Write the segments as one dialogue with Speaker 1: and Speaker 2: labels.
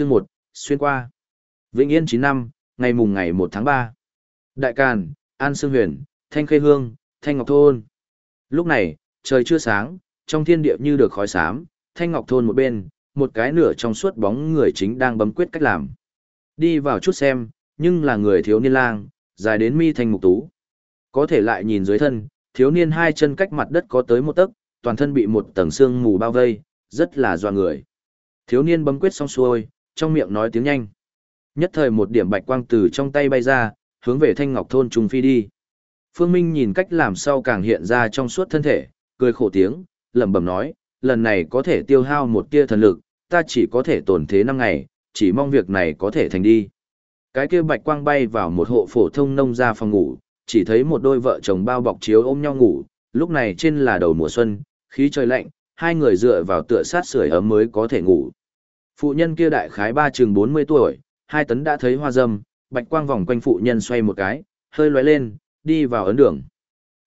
Speaker 1: Chương 1, xuyên qua. Vĩnh Yên 9 năm, ngày mùng ngày 1 tháng 3. Đại Càn, An Sương Huyền, Thanh Khê Hương, Thanh Ngọc Thôn. Lúc này, trời chưa sáng, trong thiên địa như được khói xám, Thanh Ngọc Thôn một bên, một cái nửa trong suốt bóng người chính đang bấm quyết cách làm. Đi vào chút xem, nhưng là người thiếu niên lang, dài đến mi thanh mục tú. Có thể lại nhìn dưới thân, thiếu niên hai chân cách mặt đất có tới một tấc, toàn thân bị một tầng xương mù bao vây, rất là doa người. Thiếu niên bấm quyết xong xuôi, trong miệng nói tiếng nhanh. Nhất thời một điểm bạch quang từ trong tay bay ra, hướng về Thanh Ngọc thôn trùng phi đi. Phương Minh nhìn cách làm sau càng hiện ra trong suốt thân thể, cười khổ tiếng, lẩm bẩm nói, lần này có thể tiêu hao một tia thần lực, ta chỉ có thể tổn thế năm ngày, chỉ mong việc này có thể thành đi. Cái kia bạch quang bay vào một hộ phổ thông nông gia phòng ngủ, chỉ thấy một đôi vợ chồng bao bọc chiếu ôm nhau ngủ, lúc này trên là đầu mùa xuân, khí trời lạnh, hai người dựa vào tựa sát sưởi ấm mới có thể ngủ. Phụ nhân kia đại khái ba chừng 40 tuổi, hai tấn đã thấy hoa dâm, bạch quang vòng quanh phụ nhân xoay một cái, hơi lóe lên, đi vào ấn đường.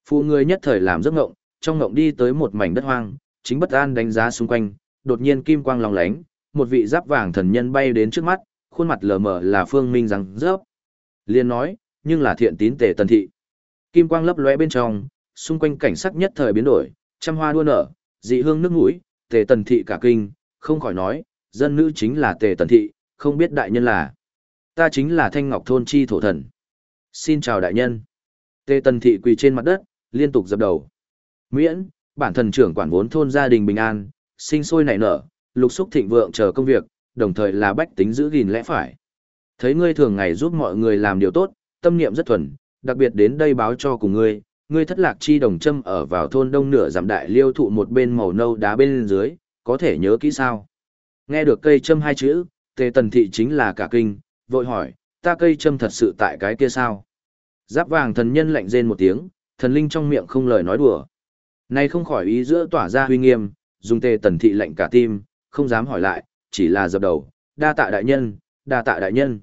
Speaker 1: Phụ người nhất thời làm giấc ngộng, trong ngộng đi tới một mảnh đất hoang, chính bất an đánh giá xung quanh, đột nhiên kim quang lòng lánh, một vị giáp vàng thần nhân bay đến trước mắt, khuôn mặt lờ mờ là Phương Minh rằng rớp. Liên nói, nhưng là thiện tín tề tần thị. Kim quang lấp lóe bên trong, xung quanh cảnh sắc nhất thời biến đổi, trăm hoa đua nở, dị hương nước mũi, tề tần thị cả kinh, không khỏi nói, dân nữ chính là tề tần thị, không biết đại nhân là. Ta chính là thanh ngọc thôn chi thổ thần. Xin chào đại nhân. Tề tần thị quỳ trên mặt đất, liên tục dập đầu. Miễn, bản thần trưởng quản vốn thôn gia đình bình an, sinh sôi nảy nở, lục xúc thịnh vượng chờ công việc, đồng thời là bách tính giữ gìn lẽ phải. Thấy ngươi thường ngày giúp mọi người làm điều tốt, tâm niệm rất thuần, đặc biệt đến đây báo cho cùng ngươi, ngươi thất lạc chi đồng châm ở vào thôn đông nửa giảm đại liêu thụ một bên màu nâu đá bên dưới, có thể nhớ kỹ sao. Nghe được cây châm hai chữ, tề tần thị chính là cả kinh, vội hỏi, ta cây châm thật sự tại cái kia sao? Giáp vàng thần nhân lạnh rên một tiếng, thần linh trong miệng không lời nói đùa. Nay không khỏi ý giữa tỏa ra huy nghiêm, dùng tề tần thị lạnh cả tim, không dám hỏi lại, chỉ là dập đầu, đa tạ đại nhân, đa tạ đại nhân.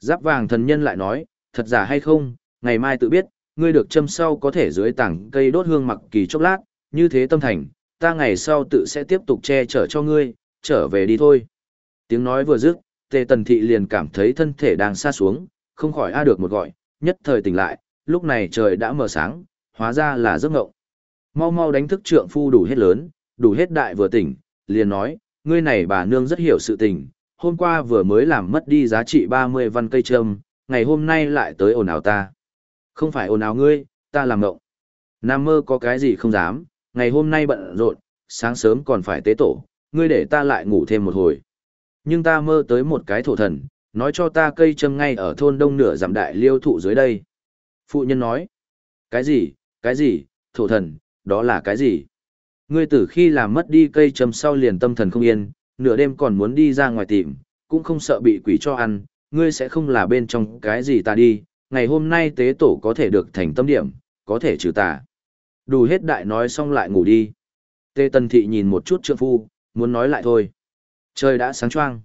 Speaker 1: Giáp vàng thần nhân lại nói, thật giả hay không, ngày mai tự biết, ngươi được châm sau có thể dưới tảng cây đốt hương mặc kỳ chốc lát, như thế tâm thành, ta ngày sau tự sẽ tiếp tục che chở cho ngươi, trở về đi thôi. Tiếng nói vừa dứt, tề tần thị liền cảm thấy thân thể đang xa xuống, không khỏi a được một gọi, nhất thời tỉnh lại, lúc này trời đã mở sáng, hóa ra là giấc ngộng. Mau mau đánh thức trượng phu đủ hết lớn, đủ hết đại vừa tỉnh, liền nói, ngươi này bà nương rất hiểu sự tình, hôm qua vừa mới làm mất đi giá trị 30 văn cây trâm, ngày hôm nay lại tới ồn ào ta. Không phải ồn ào ngươi, ta làm ngộng. Nam mơ có cái gì không dám, ngày hôm nay bận rộn, sáng sớm còn phải tế tổ, ngươi để ta lại ngủ thêm một hồi. Nhưng ta mơ tới một cái thổ thần, nói cho ta cây châm ngay ở thôn đông nửa giảm đại liêu thụ dưới đây. Phụ nhân nói, cái gì, cái gì, thổ thần, đó là cái gì? Ngươi từ khi làm mất đi cây châm sau liền tâm thần không yên, nửa đêm còn muốn đi ra ngoài tìm, cũng không sợ bị quỷ cho ăn, ngươi sẽ không là bên trong cái gì ta đi, ngày hôm nay tế tổ có thể được thành tâm điểm, có thể trừ tà. Đủ hết đại nói xong lại ngủ đi. Tê Tân Thị nhìn một chút trượng phu, muốn nói lại thôi. Trời đã sáng choang.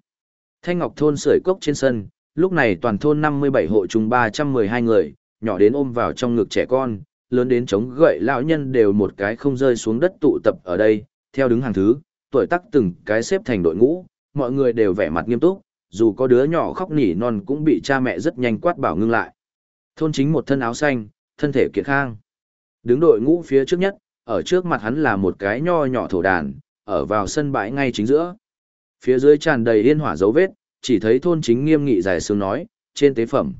Speaker 1: Thanh Ngọc thôn sưởi cốc trên sân, lúc này toàn thôn 57 hộ chung 312 người, nhỏ đến ôm vào trong ngực trẻ con, lớn đến chống gậy lão nhân đều một cái không rơi xuống đất tụ tập ở đây, theo đứng hàng thứ, tuổi tác từng cái xếp thành đội ngũ, mọi người đều vẻ mặt nghiêm túc, dù có đứa nhỏ khóc nỉ non cũng bị cha mẹ rất nhanh quát bảo ngưng lại. Thôn chính một thân áo xanh, thân thể kiệt khang. Đứng đội ngũ phía trước nhất, ở trước mặt hắn là một cái nho nhỏ thổ đàn, ở vào sân bãi ngay chính giữa. Phía dưới tràn đầy yên hỏa dấu vết, chỉ thấy thôn chính nghiêm nghị dài sướng nói, trên tế phẩm.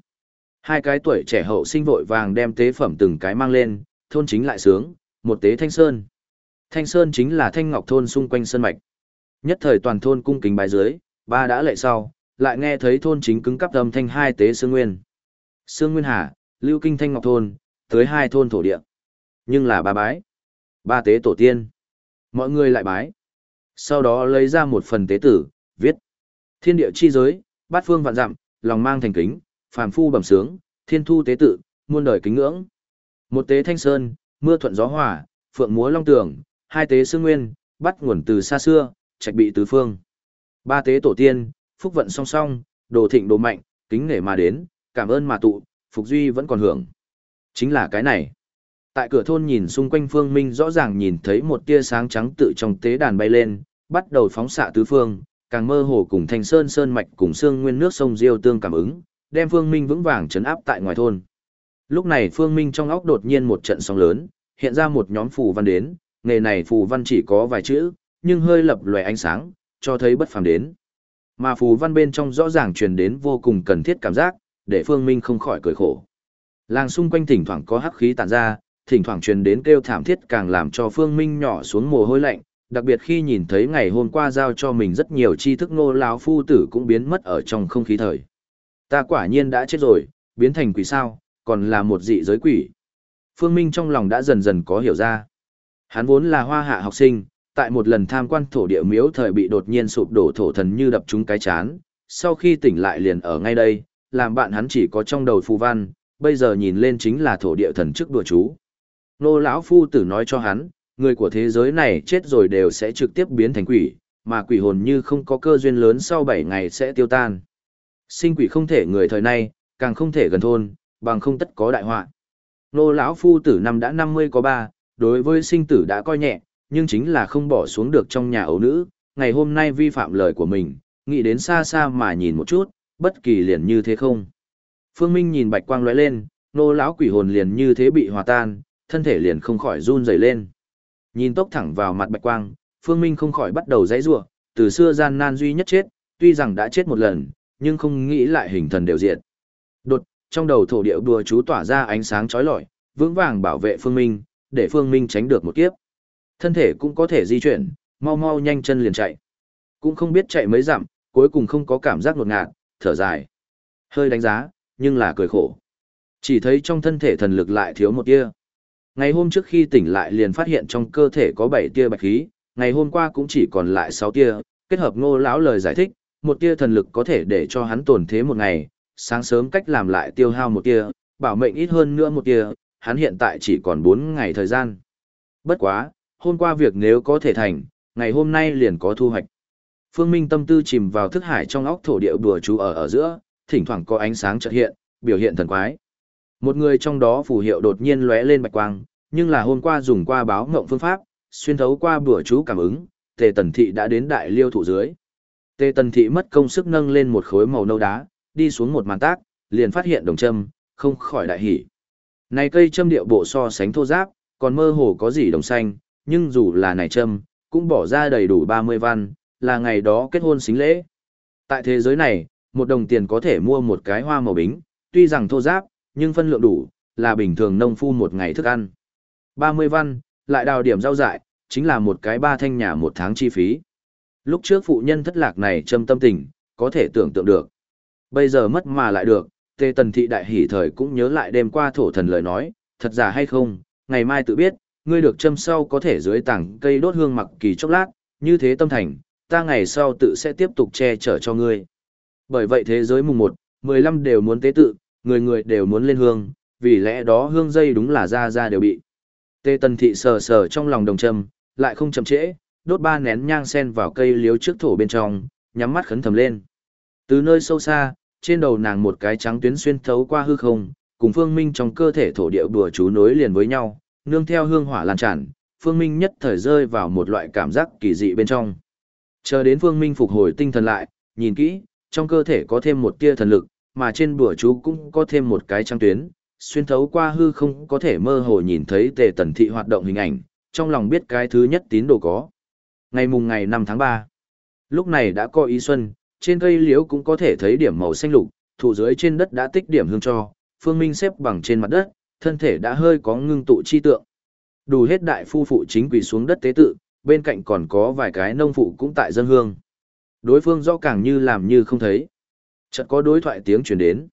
Speaker 1: Hai cái tuổi trẻ hậu sinh vội vàng đem tế phẩm từng cái mang lên, thôn chính lại sướng, một tế thanh sơn. Thanh sơn chính là thanh ngọc thôn xung quanh sân mạch. Nhất thời toàn thôn cung kính bái dưới, ba đã lệ sau, lại nghe thấy thôn chính cứng cắp âm thanh hai tế sương nguyên. Sương Nguyên Hà, Lưu Kinh Thanh Ngọc Thôn, tới hai thôn thổ địa. Nhưng là ba bái. Ba tế tổ tiên. Mọi người lại bái. Sau đó lấy ra một phần tế tử, viết. Thiên địa chi giới, bát phương vạn dặm, lòng mang thành kính, phàm phu bẩm sướng, thiên thu tế tự, muôn đời kính ngưỡng. Một tế thanh sơn, mưa thuận gió hòa, phượng múa long tường, hai tế sương nguyên, bắt nguồn từ xa xưa, trạch bị tứ phương. Ba tế tổ tiên, phúc vận song song, đồ thịnh đồ mạnh, kính nể mà đến, cảm ơn mà tụ, Phục Duy vẫn còn hưởng. Chính là cái này. Tại cửa thôn nhìn xung quanh Phương Minh rõ ràng nhìn thấy một tia sáng trắng tự trong tế đàn bay lên, bắt đầu phóng xạ tứ phương, càng mơ hồ cùng thành sơn sơn mạch cùng xương nguyên nước sông Diêu tương cảm ứng, đem Phương Minh vững vàng chấn áp tại ngoài thôn. Lúc này Phương Minh trong óc đột nhiên một trận sóng lớn, hiện ra một nhóm phù văn đến, nghề này phù văn chỉ có vài chữ, nhưng hơi lập lòe ánh sáng, cho thấy bất phàm đến. Mà phù văn bên trong rõ ràng truyền đến vô cùng cần thiết cảm giác, để Phương Minh không khỏi cười khổ. Làng xung quanh thỉnh thoảng có hắc khí tản ra, thỉnh thoảng truyền đến kêu thảm thiết càng làm cho Phương Minh nhỏ xuống mồ hôi lạnh, đặc biệt khi nhìn thấy ngày hôm qua giao cho mình rất nhiều tri thức ngô lão phu tử cũng biến mất ở trong không khí thời. Ta quả nhiên đã chết rồi, biến thành quỷ sao, còn là một dị giới quỷ. Phương Minh trong lòng đã dần dần có hiểu ra. Hắn vốn là hoa hạ học sinh, tại một lần tham quan thổ địa miếu thời bị đột nhiên sụp đổ thổ thần như đập trúng cái chán, sau khi tỉnh lại liền ở ngay đây, làm bạn hắn chỉ có trong đầu phù văn, bây giờ nhìn lên chính là thổ địa thần trước đùa chú. Nô lão phu tử nói cho hắn, người của thế giới này chết rồi đều sẽ trực tiếp biến thành quỷ, mà quỷ hồn như không có cơ duyên lớn sau 7 ngày sẽ tiêu tan. Sinh quỷ không thể người thời nay, càng không thể gần thôn, bằng không tất có đại họa. Nô lão phu tử năm đã 50 có 3, đối với sinh tử đã coi nhẹ, nhưng chính là không bỏ xuống được trong nhà ấu nữ, ngày hôm nay vi phạm lời của mình, nghĩ đến xa xa mà nhìn một chút, bất kỳ liền như thế không. Phương Minh nhìn bạch quang lóe lên, nô lão quỷ hồn liền như thế bị hòa tan, thân thể liền không khỏi run rẩy lên. Nhìn tốc thẳng vào mặt bạch quang, Phương Minh không khỏi bắt đầu dãy giụa, từ xưa gian nan duy nhất chết, tuy rằng đã chết một lần, nhưng không nghĩ lại hình thần đều diện. Đột, trong đầu thổ địa đùa chú tỏa ra ánh sáng chói lọi, vững vàng bảo vệ Phương Minh, để Phương Minh tránh được một kiếp. Thân thể cũng có thể di chuyển, mau mau nhanh chân liền chạy. Cũng không biết chạy mấy dặm, cuối cùng không có cảm giác ngột ngạt, thở dài. Hơi đánh giá, nhưng là cười khổ. Chỉ thấy trong thân thể thần lực lại thiếu một tia. Ngày hôm trước khi tỉnh lại liền phát hiện trong cơ thể có 7 tia bạch khí, ngày hôm qua cũng chỉ còn lại 6 tia, kết hợp ngô lão lời giải thích, một tia thần lực có thể để cho hắn tồn thế một ngày, sáng sớm cách làm lại tiêu hao một tia, bảo mệnh ít hơn nữa một tia, hắn hiện tại chỉ còn 4 ngày thời gian. Bất quá, hôm qua việc nếu có thể thành, ngày hôm nay liền có thu hoạch. Phương Minh tâm tư chìm vào thức hải trong óc thổ địa đùa chú ở ở giữa, thỉnh thoảng có ánh sáng chợt hiện, biểu hiện thần quái. Một người trong đó phù hiệu đột nhiên lóe lên bạch quang, nhưng là hôm qua dùng qua báo ngộng phương pháp, xuyên thấu qua bữa chú cảm ứng, Tề Tần Thị đã đến đại liêu thủ dưới. Tề Tần Thị mất công sức nâng lên một khối màu nâu đá, đi xuống một màn tác, liền phát hiện đồng châm, không khỏi đại hỉ. Này cây châm điệu bộ so sánh thô giáp, còn mơ hồ có gì đồng xanh, nhưng dù là này châm, cũng bỏ ra đầy đủ 30 văn, là ngày đó kết hôn xính lễ. Tại thế giới này, một đồng tiền có thể mua một cái hoa màu bính, tuy rằng thô giáp, nhưng phân lượng đủ, là bình thường nông phu một ngày thức ăn. 30 văn, lại đào điểm rau dại, chính là một cái ba thanh nhà một tháng chi phí. Lúc trước phụ nhân thất lạc này châm tâm tình, có thể tưởng tượng được. Bây giờ mất mà lại được, tê tần thị đại hỷ thời cũng nhớ lại đêm qua thổ thần lời nói, thật giả hay không, ngày mai tự biết, ngươi được châm sau có thể dưới tảng cây đốt hương mặc kỳ chốc lát, như thế tâm thành, ta ngày sau tự sẽ tiếp tục che chở cho ngươi. Bởi vậy thế giới mùng 1, 15 đều muốn tế tự, người người đều muốn lên hương, vì lẽ đó hương dây đúng là ra ra đều bị. Tê Tần Thị sờ sờ trong lòng đồng châm, lại không chậm trễ, đốt ba nén nhang sen vào cây liếu trước thổ bên trong, nhắm mắt khấn thầm lên. Từ nơi sâu xa, trên đầu nàng một cái trắng tuyến xuyên thấu qua hư không, cùng phương minh trong cơ thể thổ địa bùa chú nối liền với nhau, nương theo hương hỏa lan tràn, phương minh nhất thời rơi vào một loại cảm giác kỳ dị bên trong. Chờ đến phương minh phục hồi tinh thần lại, nhìn kỹ, trong cơ thể có thêm một tia thần lực, mà trên bùa chú cũng có thêm một cái trắng tuyến, xuyên thấu qua hư không có thể mơ hồ nhìn thấy tề tần thị hoạt động hình ảnh, trong lòng biết cái thứ nhất tín đồ có. Ngày mùng ngày 5 tháng 3, lúc này đã có ý xuân, trên cây liễu cũng có thể thấy điểm màu xanh lục, thủ dưới trên đất đã tích điểm hương cho, phương minh xếp bằng trên mặt đất, thân thể đã hơi có ngưng tụ chi tượng. Đủ hết đại phu phụ chính quỳ xuống đất tế tự, bên cạnh còn có vài cái nông phụ cũng tại dân hương. Đối phương rõ càng như làm như không thấy. Chợt có đối thoại tiếng truyền đến.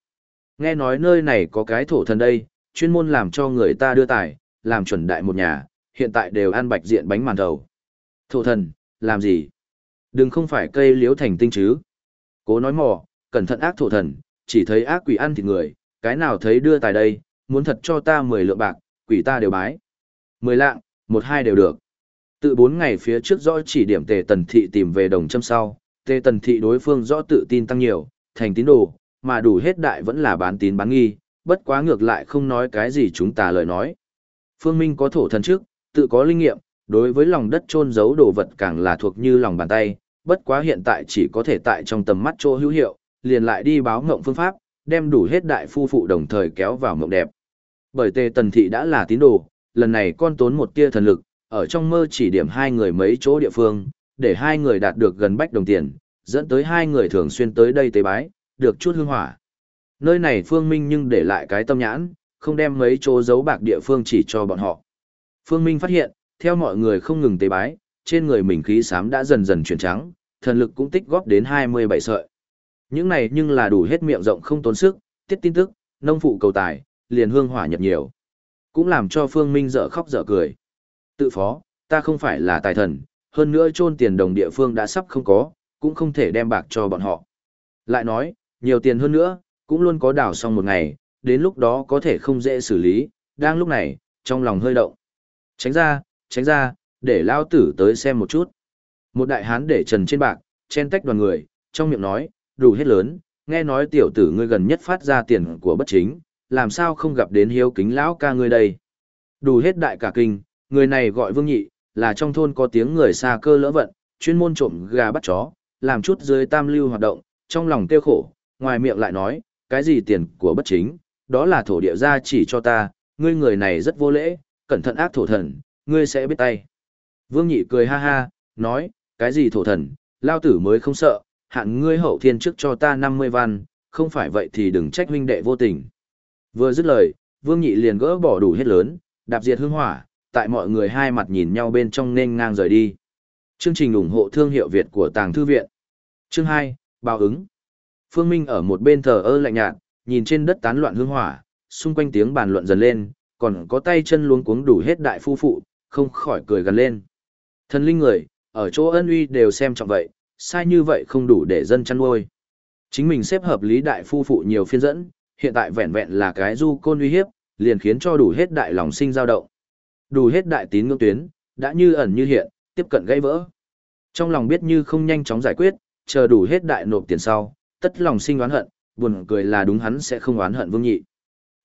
Speaker 1: Nghe nói nơi này có cái thổ thần đây, chuyên môn làm cho người ta đưa tài, làm chuẩn đại một nhà, hiện tại đều ăn bạch diện bánh màn thầu. Thổ thần, làm gì? Đừng không phải cây liếu thành tinh chứ. Cố nói mò, cẩn thận ác thổ thần, chỉ thấy ác quỷ ăn thịt người, cái nào thấy đưa tài đây, muốn thật cho ta 10 lượng bạc, quỷ ta đều bái. 10 lạng, một hai đều được. Tự 4 ngày phía trước rõ chỉ điểm tề tần thị tìm về đồng châm sau, tề tần thị đối phương rõ tự tin tăng nhiều, thành tín đồ, mà đủ hết đại vẫn là bán tín bán nghi, bất quá ngược lại không nói cái gì chúng ta lời nói. Phương Minh có thổ thần trước, tự có linh nghiệm, đối với lòng đất trôn giấu đồ vật càng là thuộc như lòng bàn tay, bất quá hiện tại chỉ có thể tại trong tầm mắt chỗ hữu hiệu, liền lại đi báo ngộng phương pháp, đem đủ hết đại phu phụ đồng thời kéo vào mộng đẹp. Bởi tề tần thị đã là tín đồ, lần này con tốn một tia thần lực, ở trong mơ chỉ điểm hai người mấy chỗ địa phương, để hai người đạt được gần bách đồng tiền, dẫn tới hai người thường xuyên tới đây tế bái, được chút hương hỏa. Nơi này Phương Minh nhưng để lại cái tâm nhãn, không đem mấy chỗ giấu bạc địa phương chỉ cho bọn họ. Phương Minh phát hiện, theo mọi người không ngừng tế bái, trên người mình khí xám đã dần dần chuyển trắng, thần lực cũng tích góp đến 27 sợi. Những này nhưng là đủ hết miệng rộng không tốn sức, tiết tin tức, nông phụ cầu tài, liền hương hỏa nhập nhiều. Cũng làm cho Phương Minh dở khóc dở cười. Tự phó, ta không phải là tài thần, hơn nữa chôn tiền đồng địa phương đã sắp không có, cũng không thể đem bạc cho bọn họ. Lại nói, nhiều tiền hơn nữa, cũng luôn có đảo xong một ngày, đến lúc đó có thể không dễ xử lý, đang lúc này, trong lòng hơi động. Tránh ra, tránh ra, để lao tử tới xem một chút. Một đại hán để trần trên bạc, chen tách đoàn người, trong miệng nói, đủ hết lớn, nghe nói tiểu tử ngươi gần nhất phát ra tiền của bất chính, làm sao không gặp đến hiếu kính lão ca ngươi đây. Đủ hết đại cả kinh, người này gọi vương nhị, là trong thôn có tiếng người xa cơ lỡ vận, chuyên môn trộm gà bắt chó, làm chút dưới tam lưu hoạt động, trong lòng tiêu khổ, ngoài miệng lại nói, cái gì tiền của bất chính, đó là thổ địa gia chỉ cho ta, ngươi người này rất vô lễ, cẩn thận ác thổ thần, ngươi sẽ biết tay. Vương nhị cười ha ha, nói, cái gì thổ thần, lao tử mới không sợ, hạn ngươi hậu thiên trước cho ta 50 văn, không phải vậy thì đừng trách huynh đệ vô tình. Vừa dứt lời, vương nhị liền gỡ bỏ đủ hết lớn, đạp diệt hương hỏa, tại mọi người hai mặt nhìn nhau bên trong nên ngang rời đi. Chương trình ủng hộ thương hiệu Việt của Tàng Thư Viện. Chương 2, Báo ứng. Phương Minh ở một bên thờ ơ lạnh nhạt, nhìn trên đất tán loạn hương hỏa, xung quanh tiếng bàn luận dần lên, còn có tay chân luống cuống đủ hết đại phu phụ, không khỏi cười gần lên. Thần linh người, ở chỗ ân uy đều xem trọng vậy, sai như vậy không đủ để dân chăn nuôi. Chính mình xếp hợp lý đại phu phụ nhiều phiên dẫn, hiện tại vẹn vẹn là cái du côn uy hiếp, liền khiến cho đủ hết đại lòng sinh dao động. Đủ hết đại tín ngưỡng tuyến, đã như ẩn như hiện, tiếp cận gây vỡ. Trong lòng biết như không nhanh chóng giải quyết, chờ đủ hết đại nộp tiền sau, tất lòng sinh oán hận, buồn cười là đúng hắn sẽ không oán hận Vương Nhị.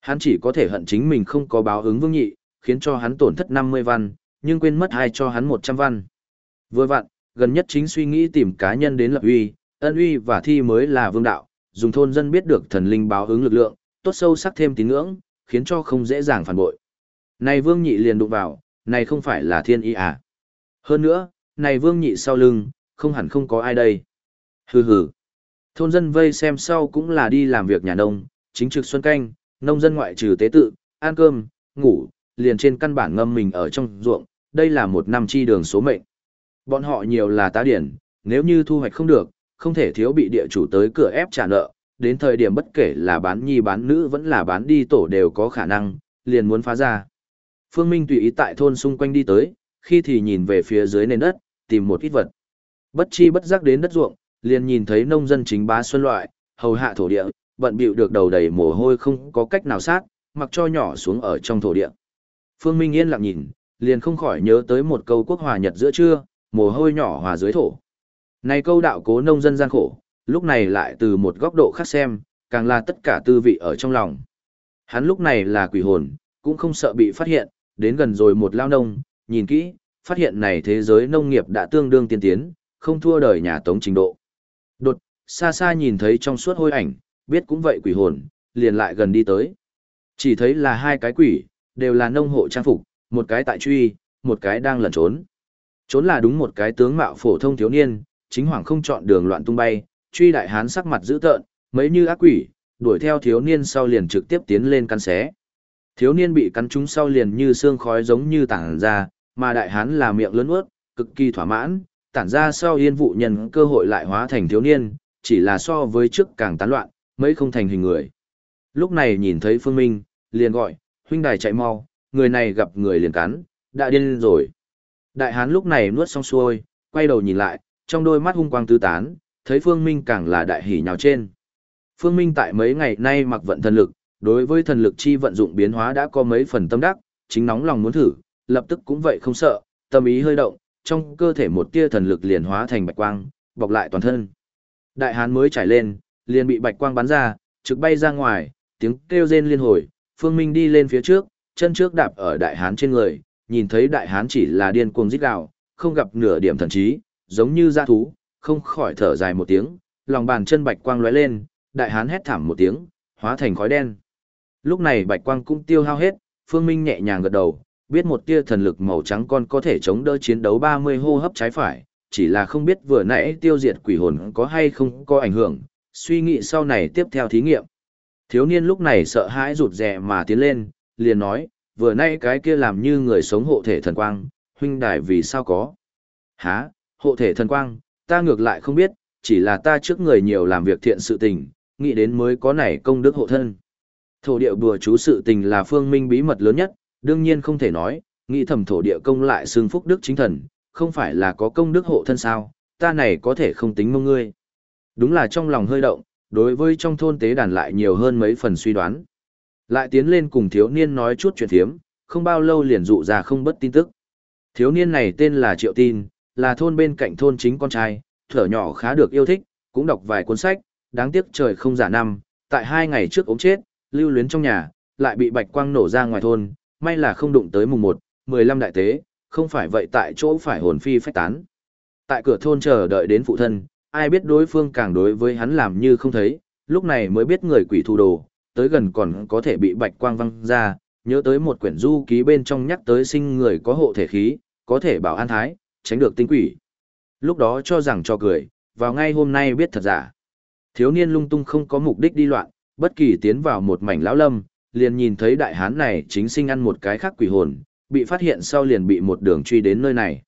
Speaker 1: Hắn chỉ có thể hận chính mình không có báo ứng Vương Nhị, khiến cho hắn tổn thất 50 văn, nhưng quên mất hai cho hắn 100 văn. Vừa vặn, gần nhất chính suy nghĩ tìm cá nhân đến lập uy, ân uy và thi mới là vương đạo, dùng thôn dân biết được thần linh báo ứng lực lượng, tốt sâu sắc thêm tín ngưỡng, khiến cho không dễ dàng phản bội. Này vương nhị liền đụng vào, này không phải là thiên ý à. Hơn nữa, này vương nhị sau lưng, không hẳn không có ai đây. Hừ hừ. Thôn dân vây xem sau cũng là đi làm việc nhà nông, chính trực xuân canh, nông dân ngoại trừ tế tự, ăn cơm, ngủ, liền trên căn bản ngâm mình ở trong ruộng, đây là một năm chi đường số mệnh. Bọn họ nhiều là tá điển, nếu như thu hoạch không được, không thể thiếu bị địa chủ tới cửa ép trả nợ, đến thời điểm bất kể là bán nhi bán nữ vẫn là bán đi tổ đều có khả năng, liền muốn phá ra. Phương Minh tùy ý tại thôn xung quanh đi tới, khi thì nhìn về phía dưới nền đất, tìm một ít vật. Bất chi bất giác đến đất ruộng, liền nhìn thấy nông dân chính bá xuân loại, hầu hạ thổ địa, bận bịu được đầu đầy mồ hôi không có cách nào sát, mặc cho nhỏ xuống ở trong thổ địa. Phương Minh yên lặng nhìn, liền không khỏi nhớ tới một câu quốc hòa nhật giữa trưa, mồ hôi nhỏ hòa dưới thổ. Này câu đạo cố nông dân gian khổ, lúc này lại từ một góc độ khác xem, càng là tất cả tư vị ở trong lòng. Hắn lúc này là quỷ hồn, cũng không sợ bị phát hiện, đến gần rồi một lao nông, nhìn kỹ, phát hiện này thế giới nông nghiệp đã tương đương tiên tiến, không thua đời nhà tống trình độ. Xa xa nhìn thấy trong suốt hôi ảnh, biết cũng vậy quỷ hồn, liền lại gần đi tới. Chỉ thấy là hai cái quỷ, đều là nông hộ trang phục, một cái tại truy, một cái đang lẩn trốn. Trốn là đúng một cái tướng mạo phổ thông thiếu niên, chính hoàng không chọn đường loạn tung bay, truy đại hán sắc mặt dữ tợn, mấy như ác quỷ, đuổi theo thiếu niên sau liền trực tiếp tiến lên căn xé. Thiếu niên bị cắn trúng sau liền như xương khói giống như tản ra, mà đại hán là miệng lớn ướt, cực kỳ thỏa mãn, tản ra sau yên vụ nhân cơ hội lại hóa thành thiếu niên, chỉ là so với trước càng tán loạn, mấy không thành hình người. Lúc này nhìn thấy Phương Minh, liền gọi, huynh đài chạy mau, người này gặp người liền cắn, đã điên rồi. Đại hán lúc này nuốt xong xuôi, quay đầu nhìn lại, trong đôi mắt hung quang tứ tán, thấy Phương Minh càng là đại hỉ nhào trên. Phương Minh tại mấy ngày nay mặc vận thần lực, đối với thần lực chi vận dụng biến hóa đã có mấy phần tâm đắc, chính nóng lòng muốn thử, lập tức cũng vậy không sợ, tâm ý hơi động, trong cơ thể một tia thần lực liền hóa thành bạch quang, bọc lại toàn thân. Đại hán mới trải lên, liền bị bạch quang bắn ra, trực bay ra ngoài, tiếng kêu rên liên hồi, Phương Minh đi lên phía trước, chân trước đạp ở đại hán trên người, nhìn thấy đại hán chỉ là điên cuồng rít gào, không gặp nửa điểm thần trí, giống như dã thú, không khỏi thở dài một tiếng, lòng bàn chân bạch quang lóe lên, đại hán hét thảm một tiếng, hóa thành khói đen. Lúc này bạch quang cũng tiêu hao hết, Phương Minh nhẹ nhàng gật đầu, biết một tia thần lực màu trắng con có thể chống đỡ chiến đấu 30 hô hấp trái phải, chỉ là không biết vừa nãy tiêu diệt quỷ hồn có hay không có ảnh hưởng, suy nghĩ sau này tiếp theo thí nghiệm. Thiếu niên lúc này sợ hãi rụt rè mà tiến lên, liền nói, vừa nãy cái kia làm như người sống hộ thể thần quang, huynh đài vì sao có. Hả, hộ thể thần quang, ta ngược lại không biết, chỉ là ta trước người nhiều làm việc thiện sự tình, nghĩ đến mới có nảy công đức hộ thân. Thổ địa bùa chú sự tình là phương minh bí mật lớn nhất, đương nhiên không thể nói, nghĩ thầm thổ địa công lại xương phúc đức chính thần, không phải là có công đức hộ thân sao, ta này có thể không tính mông ngươi. Đúng là trong lòng hơi động, đối với trong thôn tế đàn lại nhiều hơn mấy phần suy đoán. Lại tiến lên cùng thiếu niên nói chút chuyện thiếm, không bao lâu liền dụ ra không bất tin tức. Thiếu niên này tên là Triệu Tin, là thôn bên cạnh thôn chính con trai, thở nhỏ khá được yêu thích, cũng đọc vài cuốn sách, đáng tiếc trời không giả năm, tại hai ngày trước ống chết, lưu luyến trong nhà, lại bị bạch quang nổ ra ngoài thôn, may là không đụng tới mùng 1, 15 đại tế, không phải vậy tại chỗ phải hồn phi phách tán. Tại cửa thôn chờ đợi đến phụ thân, ai biết đối phương càng đối với hắn làm như không thấy, lúc này mới biết người quỷ thu đồ, tới gần còn có thể bị bạch quang văng ra, nhớ tới một quyển du ký bên trong nhắc tới sinh người có hộ thể khí, có thể bảo an thái, tránh được tinh quỷ. Lúc đó cho rằng cho cười, vào ngay hôm nay biết thật giả. Thiếu niên lung tung không có mục đích đi loạn, bất kỳ tiến vào một mảnh lão lâm, liền nhìn thấy đại hán này chính sinh ăn một cái khác quỷ hồn, bị phát hiện sau liền bị một đường truy đến nơi này.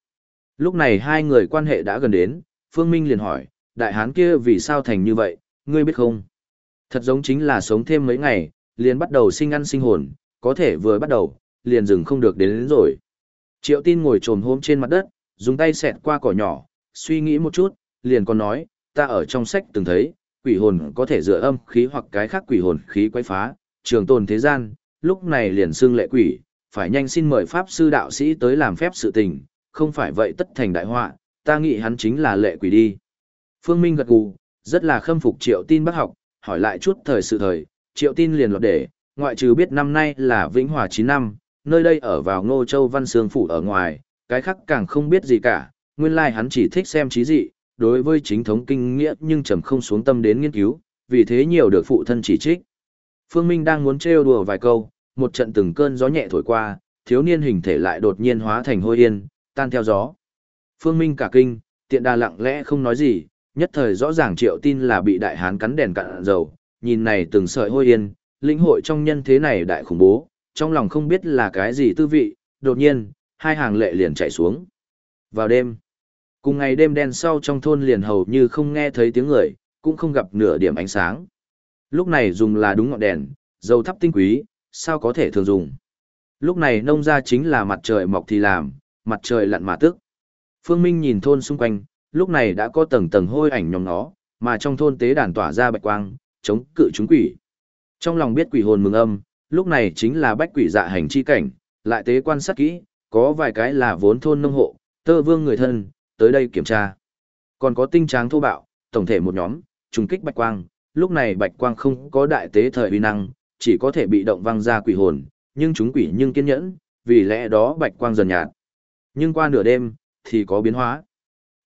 Speaker 1: Lúc này hai người quan hệ đã gần đến, Phương Minh liền hỏi, đại hán kia vì sao thành như vậy, ngươi biết không? Thật giống chính là sống thêm mấy ngày, liền bắt đầu sinh ăn sinh hồn, có thể vừa bắt đầu, liền dừng không được đến, đến rồi. Triệu tin ngồi trồm hôm trên mặt đất, dùng tay xẹt qua cỏ nhỏ, suy nghĩ một chút, liền còn nói, ta ở trong sách từng thấy, quỷ hồn có thể dựa âm khí hoặc cái khác quỷ hồn khí quay phá, trường tồn thế gian, lúc này liền xưng lệ quỷ, phải nhanh xin mời Pháp sư đạo sĩ tới làm phép sự tình, không phải vậy tất thành đại họa, ta nghĩ hắn chính là lệ quỷ đi. Phương Minh gật gù, rất là khâm phục triệu tin bác học, hỏi lại chút thời sự thời, triệu tin liền lọt để, ngoại trừ biết năm nay là Vĩnh Hòa 9 năm, nơi đây ở vào Ngô Châu Văn Sương Phủ ở ngoài, cái khác càng không biết gì cả, nguyên lai like hắn chỉ thích xem trí dị, đối với chính thống kinh nghĩa nhưng trầm không xuống tâm đến nghiên cứu, vì thế nhiều được phụ thân chỉ trích. Phương Minh đang muốn trêu đùa vài câu, một trận từng cơn gió nhẹ thổi qua, thiếu niên hình thể lại đột nhiên hóa thành hôi yên, tan theo gió. Phương Minh cả kinh, tiện đà lặng lẽ không nói gì, nhất thời rõ ràng triệu tin là bị đại hán cắn đèn cạn dầu, nhìn này từng sợi hôi yên, lĩnh hội trong nhân thế này đại khủng bố, trong lòng không biết là cái gì tư vị, đột nhiên, hai hàng lệ liền chạy xuống. Vào đêm, cùng ngày đêm đen sau trong thôn liền hầu như không nghe thấy tiếng người, cũng không gặp nửa điểm ánh sáng. Lúc này dùng là đúng ngọn đèn, dầu thắp tinh quý, sao có thể thường dùng. Lúc này nông ra chính là mặt trời mọc thì làm, mặt trời lặn mà tức. Phương Minh nhìn thôn xung quanh, lúc này đã có tầng tầng hôi ảnh nhóm nó, mà trong thôn tế đàn tỏa ra bạch quang, chống cự chúng quỷ. Trong lòng biết quỷ hồn mừng âm, lúc này chính là bách quỷ dạ hành chi cảnh, lại tế quan sát kỹ, có vài cái là vốn thôn nông hộ, tơ vương người thân, tới đây kiểm tra. Còn có tinh tráng thô bạo, tổng thể một nhóm, trùng kích bạch quang, lúc này bạch quang không có đại tế thời uy năng, chỉ có thể bị động văng ra quỷ hồn, nhưng chúng quỷ nhưng kiên nhẫn, vì lẽ đó bạch quang dần nhạt. Nhưng qua nửa đêm, thì có biến hóa.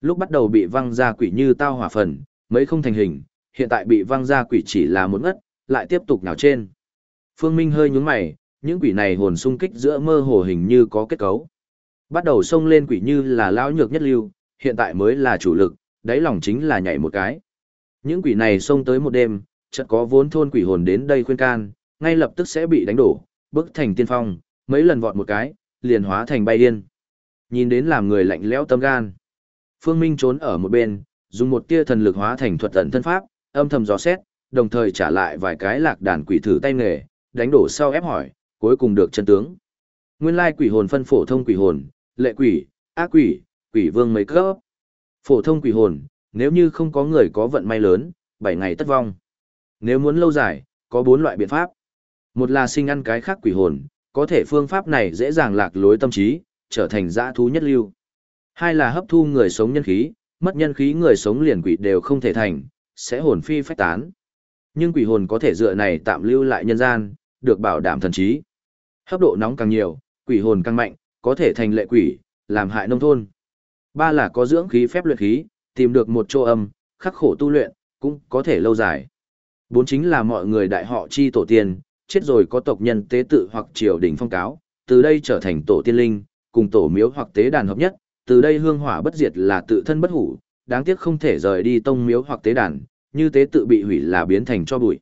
Speaker 1: Lúc bắt đầu bị văng ra quỷ như tao hỏa phần, mấy không thành hình, hiện tại bị văng ra quỷ chỉ là một ngất, lại tiếp tục nhào trên. Phương Minh hơi nhúng mày, những quỷ này hồn xung kích giữa mơ hồ hình như có kết cấu. Bắt đầu xông lên quỷ như là lão nhược nhất lưu, hiện tại mới là chủ lực, đáy lòng chính là nhảy một cái. Những quỷ này xông tới một đêm, chợt có vốn thôn quỷ hồn đến đây khuyên can, ngay lập tức sẽ bị đánh đổ, bước thành tiên phong, mấy lần vọt một cái, liền hóa thành bay điên. Nhìn đến làm người lạnh lẽo tâm gan. Phương Minh trốn ở một bên, dùng một tia thần lực hóa thành thuật tận thân pháp, âm thầm dò xét, đồng thời trả lại vài cái lạc đàn quỷ thử tay nghề, đánh đổ sau ép hỏi, cuối cùng được chân tướng. Nguyên lai quỷ hồn phân phổ thông quỷ hồn, lệ quỷ, ác quỷ, quỷ vương mấy cấp. Phổ thông quỷ hồn, nếu như không có người có vận may lớn, 7 ngày tất vong. Nếu muốn lâu dài, có 4 loại biện pháp. Một là sinh ăn cái khác quỷ hồn, có thể phương pháp này dễ dàng lạc lối tâm trí, trở thành dã thú nhất lưu. Hai là hấp thu người sống nhân khí, mất nhân khí người sống liền quỷ đều không thể thành, sẽ hồn phi phách tán. Nhưng quỷ hồn có thể dựa này tạm lưu lại nhân gian, được bảo đảm thần trí. Hấp độ nóng càng nhiều, quỷ hồn càng mạnh, có thể thành lệ quỷ, làm hại nông thôn. Ba là có dưỡng khí phép luyện khí, tìm được một chỗ âm, khắc khổ tu luyện, cũng có thể lâu dài. Bốn chính là mọi người đại họ chi tổ tiên, chết rồi có tộc nhân tế tự hoặc triều đình phong cáo, từ đây trở thành tổ tiên linh, cùng tổ miếu hoặc tế đàn hợp nhất, từ đây hương hỏa bất diệt là tự thân bất hủ, đáng tiếc không thể rời đi tông miếu hoặc tế đàn, như tế tự bị hủy là biến thành cho bụi.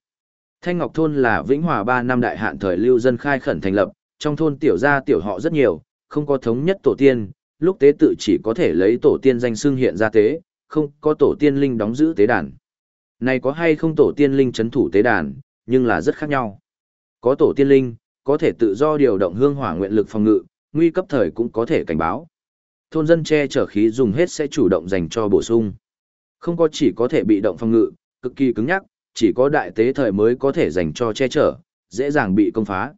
Speaker 1: Thanh Ngọc thôn là Vĩnh Hòa 3 năm đại hạn thời lưu dân khai khẩn thành lập, trong thôn tiểu gia tiểu họ rất nhiều, không có thống nhất tổ tiên, lúc tế tự chỉ có thể lấy tổ tiên danh xưng hiện ra tế, không có tổ tiên linh đóng giữ tế đàn. Này có hay không tổ tiên linh chấn thủ tế đàn, nhưng là rất khác nhau. Có tổ tiên linh, có thể tự do điều động hương hỏa nguyện lực phòng ngự, nguy cấp thời cũng có thể cảnh báo. Thôn dân che chở khí dùng hết sẽ chủ động dành cho bổ sung. Không có chỉ có thể bị động phòng ngự, cực kỳ cứng nhắc, chỉ có đại tế thời mới có thể dành cho che chở, dễ dàng bị công phá.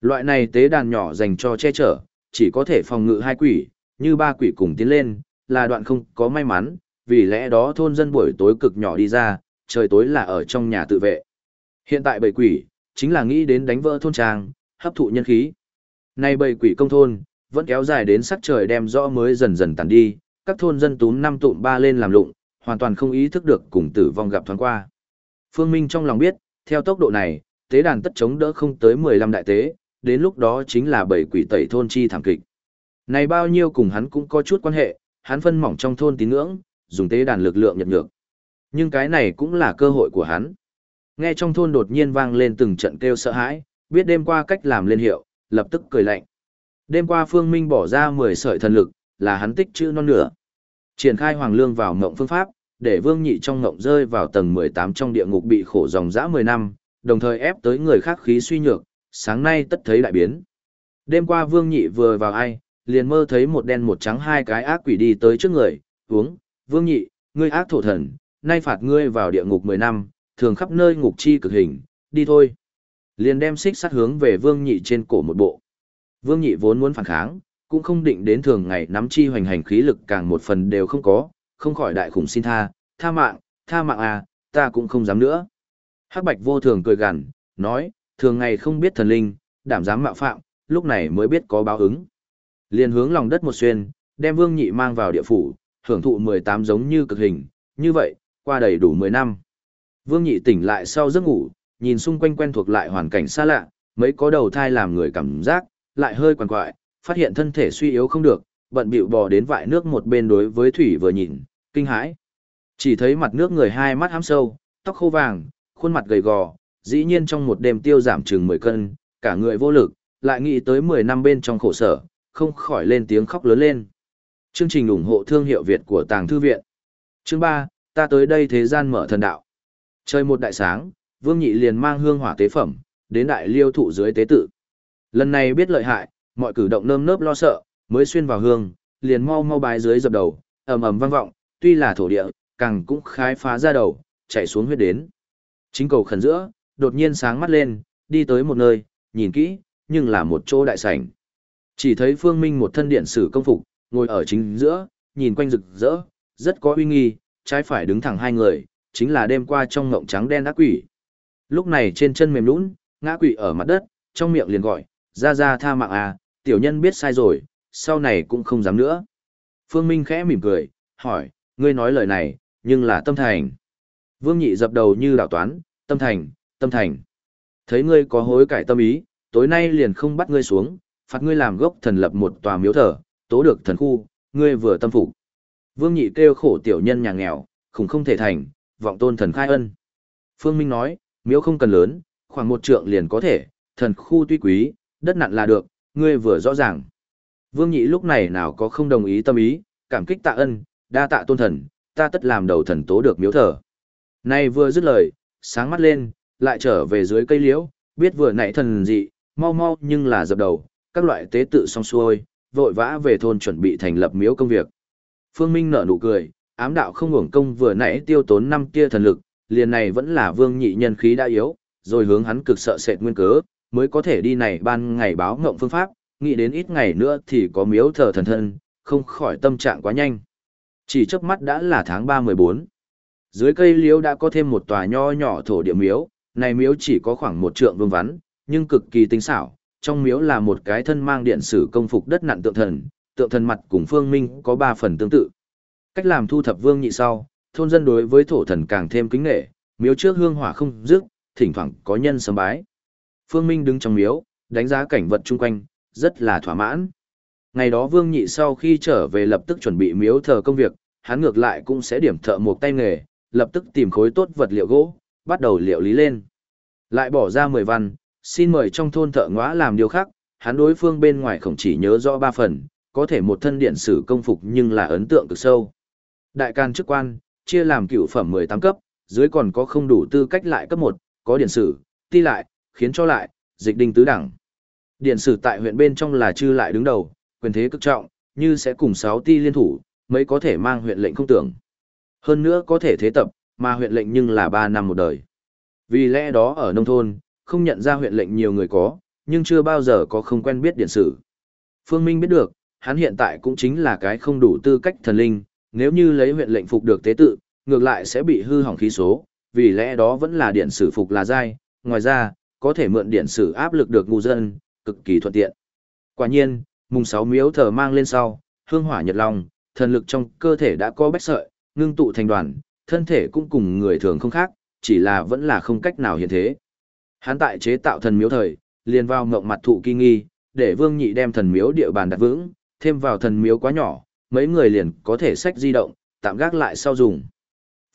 Speaker 1: Loại này tế đàn nhỏ dành cho che chở, chỉ có thể phòng ngự hai quỷ, như ba quỷ cùng tiến lên, là đoạn không có may mắn, vì lẽ đó thôn dân buổi tối cực nhỏ đi ra, trời tối là ở trong nhà tự vệ. Hiện tại bầy quỷ, chính là nghĩ đến đánh vỡ thôn trang, hấp thụ nhân khí. Nay bầy quỷ công thôn, vẫn kéo dài đến sắc trời đem rõ mới dần dần tàn đi, các thôn dân túm năm tụm ba lên làm lụng, hoàn toàn không ý thức được cùng tử vong gặp thoáng qua. Phương Minh trong lòng biết, theo tốc độ này, tế đàn tất chống đỡ không tới 15 đại tế, đến lúc đó chính là bảy quỷ tẩy thôn chi thảm kịch. Này bao nhiêu cùng hắn cũng có chút quan hệ, hắn phân mỏng trong thôn tín ngưỡng, dùng tế đàn lực lượng nhận nhược. Nhưng cái này cũng là cơ hội của hắn. Nghe trong thôn đột nhiên vang lên từng trận kêu sợ hãi, biết đêm qua cách làm lên hiệu, lập tức cười lạnh. Đêm qua Phương Minh bỏ ra 10 sợi thần lực, là hắn tích chữ non nửa. Triển khai hoàng lương vào ngộng phương pháp, để Vương Nhị trong ngộng rơi vào tầng 18 trong địa ngục bị khổ dòng dã 10 năm, đồng thời ép tới người khác khí suy nhược, sáng nay tất thấy đại biến. Đêm qua Vương Nhị vừa vào ai, liền mơ thấy một đen một trắng hai cái ác quỷ đi tới trước người, uống, Vương Nhị, ngươi ác thổ thần, nay phạt ngươi vào địa ngục 10 năm, thường khắp nơi ngục chi cực hình, đi thôi. Liền đem xích sắt hướng về Vương Nhị trên cổ một bộ. Vương Nhị vốn muốn phản kháng, cũng không định đến thường ngày nắm chi hoành hành khí lực càng một phần đều không có, không khỏi đại khủng xin tha, tha mạng, tha mạng à, ta cũng không dám nữa. Hắc Bạch vô thường cười gằn, nói, thường ngày không biết thần linh, đảm dám mạo phạm, lúc này mới biết có báo ứng. Liền hướng lòng đất một xuyên, đem Vương Nhị mang vào địa phủ, hưởng thụ 18 giống như cực hình, như vậy, qua đầy đủ 10 năm. Vương Nhị tỉnh lại sau giấc ngủ, nhìn xung quanh quen thuộc lại hoàn cảnh xa lạ, mấy có đầu thai làm người cảm giác, lại hơi quằn quại, phát hiện thân thể suy yếu không được, bận bịu bò đến vại nước một bên đối với thủy vừa nhìn, kinh hãi. Chỉ thấy mặt nước người hai mắt hám sâu, tóc khô vàng, khuôn mặt gầy gò, dĩ nhiên trong một đêm tiêu giảm chừng 10 cân, cả người vô lực, lại nghĩ tới 10 năm bên trong khổ sở, không khỏi lên tiếng khóc lớn lên. Chương trình ủng hộ thương hiệu Việt của Tàng Thư Viện. Chương 3, ta tới đây thế gian mở thần đạo. Trời một đại sáng, Vương Nhị liền mang hương hỏa tế phẩm, đến đại liêu thụ dưới tế tự. Lần này biết lợi hại, mọi cử động nơm nớp lo sợ, mới xuyên vào hương, liền mau mau bái dưới dập đầu, ầm ầm vang vọng, tuy là thổ địa, càng cũng khai phá ra đầu, chạy xuống huyết đến. Chính cầu khẩn giữa, đột nhiên sáng mắt lên, đi tới một nơi, nhìn kỹ, nhưng là một chỗ đại sảnh. Chỉ thấy Phương Minh một thân điện sử công phục, ngồi ở chính giữa, nhìn quanh rực rỡ, rất có uy nghi, trái phải đứng thẳng hai người, chính là đêm qua trong ngộng trắng đen ác quỷ. Lúc này trên chân mềm lún, ngã quỷ ở mặt đất, trong miệng liền gọi, ra ra tha mạng à, tiểu nhân biết sai rồi, sau này cũng không dám nữa. Phương Minh khẽ mỉm cười, hỏi, ngươi nói lời này, nhưng là tâm thành. Vương Nhị dập đầu như đạo toán, tâm thành, tâm thành. Thấy ngươi có hối cải tâm ý, tối nay liền không bắt ngươi xuống, phạt ngươi làm gốc thần lập một tòa miếu thờ, tố được thần khu, ngươi vừa tâm phục. Vương Nhị kêu khổ tiểu nhân nhà nghèo, khủng không thể thành, vọng tôn thần khai ân. Phương Minh nói, miếu không cần lớn, khoảng một trượng liền có thể, thần khu tuy quý, đất nặn là được, ngươi vừa rõ ràng. Vương Nhị lúc này nào có không đồng ý tâm ý, cảm kích tạ ân, đa tạ tôn thần, ta tất làm đầu thần tố được miếu thờ. Nay vừa dứt lời, sáng mắt lên, lại trở về dưới cây liễu, biết vừa nãy thần dị, mau mau nhưng là dập đầu, các loại tế tự xong xuôi, vội vã về thôn chuẩn bị thành lập miếu công việc. Phương Minh nở nụ cười, ám đạo không hưởng công vừa nãy tiêu tốn năm kia thần lực, liền này vẫn là vương nhị nhân khí đã yếu, rồi hướng hắn cực sợ sệt nguyên cớ, mới có thể đi này ban ngày báo ngộng phương pháp, nghĩ đến ít ngày nữa thì có miếu thờ thần thân, không khỏi tâm trạng quá nhanh. Chỉ chớp mắt đã là tháng 3-14. Dưới cây liễu đã có thêm một tòa nho nhỏ thổ địa miếu, này miếu chỉ có khoảng một trượng vương vắn, nhưng cực kỳ tinh xảo, trong miếu là một cái thân mang điện sử công phục đất nặn tượng thần, tượng thần mặt cùng phương minh có ba phần tương tự. Cách làm thu thập vương nhị sau, thôn dân đối với thổ thần càng thêm kính nghệ, miếu trước hương hỏa không dứt, thỉnh thoảng có nhân sớm bái. Phương Minh đứng trong miếu, đánh giá cảnh vật chung quanh, rất là thỏa mãn. Ngày đó Vương Nhị sau khi trở về lập tức chuẩn bị miếu thờ công việc, hắn ngược lại cũng sẽ điểm thợ một tay nghề, lập tức tìm khối tốt vật liệu gỗ, bắt đầu liệu lý lên. Lại bỏ ra 10 văn, xin mời trong thôn thợ ngõa làm điều khác, hắn đối phương bên ngoài không chỉ nhớ rõ ba phần, có thể một thân điện sử công phục nhưng là ấn tượng cực sâu. Đại can chức quan, chia làm cựu phẩm 18 cấp, dưới còn có không đủ tư cách lại cấp 1, có điển sử, ti lại, khiến cho lại, dịch đinh tứ đẳng. điển sử tại huyện bên trong là chư lại đứng đầu, quyền thế cực trọng, như sẽ cùng 6 ti liên thủ, mới có thể mang huyện lệnh không tưởng. Hơn nữa có thể thế tập, mà huyện lệnh nhưng là 3 năm một đời. Vì lẽ đó ở nông thôn, không nhận ra huyện lệnh nhiều người có, nhưng chưa bao giờ có không quen biết điện sử. Phương Minh biết được, hắn hiện tại cũng chính là cái không đủ tư cách thần linh, nếu như lấy huyện lệnh phục được tế tự, ngược lại sẽ bị hư hỏng khí số, vì lẽ đó vẫn là điện sử phục là dai, ngoài ra, có thể mượn điện sử áp lực được ngu dân, cực kỳ thuận tiện. Quả nhiên, mùng 6 miếu thờ mang lên sau, hương hỏa nhật long, thần lực trong cơ thể đã có bách sợi, ngưng tụ thành đoàn, thân thể cũng cùng người thường không khác, chỉ là vẫn là không cách nào hiện thế. Hán tại chế tạo thần miếu thời, liền vào ngộng mặt thụ kỳ nghi, để Vương Nhị đem thần miếu địa bàn đặt vững, thêm vào thần miếu quá nhỏ, mấy người liền có thể sách di động, tạm gác lại sau dùng.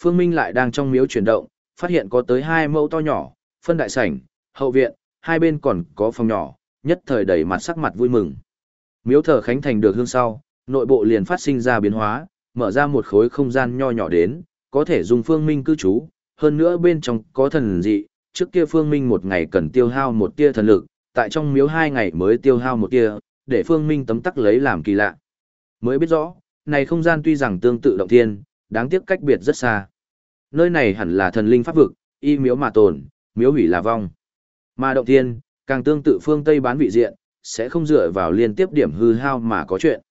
Speaker 1: Phương Minh lại đang trong miếu chuyển động, phát hiện có tới hai mẫu to nhỏ, phân đại sảnh, hậu viện, hai bên còn có phòng nhỏ, nhất thời đầy mặt sắc mặt vui mừng. Miếu thờ khánh thành được hương sau, nội bộ liền phát sinh ra biến hóa, mở ra một khối không gian nho nhỏ đến, có thể dùng phương minh cư trú, hơn nữa bên trong có thần dị, trước kia phương minh một ngày cần tiêu hao một tia thần lực, tại trong miếu hai ngày mới tiêu hao một tia, để phương minh tấm tắc lấy làm kỳ lạ. Mới biết rõ, này không gian tuy rằng tương tự động thiên, đáng tiếc cách biệt rất xa. Nơi này hẳn là thần linh pháp vực, y miếu mà tồn, miếu hủy là vong. Mà động thiên, càng tương tự phương Tây bán vị diện, sẽ không dựa vào liên tiếp điểm hư hao mà có chuyện.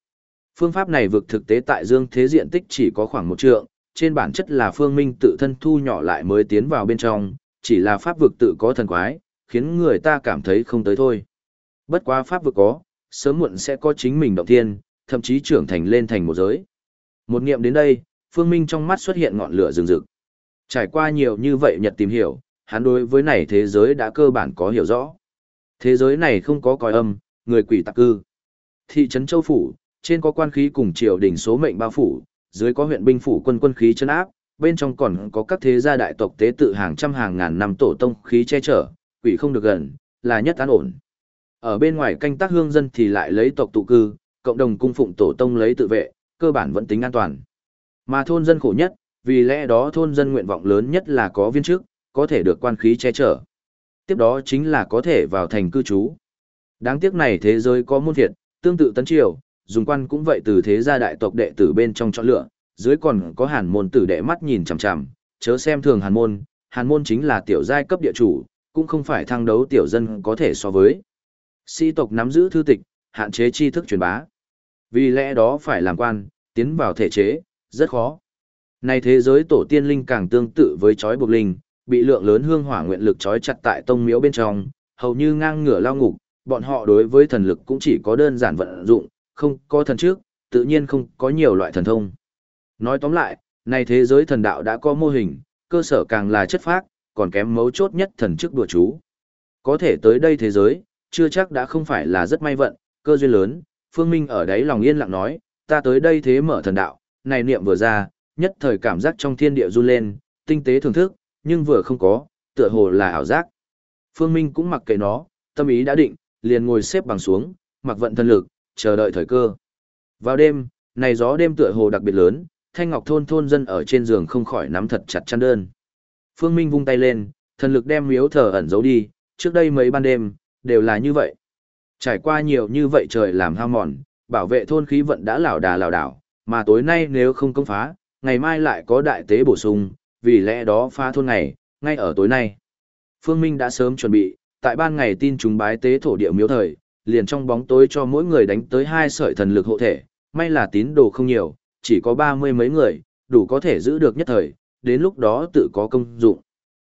Speaker 1: Phương pháp này vực thực tế tại dương thế diện tích chỉ có khoảng một trượng, trên bản chất là phương minh tự thân thu nhỏ lại mới tiến vào bên trong, chỉ là pháp vực tự có thần quái, khiến người ta cảm thấy không tới thôi. Bất quá pháp vực có, sớm muộn sẽ có chính mình động thiên, thậm chí trưởng thành lên thành một giới. Một nghiệm đến đây, phương minh trong mắt xuất hiện ngọn lửa rừng rực. Trải qua nhiều như vậy nhật tìm hiểu, hắn đối với này thế giới đã cơ bản có hiểu rõ. Thế giới này không có còi âm, người quỷ tạc cư. Thị trấn Châu Phủ, trên có quan khí cùng triều đình số mệnh bao phủ, dưới có huyện binh phủ quân quân khí chân áp, bên trong còn có các thế gia đại tộc tế tự hàng trăm hàng ngàn năm tổ tông khí che chở, quỷ không được gần, là nhất an ổn. Ở bên ngoài canh tác hương dân thì lại lấy tộc tụ cư, cộng đồng cung phụng tổ tông lấy tự vệ, cơ bản vẫn tính an toàn. Mà thôn dân khổ nhất, vì lẽ đó thôn dân nguyện vọng lớn nhất là có viên chức, có thể được quan khí che chở. Tiếp đó chính là có thể vào thành cư trú. Đáng tiếc này thế giới có môn thiệt, tương tự tấn triều, dùng quan cũng vậy từ thế gia đại tộc đệ tử bên trong chọn lựa, dưới còn có hàn môn tử đệ mắt nhìn chằm chằm, chớ xem thường hàn môn, hàn môn chính là tiểu giai cấp địa chủ, cũng không phải thăng đấu tiểu dân có thể so với. Sĩ tộc nắm giữ thư tịch, hạn chế tri thức truyền bá. Vì lẽ đó phải làm quan, tiến vào thể chế, rất khó. Này thế giới tổ tiên linh càng tương tự với chói buộc linh, bị lượng lớn hương hỏa nguyện lực chói chặt tại tông miếu bên trong, hầu như ngang ngửa lao ngục, bọn họ đối với thần lực cũng chỉ có đơn giản vận dụng, không có thần trước, tự nhiên không có nhiều loại thần thông. Nói tóm lại, này thế giới thần đạo đã có mô hình, cơ sở càng là chất phác, còn kém mấu chốt nhất thần chức đùa chú. Có thể tới đây thế giới, chưa chắc đã không phải là rất may vận, cơ duyên lớn, Phương Minh ở đấy lòng yên lặng nói, ta tới đây thế mở thần đạo, này niệm vừa ra, nhất thời cảm giác trong thiên địa run lên, tinh tế thưởng thức, nhưng vừa không có, tựa hồ là ảo giác. Phương Minh cũng mặc kệ nó, tâm ý đã định, liền ngồi xếp bằng xuống, mặc vận thân lực, chờ đợi thời cơ. Vào đêm, này gió đêm tựa hồ đặc biệt lớn, Thanh Ngọc thôn thôn dân ở trên giường không khỏi nắm thật chặt chăn đơn. Phương Minh vung tay lên, thần lực đem miếu thờ ẩn giấu đi, trước đây mấy ban đêm, đều là như vậy. Trải qua nhiều như vậy trời làm hao mòn, bảo vệ thôn khí vận đã lảo đà lảo đảo, mà tối nay nếu không công phá, ngày mai lại có đại tế bổ sung, vì lẽ đó phá thôn này ngay ở tối nay. Phương Minh đã sớm chuẩn bị, tại ban ngày tin chúng bái tế thổ địa miếu thời, liền trong bóng tối cho mỗi người đánh tới hai sợi thần lực hộ thể, may là tín đồ không nhiều, chỉ có ba mươi mấy người, đủ có thể giữ được nhất thời, đến lúc đó tự có công dụng.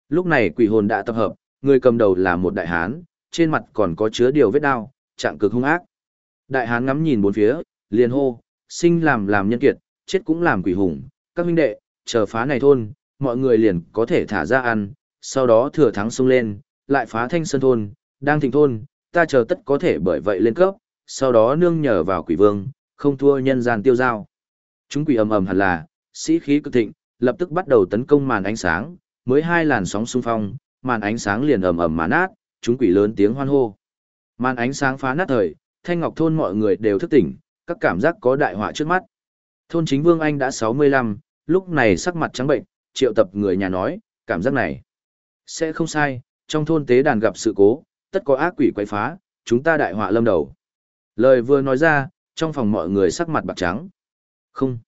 Speaker 1: Lúc này quỷ hồn đã tập hợp, người cầm đầu là một đại hán, trên mặt còn có chứa điều vết đao, trạng cực hung ác. Đại hán ngắm nhìn bốn phía, liền hô, sinh làm làm nhân kiệt, chết cũng làm quỷ hùng, các huynh đệ, chờ phá này thôn, mọi người liền có thể thả ra ăn, sau đó thừa thắng xông lên, lại phá thanh sơn thôn, đang thịnh thôn, ta chờ tất có thể bởi vậy lên cấp, sau đó nương nhờ vào quỷ vương, không thua nhân gian tiêu giao. Chúng quỷ ầm ầm hẳn là, sĩ khí cực thịnh, lập tức bắt đầu tấn công màn ánh sáng, mới hai làn sóng xung phong, màn ánh sáng liền ầm ầm mà nát, chúng quỷ lớn tiếng hoan hô. Màn ánh sáng phá nát thời, Thanh Ngọc thôn mọi người đều thức tỉnh, các cảm giác có đại họa trước mắt. Thôn chính Vương Anh đã 65, lúc này sắc mặt trắng bệnh, triệu tập người nhà nói, cảm giác này sẽ không sai, trong thôn tế đàn gặp sự cố, tất có ác quỷ quấy phá, chúng ta đại họa lâm đầu. Lời vừa nói ra, trong phòng mọi người sắc mặt bạc trắng. Không,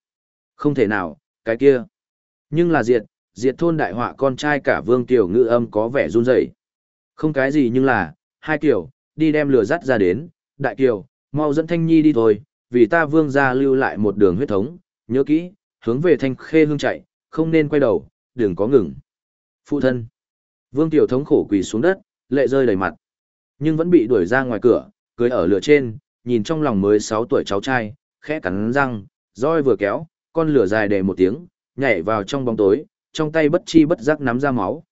Speaker 1: không thể nào, cái kia. Nhưng là diệt, diệt thôn đại họa con trai cả vương tiểu ngữ âm có vẻ run rẩy. Không cái gì nhưng là, hai kiểu, đi đem lửa dắt ra đến, đại kiều, mau dẫn thanh nhi đi thôi, vì ta vương gia lưu lại một đường huyết thống, nhớ kỹ, hướng về thanh khê hương chạy, không nên quay đầu, đừng có ngừng. Phụ thân. Vương tiểu thống khổ quỳ xuống đất, lệ rơi đầy mặt. Nhưng vẫn bị đuổi ra ngoài cửa, cưới ở lửa trên, nhìn trong lòng mới 6 tuổi cháu trai, khẽ cắn răng, roi vừa kéo, con lửa dài đề một tiếng, nhảy vào trong bóng tối, trong tay bất chi bất giác nắm ra máu.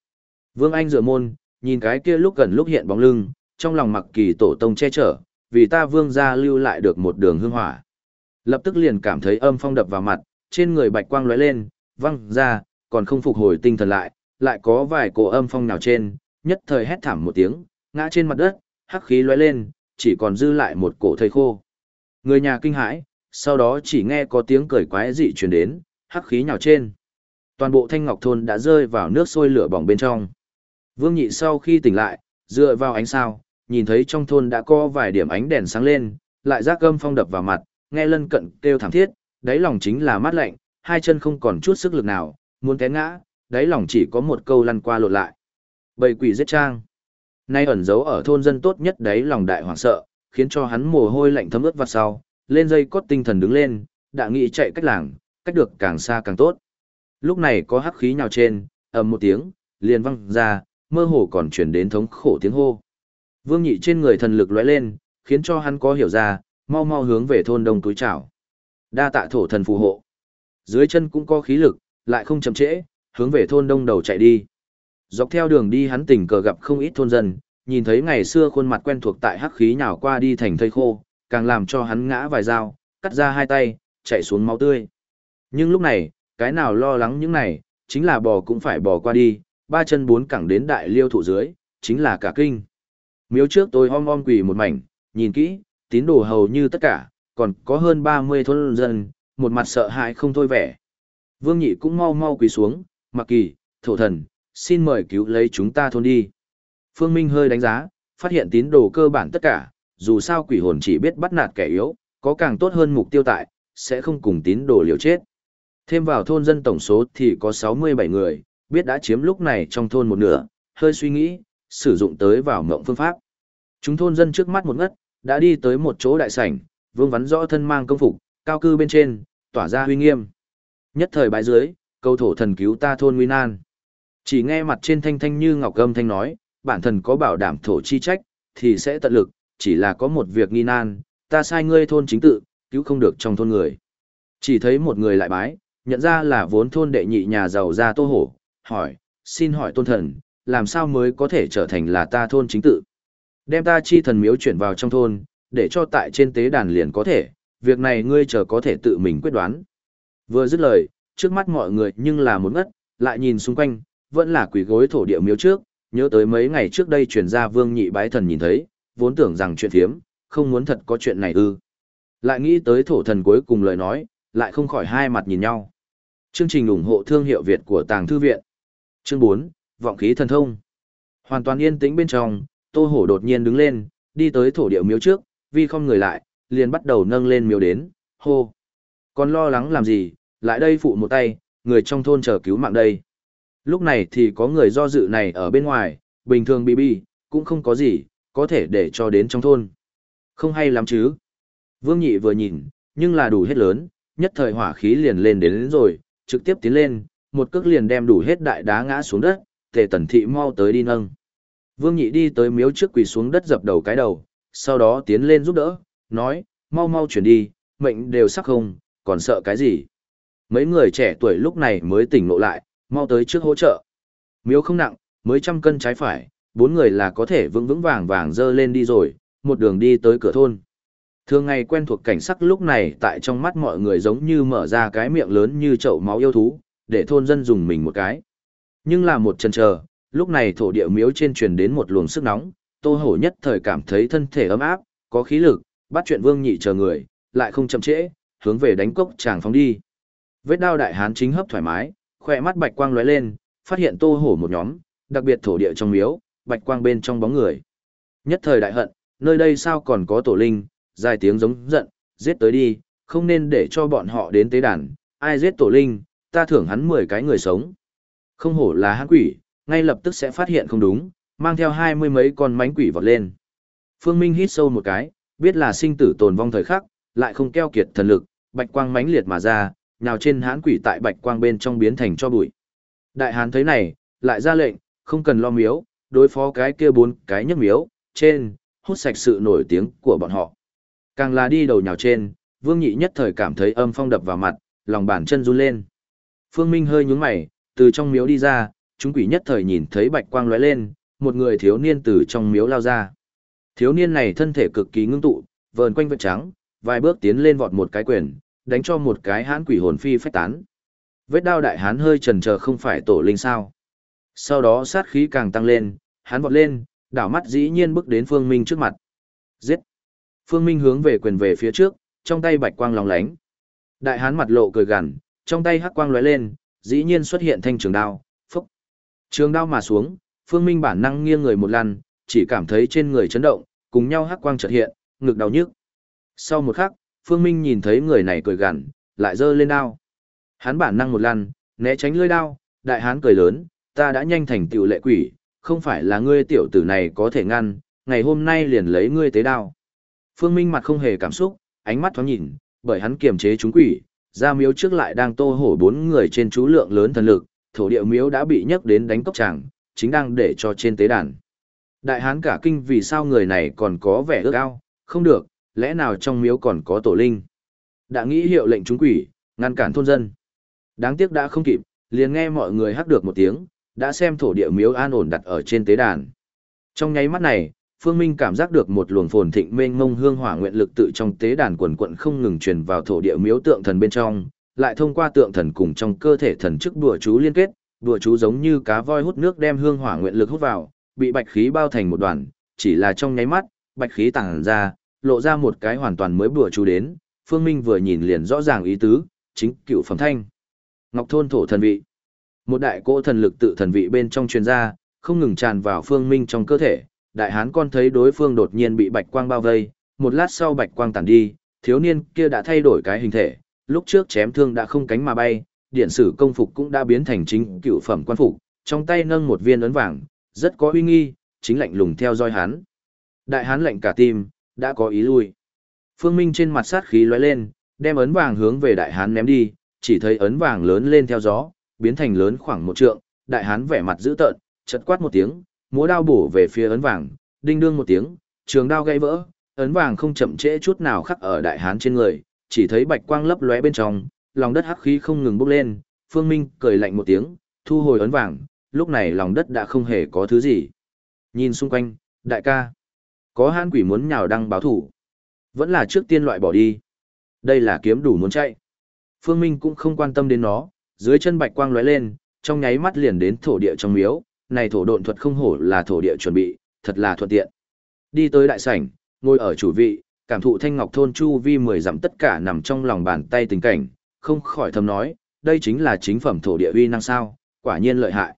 Speaker 1: Vương Anh dựa môn, nhìn cái kia lúc gần lúc hiện bóng lưng, trong lòng mặc kỳ tổ tông che chở, vì ta vương gia lưu lại được một đường hương hỏa. Lập tức liền cảm thấy âm phong đập vào mặt, trên người bạch quang lóe lên, văng ra, còn không phục hồi tinh thần lại, lại có vài cổ âm phong nào trên, nhất thời hét thảm một tiếng, ngã trên mặt đất, hắc khí lóe lên, chỉ còn dư lại một cổ thây khô. Người nhà kinh hãi, sau đó chỉ nghe có tiếng cười quái dị truyền đến, hắc khí nhào trên. Toàn bộ thanh ngọc thôn đã rơi vào nước sôi lửa bỏng bên trong. Vương nhị sau khi tỉnh lại, dựa vào ánh sao, nhìn thấy trong thôn đã có vài điểm ánh đèn sáng lên, lại giác gâm phong đập vào mặt, nghe lân cận kêu thảm thiết, đáy lòng chính là mát lạnh, hai chân không còn chút sức lực nào, muốn té ngã, đáy lòng chỉ có một câu lăn qua lộn lại. Bầy quỷ giết trang. Nay ẩn giấu ở thôn dân tốt nhất đáy lòng đại hoảng sợ, khiến cho hắn mồ hôi lạnh thấm ướt vào sau, lên dây cốt tinh thần đứng lên, đã nghĩ chạy cách làng, cách được càng xa càng tốt. Lúc này có hắc khí nhào trên, ầm một tiếng, liền văng ra, mơ hồ còn chuyển đến thống khổ tiếng hô. Vương nhị trên người thần lực lóe lên, khiến cho hắn có hiểu ra, mau mau hướng về thôn đông túi chảo. Đa tạ thổ thần phù hộ. Dưới chân cũng có khí lực, lại không chậm trễ, hướng về thôn đông đầu chạy đi. Dọc theo đường đi hắn tình cờ gặp không ít thôn dân, nhìn thấy ngày xưa khuôn mặt quen thuộc tại hắc khí nhào qua đi thành thây khô, càng làm cho hắn ngã vài dao, cắt ra hai tay, chạy xuống máu tươi. Nhưng lúc này, cái nào lo lắng những này, chính là bò cũng phải bò qua đi, ba chân bốn cẳng đến đại liêu thụ dưới, chính là cả kinh. Miếu trước tôi om om quỳ một mảnh, nhìn kỹ, tín đồ hầu như tất cả, còn có hơn 30 thôn dân, một mặt sợ hãi không thôi vẻ. Vương nhị cũng mau mau quỳ xuống, mặc kỳ, thổ thần, xin mời cứu lấy chúng ta thôn đi. Phương Minh hơi đánh giá, phát hiện tín đồ cơ bản tất cả, dù sao quỷ hồn chỉ biết bắt nạt kẻ yếu, có càng tốt hơn mục tiêu tại, sẽ không cùng tín đồ liều chết. Thêm vào thôn dân tổng số thì có 67 người, biết đã chiếm lúc này trong thôn một nửa, hơi suy nghĩ, sử dụng tới vào mộng phương pháp. Chúng thôn dân trước mắt một ngất, đã đi tới một chỗ đại sảnh, vương vắn rõ thân mang công phục, cao cư bên trên, tỏa ra huy nghiêm. Nhất thời bãi dưới, câu thổ thần cứu ta thôn nguy nan. Chỉ nghe mặt trên thanh thanh như ngọc gâm thanh nói, bản thần có bảo đảm thổ chi trách, thì sẽ tận lực, chỉ là có một việc nghi nan, ta sai ngươi thôn chính tự, cứu không được trong thôn người. Chỉ thấy một người lại bái, nhận ra là vốn thôn đệ nhị nhà giàu ra tô hổ, hỏi, xin hỏi tôn thần, làm sao mới có thể trở thành là ta thôn chính tự. Đem ta chi thần miếu chuyển vào trong thôn, để cho tại trên tế đàn liền có thể, việc này ngươi chờ có thể tự mình quyết đoán. Vừa dứt lời, trước mắt mọi người nhưng là một ngất, lại nhìn xung quanh, vẫn là quỷ gối thổ địa miếu trước, nhớ tới mấy ngày trước đây truyền ra vương nhị bái thần nhìn thấy, vốn tưởng rằng chuyện thiếm, không muốn thật có chuyện này ư. Lại nghĩ tới thổ thần cuối cùng lời nói, lại không khỏi hai mặt nhìn nhau. Chương trình ủng hộ thương hiệu Việt của Tàng Thư Viện. Chương 4, Vọng khí thần thông. Hoàn toàn yên tĩnh bên trong, Tô Hổ đột nhiên đứng lên, đi tới thổ địa miếu trước, vi không người lại, liền bắt đầu nâng lên miếu đến, hô. Còn lo lắng làm gì, lại đây phụ một tay, người trong thôn chờ cứu mạng đây. Lúc này thì có người do dự này ở bên ngoài, bình thường bị bi, cũng không có gì, có thể để cho đến trong thôn. Không hay lắm chứ. Vương nhị vừa nhìn, nhưng là đủ hết lớn, nhất thời hỏa khí liền lên đến, đến rồi, trực tiếp tiến lên, một cước liền đem đủ hết đại đá ngã xuống đất, tề tần thị mau tới đi nâng. Vương nhị đi tới miếu trước quỳ xuống đất dập đầu cái đầu, sau đó tiến lên giúp đỡ, nói, mau mau chuyển đi, mệnh đều sắc không, còn sợ cái gì. Mấy người trẻ tuổi lúc này mới tỉnh ngộ lại, mau tới trước hỗ trợ. Miếu không nặng, mới trăm cân trái phải, bốn người là có thể vững vững vàng vàng dơ lên đi rồi, một đường đi tới cửa thôn. Thường ngày quen thuộc cảnh sắc lúc này tại trong mắt mọi người giống như mở ra cái miệng lớn như chậu máu yêu thú, để thôn dân dùng mình một cái. Nhưng là một chân chờ, lúc này thổ địa miếu trên truyền đến một luồng sức nóng, tô hổ nhất thời cảm thấy thân thể ấm áp, có khí lực, bắt chuyện vương nhị chờ người, lại không chậm trễ, hướng về đánh cốc chàng phóng đi. Vết đao đại hán chính hấp thoải mái, khỏe mắt bạch quang lóe lên, phát hiện tô hổ một nhóm, đặc biệt thổ địa trong miếu, bạch quang bên trong bóng người. Nhất thời đại hận, nơi đây sao còn có tổ linh, dài tiếng giống giận, giết tới đi, không nên để cho bọn họ đến tế đàn, ai giết tổ linh, ta thưởng hắn 10 cái người sống. Không hổ là hán quỷ, ngay lập tức sẽ phát hiện không đúng, mang theo hai mươi mấy con mánh quỷ vọt lên. Phương Minh hít sâu một cái, biết là sinh tử tồn vong thời khắc, lại không keo kiệt thần lực, bạch quang mãnh liệt mà ra, nhào trên hán quỷ tại bạch quang bên trong biến thành cho bụi. Đại hán thấy này, lại ra lệnh, không cần lo miếu, đối phó cái kia bốn cái nhấc miếu, trên, hút sạch sự nổi tiếng của bọn họ. Càng là đi đầu nhào trên, Vương Nhị nhất thời cảm thấy âm phong đập vào mặt, lòng bàn chân run lên. Phương Minh hơi nhướng mày, từ trong miếu đi ra, chúng quỷ nhất thời nhìn thấy bạch quang lóe lên, một người thiếu niên từ trong miếu lao ra. Thiếu niên này thân thể cực kỳ ngưng tụ, vờn quanh vật trắng, vài bước tiến lên vọt một cái quyền, đánh cho một cái hãn quỷ hồn phi phách tán. Vết đao đại hán hơi chần chờ không phải tổ linh sao. Sau đó sát khí càng tăng lên, hắn vọt lên, đảo mắt dĩ nhiên bước đến Phương Minh trước mặt. Giết! Phương Minh hướng về quyền về phía trước, trong tay bạch quang lóng lánh. Đại hán mặt lộ cười gằn, trong tay hắc quang lóe lên, dĩ nhiên xuất hiện thanh trường đao, phúc. Trường đao mà xuống, Phương Minh bản năng nghiêng người một lần, chỉ cảm thấy trên người chấn động, cùng nhau hắc quang chợt hiện, ngực đau nhức. Sau một khắc, Phương Minh nhìn thấy người này cười gằn, lại giơ lên đao. Hắn bản năng một lần, né tránh lưỡi đao, đại hán cười lớn, ta đã nhanh thành tiểu lệ quỷ, không phải là ngươi tiểu tử này có thể ngăn, ngày hôm nay liền lấy ngươi tế đao. Phương Minh mặt không hề cảm xúc, ánh mắt thoáng nhìn, bởi hắn kiềm chế chúng quỷ, ra miếu trước lại đang tô hổ bốn người trên chú lượng lớn thần lực, thổ địa miếu đã bị nhấc đến đánh cốc tràng, chính đang để cho trên tế đàn. Đại hán cả kinh vì sao người này còn có vẻ ước ao, không được, lẽ nào trong miếu còn có tổ linh. Đã nghĩ hiệu lệnh chúng quỷ, ngăn cản thôn dân. Đáng tiếc đã không kịp, liền nghe mọi người hắc được một tiếng, đã xem thổ địa miếu an ổn đặt ở trên tế đàn. Trong nháy mắt này, Phương Minh cảm giác được một luồng phồn thịnh mênh mông hương hỏa nguyện lực tự trong tế đàn quần quận không ngừng truyền vào thổ địa miếu tượng thần bên trong, lại thông qua tượng thần cùng trong cơ thể thần chức đùa chú liên kết, đùa chú giống như cá voi hút nước đem hương hỏa nguyện lực hút vào, bị bạch khí bao thành một đoàn, chỉ là trong nháy mắt, bạch khí tàng ra, lộ ra một cái hoàn toàn mới đùa chú đến, Phương Minh vừa nhìn liền rõ ràng ý tứ, chính cựu phẩm thanh. Ngọc thôn thổ thần vị. Một đại cỗ thần lực tự thần vị bên trong truyền ra, không ngừng tràn vào Phương Minh trong cơ thể, đại hán con thấy đối phương đột nhiên bị bạch quang bao vây, một lát sau bạch quang tản đi, thiếu niên kia đã thay đổi cái hình thể, lúc trước chém thương đã không cánh mà bay, điện sử công phục cũng đã biến thành chính cựu phẩm quan phục, trong tay nâng một viên ấn vàng, rất có uy nghi, chính lạnh lùng theo dõi hắn. Đại hán lạnh cả tim, đã có ý lui. Phương Minh trên mặt sát khí lóe lên, đem ấn vàng hướng về đại hán ném đi, chỉ thấy ấn vàng lớn lên theo gió, biến thành lớn khoảng một trượng, đại hán vẻ mặt dữ tợn, chật quát một tiếng, múa đao bổ về phía ấn vàng, đinh đương một tiếng, trường đao gãy vỡ, ấn vàng không chậm trễ chút nào khắc ở đại hán trên người, chỉ thấy bạch quang lấp lóe bên trong, lòng đất hắc khí không ngừng bốc lên, Phương Minh cười lạnh một tiếng, thu hồi ấn vàng, lúc này lòng đất đã không hề có thứ gì. Nhìn xung quanh, đại ca, có hán quỷ muốn nhào đăng báo thủ, vẫn là trước tiên loại bỏ đi. Đây là kiếm đủ muốn chạy. Phương Minh cũng không quan tâm đến nó, dưới chân bạch quang lóe lên, trong nháy mắt liền đến thổ địa trong miếu, này thổ độn thuật không hổ là thổ địa chuẩn bị, thật là thuận tiện. Đi tới đại sảnh, ngồi ở chủ vị, cảm thụ thanh ngọc thôn chu vi mười dặm tất cả nằm trong lòng bàn tay tình cảnh, không khỏi thầm nói, đây chính là chính phẩm thổ địa uy năng sao, quả nhiên lợi hại.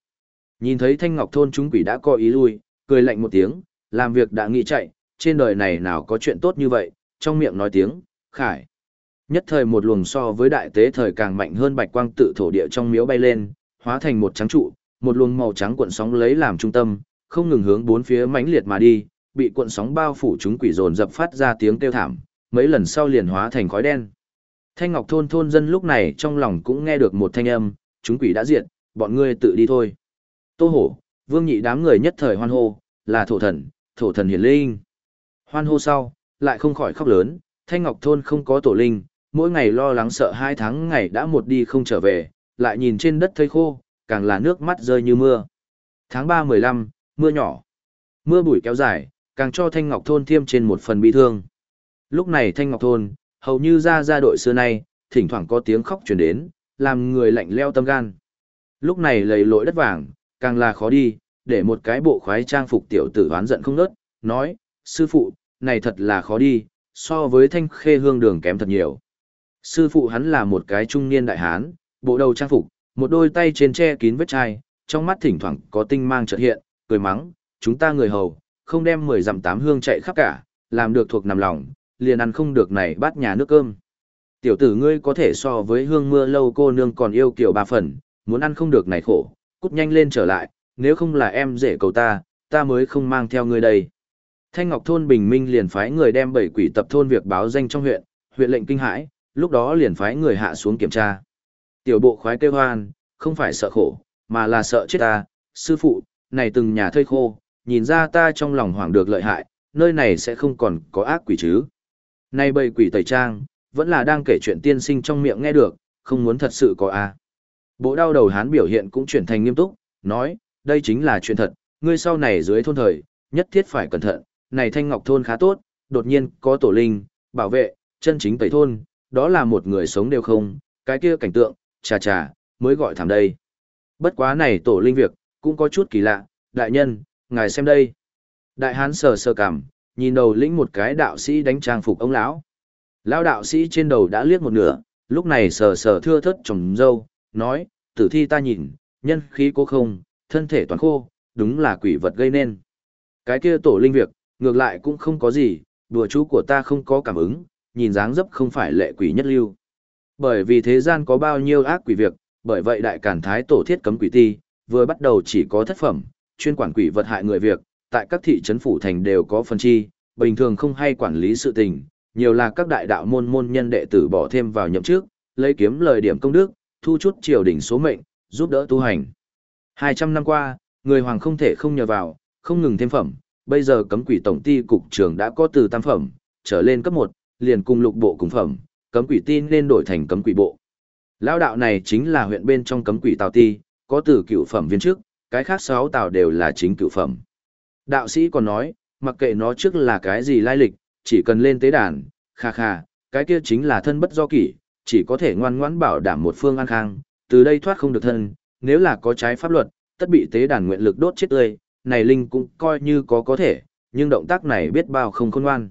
Speaker 1: Nhìn thấy thanh ngọc thôn chúng quỷ đã có ý lui, cười lạnh một tiếng, làm việc đã nghĩ chạy, trên đời này nào có chuyện tốt như vậy, trong miệng nói tiếng, khải. Nhất thời một luồng so với đại tế thời càng mạnh hơn bạch quang tự thổ địa trong miếu bay lên, hóa thành một trắng trụ, một luồng màu trắng cuộn sóng lấy làm trung tâm, không ngừng hướng bốn phía mãnh liệt mà đi, bị cuộn sóng bao phủ chúng quỷ dồn dập phát ra tiếng kêu thảm, mấy lần sau liền hóa thành khói đen. Thanh Ngọc thôn thôn dân lúc này trong lòng cũng nghe được một thanh âm, chúng quỷ đã diệt, bọn ngươi tự đi thôi. Tô hổ, vương nhị đám người nhất thời hoan hô, là thổ thần, thổ thần hiển linh. Hoan hô sau, lại không khỏi khóc lớn, Thanh Ngọc thôn không có tổ linh, mỗi ngày lo lắng sợ hai tháng ngày đã một đi không trở về, lại nhìn trên đất thây khô, càng là nước mắt rơi như mưa. Tháng 3-15, mưa nhỏ. Mưa bụi kéo dài, càng cho Thanh Ngọc Thôn thêm trên một phần bi thương. Lúc này Thanh Ngọc Thôn, hầu như ra ra đội xưa nay, thỉnh thoảng có tiếng khóc truyền đến, làm người lạnh leo tâm gan. Lúc này lầy lội đất vàng, càng là khó đi, để một cái bộ khoái trang phục tiểu tử hoán giận không nớt, nói, sư phụ, này thật là khó đi, so với thanh khê hương đường kém thật nhiều. Sư phụ hắn là một cái trung niên đại hán, bộ đầu trang phục, một đôi tay trên che kín vết chai, trong mắt thỉnh thoảng có tinh mang chợt hiện, cười mắng, chúng ta người hầu, không đem mười dặm tám hương chạy khắp cả, làm được thuộc nằm lòng, liền ăn không được này bát nhà nước cơm. Tiểu tử ngươi có thể so với hương mưa lâu cô nương còn yêu kiểu ba phần, muốn ăn không được này khổ, cút nhanh lên trở lại, nếu không là em dễ cầu ta, ta mới không mang theo ngươi đây. Thanh Ngọc thôn Bình Minh liền phái người đem bảy quỷ tập thôn việc báo danh trong huyện, huyện lệnh kinh hãi, lúc đó liền phái người hạ xuống kiểm tra. Tiểu bộ khoái kêu hoan, không phải sợ khổ, mà là sợ chết ta, sư phụ, này từng nhà thơi khô, nhìn ra ta trong lòng hoảng được lợi hại, nơi này sẽ không còn có ác quỷ chứ. Này bầy quỷ tẩy trang, vẫn là đang kể chuyện tiên sinh trong miệng nghe được, không muốn thật sự có a. Bộ đau đầu hán biểu hiện cũng chuyển thành nghiêm túc, nói, đây chính là chuyện thật, ngươi sau này dưới thôn thời, nhất thiết phải cẩn thận, này thanh ngọc thôn khá tốt, đột nhiên có tổ linh, bảo vệ, chân chính tẩy thôn, đó là một người sống đều không, cái kia cảnh tượng, chà chà, mới gọi thảm đây. Bất quá này tổ linh việc, cũng có chút kỳ lạ, đại nhân, ngài xem đây. Đại hán sờ sờ cảm, nhìn đầu lĩnh một cái đạo sĩ đánh trang phục ông lão. Lão đạo sĩ trên đầu đã liếc một nửa, lúc này sờ sờ thưa thất trồng dâu, nói, tử thi ta nhìn, nhân khí cố không, thân thể toàn khô, đúng là quỷ vật gây nên. Cái kia tổ linh việc, ngược lại cũng không có gì, đùa chú của ta không có cảm ứng, nhìn dáng dấp không phải lệ quỷ nhất lưu. Bởi vì thế gian có bao nhiêu ác quỷ việc, bởi vậy đại cản thái tổ thiết cấm quỷ ti, vừa bắt đầu chỉ có thất phẩm, chuyên quản quỷ vật hại người việc, tại các thị trấn phủ thành đều có phân chi, bình thường không hay quản lý sự tình, nhiều là các đại đạo môn môn nhân đệ tử bỏ thêm vào nhậm trước, lấy kiếm lời điểm công đức, thu chút triều đỉnh số mệnh, giúp đỡ tu hành. 200 năm qua, người hoàng không thể không nhờ vào, không ngừng thêm phẩm, bây giờ cấm quỷ tổng ty cục trưởng đã có từ tam phẩm, trở lên cấp 1, liền cùng lục bộ cùng phẩm, cấm quỷ tin nên đổi thành cấm quỷ bộ. Lão đạo này chính là huyện bên trong cấm quỷ tào ti, có từ cựu phẩm viên trước, cái khác sáu tào đều là chính cựu phẩm. Đạo sĩ còn nói, mặc kệ nó trước là cái gì lai lịch, chỉ cần lên tế đàn, kha kha, cái kia chính là thân bất do kỷ, chỉ có thể ngoan ngoãn bảo đảm một phương an khang, từ đây thoát không được thân, nếu là có trái pháp luật, tất bị tế đàn nguyện lực đốt chết tươi, này linh cũng coi như có có thể, nhưng động tác này biết bao không khôn ngoan.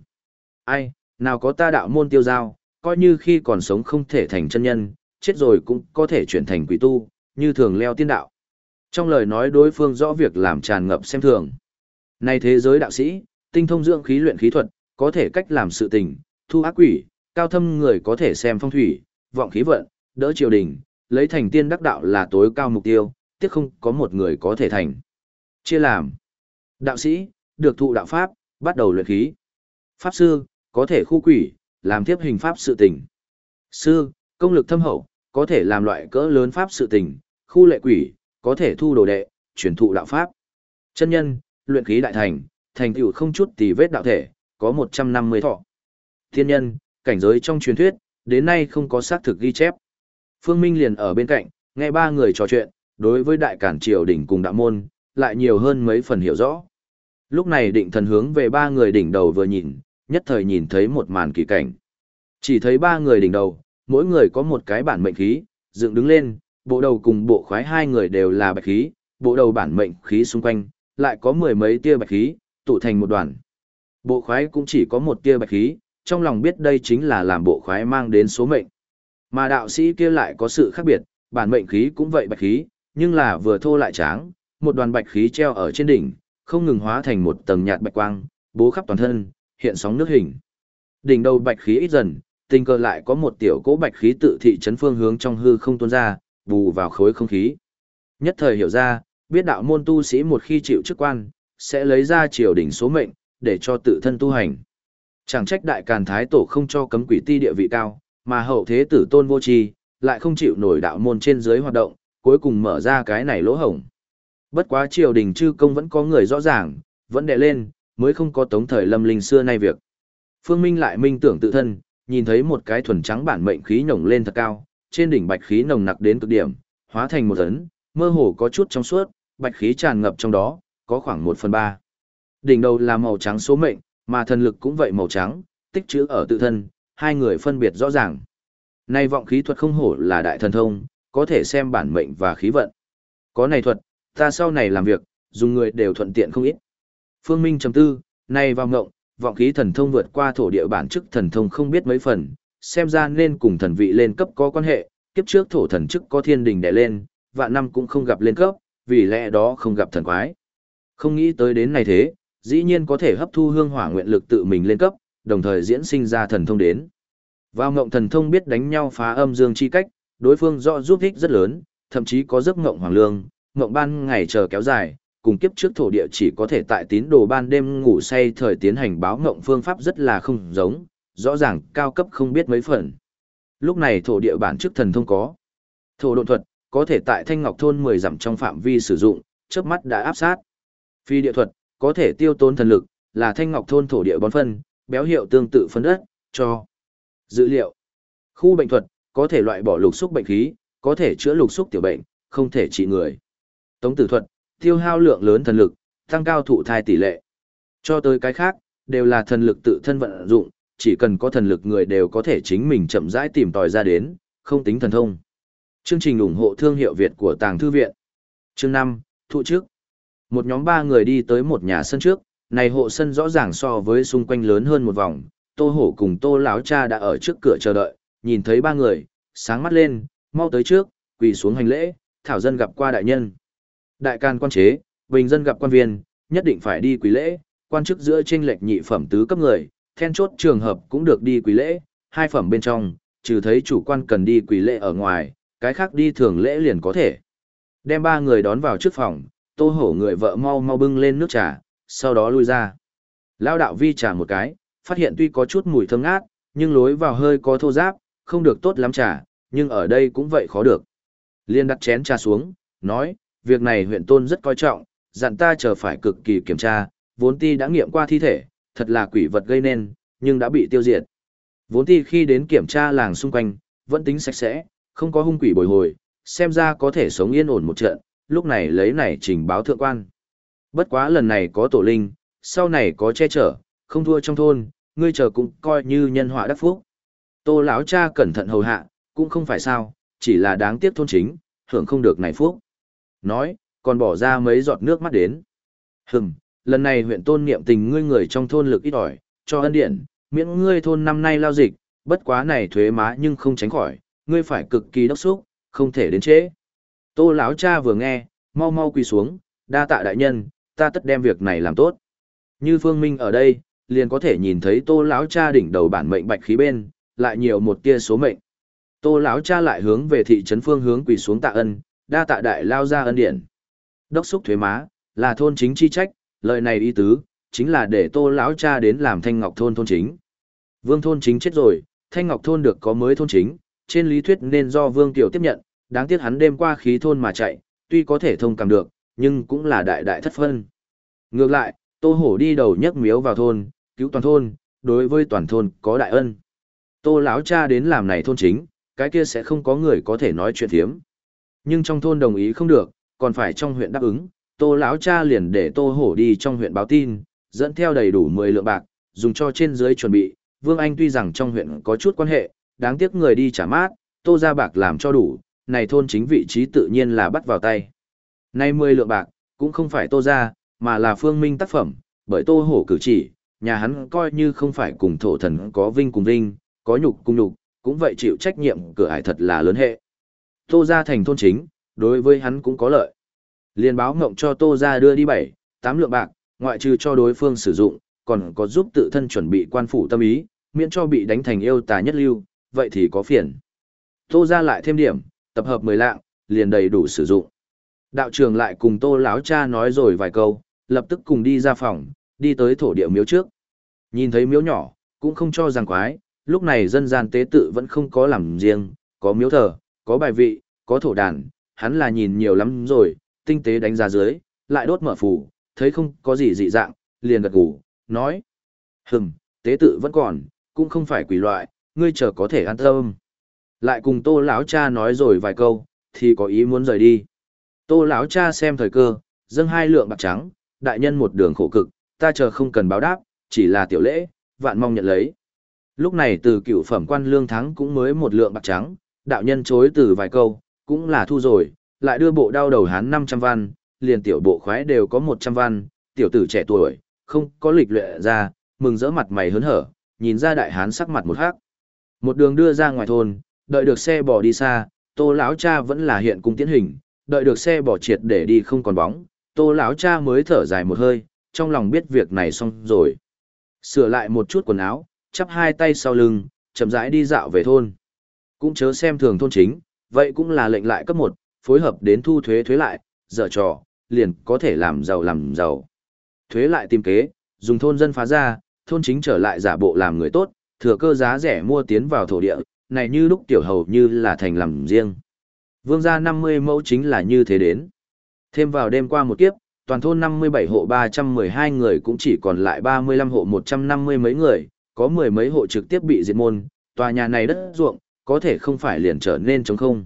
Speaker 1: Ai, nào có ta đạo môn tiêu giao, coi như khi còn sống không thể thành chân nhân, chết rồi cũng có thể chuyển thành quỷ tu, như thường leo tiên đạo. Trong lời nói đối phương rõ việc làm tràn ngập xem thường. Này thế giới đạo sĩ, tinh thông dưỡng khí luyện khí thuật, có thể cách làm sự tình, thu ác quỷ, cao thâm người có thể xem phong thủy, vọng khí vận, đỡ triều đình, lấy thành tiên đắc đạo là tối cao mục tiêu, tiếc không có một người có thể thành. Chia làm đạo sĩ, được thụ đạo pháp, bắt đầu luyện khí. Pháp sư, có thể khu quỷ, làm tiếp hình pháp sự tình. Sư, công lực thâm hậu, có thể làm loại cỡ lớn pháp sự tình, khu lệ quỷ, có thể thu đồ đệ, truyền thụ đạo pháp. Chân nhân, luyện khí đại thành, thành tựu không chút tì vết đạo thể, có 150 thọ. Thiên nhân, cảnh giới trong truyền thuyết, đến nay không có xác thực ghi chép. Phương Minh liền ở bên cạnh, nghe ba người trò chuyện, đối với đại cản triều đỉnh cùng đạo môn, lại nhiều hơn mấy phần hiểu rõ. Lúc này định thần hướng về ba người đỉnh đầu vừa nhìn, nhất thời nhìn thấy một màn kỳ cảnh. Chỉ thấy ba người đỉnh đầu, mỗi người có một cái bản mệnh khí, dựng đứng lên, bộ đầu cùng bộ khoái hai người đều là bạch khí, bộ đầu bản mệnh khí xung quanh, lại có mười mấy tia bạch khí, tụ thành một đoàn. Bộ khoái cũng chỉ có một tia bạch khí, trong lòng biết đây chính là làm bộ khoái mang đến số mệnh. Mà đạo sĩ kia lại có sự khác biệt, bản mệnh khí cũng vậy bạch khí, nhưng là vừa thô lại tráng, một đoàn bạch khí treo ở trên đỉnh, không ngừng hóa thành một tầng nhạt bạch quang, bố khắp toàn thân, hiện sóng nước hình. Đỉnh đầu bạch khí ít dần, tình cờ lại có một tiểu cỗ bạch khí tự thị chấn phương hướng trong hư không tuôn ra, bù vào khối không khí. Nhất thời hiểu ra, biết đạo môn tu sĩ một khi chịu chức quan, sẽ lấy ra triều đỉnh số mệnh, để cho tự thân tu hành. Chẳng trách đại càn thái tổ không cho cấm quỷ ti địa vị cao, mà hậu thế tử tôn vô tri lại không chịu nổi đạo môn trên dưới hoạt động, cuối cùng mở ra cái này lỗ hổng. Bất quá triều đình chư công vẫn có người rõ ràng, vẫn đè lên, mới không có tống thời lâm linh xưa nay việc. Phương Minh lại minh tưởng tự thân, nhìn thấy một cái thuần trắng bản mệnh khí nhổng lên thật cao, trên đỉnh bạch khí nồng nặc đến cực điểm, hóa thành một ấn, mơ hồ có chút trong suốt, bạch khí tràn ngập trong đó, có khoảng 1 phần 3. Đỉnh đầu là màu trắng số mệnh, mà thần lực cũng vậy màu trắng, tích trữ ở tự thân, hai người phân biệt rõ ràng. nay vọng khí thuật không hổ là đại thần thông, có thể xem bản mệnh và khí vận. Có này thuật, ta sau này làm việc, dùng người đều thuận tiện không ít. Phương Minh trầm tư, này vào ngộng, vọng khí thần thông vượt qua thổ địa bản chức thần thông không biết mấy phần, xem ra nên cùng thần vị lên cấp có quan hệ, kiếp trước thổ thần chức có thiên đình đè lên, vạn năm cũng không gặp lên cấp, vì lẽ đó không gặp thần quái. Không nghĩ tới đến này thế, dĩ nhiên có thể hấp thu hương hỏa nguyện lực tự mình lên cấp, đồng thời diễn sinh ra thần thông đến. Vào ngộng thần thông biết đánh nhau phá âm dương chi cách, đối phương rõ giúp ích rất lớn, thậm chí có giấc ngộng hoàng lương, ngộng ban ngày chờ kéo dài, cùng kiếp trước thổ địa chỉ có thể tại tín đồ ban đêm ngủ say thời tiến hành báo ngộng phương pháp rất là không giống, rõ ràng cao cấp không biết mấy phần. Lúc này thổ địa bản chức thần thông có. Thổ độn thuật, có thể tại Thanh Ngọc thôn 10 dặm trong phạm vi sử dụng, chớp mắt đã áp sát. Phi địa thuật, có thể tiêu tốn thần lực, là Thanh Ngọc thôn thổ địa bón phân, béo hiệu tương tự phân đất, cho. Dữ liệu. Khu bệnh thuật, có thể loại bỏ lục xúc bệnh khí, có thể chữa lục xúc tiểu bệnh, không thể trị người. Tống tử thuật, tiêu hao lượng lớn thần lực, tăng cao thụ thai tỷ lệ. Cho tới cái khác, đều là thần lực tự thân vận dụng, chỉ cần có thần lực người đều có thể chính mình chậm rãi tìm tòi ra đến, không tính thần thông. Chương trình ủng hộ thương hiệu Việt của Tàng Thư Viện. Chương 5, Thụ trước. Một nhóm ba người đi tới một nhà sân trước, này hộ sân rõ ràng so với xung quanh lớn hơn một vòng, Tô Hổ cùng Tô láo cha đã ở trước cửa chờ đợi, nhìn thấy ba người, sáng mắt lên, mau tới trước, quỳ xuống hành lễ, thảo dân gặp qua đại nhân. Đại can quan chế, bình dân gặp quan viên, nhất định phải đi quỳ lễ, quan chức giữa trên lệch nhị phẩm tứ cấp người, then chốt trường hợp cũng được đi quỳ lễ, hai phẩm bên trong, trừ thấy chủ quan cần đi quỳ lễ ở ngoài, cái khác đi thường lễ liền có thể. Đem ba người đón vào trước phòng, tô hổ người vợ mau mau bưng lên nước trà, sau đó lui ra. Lao đạo vi trà một cái, phát hiện tuy có chút mùi thơm ngát, nhưng lối vào hơi có thô giáp, không được tốt lắm trà, nhưng ở đây cũng vậy khó được. Liên đặt chén trà xuống, nói, việc này huyện tôn rất coi trọng, dặn ta chờ phải cực kỳ kiểm tra, vốn ti đã nghiệm qua thi thể, thật là quỷ vật gây nên, nhưng đã bị tiêu diệt. Vốn ti khi đến kiểm tra làng xung quanh, vẫn tính sạch sẽ, không có hung quỷ bồi hồi, xem ra có thể sống yên ổn một trận, lúc này lấy này trình báo thượng quan. Bất quá lần này có tổ linh, sau này có che chở, không thua trong thôn, ngươi chờ cũng coi như nhân họa đắc phúc. Tô lão cha cẩn thận hầu hạ, cũng không phải sao, chỉ là đáng tiếc thôn chính, hưởng không được này phúc. Nói, còn bỏ ra mấy giọt nước mắt đến. Hừm, lần này huyện tôn niệm tình ngươi người trong thôn lực ít ỏi, cho ân điện, miễn ngươi thôn năm nay lao dịch, bất quá này thuế má nhưng không tránh khỏi, ngươi phải cực kỳ đốc xúc, không thể đến trễ. Tô lão cha vừa nghe, mau mau quỳ xuống, đa tạ đại nhân, ta tất đem việc này làm tốt. Như Phương Minh ở đây, liền có thể nhìn thấy Tô lão cha đỉnh đầu bản mệnh bạch khí bên, lại nhiều một tia số mệnh. Tô lão cha lại hướng về thị trấn phương hướng quỳ xuống tạ ân, đa tạ đại lao ra ân điển. Đốc xúc thuế má, là thôn chính chi trách, lời này ý tứ, chính là để tô lão cha đến làm thanh ngọc thôn thôn chính. Vương thôn chính chết rồi, thanh ngọc thôn được có mới thôn chính, trên lý thuyết nên do vương tiểu tiếp nhận, đáng tiếc hắn đêm qua khí thôn mà chạy, tuy có thể thông cảm được, nhưng cũng là đại đại thất phân. Ngược lại, tô hổ đi đầu nhấc miếu vào thôn, cứu toàn thôn, đối với toàn thôn có đại ân. Tô lão cha đến làm này thôn chính, cái kia sẽ không có người có thể nói chuyện thiếm. Nhưng trong thôn đồng ý không được, còn phải trong huyện đáp ứng, tô lão cha liền để tô hổ đi trong huyện báo tin, dẫn theo đầy đủ 10 lượng bạc, dùng cho trên dưới chuẩn bị. Vương Anh tuy rằng trong huyện có chút quan hệ, đáng tiếc người đi trả mát, tô ra bạc làm cho đủ, này thôn chính vị trí tự nhiên là bắt vào tay. Nay 10 lượng bạc, cũng không phải tô ra, mà là phương minh tác phẩm, bởi tô hổ cử chỉ, nhà hắn coi như không phải cùng thổ thần có vinh cùng vinh, có nhục cùng nhục, cũng vậy chịu trách nhiệm cửa ải thật là lớn hệ. Tô ra thành thôn chính, đối với hắn cũng có lợi. Liên báo ngộng cho Tô ra đưa đi bảy, tám lượng bạc, ngoại trừ cho đối phương sử dụng, còn có giúp tự thân chuẩn bị quan phủ tâm ý, miễn cho bị đánh thành yêu tà nhất lưu, vậy thì có phiền. Tô ra lại thêm điểm, tập hợp 10 lạng, liền đầy đủ sử dụng. Đạo trưởng lại cùng Tô lão cha nói rồi vài câu, lập tức cùng đi ra phòng, đi tới thổ địa miếu trước. Nhìn thấy miếu nhỏ, cũng không cho rằng quái, lúc này dân gian tế tự vẫn không có làm riêng, có miếu thờ, có bài vị, có thổ đàn, hắn là nhìn nhiều lắm rồi, tinh tế đánh giá dưới, lại đốt mở phủ, thấy không có gì dị dạng, liền gật gù, nói. Hừm, tế tự vẫn còn, cũng không phải quỷ loại, ngươi chờ có thể an tâm. Lại cùng tô lão cha nói rồi vài câu, thì có ý muốn rời đi. Tô lão cha xem thời cơ, dâng hai lượng bạc trắng, đại nhân một đường khổ cực, ta chờ không cần báo đáp, chỉ là tiểu lễ, vạn mong nhận lấy. Lúc này từ cựu phẩm quan lương thắng cũng mới một lượng bạc trắng, đạo nhân chối từ vài câu, cũng là thu rồi, lại đưa bộ đau đầu hán 500 văn, liền tiểu bộ khoái đều có 100 văn, tiểu tử trẻ tuổi, không có lịch lệ ra, mừng rỡ mặt mày hớn hở, nhìn ra đại hán sắc mặt một hắc. Một đường đưa ra ngoài thôn, đợi được xe bỏ đi xa, tô lão cha vẫn là hiện cung tiến hình, đợi được xe bỏ triệt để đi không còn bóng, tô lão cha mới thở dài một hơi, trong lòng biết việc này xong rồi. Sửa lại một chút quần áo, chắp hai tay sau lưng, chậm rãi đi dạo về thôn. Cũng chớ xem thường thôn chính, vậy cũng là lệnh lại cấp một, phối hợp đến thu thuế thuế lại, dở trò, liền có thể làm giàu làm giàu. Thuế lại tìm kế, dùng thôn dân phá ra, thôn chính trở lại giả bộ làm người tốt, thừa cơ giá rẻ mua tiến vào thổ địa, này như lúc tiểu hầu như là thành làm riêng. Vương gia 50 mẫu chính là như thế đến. Thêm vào đêm qua một kiếp, toàn thôn 57 hộ 312 người cũng chỉ còn lại 35 hộ 150 mấy người, có mười mấy hộ trực tiếp bị diệt môn, tòa nhà này đất ruộng, có thể không phải liền trở nên trống không.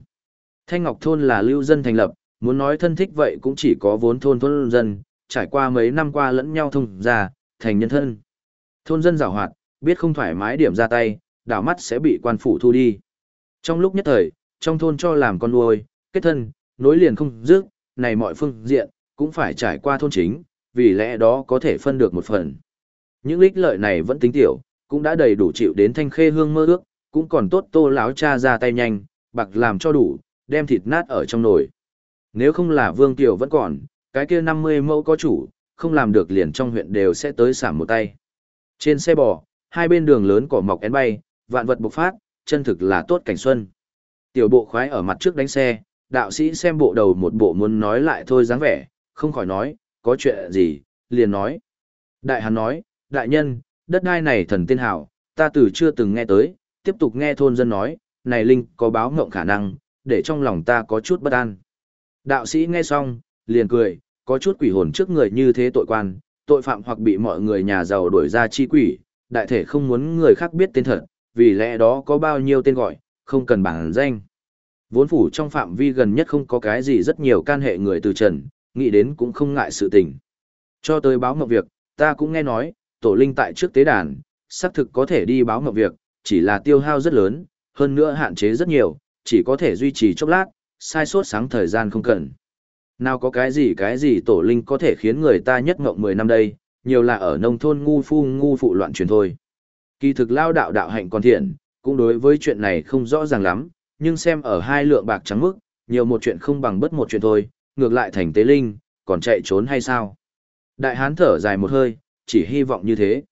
Speaker 1: Thanh Ngọc thôn là lưu dân thành lập, muốn nói thân thích vậy cũng chỉ có vốn thôn thôn dân, trải qua mấy năm qua lẫn nhau thông ra, thành nhân thân. Thôn dân rào hoạt, biết không thoải mái điểm ra tay, đảo mắt sẽ bị quan phủ thu đi. Trong lúc nhất thời, trong thôn cho làm con nuôi, kết thân, nối liền không dứt, này mọi phương diện, cũng phải trải qua thôn chính, vì lẽ đó có thể phân được một phần. Những lích lợi này vẫn tính tiểu, cũng đã đầy đủ chịu đến thanh khê hương mơ ước, cũng còn tốt tô láo cha ra tay nhanh, bạc làm cho đủ, đem thịt nát ở trong nồi. Nếu không là vương tiểu vẫn còn, cái kia 50 mẫu có chủ, không làm được liền trong huyện đều sẽ tới sảm một tay. Trên xe bò, hai bên đường lớn cỏ mọc én bay, vạn vật bộc phát, chân thực là tốt cảnh xuân. Tiểu bộ khoái ở mặt trước đánh xe, đạo sĩ xem bộ đầu một bộ muốn nói lại thôi dáng vẻ, không khỏi nói, có chuyện gì, liền nói. Đại hán nói, đại nhân, đất đai này thần tiên hảo, ta từ chưa từng nghe tới, tiếp tục nghe thôn dân nói, này linh có báo ngộng khả năng, để trong lòng ta có chút bất an. Đạo sĩ nghe xong, liền cười, có chút quỷ hồn trước người như thế tội quan, tội phạm hoặc bị mọi người nhà giàu đuổi ra chi quỷ, đại thể không muốn người khác biết tên thật, vì lẽ đó có bao nhiêu tên gọi, không cần bản danh. Vốn phủ trong phạm vi gần nhất không có cái gì rất nhiều can hệ người từ trần, nghĩ đến cũng không ngại sự tình. Cho tới báo ngọc việc, ta cũng nghe nói, tổ linh tại trước tế đàn, xác thực có thể đi báo ngọc việc, chỉ là tiêu hao rất lớn, hơn nữa hạn chế rất nhiều, chỉ có thể duy trì chốc lát, sai suốt sáng thời gian không cần. Nào có cái gì cái gì tổ linh có thể khiến người ta nhất ngộng 10 năm đây, nhiều là ở nông thôn ngu phu ngu phụ loạn truyền thôi. Kỳ thực lao đạo đạo hạnh còn thiện, cũng đối với chuyện này không rõ ràng lắm, nhưng xem ở hai lượng bạc trắng mức, nhiều một chuyện không bằng bất một chuyện thôi, ngược lại thành tế linh, còn chạy trốn hay sao? Đại hán thở dài một hơi, chỉ hy vọng như thế.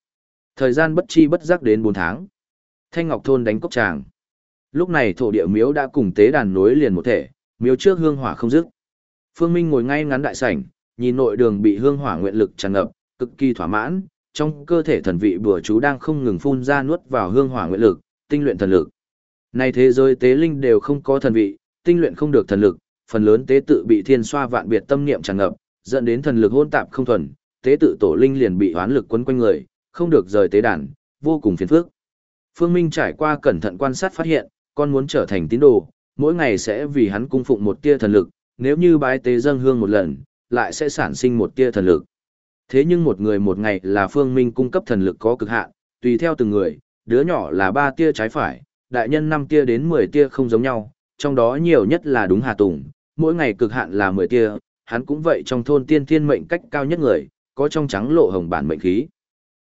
Speaker 1: Thời gian bất chi bất giác đến 4 tháng. Thanh Ngọc Thôn đánh cốc tràng. Lúc này thổ địa miếu đã cùng tế đàn nối liền một thể, miếu trước hương hỏa không dứt. Phương Minh ngồi ngay ngắn đại sảnh, nhìn nội đường bị hương hỏa nguyện lực tràn ngập, cực kỳ thỏa mãn, trong cơ thể thần vị bùa chú đang không ngừng phun ra nuốt vào hương hỏa nguyện lực, tinh luyện thần lực. Nay thế giới tế linh đều không có thần vị, tinh luyện không được thần lực, phần lớn tế tự bị thiên xoa vạn biệt tâm niệm tràn ngập, dẫn đến thần lực hỗn tạp không thuần, tế tự tổ linh liền bị oán lực quấn quanh người, không được rời tế đàn, vô cùng phiền phức. Phương Minh trải qua cẩn thận quan sát phát hiện, con muốn trở thành tín đồ, mỗi ngày sẽ vì hắn cung phụng một tia thần lực, nếu như bái tế dâng hương một lần, lại sẽ sản sinh một tia thần lực. Thế nhưng một người một ngày là Phương Minh cung cấp thần lực có cực hạn, tùy theo từng người, đứa nhỏ là ba tia trái phải, đại nhân năm tia đến 10 tia không giống nhau, trong đó nhiều nhất là đúng Hà Tùng, mỗi ngày cực hạn là 10 tia, hắn cũng vậy trong thôn tiên thiên mệnh cách cao nhất người, có trong trắng lộ hồng bản mệnh khí.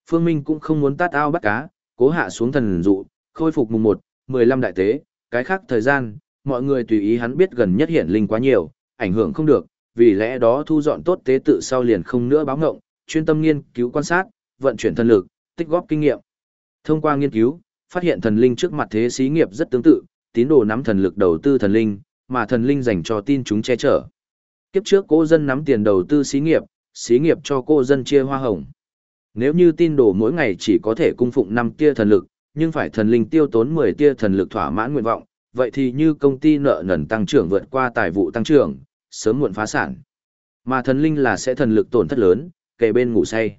Speaker 1: Phương Minh cũng không muốn tát ao bắt cá, cố hạ xuống thần dụ, khôi phục mùng 1, 15 đại tế, cái khác thời gian, mọi người tùy ý hắn biết gần nhất hiện linh quá nhiều, ảnh hưởng không được, vì lẽ đó thu dọn tốt tế tự sau liền không nữa báo ngộng, chuyên tâm nghiên cứu quan sát, vận chuyển thần lực, tích góp kinh nghiệm. Thông qua nghiên cứu, phát hiện thần linh trước mặt thế xí nghiệp rất tương tự, tín đồ nắm thần lực đầu tư thần linh, mà thần linh dành cho tin chúng che chở. Kiếp trước cô dân nắm tiền đầu tư xí nghiệp, xí nghiệp cho cô dân chia hoa hồng. Nếu như tin đồ mỗi ngày chỉ có thể cung phụng 5 tia thần lực, nhưng phải thần linh tiêu tốn 10 tia thần lực thỏa mãn nguyện vọng, vậy thì như công ty nợ nần tăng trưởng vượt qua tài vụ tăng trưởng, sớm muộn phá sản. Mà thần linh là sẽ thần lực tổn thất lớn, kề bên ngủ say.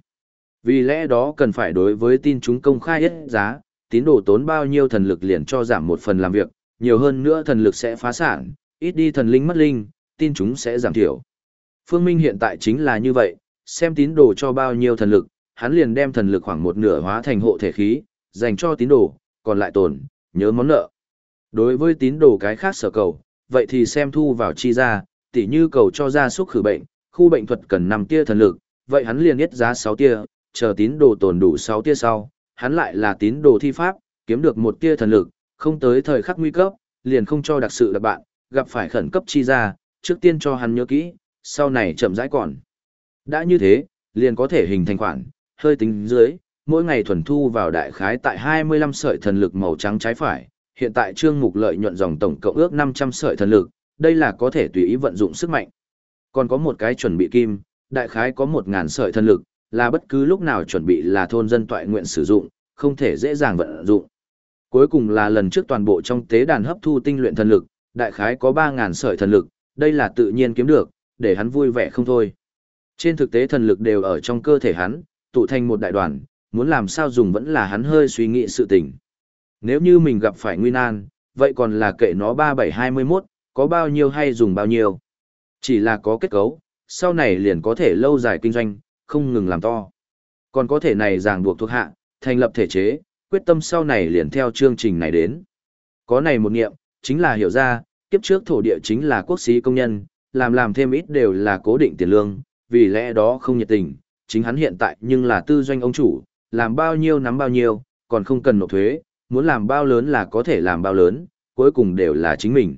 Speaker 1: Vì lẽ đó cần phải đối với tin chúng công khai hết giá, tín đồ tốn bao nhiêu thần lực liền cho giảm một phần làm việc, nhiều hơn nữa thần lực sẽ phá sản, ít đi thần linh mất linh, tin chúng sẽ giảm thiểu. Phương Minh hiện tại chính là như vậy, xem tín đồ cho bao nhiêu thần lực, hắn liền đem thần lực khoảng một nửa hóa thành hộ thể khí, dành cho tín đồ, còn lại tồn, nhớ món nợ. Đối với tín đồ cái khác sở cầu, vậy thì xem thu vào chi ra, tỉ như cầu cho gia súc khử bệnh, khu bệnh thuật cần 5 tia thần lực, vậy hắn liền nhất giá 6 tia, chờ tín đồ tồn đủ 6 tia sau, hắn lại là tín đồ thi pháp, kiếm được một tia thần lực, không tới thời khắc nguy cấp, liền không cho đặc sự là bạn, gặp phải khẩn cấp chi ra, trước tiên cho hắn nhớ kỹ, sau này chậm rãi còn. Đã như thế, liền có thể hình thành khoản, hơi tính dưới, mỗi ngày thuần thu vào đại khái tại 25 sợi thần lực màu trắng trái phải, hiện tại trương mục lợi nhuận dòng tổng cộng ước 500 sợi thần lực, đây là có thể tùy ý vận dụng sức mạnh. Còn có một cái chuẩn bị kim, đại khái có 1000 sợi thần lực, là bất cứ lúc nào chuẩn bị là thôn dân toại nguyện sử dụng, không thể dễ dàng vận dụng. Cuối cùng là lần trước toàn bộ trong tế đàn hấp thu tinh luyện thần lực, đại khái có 3000 sợi thần lực, đây là tự nhiên kiếm được, để hắn vui vẻ không thôi. Trên thực tế thần lực đều ở trong cơ thể hắn, tụ thành một đại đoàn, muốn làm sao dùng vẫn là hắn hơi suy nghĩ sự tình. Nếu như mình gặp phải nguy nan, vậy còn là kệ nó 3721, có bao nhiêu hay dùng bao nhiêu. Chỉ là có kết cấu, sau này liền có thể lâu dài kinh doanh, không ngừng làm to. Còn có thể này ràng buộc thuộc hạ, thành lập thể chế, quyết tâm sau này liền theo chương trình này đến. Có này một nghiệm, chính là hiểu ra, kiếp trước thổ địa chính là quốc sĩ công nhân, làm làm thêm ít đều là cố định tiền lương, vì lẽ đó không nhiệt tình, chính hắn hiện tại nhưng là tư doanh ông chủ, làm bao nhiêu nắm bao nhiêu, còn không cần nộp thuế, muốn làm bao lớn là có thể làm bao lớn, cuối cùng đều là chính mình.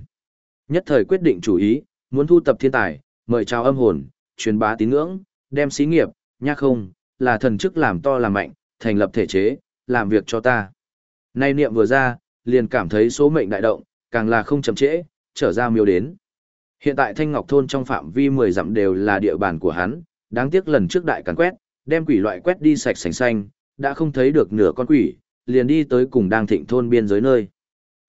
Speaker 1: Nhất thời quyết định chủ ý, muốn thu tập thiên tài, mời chào âm hồn, truyền bá tín ngưỡng, đem xí nghiệp, nha không, là thần chức làm to làm mạnh, thành lập thể chế, làm việc cho ta. Nay niệm vừa ra, liền cảm thấy số mệnh đại động, càng là không chậm trễ, trở ra miêu đến. Hiện tại Thanh Ngọc Thôn trong phạm vi 10 dặm đều là địa bàn của hắn, đáng tiếc lần trước đại càn quét, đem quỷ loại quét đi sạch sành xanh, đã không thấy được nửa con quỷ, liền đi tới cùng đang thịnh thôn biên giới nơi.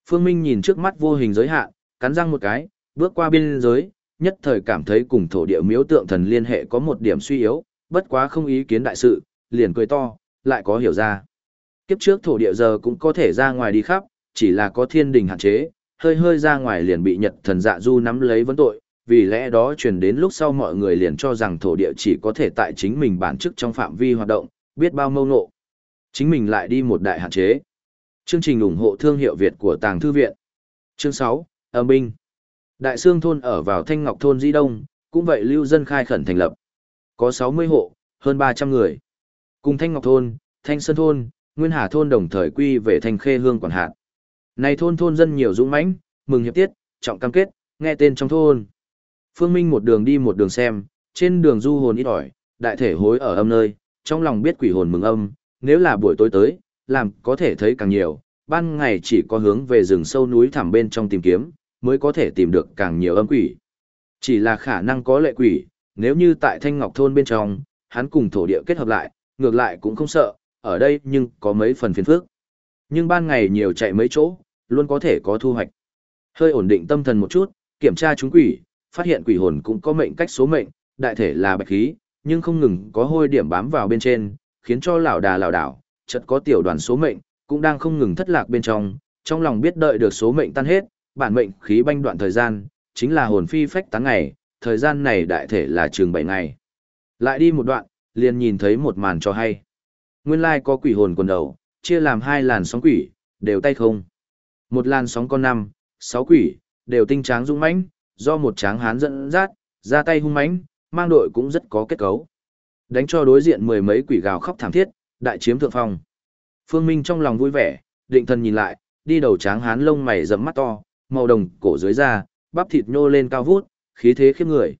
Speaker 1: Phương Minh nhìn trước mắt vô hình giới hạn, cắn răng một cái, bước qua biên giới, nhất thời cảm thấy cùng thổ địa miếu tượng thần liên hệ có một điểm suy yếu, bất quá không ý kiến đại sự, liền cười to, lại có hiểu ra. Kiếp trước thổ địa giờ cũng có thể ra ngoài đi khắp, chỉ là có thiên đình hạn chế, hơi hơi ra ngoài liền bị nhật thần dạ du nắm lấy vấn tội, vì lẽ đó truyền đến lúc sau mọi người liền cho rằng thổ địa chỉ có thể tại chính mình bản chức trong phạm vi hoạt động, biết bao mâu nộ. Chính mình lại đi một đại hạn chế. Chương trình ủng hộ thương hiệu Việt của Tàng Thư Viện. Chương 6, Âm binh. Đại Sương Thôn ở vào Thanh Ngọc Thôn Di Đông, cũng vậy lưu dân khai khẩn thành lập. Có 60 hộ, hơn 300 người. Cùng Thanh Ngọc Thôn, Thanh Sơn Thôn, Nguyên Hà Thôn đồng thời quy về Thanh Khê Hương quản hạt. Này thôn thôn dân nhiều dũng mãnh, mừng hiệp tiết, trọng cam kết, nghe tên trong thôn. Phương Minh một đường đi một đường xem, trên đường du hồn ít ỏi, đại thể hối ở âm nơi, trong lòng biết quỷ hồn mừng âm, nếu là buổi tối tới, làm có thể thấy càng nhiều, ban ngày chỉ có hướng về rừng sâu núi thẳm bên trong tìm kiếm, mới có thể tìm được càng nhiều âm quỷ. Chỉ là khả năng có lệ quỷ, nếu như tại Thanh Ngọc Thôn bên trong, hắn cùng thổ địa kết hợp lại, ngược lại cũng không sợ, ở đây nhưng có mấy phần phiền phức. Nhưng ban ngày nhiều chạy mấy chỗ, luôn có thể có thu hoạch. Hơi ổn định tâm thần một chút, kiểm tra chúng quỷ, phát hiện quỷ hồn cũng có mệnh cách số mệnh, đại thể là bạch khí, nhưng không ngừng có hôi điểm bám vào bên trên, khiến cho lão đà lão đảo, chợt có tiểu đoàn số mệnh, cũng đang không ngừng thất lạc bên trong, trong lòng biết đợi được số mệnh tan hết, bản mệnh khí banh đoạn thời gian, chính là hồn phi phách tán ngày, thời gian này đại thể là trường 7 ngày. Lại đi một đoạn, liền nhìn thấy một màn cho hay. Nguyên lai có quỷ hồn quần đầu, chia làm hai làn sóng quỷ, đều tay không. Một làn sóng con năm, sáu quỷ, đều tinh tráng dũng mãnh, do một tráng hán dẫn dắt, ra tay hung mãnh, mang đội cũng rất có kết cấu. Đánh cho đối diện mười mấy quỷ gào khóc thảm thiết, đại chiếm thượng phong. Phương Minh trong lòng vui vẻ, định thần nhìn lại, đi đầu tráng hán lông mày rậm mắt to, màu đồng cổ dưới da, bắp thịt nhô lên cao vút, khí thế khiếp người.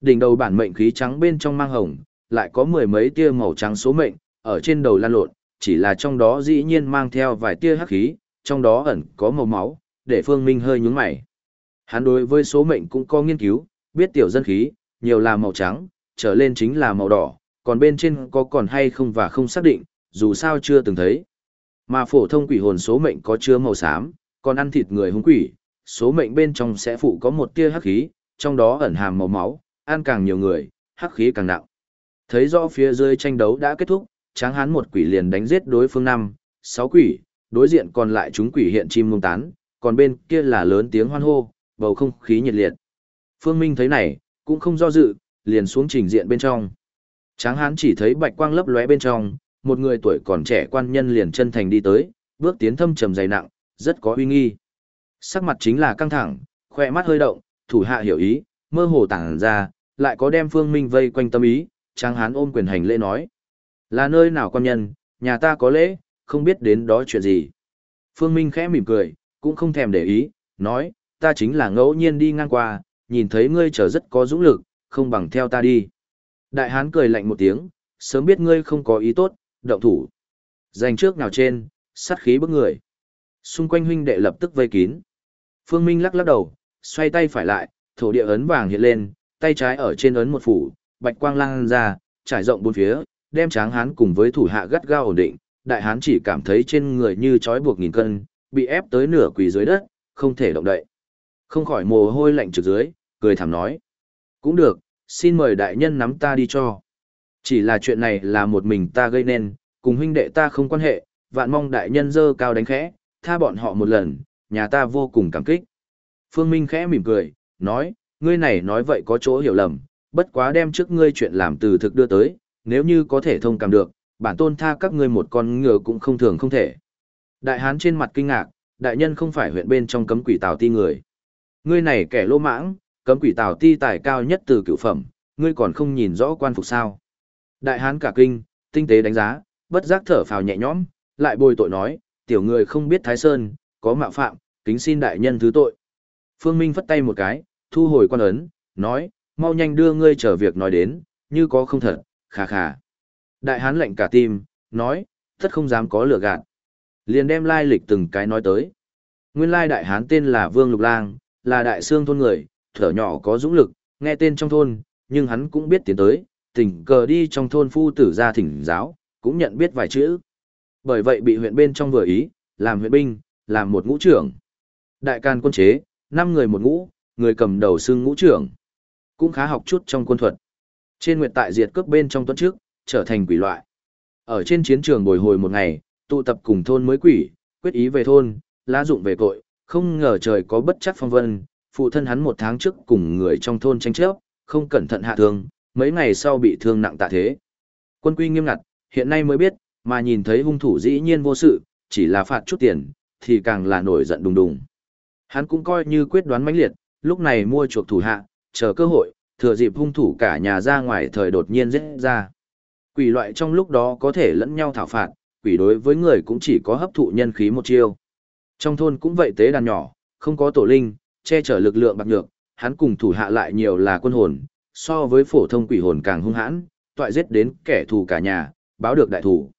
Speaker 1: Đỉnh đầu bản mệnh khí trắng bên trong mang hồng, lại có mười mấy tia màu trắng số mệnh, ở trên đầu lan lộn, chỉ là trong đó dĩ nhiên mang theo vài tia hắc khí, trong đó ẩn có màu máu, để Phương Minh hơi nhướng mày. Hắn đối với số mệnh cũng có nghiên cứu, biết tiểu dân khí, nhiều là màu trắng, trở lên chính là màu đỏ, còn bên trên có còn hay không và không xác định, dù sao chưa từng thấy. Mà phổ thông quỷ hồn số mệnh có chứa màu xám, còn ăn thịt người hung quỷ, số mệnh bên trong sẽ phụ có một tia hắc khí, trong đó ẩn hàm màu máu, ăn càng nhiều người, hắc khí càng nặng. Thấy rõ phía dưới tranh đấu đã kết thúc, tráng hán một quỷ liền đánh giết đối phương năm, sáu quỷ, đối diện còn lại chúng quỷ hiện chim mông tán, còn bên kia là lớn tiếng hoan hô, bầu không khí nhiệt liệt. Phương Minh thấy này, cũng không do dự, liền xuống trình diện bên trong. Tráng hán chỉ thấy bạch quang lấp lóe bên trong, một người tuổi còn trẻ quan nhân liền chân thành đi tới, bước tiến thâm trầm dày nặng, rất có uy nghi. Sắc mặt chính là căng thẳng, khỏe mắt hơi động, thủ hạ hiểu ý, mơ hồ tản ra, lại có đem Phương Minh vây quanh tâm ý, Tráng hán ôm quyền hành lễ nói: "Là nơi nào quan nhân, nhà ta có lễ, không biết đến đó chuyện gì." Phương Minh khẽ mỉm cười, cũng không thèm để ý, nói: "Ta chính là ngẫu nhiên đi ngang qua, nhìn thấy ngươi trở rất có dũng lực, không bằng theo ta đi." Đại hán cười lạnh một tiếng, sớm biết ngươi không có ý tốt, động thủ. Giành trước nào trên, sát khí bức người. Xung quanh huynh đệ lập tức vây kín. Phương Minh lắc lắc đầu, xoay tay phải lại, thổ địa ấn vàng hiện lên, tay trái ở trên ấn một phủ, bạch quang lan ra, trải rộng bốn phía, đem tráng hán cùng với thủ hạ gắt gao ổn định, đại hán chỉ cảm thấy trên người như trói buộc nghìn cân, bị ép tới nửa quỳ dưới đất, không thể động đậy. Không khỏi mồ hôi lạnh trực dưới, cười thảm nói. Cũng được, xin mời đại nhân nắm ta đi cho. Chỉ là chuyện này là một mình ta gây nên, cùng huynh đệ ta không quan hệ, vạn mong đại nhân dơ cao đánh khẽ, tha bọn họ một lần, nhà ta vô cùng cảm kích. Phương Minh khẽ mỉm cười, nói, ngươi này nói vậy có chỗ hiểu lầm, bất quá đem trước ngươi chuyện làm từ thực đưa tới, nếu như có thể thông cảm được, bản tôn tha các ngươi một con ngựa cũng không thường không thể. Đại hán trên mặt kinh ngạc, đại nhân không phải huyện bên trong cấm quỷ tào ti người. Ngươi này kẻ lô mãng, cấm quỷ tào ti tài cao nhất từ cựu phẩm, ngươi còn không nhìn rõ quan phục sao. Đại hán cả kinh, tinh tế đánh giá, bất giác thở phào nhẹ nhõm, lại bồi tội nói, tiểu người không biết Thái Sơn, có mạo phạm, kính xin đại nhân thứ tội. Phương Minh phất tay một cái, thu hồi quan ấn, nói, mau nhanh đưa ngươi trở việc nói đến, như có không thật, khà khà. Đại hán lệnh cả tim, nói, tất không dám có lửa gạt. Liền đem lai lịch từng cái nói tới. Nguyên lai đại hán tên là Vương Lục Lang, là đại xương thôn người, thở nhỏ có dũng lực, nghe tên trong thôn, nhưng hắn cũng biết tiến tới, tình cờ đi trong thôn phu tử ra thỉnh giáo, cũng nhận biết vài chữ. Bởi vậy bị huyện bên trong vừa ý, làm huyện binh, làm một ngũ trưởng. Đại can quân chế, 5 người một ngũ, người cầm đầu xương ngũ trưởng. Cũng khá học chút trong quân thuật. Trên nguyệt tại diệt cước bên trong tuần trước, trở thành quỷ loại. Ở trên chiến trường bồi hồi một ngày, tụ tập cùng thôn mới quỷ, quyết ý về thôn, lá dụng về cội không ngờ trời có bất chắc phong vân, phụ thân hắn một tháng trước cùng người trong thôn tranh chấp, không cẩn thận hạ thương, mấy ngày sau bị thương nặng tạ thế. Quân quy nghiêm ngặt, hiện nay mới biết, mà nhìn thấy hung thủ dĩ nhiên vô sự, chỉ là phạt chút tiền, thì càng là nổi giận đùng đùng. Hắn cũng coi như quyết đoán mãnh liệt, lúc này mua chuộc thủ hạ, chờ cơ hội, thừa dịp hung thủ cả nhà ra ngoài thời đột nhiên giết ra. Quỷ loại trong lúc đó có thể lẫn nhau thảo phạt, quỷ đối với người cũng chỉ có hấp thụ nhân khí một chiêu. Trong thôn cũng vậy tế đàn nhỏ, không có tổ linh, che chở lực lượng bạc nhược, hắn cùng thủ hạ lại nhiều là quân hồn, so với phổ thông quỷ hồn càng hung hãn, toại giết đến kẻ thù cả nhà, báo được đại thủ.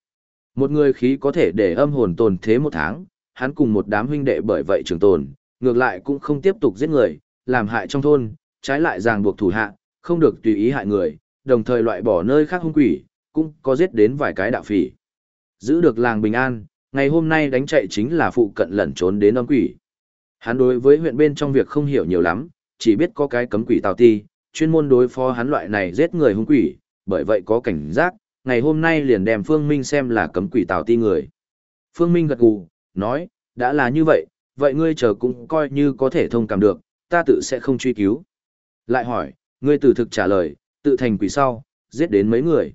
Speaker 1: Một người khí có thể để âm hồn tồn thế một tháng, hắn cùng một đám huynh đệ bởi vậy trường tồn, ngược lại cũng không tiếp tục giết người, làm hại trong thôn, trái lại ràng buộc thủ hạ, không được tùy ý hại người, đồng thời loại bỏ nơi khác hung quỷ, cũng có giết đến vài cái đạo phỉ. Giữ được làng bình an, ngày hôm nay đánh chạy chính là phụ cận lẩn trốn đến âm quỷ. Hắn đối với huyện bên trong việc không hiểu nhiều lắm, chỉ biết có cái cấm quỷ tào ti, chuyên môn đối phó hắn loại này giết người hung quỷ, bởi vậy có cảnh giác, ngày hôm nay liền đem Phương Minh xem là cấm quỷ tào ti người. Phương Minh gật gù, nói, đã là như vậy, vậy ngươi chờ cũng coi như có thể thông cảm được, ta tự sẽ không truy cứu. Lại hỏi, ngươi tử thực trả lời, tự thành quỷ sau, giết đến mấy người.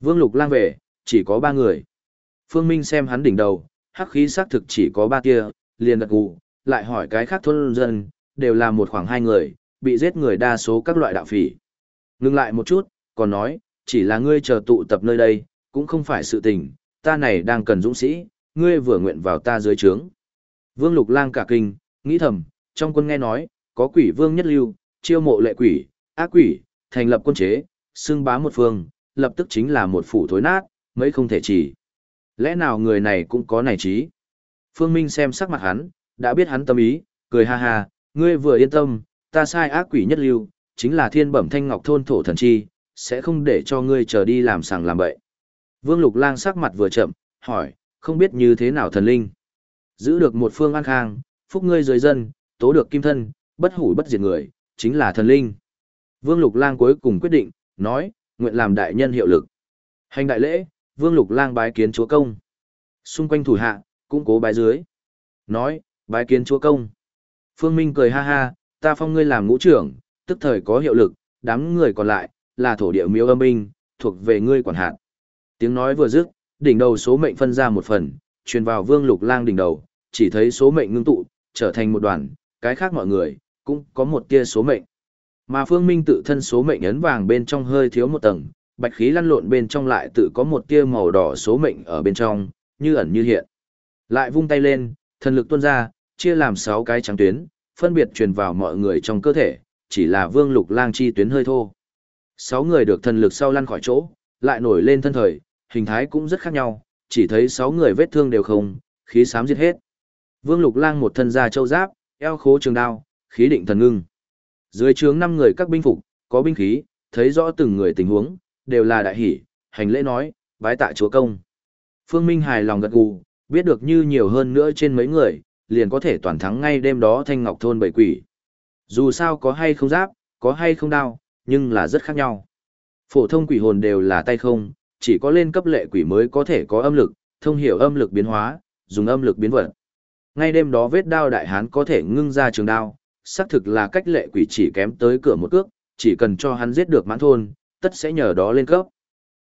Speaker 1: Vương Lục lang về, chỉ có ba người. Phương Minh xem hắn đỉnh đầu, hắc khí xác thực chỉ có ba tia, liền gật gù, lại hỏi cái khác thôn dân, đều là một khoảng hai người, bị giết người đa số các loại đạo phỉ. Ngưng lại một chút, còn nói, chỉ là ngươi chờ tụ tập nơi đây, cũng không phải sự tình, ta này đang cần dũng sĩ, ngươi vừa nguyện vào ta dưới trướng. Vương Lục Lang cả kinh, nghĩ thầm, trong quân nghe nói, có quỷ vương nhất lưu, chiêu mộ lệ quỷ, ác quỷ, thành lập quân chế, xưng bá một phương, lập tức chính là một phủ thối nát, mấy không thể chỉ. Lẽ nào người này cũng có này trí? Phương Minh xem sắc mặt hắn, đã biết hắn tâm ý, cười ha ha, ngươi vừa yên tâm, ta sai ác quỷ nhất lưu, chính là thiên bẩm thanh ngọc thôn thổ thần chi, sẽ không để cho ngươi chờ đi làm sàng làm bậy. Vương Lục Lang sắc mặt vừa chậm, hỏi, không biết như thế nào thần linh. Giữ được một phương an khang, phúc ngươi dưới dân, tố được kim thân, bất hủ bất diệt người, chính là thần linh. Vương Lục Lang cuối cùng quyết định, nói, nguyện làm đại nhân hiệu lực. Hành đại lễ, Vương Lục Lang bái kiến chúa công. Xung quanh thủ hạ, cũng cố bái dưới. Nói, bái kiến chúa công. Phương Minh cười ha ha, ta phong ngươi làm ngũ trưởng, tức thời có hiệu lực, đám người còn lại, là thổ địa miếu âm binh, thuộc về ngươi quản hạt. Tiếng nói vừa dứt, đỉnh đầu số mệnh phân ra một phần, truyền vào vương lục lang đỉnh đầu, chỉ thấy số mệnh ngưng tụ, trở thành một đoàn, cái khác mọi người, cũng có một tia số mệnh. Mà phương minh tự thân số mệnh ấn vàng bên trong hơi thiếu một tầng, bạch khí lăn lộn bên trong lại tự có một tia màu đỏ số mệnh ở bên trong, như ẩn như hiện. Lại vung tay lên, thần lực tuôn ra, chia làm sáu cái trắng tuyến, phân biệt truyền vào mọi người trong cơ thể, chỉ là vương lục lang chi tuyến hơi thô. Sáu người được thần lực sau lăn khỏi chỗ, lại nổi lên thân thời, hình thái cũng rất khác nhau, chỉ thấy sáu người vết thương đều không, khí sám giết hết. Vương lục lang một thân da châu giáp, eo khố trường đao, khí định thần ngưng. Dưới trướng năm người các binh phục, có binh khí, thấy rõ từng người tình huống, đều là đại hỷ, hành lễ nói, bái tạ chúa công. Phương Minh hài lòng gật gù, biết được như nhiều hơn nữa trên mấy người, liền có thể toàn thắng ngay đêm đó thanh ngọc thôn bảy quỷ. Dù sao có hay không giáp, có hay không đao, nhưng là rất khác nhau. Phổ thông quỷ hồn đều là tay không, chỉ có lên cấp lệ quỷ mới có thể có âm lực, thông hiểu âm lực biến hóa, dùng âm lực biến vật. Ngay đêm đó vết đao đại hán có thể ngưng ra trường đao, xác thực là cách lệ quỷ chỉ kém tới cửa một cước, chỉ cần cho hắn giết được mãn thôn, tất sẽ nhờ đó lên cấp.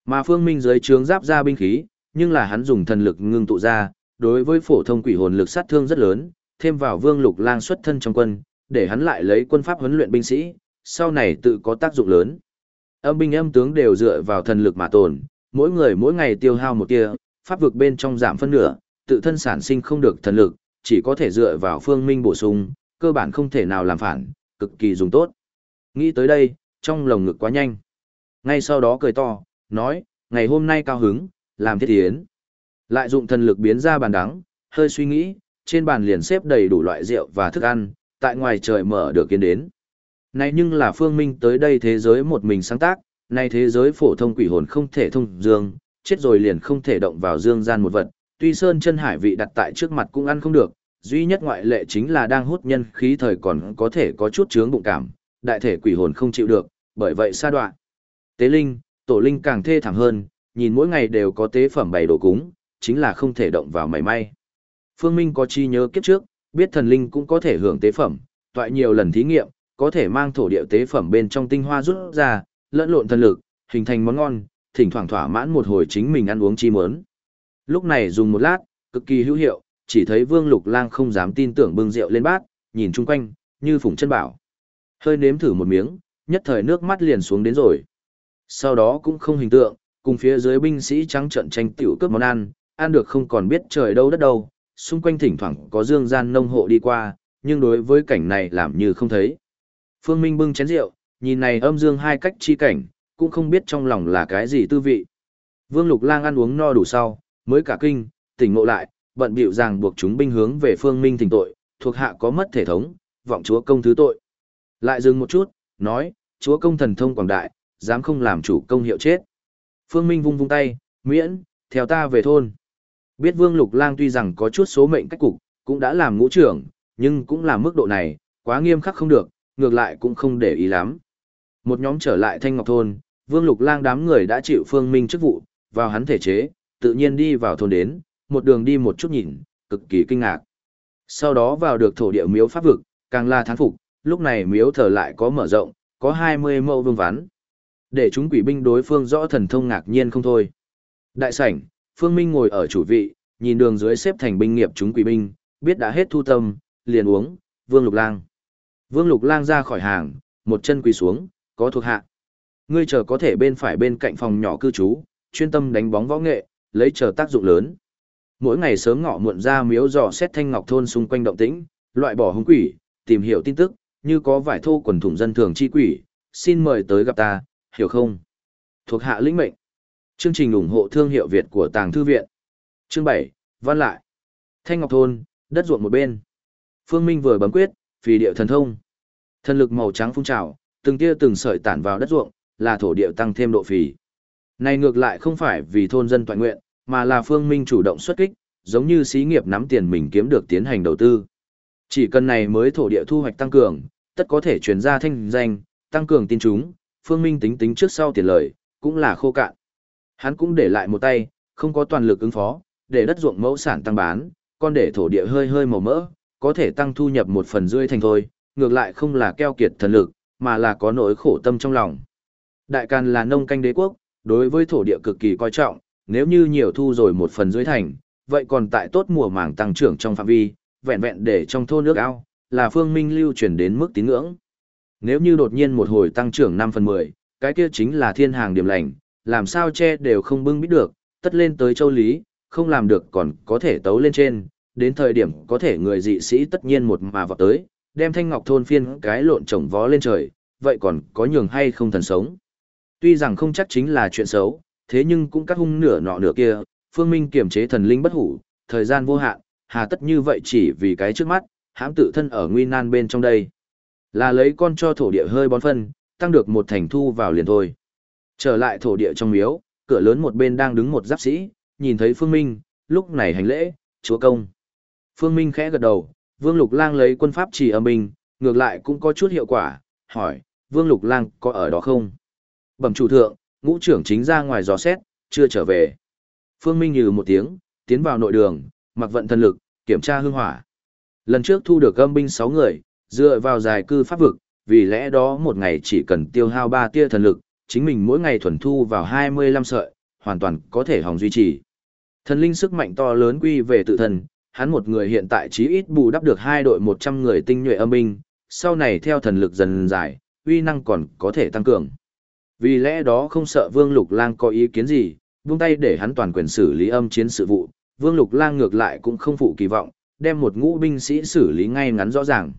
Speaker 1: Mà Phương Minh dưới trướng giáp ra binh khí, nhưng là hắn dùng thần lực ngưng tụ ra, đối với phổ thông quỷ hồn lực sát thương rất lớn, thêm vào Vương Lục Lang xuất thân trong quân, để hắn lại lấy quân pháp huấn luyện binh sĩ, sau này tự có tác dụng lớn. Âm binh âm tướng đều dựa vào thần lực mà tồn, mỗi người mỗi ngày tiêu hao một tia, pháp vực bên trong giảm phân nửa, tự thân sản sinh không được thần lực, chỉ có thể dựa vào phương minh bổ sung, cơ bản không thể nào làm phản, cực kỳ dùng tốt. Nghĩ tới đây, trong lồng ngực quá nhanh. Ngay sau đó cười to, nói, ngày hôm nay cao hứng, làm thiết yến, Lại dụng thần lực biến ra bàn đắng, hơi suy nghĩ, trên bàn liền xếp đầy đủ loại rượu và thức ăn, tại ngoài trời mở được kiến đến. Này nhưng là phương minh tới đây thế giới một mình sáng tác, này thế giới phổ thông quỷ hồn không thể thông dương, chết rồi liền không thể động vào dương gian một vật, tuy sơn chân hải vị đặt tại trước mặt cũng ăn không được, duy nhất ngoại lệ chính là đang hút nhân khí thời còn có thể có chút chướng bụng cảm, đại thể quỷ hồn không chịu được, bởi vậy sa đoạn. Tế linh, tổ linh càng thê thảm hơn, nhìn mỗi ngày đều có tế phẩm bày đồ cúng, chính là không thể động vào mảy may. Phương Minh có chi nhớ kiếp trước, biết thần linh cũng có thể hưởng tế phẩm, toại nhiều lần thí nghiệm, có thể mang thổ địa tế phẩm bên trong tinh hoa rút ra, lẫn lộn thần lực, hình thành món ngon, thỉnh thoảng thỏa mãn một hồi chính mình ăn uống chi mớn. Lúc này dùng một lát, cực kỳ hữu hiệu, chỉ thấy Vương Lục Lang không dám tin tưởng bưng rượu lên bát, nhìn chung quanh, như phụng chân bảo. Hơi nếm thử một miếng, nhất thời nước mắt liền xuống đến rồi. Sau đó cũng không hình tượng, cùng phía dưới binh sĩ trắng trận tranh tiểu cướp món ăn, ăn được không còn biết trời đâu đất đâu, xung quanh thỉnh thoảng có dương gian nông hộ đi qua, nhưng đối với cảnh này làm như không thấy. Phương Minh bưng chén rượu, nhìn này âm dương hai cách chi cảnh, cũng không biết trong lòng là cái gì tư vị. Vương Lục Lang ăn uống no đủ sau, mới cả kinh, tỉnh ngộ lại, bận bịu rằng buộc chúng binh hướng về Phương Minh thỉnh tội, thuộc hạ có mất thể thống, vọng chúa công thứ tội. Lại dừng một chút, nói, chúa công thần thông quảng đại, dám không làm chủ công hiệu chết. Phương Minh vung vung tay, miễn, theo ta về thôn. Biết Vương Lục Lang tuy rằng có chút số mệnh cách cục, cũng đã làm ngũ trưởng, nhưng cũng là mức độ này, quá nghiêm khắc không được, ngược lại cũng không để ý lắm. Một nhóm trở lại Thanh Ngọc Thôn, Vương Lục Lang đám người đã chịu Phương Minh chức vụ, vào hắn thể chế, tự nhiên đi vào thôn đến, một đường đi một chút nhìn, cực kỳ kinh ngạc. Sau đó vào được thổ địa miếu pháp vực, càng là thán phục, lúc này miếu thờ lại có mở rộng, có 20 mẫu vương vắn. Để chúng quỷ binh đối phương rõ thần thông ngạc nhiên không thôi. Đại sảnh, Phương Minh ngồi ở chủ vị, nhìn đường dưới xếp thành binh nghiệp chúng quỷ binh, biết đã hết thu tâm, liền uống, Vương Lục Lang. Vương Lục Lang ra khỏi hàng, một chân quỳ xuống, có thuộc hạ. Ngươi chờ có thể bên phải bên cạnh phòng nhỏ cư trú, chuyên tâm đánh bóng võ nghệ, lấy chờ tác dụng lớn. Mỗi ngày sớm ngọ muộn ra miếu dò xét thanh ngọc thôn xung quanh động tĩnh, loại bỏ hung quỷ, tìm hiểu tin tức, như có vải thô quần thủng dân thường chi quỷ, xin mời tới gặp ta, hiểu không? Thuộc hạ lĩnh mệnh. Chương trình ủng hộ thương hiệu Việt của Tàng Thư Viện. Chương 7, Văn lại. Thanh Ngọc Thôn, đất ruộng một bên. Phương Minh vừa bấm quyết, vì điệu thần thông. Thần lực màu trắng phun trào, từng tia từng sợi tản vào đất ruộng, là thổ điệu tăng thêm độ phì. Này ngược lại không phải vì thôn dân toàn nguyện, mà là Phương Minh chủ động xuất kích, giống như xí nghiệp nắm tiền mình kiếm được tiến hành đầu tư. Chỉ cần này mới thổ địa thu hoạch tăng cường, tất có thể truyền ra thanh danh, tăng cường tin chúng, Phương Minh tính tính trước sau tiền lời, cũng là khô cạn. Hắn cũng để lại một tay, không có toàn lực ứng phó, để đất ruộng mẫu sản tăng bán, còn để thổ địa hơi hơi màu mỡ, có thể tăng thu nhập một phần rưỡi thành thôi, ngược lại không là keo kiệt thần lực, mà là có nỗi khổ tâm trong lòng. Đại Càn là nông canh đế quốc, đối với thổ địa cực kỳ coi trọng, nếu như nhiều thu rồi một phần dưới thành, vậy còn tại tốt mùa màng tăng trưởng trong phạm vi, vẹn vẹn để trong thôn nước ao, là phương minh lưu truyền đến mức tín ngưỡng. Nếu như đột nhiên một hồi tăng trưởng 5 phần 10, cái kia chính là thiên hàng điểm lành, làm sao che đều không bưng biết được, tất lên tới châu Lý, không làm được còn có thể tấu lên trên, đến thời điểm có thể người dị sĩ tất nhiên một mà vào tới, đem thanh ngọc thôn phiên cái lộn trồng vó lên trời, vậy còn có nhường hay không thần sống. Tuy rằng không chắc chính là chuyện xấu, thế nhưng cũng cắt hung nửa nọ nửa kia, phương minh kiểm chế thần linh bất hủ, thời gian vô hạn, hà tất như vậy chỉ vì cái trước mắt, hãm tự thân ở nguy nan bên trong đây. Là lấy con cho thổ địa hơi bón phân, tăng được một thành thu vào liền thôi. Trở lại thổ địa trong miếu, cửa lớn một bên đang đứng một giáp sĩ, nhìn thấy Phương Minh, lúc này hành lễ, chúa công. Phương Minh khẽ gật đầu, Vương Lục Lang lấy quân pháp chỉ âm binh, ngược lại cũng có chút hiệu quả, hỏi, Vương Lục Lang có ở đó không? Bẩm chủ thượng, ngũ trưởng chính ra ngoài dò xét, chưa trở về. Phương Minh nhừ một tiếng, tiến vào nội đường, mặc vận thân lực, kiểm tra hương hỏa. Lần trước thu được âm binh 6 người, dựa vào dài cư pháp vực, vì lẽ đó một ngày chỉ cần tiêu hao 3 tia thần lực, chính mình mỗi ngày thuần thu vào 25 sợi, hoàn toàn có thể hòng duy trì. Thần linh sức mạnh to lớn quy về tự thân, hắn một người hiện tại chí ít bù đắp được hai đội 100 người tinh nhuệ âm binh, sau này theo thần lực dần dài, uy năng còn có thể tăng cường. Vì lẽ đó không sợ Vương Lục Lang có ý kiến gì, buông tay để hắn toàn quyền xử lý âm chiến sự vụ, Vương Lục Lang ngược lại cũng không phụ kỳ vọng, đem một ngũ binh sĩ xử lý ngay ngắn rõ ràng.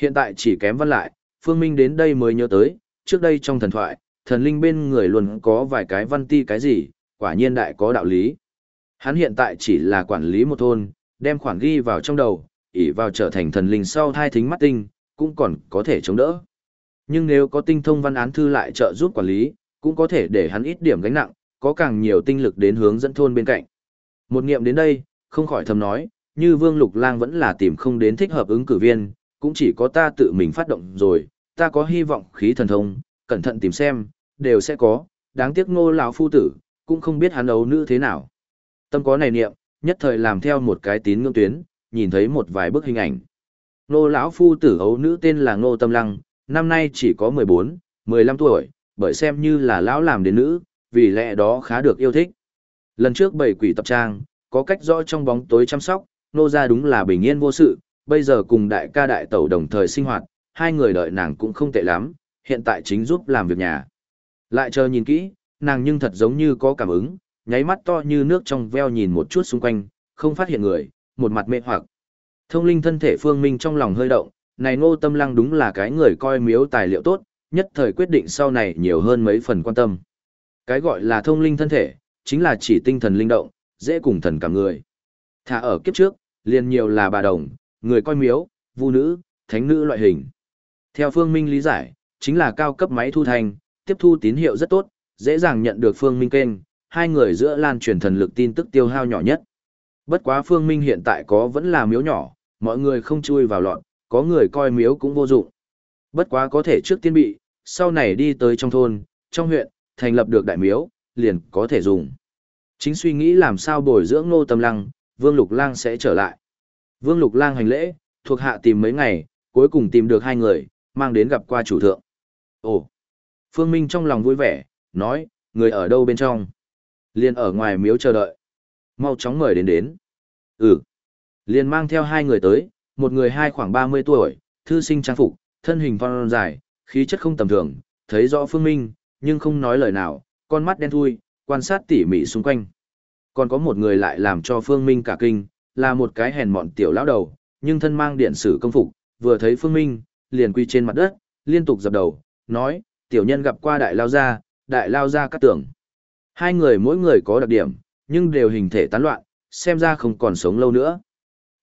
Speaker 1: Hiện tại chỉ kém văn lại, Phương Minh đến đây mới nhớ tới, trước đây trong thần thoại, thần linh bên người luôn có vài cái văn ti cái gì, quả nhiên đại có đạo lý. Hắn hiện tại chỉ là quản lý một thôn, đem khoản ghi vào trong đầu, ỷ vào trở thành thần linh sau thai thính mắt tinh, cũng còn có thể chống đỡ. Nhưng nếu có tinh thông văn án thư lại trợ giúp quản lý, cũng có thể để hắn ít điểm gánh nặng, có càng nhiều tinh lực đến hướng dẫn thôn bên cạnh. Một nghiệm đến đây, không khỏi thầm nói, như Vương Lục Lang vẫn là tìm không đến thích hợp ứng cử viên, cũng chỉ có ta tự mình phát động rồi, ta có hy vọng khí thần thông, cẩn thận tìm xem, đều sẽ có, đáng tiếc ngô lão phu tử, cũng không biết hắn ấu nữ thế nào. Tâm có này niệm, nhất thời làm theo một cái tín ngưỡng tuyến, nhìn thấy một vài bức hình ảnh. Ngô lão phu tử ấu nữ tên là Ngô Tâm Lăng, năm nay chỉ có 14, 15 tuổi, bởi xem như là lão làm đến nữ, vì lẽ đó khá được yêu thích. Lần trước bảy quỷ tập trang, có cách rõ trong bóng tối chăm sóc, nô ra đúng là bình yên vô sự, bây giờ cùng đại ca đại tẩu đồng thời sinh hoạt, hai người đợi nàng cũng không tệ lắm, hiện tại chính giúp làm việc nhà. Lại chờ nhìn kỹ, nàng nhưng thật giống như có cảm ứng, nháy mắt to như nước trong veo nhìn một chút xung quanh, không phát hiện người, một mặt mê hoặc. Thông linh thân thể phương minh trong lòng hơi động, này ngô tâm lăng đúng là cái người coi miếu tài liệu tốt, nhất thời quyết định sau này nhiều hơn mấy phần quan tâm. Cái gọi là thông linh thân thể, chính là chỉ tinh thần linh động, dễ cùng thần cả người. Thả ở kiếp trước, liền nhiều là bà đồng, người coi miếu, vu nữ, thánh nữ loại hình. Theo phương minh lý giải, chính là cao cấp máy thu thanh, tiếp thu tín hiệu rất tốt, dễ dàng nhận được phương minh kênh, hai người giữa lan truyền thần lực tin tức tiêu hao nhỏ nhất. Bất quá phương minh hiện tại có vẫn là miếu nhỏ, mọi người không chui vào lọn, có người coi miếu cũng vô dụng. Bất quá có thể trước tiên bị, sau này đi tới trong thôn, trong huyện, thành lập được đại miếu, liền có thể dùng. Chính suy nghĩ làm sao bồi dưỡng nô tâm lăng, Vương Lục Lang sẽ trở lại. Vương Lục Lang hành lễ, thuộc hạ tìm mấy ngày, cuối cùng tìm được hai người, mang đến gặp qua chủ thượng. Ồ! Phương Minh trong lòng vui vẻ, nói, người ở đâu bên trong? Liên ở ngoài miếu chờ đợi. Mau chóng mời đến đến. Ừ. Liên mang theo hai người tới, một người hai khoảng 30 tuổi, thư sinh trang phục, thân hình phong dài, khí chất không tầm thường, thấy rõ Phương Minh, nhưng không nói lời nào, con mắt đen thui, quan sát tỉ mỉ xung quanh. Còn có một người lại làm cho Phương Minh cả kinh, là một cái hèn mọn tiểu lão đầu, nhưng thân mang điện sử công phục, vừa thấy Phương Minh, liền quy trên mặt đất, liên tục dập đầu, nói, tiểu nhân gặp qua đại lao gia, đại lao gia cắt tưởng. Hai người mỗi người có đặc điểm, nhưng đều hình thể tán loạn, xem ra không còn sống lâu nữa.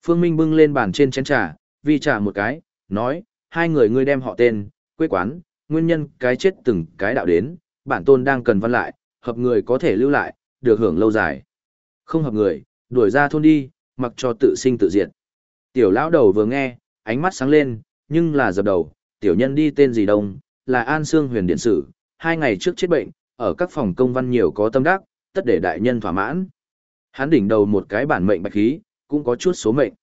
Speaker 1: Phương Minh bưng lên bàn trên chén trà, vi trà một cái, nói, hai người ngươi đem họ tên, quê quán, nguyên nhân cái chết từng cái đạo đến, bản tôn đang cần văn lại, hợp người có thể lưu lại, được hưởng lâu dài. Không hợp người, đuổi ra thôn đi, mặc cho tự sinh tự diệt. Tiểu lão đầu vừa nghe, ánh mắt sáng lên, nhưng là dập đầu, tiểu nhân đi tên gì đông, là An Sương huyền điện sử, hai ngày trước chết bệnh, ở các phòng công văn nhiều có tâm đắc, tất để đại nhân thỏa mãn. Hắn đỉnh đầu một cái bản mệnh bạch khí, cũng có chút số mệnh.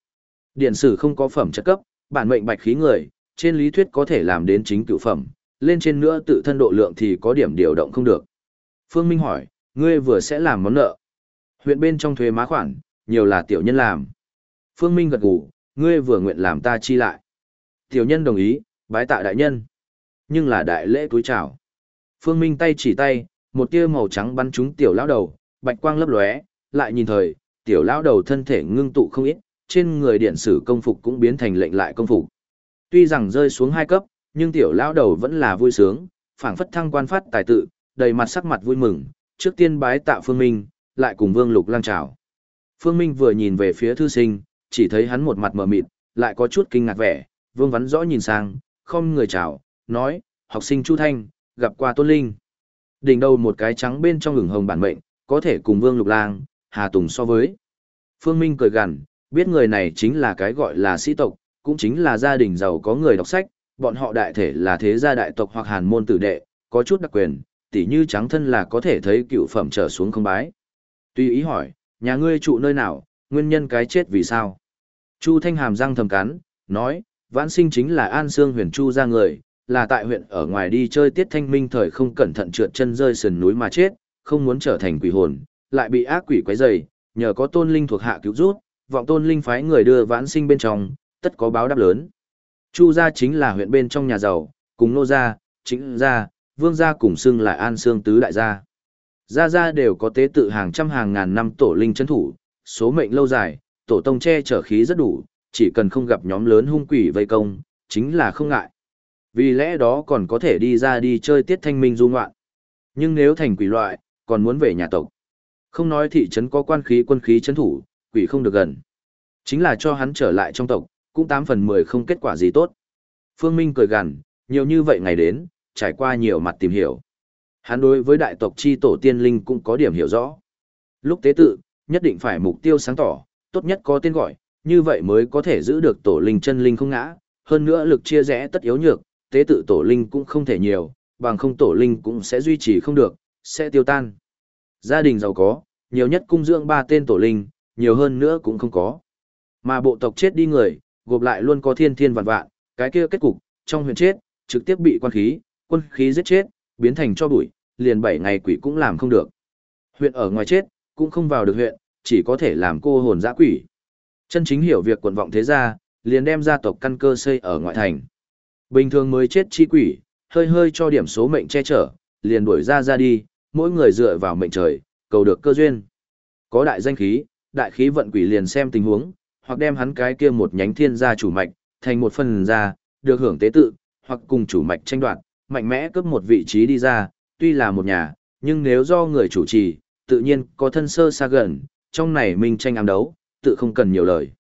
Speaker 1: Điện sử không có phẩm chất cấp, bản mệnh bạch khí người, trên lý thuyết có thể làm đến chính cửu phẩm, lên trên nữa tự thân độ lượng thì có điểm điều động không được. Phương Minh hỏi, ngươi vừa sẽ làm món nợ. Huyện bên trong thuế má khoản, nhiều là tiểu nhân làm. Phương Minh gật gù, ngươi vừa nguyện làm ta chi lại. Tiểu nhân đồng ý, bái tạ đại nhân. Nhưng là đại lễ túi chào. Phương Minh tay chỉ tay, một tia màu trắng bắn trúng tiểu lão đầu, bạch quang lấp lóe, lại nhìn thời, tiểu lão đầu thân thể ngưng tụ không ít, trên người điện sử công phục cũng biến thành lệnh lại công phục. Tuy rằng rơi xuống hai cấp, nhưng tiểu lão đầu vẫn là vui sướng, phảng phất thăng quan phát tài tự, đầy mặt sắc mặt vui mừng, trước tiên bái tạ Phương Minh, lại cùng Vương Lục lang chào. Phương Minh vừa nhìn về phía thư sinh, chỉ thấy hắn một mặt mờ mịt, lại có chút kinh ngạc vẻ, Vương Vắn rõ nhìn sang, không người chào, nói, học sinh Chu Thanh, gặp qua Tôn Linh. Đỉnh đầu một cái trắng bên trong ửng hồng bản mệnh, có thể cùng Vương Lục Lang, Hà Tùng so với. Phương Minh cười gằn, biết người này chính là cái gọi là sĩ tộc, cũng chính là gia đình giàu có người đọc sách, bọn họ đại thể là thế gia đại tộc hoặc hàn môn tử đệ, có chút đặc quyền, tỉ như trắng thân là có thể thấy cựu phẩm trở xuống không bái. Tuy ý hỏi, nhà ngươi trụ nơi nào, nguyên nhân cái chết vì sao? Chu Thanh Hàm răng thầm cắn, nói, vãn sinh chính là An Sương huyền Chu ra người, là tại huyện ở ngoài đi chơi tiết thanh minh thời không cẩn thận trượt chân rơi sườn núi mà chết, không muốn trở thành quỷ hồn, lại bị ác quỷ quấy rầy, nhờ có tôn linh thuộc hạ cứu rút, vọng tôn linh phái người đưa vãn sinh bên trong, tất có báo đáp lớn. Chu gia chính là huyện bên trong nhà giàu, cùng nô gia, chính gia, vương gia cùng xưng lại an Sương tứ đại gia. Gia gia đều có tế tự hàng trăm hàng ngàn năm tổ linh chân thủ, số mệnh lâu dài, tổ tông che chở khí rất đủ, chỉ cần không gặp nhóm lớn hung quỷ vây công, chính là không ngại. Vì lẽ đó còn có thể đi ra đi chơi tiết thanh minh du ngoạn. Nhưng nếu thành quỷ loại, còn muốn về nhà tộc. Không nói thị trấn có quan khí quân khí chấn thủ, quỷ không được gần. Chính là cho hắn trở lại trong tộc, cũng tám phần mười không kết quả gì tốt. Phương Minh cười gằn, nhiều như vậy ngày đến, trải qua nhiều mặt tìm hiểu. Hắn đối với đại tộc chi tổ tiên linh cũng có điểm hiểu rõ. Lúc tế tự, nhất định phải mục tiêu sáng tỏ, tốt nhất có tên gọi, như vậy mới có thể giữ được tổ linh chân linh không ngã, hơn nữa lực chia rẽ tất yếu nhược, tế tự tổ linh cũng không thể nhiều, bằng không tổ linh cũng sẽ duy trì không được, sẽ tiêu tan. Gia đình giàu có, nhiều nhất cung dưỡng ba tên tổ linh, nhiều hơn nữa cũng không có. Mà bộ tộc chết đi người, gộp lại luôn có thiên thiên vạn vạn, cái kia kết cục, trong huyền chết, trực tiếp bị quan khí, quân khí giết chết, biến thành cho bụi, liền 7 ngày quỷ cũng làm không được. Huyện ở ngoài chết, cũng không vào được huyện, chỉ có thể làm cô hồn dã quỷ. Chân chính hiểu việc quần vọng thế gia, liền đem gia tộc căn cơ xây ở ngoại thành. Bình thường mới chết chi quỷ, hơi hơi cho điểm số mệnh che chở, liền đuổi ra ra đi, mỗi người dựa vào mệnh trời, cầu được cơ duyên. Có đại danh khí, đại khí vận quỷ liền xem tình huống, hoặc đem hắn cái kia một nhánh thiên gia chủ mạch, thành một phần gia, được hưởng tế tự, hoặc cùng chủ mạch tranh đoạt, mạnh mẽ cướp một vị trí đi ra, tuy là một nhà, nhưng nếu do người chủ trì, tự nhiên có thân sơ xa gần, trong này minh tranh ám đấu, tự không cần nhiều lời.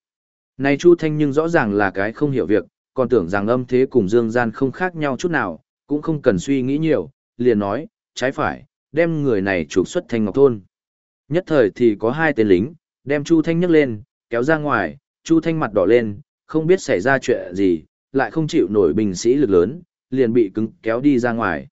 Speaker 1: Này Chu Thanh nhưng rõ ràng là cái không hiểu việc, còn tưởng rằng âm thế cùng dương gian không khác nhau chút nào, cũng không cần suy nghĩ nhiều, liền nói, trái phải, đem người này trục xuất thành ngọc thôn. Nhất thời thì có hai tên lính, đem Chu Thanh nhấc lên, kéo ra ngoài, Chu Thanh mặt đỏ lên, không biết xảy ra chuyện gì, lại không chịu nổi binh sĩ lực lớn, liền bị cứng kéo đi ra ngoài.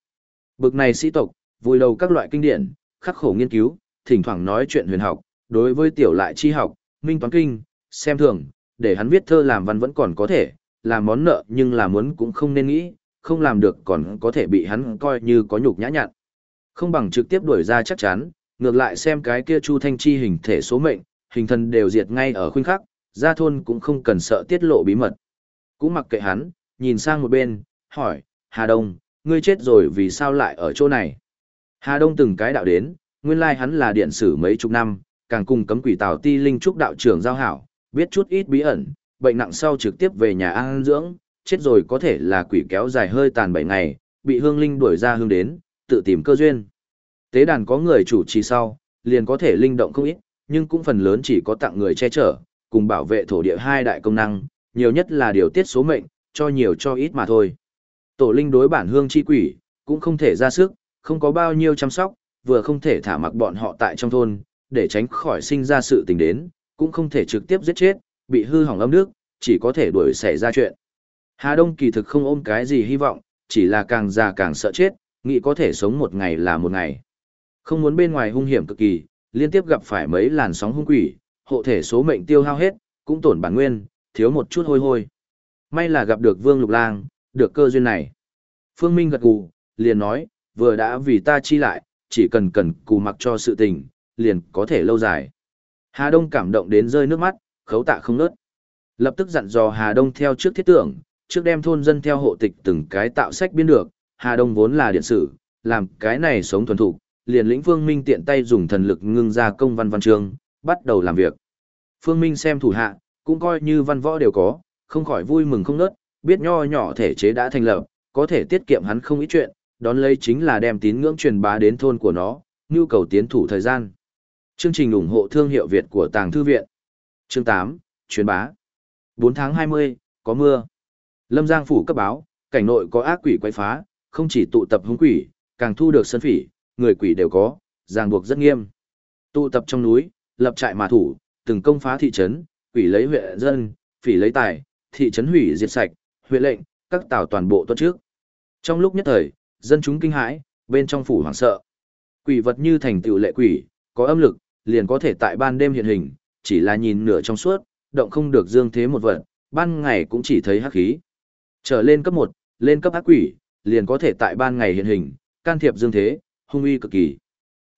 Speaker 1: Bực này sĩ tộc, vui đầu các loại kinh điển, khắc khổ nghiên cứu, thỉnh thoảng nói chuyện huyền học, đối với tiểu lại chi học, minh toán kinh, xem thường, để hắn viết thơ làm văn vẫn còn có thể, làm món nợ nhưng là muốn cũng không nên nghĩ, không làm được còn có thể bị hắn coi như có nhục nhã nhặn. Không bằng trực tiếp đuổi ra chắc chắn, ngược lại xem cái kia Chu Thanh Chi hình thể số mệnh, hình thần đều diệt ngay ở khuynh khắc, ra thôn cũng không cần sợ tiết lộ bí mật. Cũng mặc kệ hắn, nhìn sang một bên, hỏi, Hà Đông, ngươi chết rồi vì sao lại ở chỗ này? Hà Đông từng cái đạo đến, nguyên lai hắn là điện sử mấy chục năm, càng cùng cấm quỷ tào ti linh trúc đạo trưởng giao hảo, biết chút ít bí ẩn, bệnh nặng sau trực tiếp về nhà an dưỡng, chết rồi có thể là quỷ kéo dài hơi tàn bảy ngày, bị hương linh đuổi ra hương đến, tự tìm cơ duyên. Tế đàn có người chủ trì sau, liền có thể linh động không ít, nhưng cũng phần lớn chỉ có tặng người che chở, cùng bảo vệ thổ địa hai đại công năng, nhiều nhất là điều tiết số mệnh, cho nhiều cho ít mà thôi. Tổ linh đối bản hương chi quỷ, cũng không thể ra sức, không có bao nhiêu chăm sóc, vừa không thể thả mặc bọn họ tại trong thôn, để tránh khỏi sinh ra sự tình đến, cũng không thể trực tiếp giết chết, bị hư hỏng âm nước, chỉ có thể đuổi xảy ra chuyện. Hà Đông kỳ thực không ôm cái gì hy vọng, chỉ là càng già càng sợ chết, nghĩ có thể sống một ngày là một ngày. Không muốn bên ngoài hung hiểm cực kỳ, liên tiếp gặp phải mấy làn sóng hung quỷ, hộ thể số mệnh tiêu hao hết, cũng tổn bản nguyên, thiếu một chút hôi hôi. May là gặp được Vương Lục Lang, được cơ duyên này. Phương Minh gật gù, liền nói, vừa đã vì ta chi lại, chỉ cần cần cù mặc cho sự tình, liền có thể lâu dài. Hà Đông cảm động đến rơi nước mắt, khấu tạ không nớt. Lập tức dặn dò Hà Đông theo trước thiết tưởng, trước đem thôn dân theo hộ tịch từng cái tạo sách biên được, Hà Đông vốn là điện sử, làm cái này sống thuần thủ, liền lĩnh Phương Minh tiện tay dùng thần lực ngưng ra công văn văn chương, bắt đầu làm việc. Phương Minh xem thủ hạ, cũng coi như văn võ đều có, không khỏi vui mừng không nớt, biết nho nhỏ thể chế đã thành lập, có thể tiết kiệm hắn không ít chuyện, đón lấy chính là đem tín ngưỡng truyền bá đến thôn của nó, nhu cầu tiến thủ thời gian. Chương trình ủng hộ thương hiệu Việt của Tàng Thư Viện. Chương 8, truyền bá. 4 tháng 20, có mưa. Lâm Giang phủ cấp báo, cảnh nội có ác quỷ quấy phá, không chỉ tụ tập hung quỷ, càng thu được sân phỉ, người quỷ đều có, ràng buộc rất nghiêm. Tụ tập trong núi, lập trại mà thủ, từng công phá thị trấn, quỷ lấy huyện dân, phỉ lấy tài, thị trấn hủy diệt sạch, huyện lệnh, các tàu toàn bộ tuân trước. Trong lúc nhất thời, dân chúng kinh hãi, bên trong phủ hoảng sợ. Quỷ vật như thành tựu lệ quỷ, có âm lực, liền có thể tại ban đêm hiện hình, chỉ là nhìn nửa trong suốt, động không được dương thế một vật, ban ngày cũng chỉ thấy hắc khí. Trở lên cấp 1, lên cấp ác quỷ, liền có thể tại ban ngày hiện hình, can thiệp dương thế, hung uy cực kỳ.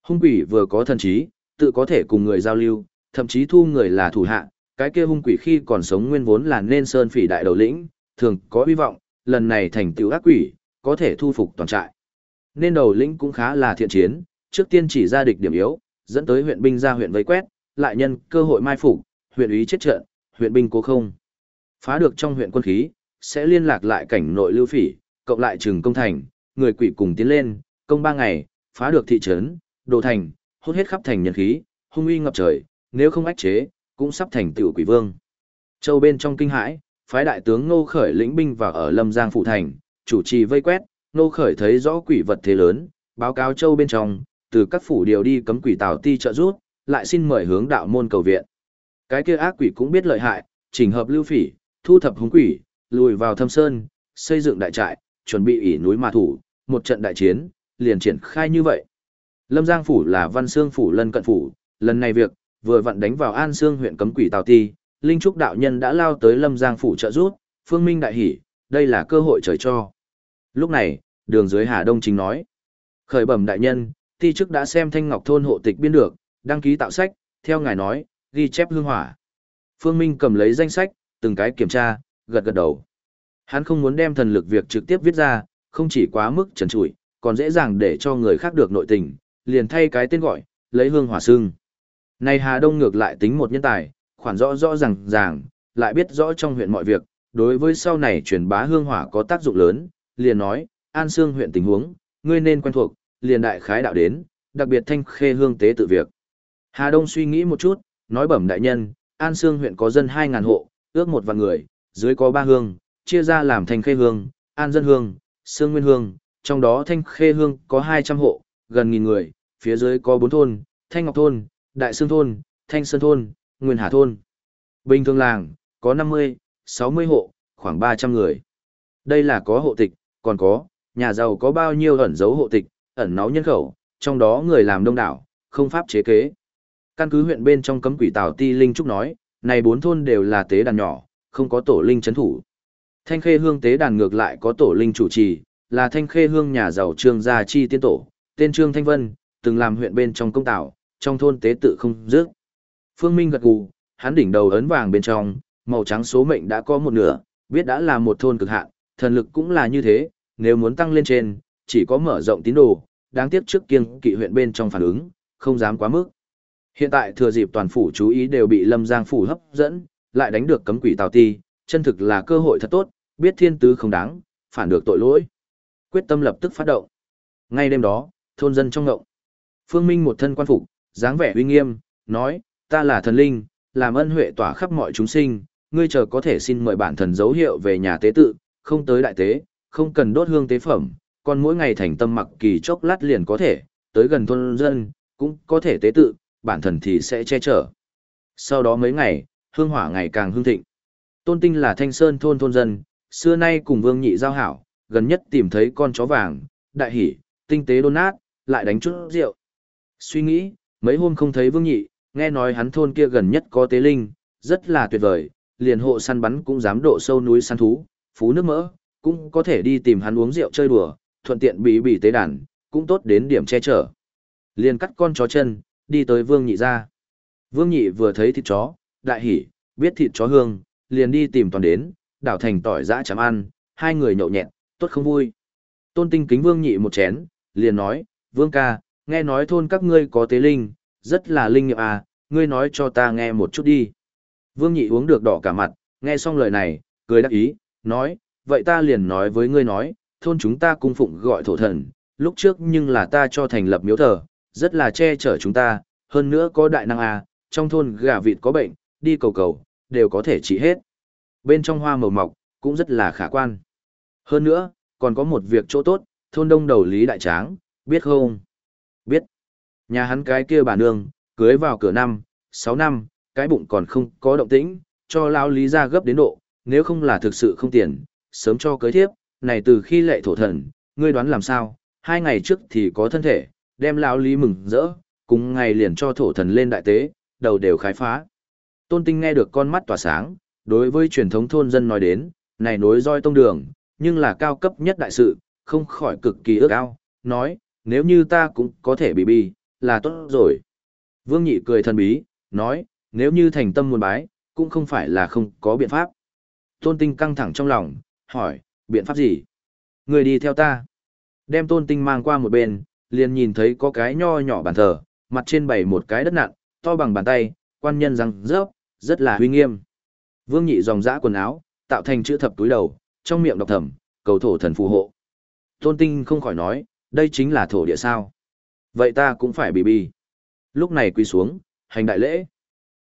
Speaker 1: Hung quỷ vừa có thần trí, tự có thể cùng người giao lưu, thậm chí thu người là thủ hạ, cái kia hung quỷ khi còn sống nguyên vốn là nên sơn phỉ đại đầu lĩnh, thường có hy vọng, lần này thành tựu ác quỷ, có thể thu phục toàn trại. Nên đầu lĩnh cũng khá là thiện chiến, trước tiên chỉ ra địch điểm yếu, dẫn tới huyện binh ra huyện vây quét, lại nhân cơ hội mai phục, huyện úy chết trận, huyện binh cố không. Phá được trong huyện quân khí, sẽ liên lạc lại cảnh nội lưu phỉ, cộng lại trường công thành, người quỷ cùng tiến lên, công ba ngày, phá được thị trấn, đồ thành, hút hết khắp thành nhân khí, hung uy ngập trời, nếu không ách chế, cũng sắp thành tiểu quỷ vương. Châu bên trong kinh hãi, phái đại tướng Ngô Khởi lĩnh binh vào ở Lâm Giang phụ thành, chủ trì vây quét, Ngô Khởi thấy rõ quỷ vật thế lớn, báo cáo châu bên trong, từ các phủ điều đi cấm quỷ tào ti trợ rút, lại xin mời hướng đạo môn cầu viện. Cái kia ác quỷ cũng biết lợi hại, chỉnh hợp lưu phỉ, thu thập hung quỷ, lùi vào thâm sơn, xây dựng đại trại, chuẩn bị ỉ núi mà thủ, một trận đại chiến, liền triển khai như vậy. Lâm Giang phủ là Văn Xương phủ lân cận phủ, lần này việc vừa vặn đánh vào An Xương huyện cấm quỷ Tào Ti, Linh Trúc đạo nhân đã lao tới Lâm Giang phủ trợ giúp, Phương Minh đại hỉ, đây là cơ hội trời cho. Lúc này, đường dưới Hà Đông chính nói: "Khởi bẩm đại nhân, ti chức đã xem Thanh Ngọc thôn hộ tịch biên được, đăng ký tạo sách, theo ngài nói, ghi chép hương hỏa." Phương Minh cầm lấy danh sách, từng cái kiểm tra, gật gật đầu. Hắn không muốn đem thần lực việc trực tiếp viết ra, không chỉ quá mức trần trụi, còn dễ dàng để cho người khác được nội tình, liền thay cái tên gọi, lấy hương hỏa sưng. Này Hà Đông ngược lại tính một nhân tài, khoản rõ rõ ràng ràng, lại biết rõ trong huyện mọi việc, đối với sau này truyền bá hương hỏa có tác dụng lớn, liền nói, An Sương huyện tình huống, ngươi nên quen thuộc, liền đại khái đạo đến, đặc biệt thanh khê hương tế tự việc. Hà Đông suy nghĩ một chút, nói bẩm đại nhân, An Sương huyện có dân 2.000 hộ, ước một vạn người, dưới có ba hương, chia ra làm thanh khê hương, an dân hương, sương nguyên hương, trong đó thanh khê hương có 200 hộ, gần nghìn người, phía dưới có 4 thôn, thanh ngọc thôn, đại sương thôn, thanh sơn thôn, nguyên hà thôn. Bình thường làng, có 50, 60 hộ, khoảng 300 người. Đây là có hộ tịch, còn có, nhà giàu có bao nhiêu ẩn dấu hộ tịch, ẩn náu nhân khẩu, trong đó người làm đông đảo, không pháp chế kế. Căn cứ huyện bên trong cấm quỷ tào ti linh trúc nói, này bốn thôn đều là tế đàn nhỏ, không có tổ linh chấn thủ. Thanh khê hương tế đàn ngược lại có tổ linh chủ trì, là thanh khê hương nhà giàu trương gia chi tiên tổ, tên trương thanh vân, từng làm huyện bên trong công tảo, trong thôn tế tự không dứt. Phương Minh gật gù, hắn đỉnh đầu ấn vàng bên trong, màu trắng số mệnh đã có một nửa, biết đã là một thôn cực hạn, thần lực cũng là như thế, nếu muốn tăng lên trên, chỉ có mở rộng tín đồ, đáng tiếc trước kiêng kỵ huyện bên trong phản ứng, không dám quá mức. Hiện tại thừa dịp toàn phủ chú ý đều bị Lâm Giang phủ hấp dẫn, lại đánh được cấm quỷ Tào Ti, chân thực là cơ hội thật tốt, biết thiên tứ không đáng, phản được tội lỗi. Quyết tâm lập tức phát động. Ngay đêm đó, thôn dân trong ngộng. Phương Minh một thân quan phục, dáng vẻ uy nghiêm, nói, ta là thần linh, làm ân huệ tỏa khắp mọi chúng sinh, ngươi chờ có thể xin mời bản thần dấu hiệu về nhà tế tự, không tới đại tế, không cần đốt hương tế phẩm, còn mỗi ngày thành tâm mặc kỳ chốc lát liền có thể, tới gần thôn dân, cũng có thể tế tự, bản thần thì sẽ che chở. Sau đó mấy ngày, hương hỏa ngày càng hương thịnh. Tôn Tinh là thanh sơn thôn thôn dân, xưa nay cùng Vương Nhị giao hảo, gần nhất tìm thấy con chó vàng, đại hỉ, tinh tế đôn nát, lại đánh chút rượu. Suy nghĩ, mấy hôm không thấy Vương Nhị, nghe nói hắn thôn kia gần nhất có tế linh, rất là tuyệt vời, liền hộ săn bắn cũng dám độ sâu núi săn thú, phú nước mỡ, cũng có thể đi tìm hắn uống rượu chơi đùa, thuận tiện bị bị tế đàn, cũng tốt đến điểm che chở. Liền cắt con chó chân, đi tới Vương Nhị ra. Vương Nhị vừa thấy thịt chó, đại hỉ, biết thịt chó hương, liền đi tìm toàn đến, đảo thành tỏi dã chấm ăn, hai người nhậu nhẹn, tốt không vui. Tôn Tinh kính Vương Nhị một chén, liền nói, Vương ca, nghe nói thôn các ngươi có tế linh, rất là linh nghiệm à, ngươi nói cho ta nghe một chút đi. Vương Nhị uống được đỏ cả mặt, nghe xong lời này, cười đắc ý, nói, vậy ta liền nói với ngươi nói, thôn chúng ta cung phụng gọi thổ thần, lúc trước nhưng là ta cho thành lập miếu thờ, rất là che chở chúng ta, hơn nữa có đại năng à, trong thôn gà vịt có bệnh, đi cầu cầu, đều có thể trị hết. Bên trong hoa màu mọc, cũng rất là khả quan. Hơn nữa, còn có một việc chỗ tốt, thôn đông đầu Lý Đại Tráng, biết không? Biết. Nhà hắn cái kia bà nương, cưới vào cửa năm, sáu năm, cái bụng còn không có động tĩnh, cho lão Lý ra gấp đến độ, nếu không là thực sự không tiền, sớm cho cưới thiếp, này từ khi lệ thổ thần, ngươi đoán làm sao, hai ngày trước thì có thân thể, đem lão Lý mừng rỡ, cùng ngày liền cho thổ thần lên đại tế, đầu đều khái phá. Tôn Tinh nghe được con mắt tỏa sáng, đối với truyền thống thôn dân nói đến, này nối roi tông đường, nhưng là cao cấp nhất đại sự, không khỏi cực kỳ ước ao, nói, nếu như ta cũng có thể bị bi, là tốt rồi. Vương Nhị cười thần bí, nói, nếu như thành tâm muốn bái, cũng không phải là không có biện pháp. Tôn Tinh căng thẳng trong lòng, hỏi, biện pháp gì? Người đi theo ta. Đem Tôn Tinh mang qua một bên, liền nhìn thấy có cái nho nhỏ bàn thờ, mặt trên bày một cái đất nặng, to bằng bàn tay, quan nhân răng rớp, rất là huy nghiêm. Vương Nhị dòng dã quần áo, tạo thành chữ thập túi đầu, trong miệng đọc thầm, cầu thổ thần phù hộ. Tôn Tinh không khỏi nói, đây chính là thổ địa sao. Vậy ta cũng phải bị bi. Lúc này quỳ xuống, hành đại lễ.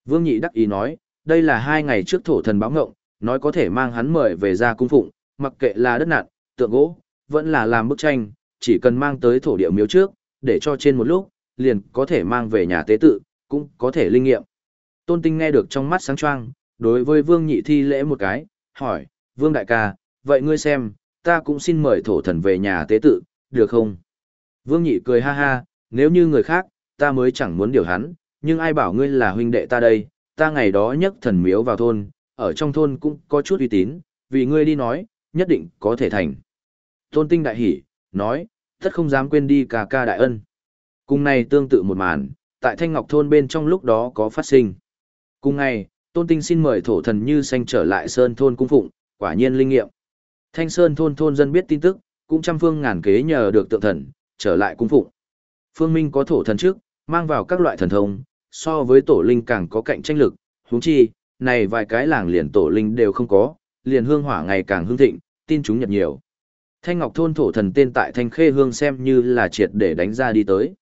Speaker 1: Vương Nhị đắc ý nói, đây là hai ngày trước thổ thần báo ngộng, nói có thể mang hắn mời về ra cung phụng, mặc kệ là đất nặn, tượng gỗ, vẫn là làm bức tranh, chỉ cần mang tới thổ địa miếu trước, để cho trên một lúc, liền có thể mang về nhà tế tự, cũng có thể linh nghiệm. Tôn Tinh nghe được trong mắt sáng choang, đối với Vương Nhị thi lễ một cái, hỏi, Vương Đại ca, vậy ngươi xem, ta cũng xin mời thổ thần về nhà tế tự, được không? Vương Nhị cười ha ha, nếu như người khác, ta mới chẳng muốn điều hắn, nhưng ai bảo ngươi là huynh đệ ta đây, ta ngày đó nhấc thần miếu vào thôn, ở trong thôn cũng có chút uy tín, vì ngươi đi nói, nhất định có thể thành. Tôn Tinh đại hỉ, nói, tất không dám quên đi cả ca đại ân. Cùng này tương tự một màn, tại Thanh Ngọc thôn bên trong lúc đó có phát sinh. Cùng ngày, Tôn Tinh xin mời thổ thần Như Xanh trở lại Sơn thôn cung phụng, quả nhiên linh nghiệm. Thanh Sơn thôn thôn dân biết tin tức, cũng trăm phương ngàn kế nhờ được tượng thần, trở lại cung phụng. Phương Minh có thổ thần trước, mang vào các loại thần thông, so với tổ linh càng có cạnh tranh lực, huống chi, này vài cái làng liền tổ linh đều không có, liền hương hỏa ngày càng hương thịnh, tin chúng nhật nhiều. Thanh Ngọc thôn thổ thần tên tại Thanh Khê Hương xem như là triệt để đánh ra đi tới.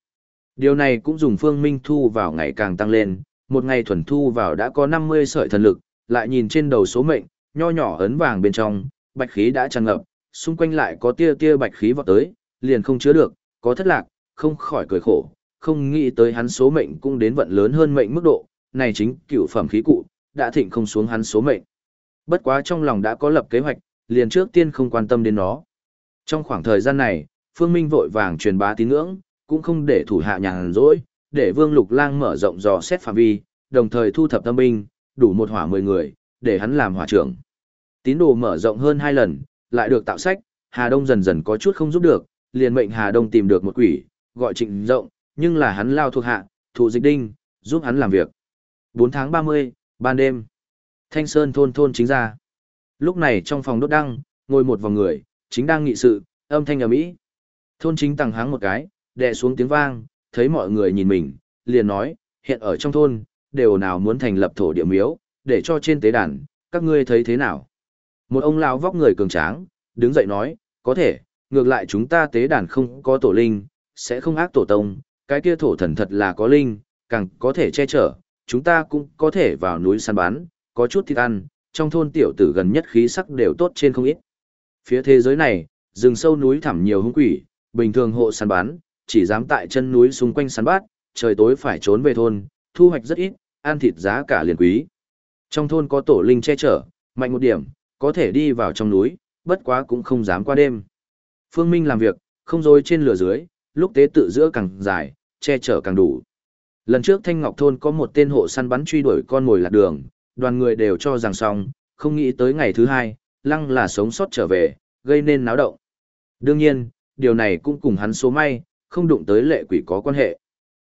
Speaker 1: Điều này cũng dùng Phương Minh thu vào ngày càng tăng lên, một ngày thuần thu vào đã có 50 sợi thần lực, lại nhìn trên đầu số mệnh, nho nhỏ ấn vàng bên trong, bạch khí đã tràn ngập, xung quanh lại có tia tia bạch khí vọt tới, liền không chứa được, có thất lạc, không khỏi cười khổ, không nghĩ tới hắn số mệnh cũng đến vận lớn hơn mệnh mức độ, này chính cựu phẩm khí cụ, đã thịnh không xuống hắn số mệnh. Bất quá trong lòng đã có lập kế hoạch, liền trước tiên không quan tâm đến nó. Trong khoảng thời gian này, Phương Minh vội vàng truyền bá tín ngưỡng, cũng không để thủ hạ nhàn rỗi, để Vương Lục Lang mở rộng dò xét phạm vi, đồng thời thu thập tâm binh, đủ một hỏa 10 người, để hắn làm hỏa trưởng. Tín đồ mở rộng hơn hai lần, lại được tạo sách, Hà Đông dần dần có chút không giúp được, liền mệnh Hà Đông tìm được một quỷ, gọi Trịnh Rộng, nhưng là hắn lao thuộc hạ, thủ dịch đinh, giúp hắn làm việc. 4 tháng 30, ban đêm. Thanh Sơn thôn thôn chính ra. Lúc này trong phòng đốt đăng, ngồi một vòng người, chính đang nghị sự, âm thanh ầm ĩ. Thôn chính tăng háng một cái, đè xuống tiếng vang, thấy mọi người nhìn mình, liền nói, hiện ở trong thôn, đều nào muốn thành lập thổ địa miếu, để cho trên tế đàn, các ngươi thấy thế nào? Một ông lão vóc người cường tráng, đứng dậy nói, có thể, ngược lại chúng ta tế đàn không có tổ linh, sẽ không ác tổ tông, cái kia thổ thần thật là có linh, càng có thể che chở, chúng ta cũng có thể vào núi săn bán, có chút thịt ăn, trong thôn tiểu tử gần nhất khí sắc đều tốt trên không ít. Phía thế giới này, rừng sâu núi thẳm nhiều hung quỷ, bình thường hộ săn bán, chỉ dám tại chân núi xung quanh săn bắt, trời tối phải trốn về thôn, thu hoạch rất ít, ăn thịt giá cả liền quý. Trong thôn có tổ linh che chở, mạnh một điểm, có thể đi vào trong núi, bất quá cũng không dám qua đêm. Phương Minh làm việc, không dối trên lửa dưới, lúc tế tự giữa càng dài, che chở càng đủ. Lần trước Thanh Ngọc Thôn có một tên hộ săn bắn truy đuổi con ngồi lạc đường, đoàn người đều cho rằng xong, không nghĩ tới ngày thứ hai, lăng là sống sót trở về, gây nên náo động. Đương nhiên, điều này cũng cùng hắn số may, không đụng tới lệ quỷ có quan hệ.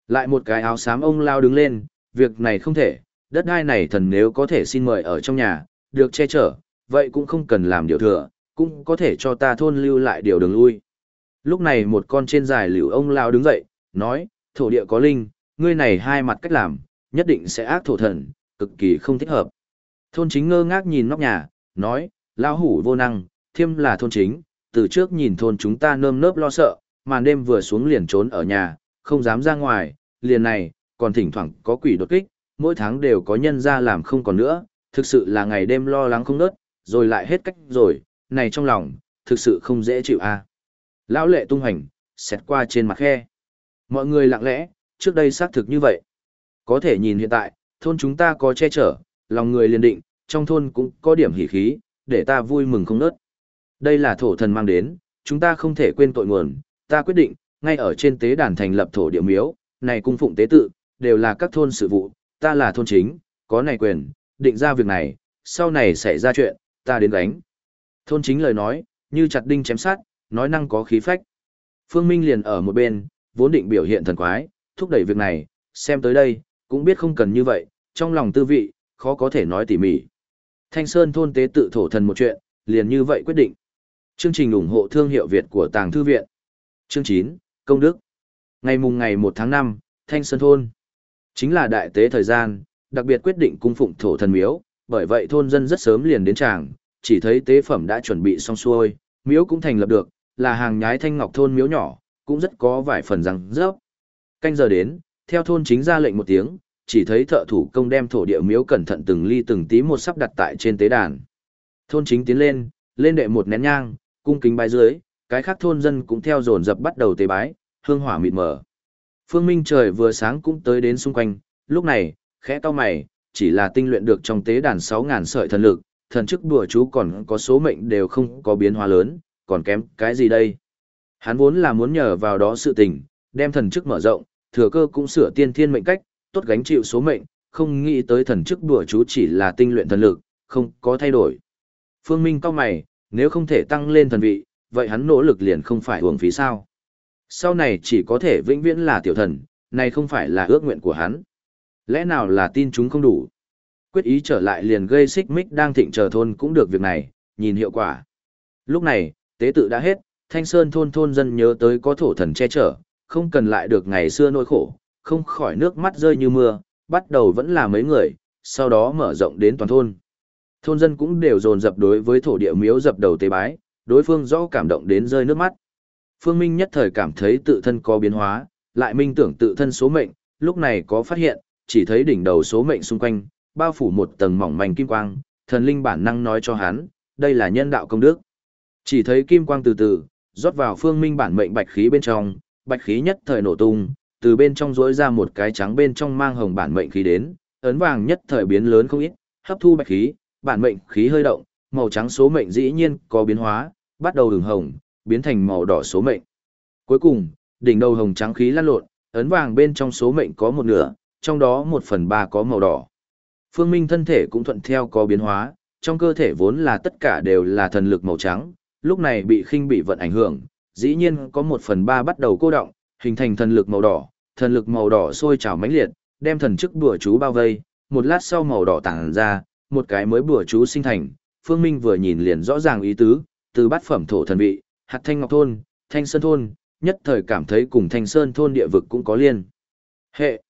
Speaker 1: Lại một cái áo xám ông lao đứng lên, việc này không thể, đất đai này thần nếu có thể xin mời ở trong nhà, được che chở, vậy cũng không cần làm điều thừa, cũng có thể cho ta thôn lưu lại điều đường lui. Lúc này một con trên dài liễu ông lao đứng dậy, nói, thổ địa có linh, ngươi này hai mặt cách làm, nhất định sẽ ác thổ thần, cực kỳ không thích hợp. Thôn chính ngơ ngác nhìn nóc nhà, nói, lao hủ vô năng, thiêm là thôn chính, từ trước nhìn thôn chúng ta nơm nớp lo sợ, màn đêm vừa xuống liền trốn ở nhà, không dám ra ngoài, liền này, còn thỉnh thoảng có quỷ đột kích, mỗi tháng đều có nhân ra làm không còn nữa, thực sự là ngày đêm lo lắng không nớt, rồi lại hết cách rồi, này trong lòng, thực sự không dễ chịu a. À. Lão lệ tung hành, xẹt qua trên mặt khe. Mọi người lặng lẽ, trước đây xác thực như vậy. Có thể nhìn hiện tại, thôn chúng ta có che chở, lòng người liền định, trong thôn cũng có điểm hỉ khí, để ta vui mừng không nớt. Đây là thổ thần mang đến, chúng ta không thể quên tội nguồn, ta quyết định, ngay ở trên tế đàn thành lập thổ địa miếu, này cung phụng tế tự, đều là các thôn sự vụ, ta là thôn chính, có này quyền, định ra việc này, sau này xảy ra chuyện, ta đến đánh. Thôn chính lời nói, như chặt đinh chém sát, nói năng có khí phách. Phương Minh liền ở một bên, vốn định biểu hiện thần quái, thúc đẩy việc này, xem tới đây, cũng biết không cần như vậy, trong lòng tư vị, khó có thể nói tỉ mỉ. Thanh Sơn thôn tế tự thổ thần một chuyện, liền như vậy quyết định. Chương trình ủng hộ thương hiệu Việt của Tàng Thư Viện. Chương 9, Công Đức. Ngày mùng ngày 1 tháng 5, Thanh Sơn thôn. Chính là đại tế thời gian, đặc biệt quyết định cung phụng thổ thần miếu, bởi vậy thôn dân rất sớm liền đến tràng, chỉ thấy tế phẩm đã chuẩn bị xong xuôi, miếu cũng thành lập được, là hàng nhái thanh ngọc thôn miếu nhỏ, cũng rất có vài phần răng rớp. Canh giờ đến, theo thôn chính ra lệnh một tiếng, chỉ thấy thợ thủ công đem thổ địa miếu cẩn thận từng ly từng tí một sắp đặt tại trên tế đàn. Thôn chính tiến lên, lên đệ một nén nhang, cung kính bái dưới, cái khác thôn dân cũng theo dồn dập bắt đầu tế bái, hương hỏa mịt mờ. Phương Minh trời vừa sáng cũng tới đến xung quanh, lúc này, khẽ to mày, chỉ là tinh luyện được trong tế đàn 6000 sợi thần lực, thần chức đùa chú còn có số mệnh đều không có biến hóa lớn, còn kém cái gì đây? Hắn vốn là muốn nhờ vào đó sự tình, đem thần chức mở rộng, thừa cơ cũng sửa tiên thiên mệnh cách, tốt gánh chịu số mệnh, không nghĩ tới thần chức đùa chú chỉ là tinh luyện thần lực, không có thay đổi. Phương Minh cao mày, nếu không thể tăng lên thần vị, vậy hắn nỗ lực liền không phải uổng phí sao. Sau này chỉ có thể vĩnh viễn là tiểu thần, này không phải là ước nguyện của hắn. Lẽ nào là tin chúng không đủ? Quyết ý trở lại liền gây xích mích đang thịnh chờ thôn cũng được việc này, nhìn hiệu quả. Lúc này, tế tự đã hết, thanh sơn thôn thôn dân nhớ tới có thổ thần che chở, không cần lại được ngày xưa nỗi khổ, không khỏi nước mắt rơi như mưa, bắt đầu vẫn là mấy người, sau đó mở rộng đến toàn thôn. Thôn dân cũng đều dồn dập đối với thổ địa miếu dập đầu tế bái, đối phương rõ cảm động đến rơi nước mắt. Phương Minh nhất thời cảm thấy tự thân có biến hóa, lại minh tưởng tự thân số mệnh, lúc này có phát hiện, chỉ thấy đỉnh đầu số mệnh xung quanh, bao phủ một tầng mỏng manh kim quang, thần linh bản năng nói cho hắn, đây là nhân đạo công đức. Chỉ thấy kim quang từ từ, rót vào phương minh bản mệnh bạch khí bên trong, bạch khí nhất thời nổ tung, từ bên trong rỗi ra một cái trắng bên trong mang hồng bản mệnh khí đến, ấn vàng nhất thời biến lớn không ít, hấp thu bạch khí, bản mệnh khí hơi động, màu trắng số mệnh dĩ nhiên có biến hóa, bắt đầu đường hồng, biến thành màu đỏ số mệnh. Cuối cùng, đỉnh đầu hồng trắng khí lăn lộn, ấn vàng bên trong số mệnh có một nửa, trong đó một phần ba có màu đỏ. Phương Minh thân thể cũng thuận theo có biến hóa, trong cơ thể vốn là tất cả đều là thần lực màu trắng, lúc này bị khinh bị vận ảnh hưởng, dĩ nhiên có một phần ba bắt đầu cô động, hình thành thần lực màu đỏ, thần lực màu đỏ sôi trào mãnh liệt, đem thần chức bùa chú bao vây, một lát sau màu đỏ tản ra, một cái mới bùa chú sinh thành, Phương Minh vừa nhìn liền rõ ràng ý tứ, từ bát phẩm thổ thần vị, hạt thanh ngọc thôn, thanh sơn thôn, nhất thời cảm thấy cùng thanh sơn thôn địa vực cũng có liên. Hệ,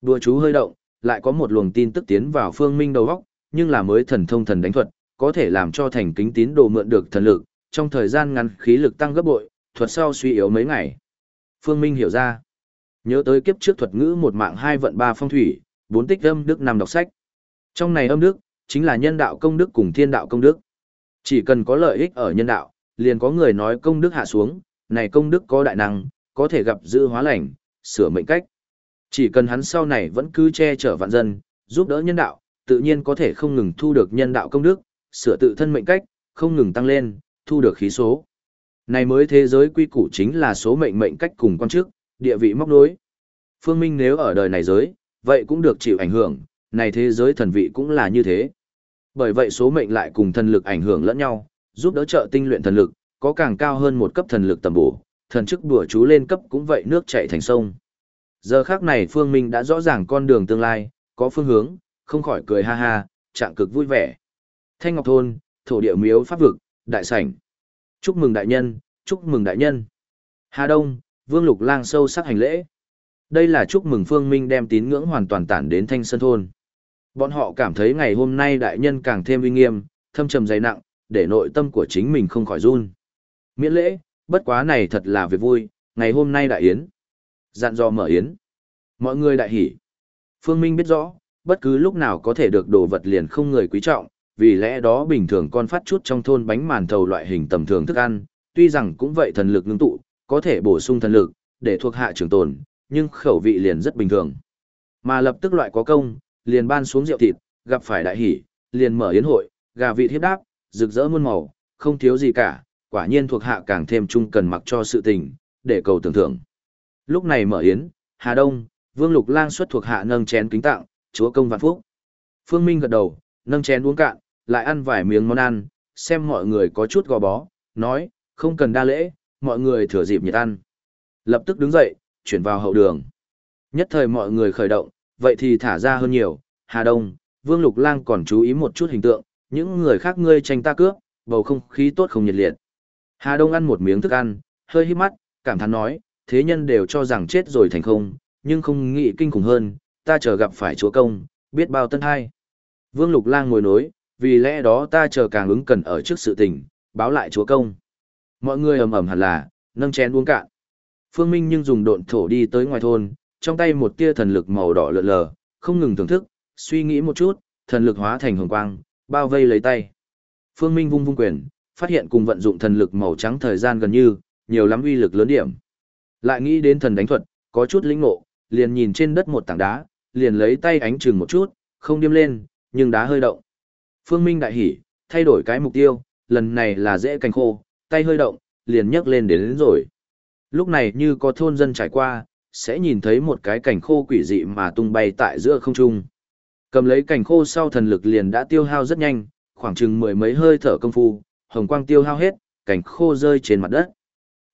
Speaker 1: bùa chú hơi động, lại có một luồng tin tức tiến vào Phương Minh đầu óc, nhưng là mới thần thông thần đánh thuật, có thể làm cho thành kính tín đồ mượn được thần lực, trong thời gian ngắn khí lực tăng gấp bội, thuật sau suy yếu mấy ngày. Phương Minh hiểu ra. Nhớ tới kiếp trước thuật ngữ một mạng hai vận ba phong thủy, bốn tích âm đức nằm đọc sách. Trong này âm đức, chính là nhân đạo công đức cùng thiên đạo công đức. Chỉ cần có lợi ích ở nhân đạo, liền có người nói công đức hạ xuống, này công đức có đại năng, có thể gặp dư hóa lành, sửa mệnh cách. Chỉ cần hắn sau này vẫn cứ che chở vạn dân, giúp đỡ nhân đạo, tự nhiên có thể không ngừng thu được nhân đạo công đức, sửa tự thân mệnh cách, không ngừng tăng lên, thu được khí số. Này mới thế giới quy củ chính là số mệnh mệnh cách cùng quan chức, địa vị móc đối. Phương Minh nếu ở đời này giới, vậy cũng được chịu ảnh hưởng, này thế giới thần vị cũng là như thế. Bởi vậy số mệnh lại cùng thần lực ảnh hưởng lẫn nhau, giúp đỡ trợ tinh luyện thần lực, có càng cao hơn một cấp thần lực tầm bổ, thần chức đùa chú lên cấp cũng vậy nước chảy thành sông. Giờ khác này Phương Minh đã rõ ràng con đường tương lai, có phương hướng, không khỏi cười ha ha, trạng cực vui vẻ. Thanh Ngọc Thôn, thổ địa miếu pháp vực, đại sảnh. Chúc mừng đại nhân, chúc mừng đại nhân. Hà Đông, Vương Lục Lang sâu sắc hành lễ. Đây là chúc mừng Phương Minh đem tín ngưỡng hoàn toàn tản đến Thanh Sơn Thôn. Bọn họ cảm thấy ngày hôm nay đại nhân càng thêm uy nghiêm, thâm trầm dày nặng, để nội tâm của chính mình không khỏi run. Miễn lễ, bất quá này thật là việc vui, ngày hôm nay đại yến. Dặn dò mở yến. Mọi người đại hỉ. Phương Minh biết rõ, bất cứ lúc nào có thể được đồ vật liền không người quý trọng, vì lẽ đó bình thường con phát chút trong thôn bánh màn thầu loại hình tầm thường thức ăn, tuy rằng cũng vậy thần lực ngưng tụ, có thể bổ sung thần lực, để thuộc hạ trường tồn, nhưng khẩu vị liền rất bình thường. Mà lập tức loại có công, liền ban xuống rượu thịt, gặp phải đại hỉ, liền mở yến hội, gà vị hiếp đáp, rực rỡ muôn màu, không thiếu gì cả, quả nhiên thuộc hạ càng thêm chung cần mặc cho sự tình, để cầu tưởng thưởng. Lúc này mở yến, Hà Đông, Vương Lục Lang xuất thuộc hạ nâng chén kính tặng, chúa công vạn phúc. Phương Minh gật đầu, nâng chén uống cạn, lại ăn vài miếng món ăn, xem mọi người có chút gò bó, nói, không cần đa lễ, mọi người thừa dịp nhiệt ăn. Lập tức đứng dậy, chuyển vào hậu đường. Nhất thời mọi người khởi động, vậy thì thả ra hơn nhiều, Hà Đông, Vương Lục Lang còn chú ý một chút hình tượng, những người khác ngươi tranh ta cướp, bầu không khí tốt không nhiệt liệt. Hà Đông ăn một miếng thức ăn, hơi hít mắt, cảm thán nói, thế nhân đều cho rằng chết rồi thành không, nhưng không nghĩ kinh khủng hơn, ta chờ gặp phải chúa công, biết bao tân hay. Vương Lục Lang ngồi nối, vì lẽ đó ta chờ càng ứng cần ở trước sự tình, báo lại chúa công. Mọi người ầm ầm hẳn là, nâng chén uống cạn. Phương Minh nhưng dùng độn thổ đi tới ngoài thôn, trong tay một tia thần lực màu đỏ lượn lờ, không ngừng thưởng thức, suy nghĩ một chút, thần lực hóa thành hồng quang, bao vây lấy tay. Phương Minh vung vung quyền, phát hiện cùng vận dụng thần lực màu trắng thời gian gần như, nhiều lắm uy lực lớn điểm. Lại nghĩ đến thần đánh thuật, có chút lĩnh ngộ, liền nhìn trên đất một tảng đá, liền lấy tay ánh chừng một chút, không điêm lên, nhưng đá hơi động. Phương Minh đại hỉ, thay đổi cái mục tiêu, lần này là dễ cành khô, tay hơi động, liền nhấc lên đến, đến rồi. Lúc này như có thôn dân trải qua, sẽ nhìn thấy một cái cảnh khô quỷ dị mà tung bay tại giữa không trung. Cầm lấy cảnh khô sau thần lực liền đã tiêu hao rất nhanh, khoảng chừng mười mấy hơi thở công phu, hồng quang tiêu hao hết, cảnh khô rơi trên mặt đất.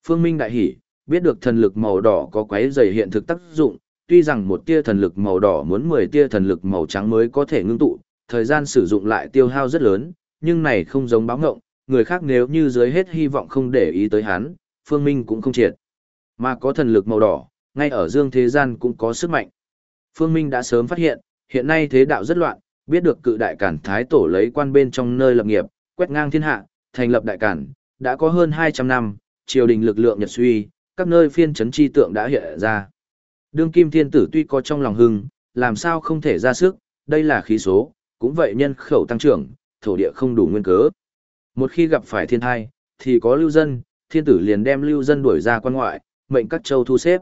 Speaker 1: Phương Minh đại hỉ, biết được thần lực màu đỏ có quái dày hiện thực tác dụng, tuy rằng một tia thần lực màu đỏ muốn 10 tia thần lực màu trắng mới có thể ngưng tụ, thời gian sử dụng lại tiêu hao rất lớn, nhưng này không giống báo ngộng, người khác nếu như dưới hết hy vọng không để ý tới hắn, Phương Minh cũng không triệt. Mà có thần lực màu đỏ, ngay ở dương thế gian cũng có sức mạnh. Phương Minh đã sớm phát hiện, hiện nay thế đạo rất loạn, biết được cự đại cản thái tổ lấy quan bên trong nơi lập nghiệp, quét ngang thiên hạ, thành lập đại cản, đã có hơn 200 năm, triều đình lực lượng nhật suy, các nơi phiên trấn chi tượng đã hiện ra. Đương kim thiên tử tuy có trong lòng hưng, làm sao không thể ra sức, đây là khí số, cũng vậy nhân khẩu tăng trưởng, thổ địa không đủ nguyên cớ. Một khi gặp phải thiên thai, thì có lưu dân, thiên tử liền đem lưu dân đuổi ra quan ngoại, mệnh các châu thu xếp.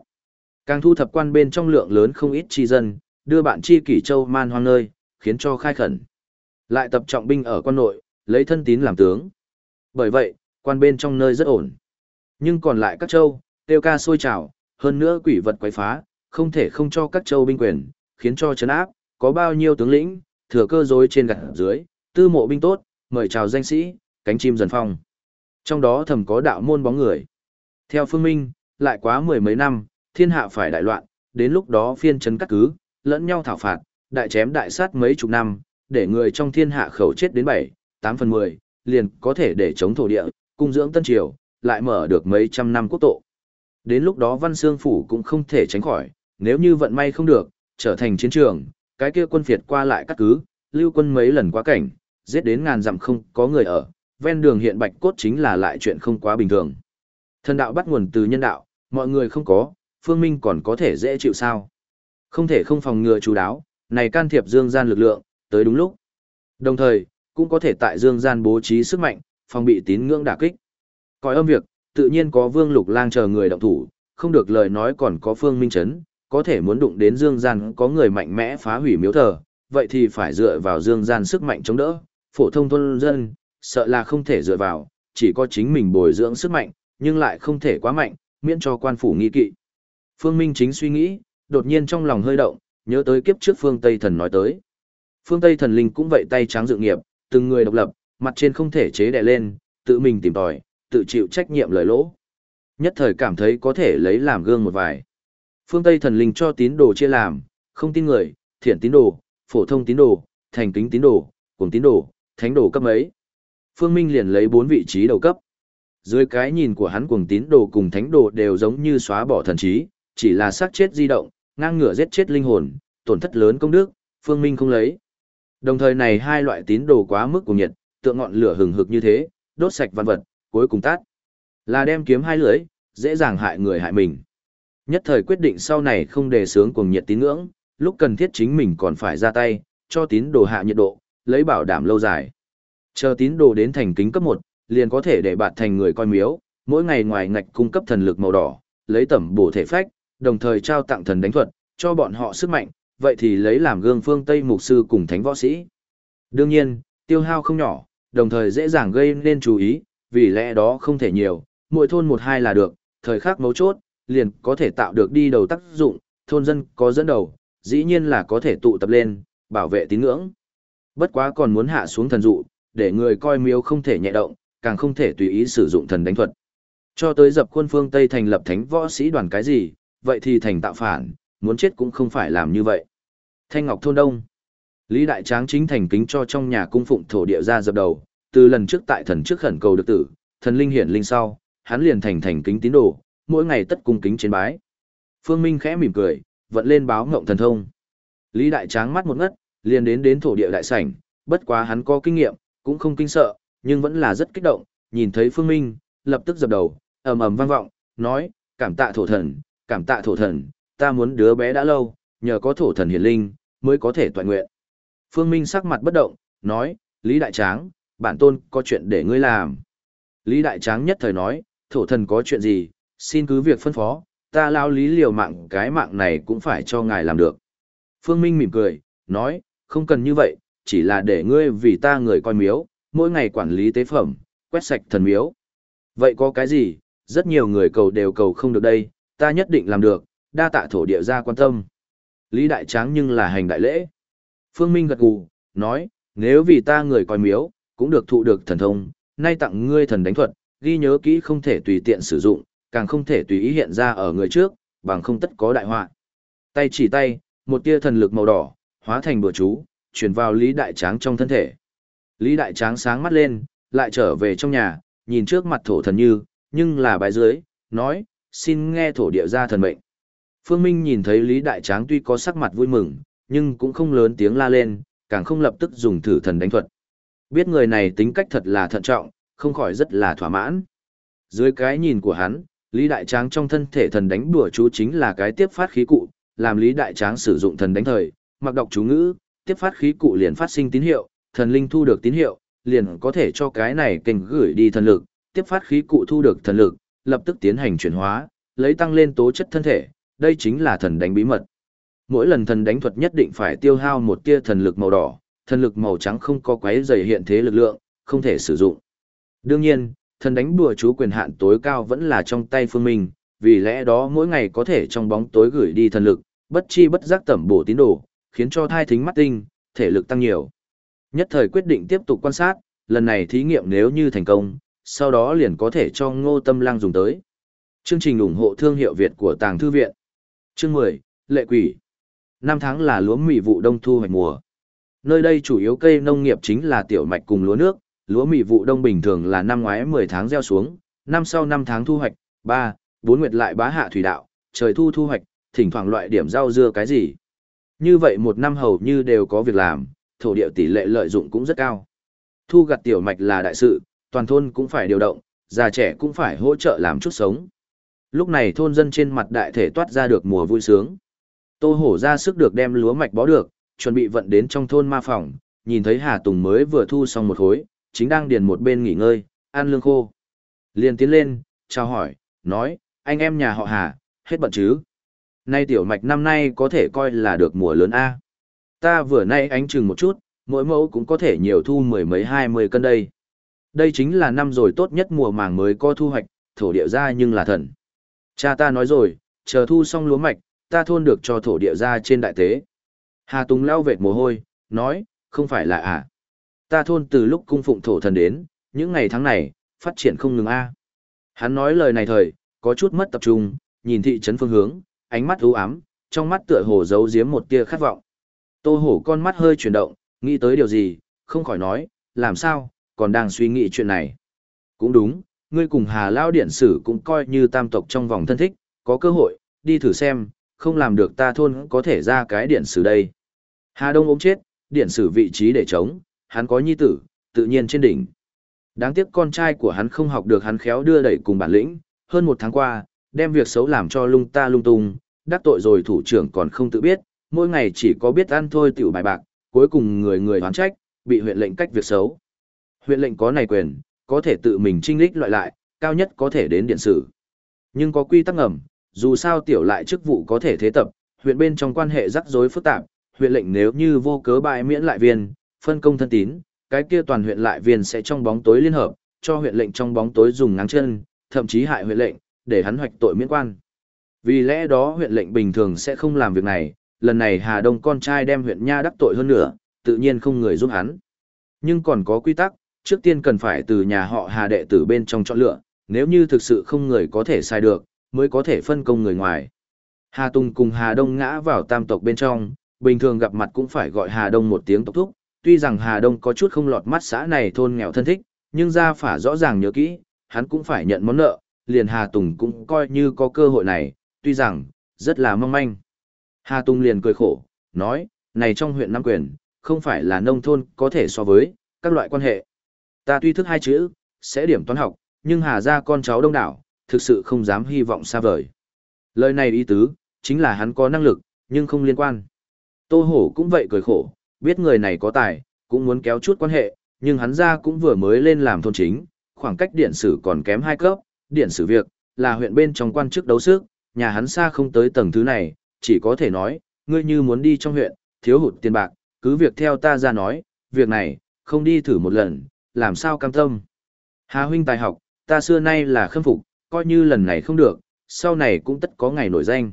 Speaker 1: Càng thu thập quan bên trong lượng lớn không ít chi dân, đưa bạn chi kỷ châu man hoang nơi, khiến cho khai khẩn. Lại tập trọng binh ở quan nội, lấy thân tín làm tướng. Bởi vậy, quan bên trong nơi rất ổn. Nhưng còn lại các châu, tiêu ca sôi trào, hơn nữa quỷ vật quấy phá, không thể không cho các châu binh quyền, khiến cho chấn áp, có bao nhiêu tướng lĩnh, thừa cơ dối trên gặt dưới, tư mộ binh tốt, mời chào danh sĩ, cánh chim dần phong. Trong đó thầm có đạo môn bóng người. Theo phương minh, lại quá mười mấy năm, thiên hạ phải đại loạn, đến lúc đó phiên chấn cắt cứ, lẫn nhau thảo phạt, đại chém đại sát mấy chục năm, để người trong thiên hạ khẩu chết đến 7, 8 phần 10, liền có thể để chống thổ địa, cung dưỡng tân triều, lại mở được mấy trăm năm quốc tộ. Đến lúc đó văn xương phủ cũng không thể tránh khỏi, nếu như vận may không được, trở thành chiến trường, cái kia quân phiệt qua lại cắt cứ, lưu quân mấy lần quá cảnh, giết đến ngàn dặm không có người ở, ven đường hiện bạch cốt chính là lại chuyện không quá bình thường. Thần đạo bắt nguồn từ nhân đạo, mọi người không có, phương minh còn có thể dễ chịu sao. Không thể không phòng ngừa chú đáo, này can thiệp dương gian lực lượng, tới đúng lúc. Đồng thời, cũng có thể tại dương gian bố trí sức mạnh, phòng bị tín ngưỡng đả kích. Coi âm việc, tự nhiên có vương lục lang chờ người động thủ, không được lời nói còn có phương minh chấn, có thể muốn đụng đến dương gian có người mạnh mẽ phá hủy miếu thờ, vậy thì phải dựa vào dương gian sức mạnh chống đỡ, phổ thông thôn dân, sợ là không thể dựa vào, chỉ có chính mình bồi dưỡng sức mạnh, nhưng lại không thể quá mạnh, miễn cho quan phủ nghi kỵ. Phương Minh chính suy nghĩ, đột nhiên trong lòng hơi động, nhớ tới kiếp trước phương Tây thần nói tới. Phương Tây thần linh cũng vậy tay trắng dự nghiệp, từng người độc lập, mặt trên không thể chế đè lên, tự mình tìm tòi, tự chịu trách nhiệm lời lỗ. Nhất thời cảm thấy có thể lấy làm gương một vài. Phương Tây thần linh cho tín đồ chia làm, không tin người, thiện tín đồ, phổ thông tín đồ, thành kính tín đồ, cùng tín đồ, thánh đồ cấp mấy. Phương Minh liền lấy bốn vị trí đầu cấp. Dưới cái nhìn của hắn cuồng tín đồ cùng thánh đồ đều giống như xóa bỏ thần trí, chỉ là xác chết di động, ngang ngửa giết chết linh hồn, tổn thất lớn công đức, Phương Minh không lấy. Đồng thời này hai loại tín đồ quá mức cùng nhiệt, tượng ngọn lửa hừng hực như thế, đốt sạch văn vật, cuối cùng tắt. Là đem kiếm hai lưỡi, dễ dàng hại người hại mình. Nhất thời quyết định sau này không đề sướng cuồng nhiệt tín ngưỡng, lúc cần thiết chính mình còn phải ra tay, cho tín đồ hạ nhiệt độ, lấy bảo đảm lâu dài. Chờ tín đồ đến thành kính cấp 1, liền có thể để bạt thành người coi miếu, mỗi ngày ngoài ngạch cung cấp thần lực màu đỏ, lấy tẩm bổ thể phách, đồng thời trao tặng thần đánh thuật, cho bọn họ sức mạnh, vậy thì lấy làm gương phương Tây mục sư cùng thánh võ sĩ. Đương nhiên, tiêu hao không nhỏ, đồng thời dễ dàng gây nên chú ý, vì lẽ đó không thể nhiều, mỗi thôn một hai là được, thời khắc mấu chốt, liền có thể tạo được đi đầu tác dụng, thôn dân có dẫn đầu, dĩ nhiên là có thể tụ tập lên, bảo vệ tín ngưỡng. Bất quá còn muốn hạ xuống thần dụ, để người coi miếu không thể nhẹ động, càng không thể tùy ý sử dụng thần đánh thuật. Cho tới dập quân phương Tây thành lập thánh võ sĩ đoàn cái gì, vậy thì thành tạo phản, muốn chết cũng không phải làm như vậy. Thanh Ngọc Thôn Đông Lý Đại Tráng chính thành kính cho trong nhà cung phụng thổ địa ra dập đầu, từ lần trước tại thần trước khẩn cầu được tử, thần linh hiển linh sau, hắn liền thành thành kính tín đồ, mỗi ngày tất cung kính trên bái. Phương Minh khẽ mỉm cười, vận lên báo ngộng thần thông. Lý Đại Tráng mắt một ngất, liền đến đến thổ địa đại sảnh, bất quá hắn có kinh nghiệm, cũng không kinh sợ, nhưng vẫn là rất kích động, nhìn thấy Phương Minh, lập tức dập đầu, ầm ầm vang vọng, nói, cảm tạ thổ thần, cảm tạ thổ thần, ta muốn đứa bé đã lâu, nhờ có thổ thần hiển linh, mới có thể toàn nguyện. Phương Minh sắc mặt bất động, nói, Lý Đại Tráng, bản tôn có chuyện để ngươi làm. Lý Đại Tráng nhất thời nói, thổ thần có chuyện gì, xin cứ việc phân phó, ta lao lý liều mạng cái mạng này cũng phải cho ngài làm được. Phương Minh mỉm cười, nói, không cần như vậy, chỉ là để ngươi vì ta người coi miếu, mỗi ngày quản lý tế phẩm, quét sạch thần miếu. Vậy có cái gì, rất nhiều người cầu đều cầu không được đây, ta nhất định làm được, đa tạ thổ địa ra quan tâm. Lý Đại Tráng nhưng là hành đại lễ. Phương Minh gật gù, nói, nếu vì ta người coi miếu, cũng được thụ được thần thông, nay tặng ngươi thần đánh thuật, ghi nhớ kỹ không thể tùy tiện sử dụng, càng không thể tùy ý hiện ra ở người trước, bằng không tất có đại họa. Tay chỉ tay, một tia thần lực màu đỏ, hóa thành bừa chú, chuyển vào Lý Đại Tráng trong thân thể. Lý Đại Tráng sáng mắt lên, lại trở về trong nhà, nhìn trước mặt thổ thần như, nhưng là bài dưới, nói, xin nghe thổ địa ra thần mệnh. Phương Minh nhìn thấy Lý Đại Tráng tuy có sắc mặt vui mừng, nhưng cũng không lớn tiếng la lên, càng không lập tức dùng thử thần đánh thuật. Biết người này tính cách thật là thận trọng, không khỏi rất là thỏa mãn. Dưới cái nhìn của hắn, Lý Đại Tráng trong thân thể thần đánh đùa chú chính là cái tiếp phát khí cụ, làm Lý Đại Tráng sử dụng thần đánh thời, mặc đọc chú ngữ, tiếp phát khí cụ liền phát sinh tín hiệu, thần linh thu được tín hiệu, liền có thể cho cái này kênh gửi đi thần lực, tiếp phát khí cụ thu được thần lực, lập tức tiến hành chuyển hóa, lấy tăng lên tố chất thân thể, đây chính là thần đánh bí mật. Mỗi lần thần đánh thuật nhất định phải tiêu hao một tia thần lực màu đỏ, thần lực màu trắng không có quấy dày hiện thế lực lượng, không thể sử dụng. Đương nhiên, thần đánh đùa chú quyền hạn tối cao vẫn là trong tay phương minh, vì lẽ đó mỗi ngày có thể trong bóng tối gửi đi thần lực, bất chi bất giác tẩm bổ tín đồ, khiến cho thai thính mắt tinh, thể lực tăng nhiều. Nhất thời quyết định tiếp tục quan sát, lần này thí nghiệm nếu như thành công, sau đó liền có thể cho ngô tâm lang dùng tới. Chương trình ủng hộ thương hiệu Việt của Tàng Thư Viện. Chương 10, Lệ Quỷ. Năm tháng là lúa mì vụ đông thu hoạch mùa. Nơi đây chủ yếu cây nông nghiệp chính là tiểu mạch cùng lúa nước, lúa mì vụ đông bình thường là năm ngoái 10 tháng gieo xuống, năm sau 5 tháng thu hoạch, 3, 4 nguyệt lại bá hạ thủy đạo, trời thu thu hoạch, thỉnh thoảng loại điểm rau dưa cái gì. Như vậy một năm hầu như đều có việc làm, thổ địa tỷ lệ lợi dụng cũng rất cao. Thu gặt tiểu mạch là đại sự, toàn thôn cũng phải điều động, già trẻ cũng phải hỗ trợ làm chút sống. Lúc này thôn dân trên mặt đại thể toát ra được mùa vui sướng. Tô hổ ra sức được đem lúa mạch bó được, chuẩn bị vận đến trong thôn ma phòng, nhìn thấy Hà Tùng mới vừa thu xong một khối, chính đang điền một bên nghỉ ngơi, ăn lương khô. Liền tiến lên, chào hỏi, nói, anh em nhà họ Hà, hết bận chứ. Nay tiểu mạch năm nay có thể coi là được mùa lớn A. Ta vừa nay ánh chừng một chút, mỗi mẫu cũng có thể nhiều thu mười mấy hai mươi cân đây. Đây chính là năm rồi tốt nhất mùa màng mới có thu hoạch, thổ địa ra nhưng là thần. Cha ta nói rồi, chờ thu xong lúa mạch, ta thôn được cho thổ địa ra trên đại tế. Hà Tùng leo vệt mồ hôi, nói, không phải là à. Ta thôn từ lúc cung phụng thổ thần đến, những ngày tháng này, phát triển không ngừng a. À. Hắn nói lời này thời, có chút mất tập trung, nhìn thị trấn phương hướng, ánh mắt u ám, trong mắt tựa hồ giấu giếm một tia khát vọng. Tô hổ con mắt hơi chuyển động, nghĩ tới điều gì, không khỏi nói, làm sao, còn đang suy nghĩ chuyện này. Cũng đúng, ngươi cùng Hà Lao Điện Sử cũng coi như tam tộc trong vòng thân thích, có cơ hội, đi thử xem, không làm được ta thôn có thể ra cái điện sử đây. Hà Đông ốm chết, điện sử vị trí để chống, hắn có nhi tử, tự nhiên trên đỉnh. Đáng tiếc con trai của hắn không học được hắn khéo đưa đẩy cùng bản lĩnh, hơn một tháng qua, đem việc xấu làm cho lung ta lung tung, đắc tội rồi thủ trưởng còn không tự biết, mỗi ngày chỉ có biết ăn thôi tiểu bài bạc, cuối cùng người người hoán trách, bị huyện lệnh cách việc xấu. Huyện lệnh có này quyền, có thể tự mình trinh lích loại lại, cao nhất có thể đến điện sử. Nhưng có quy tắc ngầm, dù sao tiểu lại chức vụ có thể thế tập, huyện bên trong quan hệ rắc rối phức tạp, huyện lệnh nếu như vô cớ bại miễn lại viên, phân công thân tín, cái kia toàn huyện lại viên sẽ trong bóng tối liên hợp, cho huyện lệnh trong bóng tối dùng ngáng chân, thậm chí hại huyện lệnh, để hắn hoạch tội miễn quan. Vì lẽ đó huyện lệnh bình thường sẽ không làm việc này, lần này Hà Đông con trai đem huyện Nha đắc tội hơn nữa, tự nhiên không người giúp hắn. Nhưng còn có quy tắc, trước tiên cần phải từ nhà họ Hà đệ tử bên trong chọn lựa, nếu như thực sự không người có thể sai được, mới có thể phân công người ngoài. Hà Tùng cùng Hà Đông ngã vào tam tộc bên trong, bình thường gặp mặt cũng phải gọi Hà Đông một tiếng tộc thúc, tuy rằng Hà Đông có chút không lọt mắt xã này thôn nghèo thân thích, nhưng gia phả rõ ràng nhớ kỹ, hắn cũng phải nhận món nợ, liền Hà Tùng cũng coi như có cơ hội này, tuy rằng, rất là mong manh. Hà Tùng liền cười khổ, nói, này trong huyện Nam Quyền, không phải là nông thôn có thể so với, các loại quan hệ. Ta tuy thức hai chữ, sẽ điểm toán học, nhưng Hà ra con cháu đông đảo, thực sự không dám hy vọng xa vời. Lời này ý tứ, chính là hắn có năng lực, nhưng không liên quan. Tô Hổ cũng vậy cười khổ, biết người này có tài, cũng muốn kéo chút quan hệ, nhưng hắn ra cũng vừa mới lên làm thôn chính, khoảng cách điện sử còn kém hai cấp, điện sử việc, là huyện bên trong quan chức đấu sức, nhà hắn xa không tới tầng thứ này, chỉ có thể nói, ngươi như muốn đi trong huyện, thiếu hụt tiền bạc, cứ việc theo ta ra nói, việc này, không đi thử một lần, làm sao cam tâm. Hà huynh tài học, ta xưa nay là khâm phục, coi như lần này không được, sau này cũng tất có ngày nổi danh.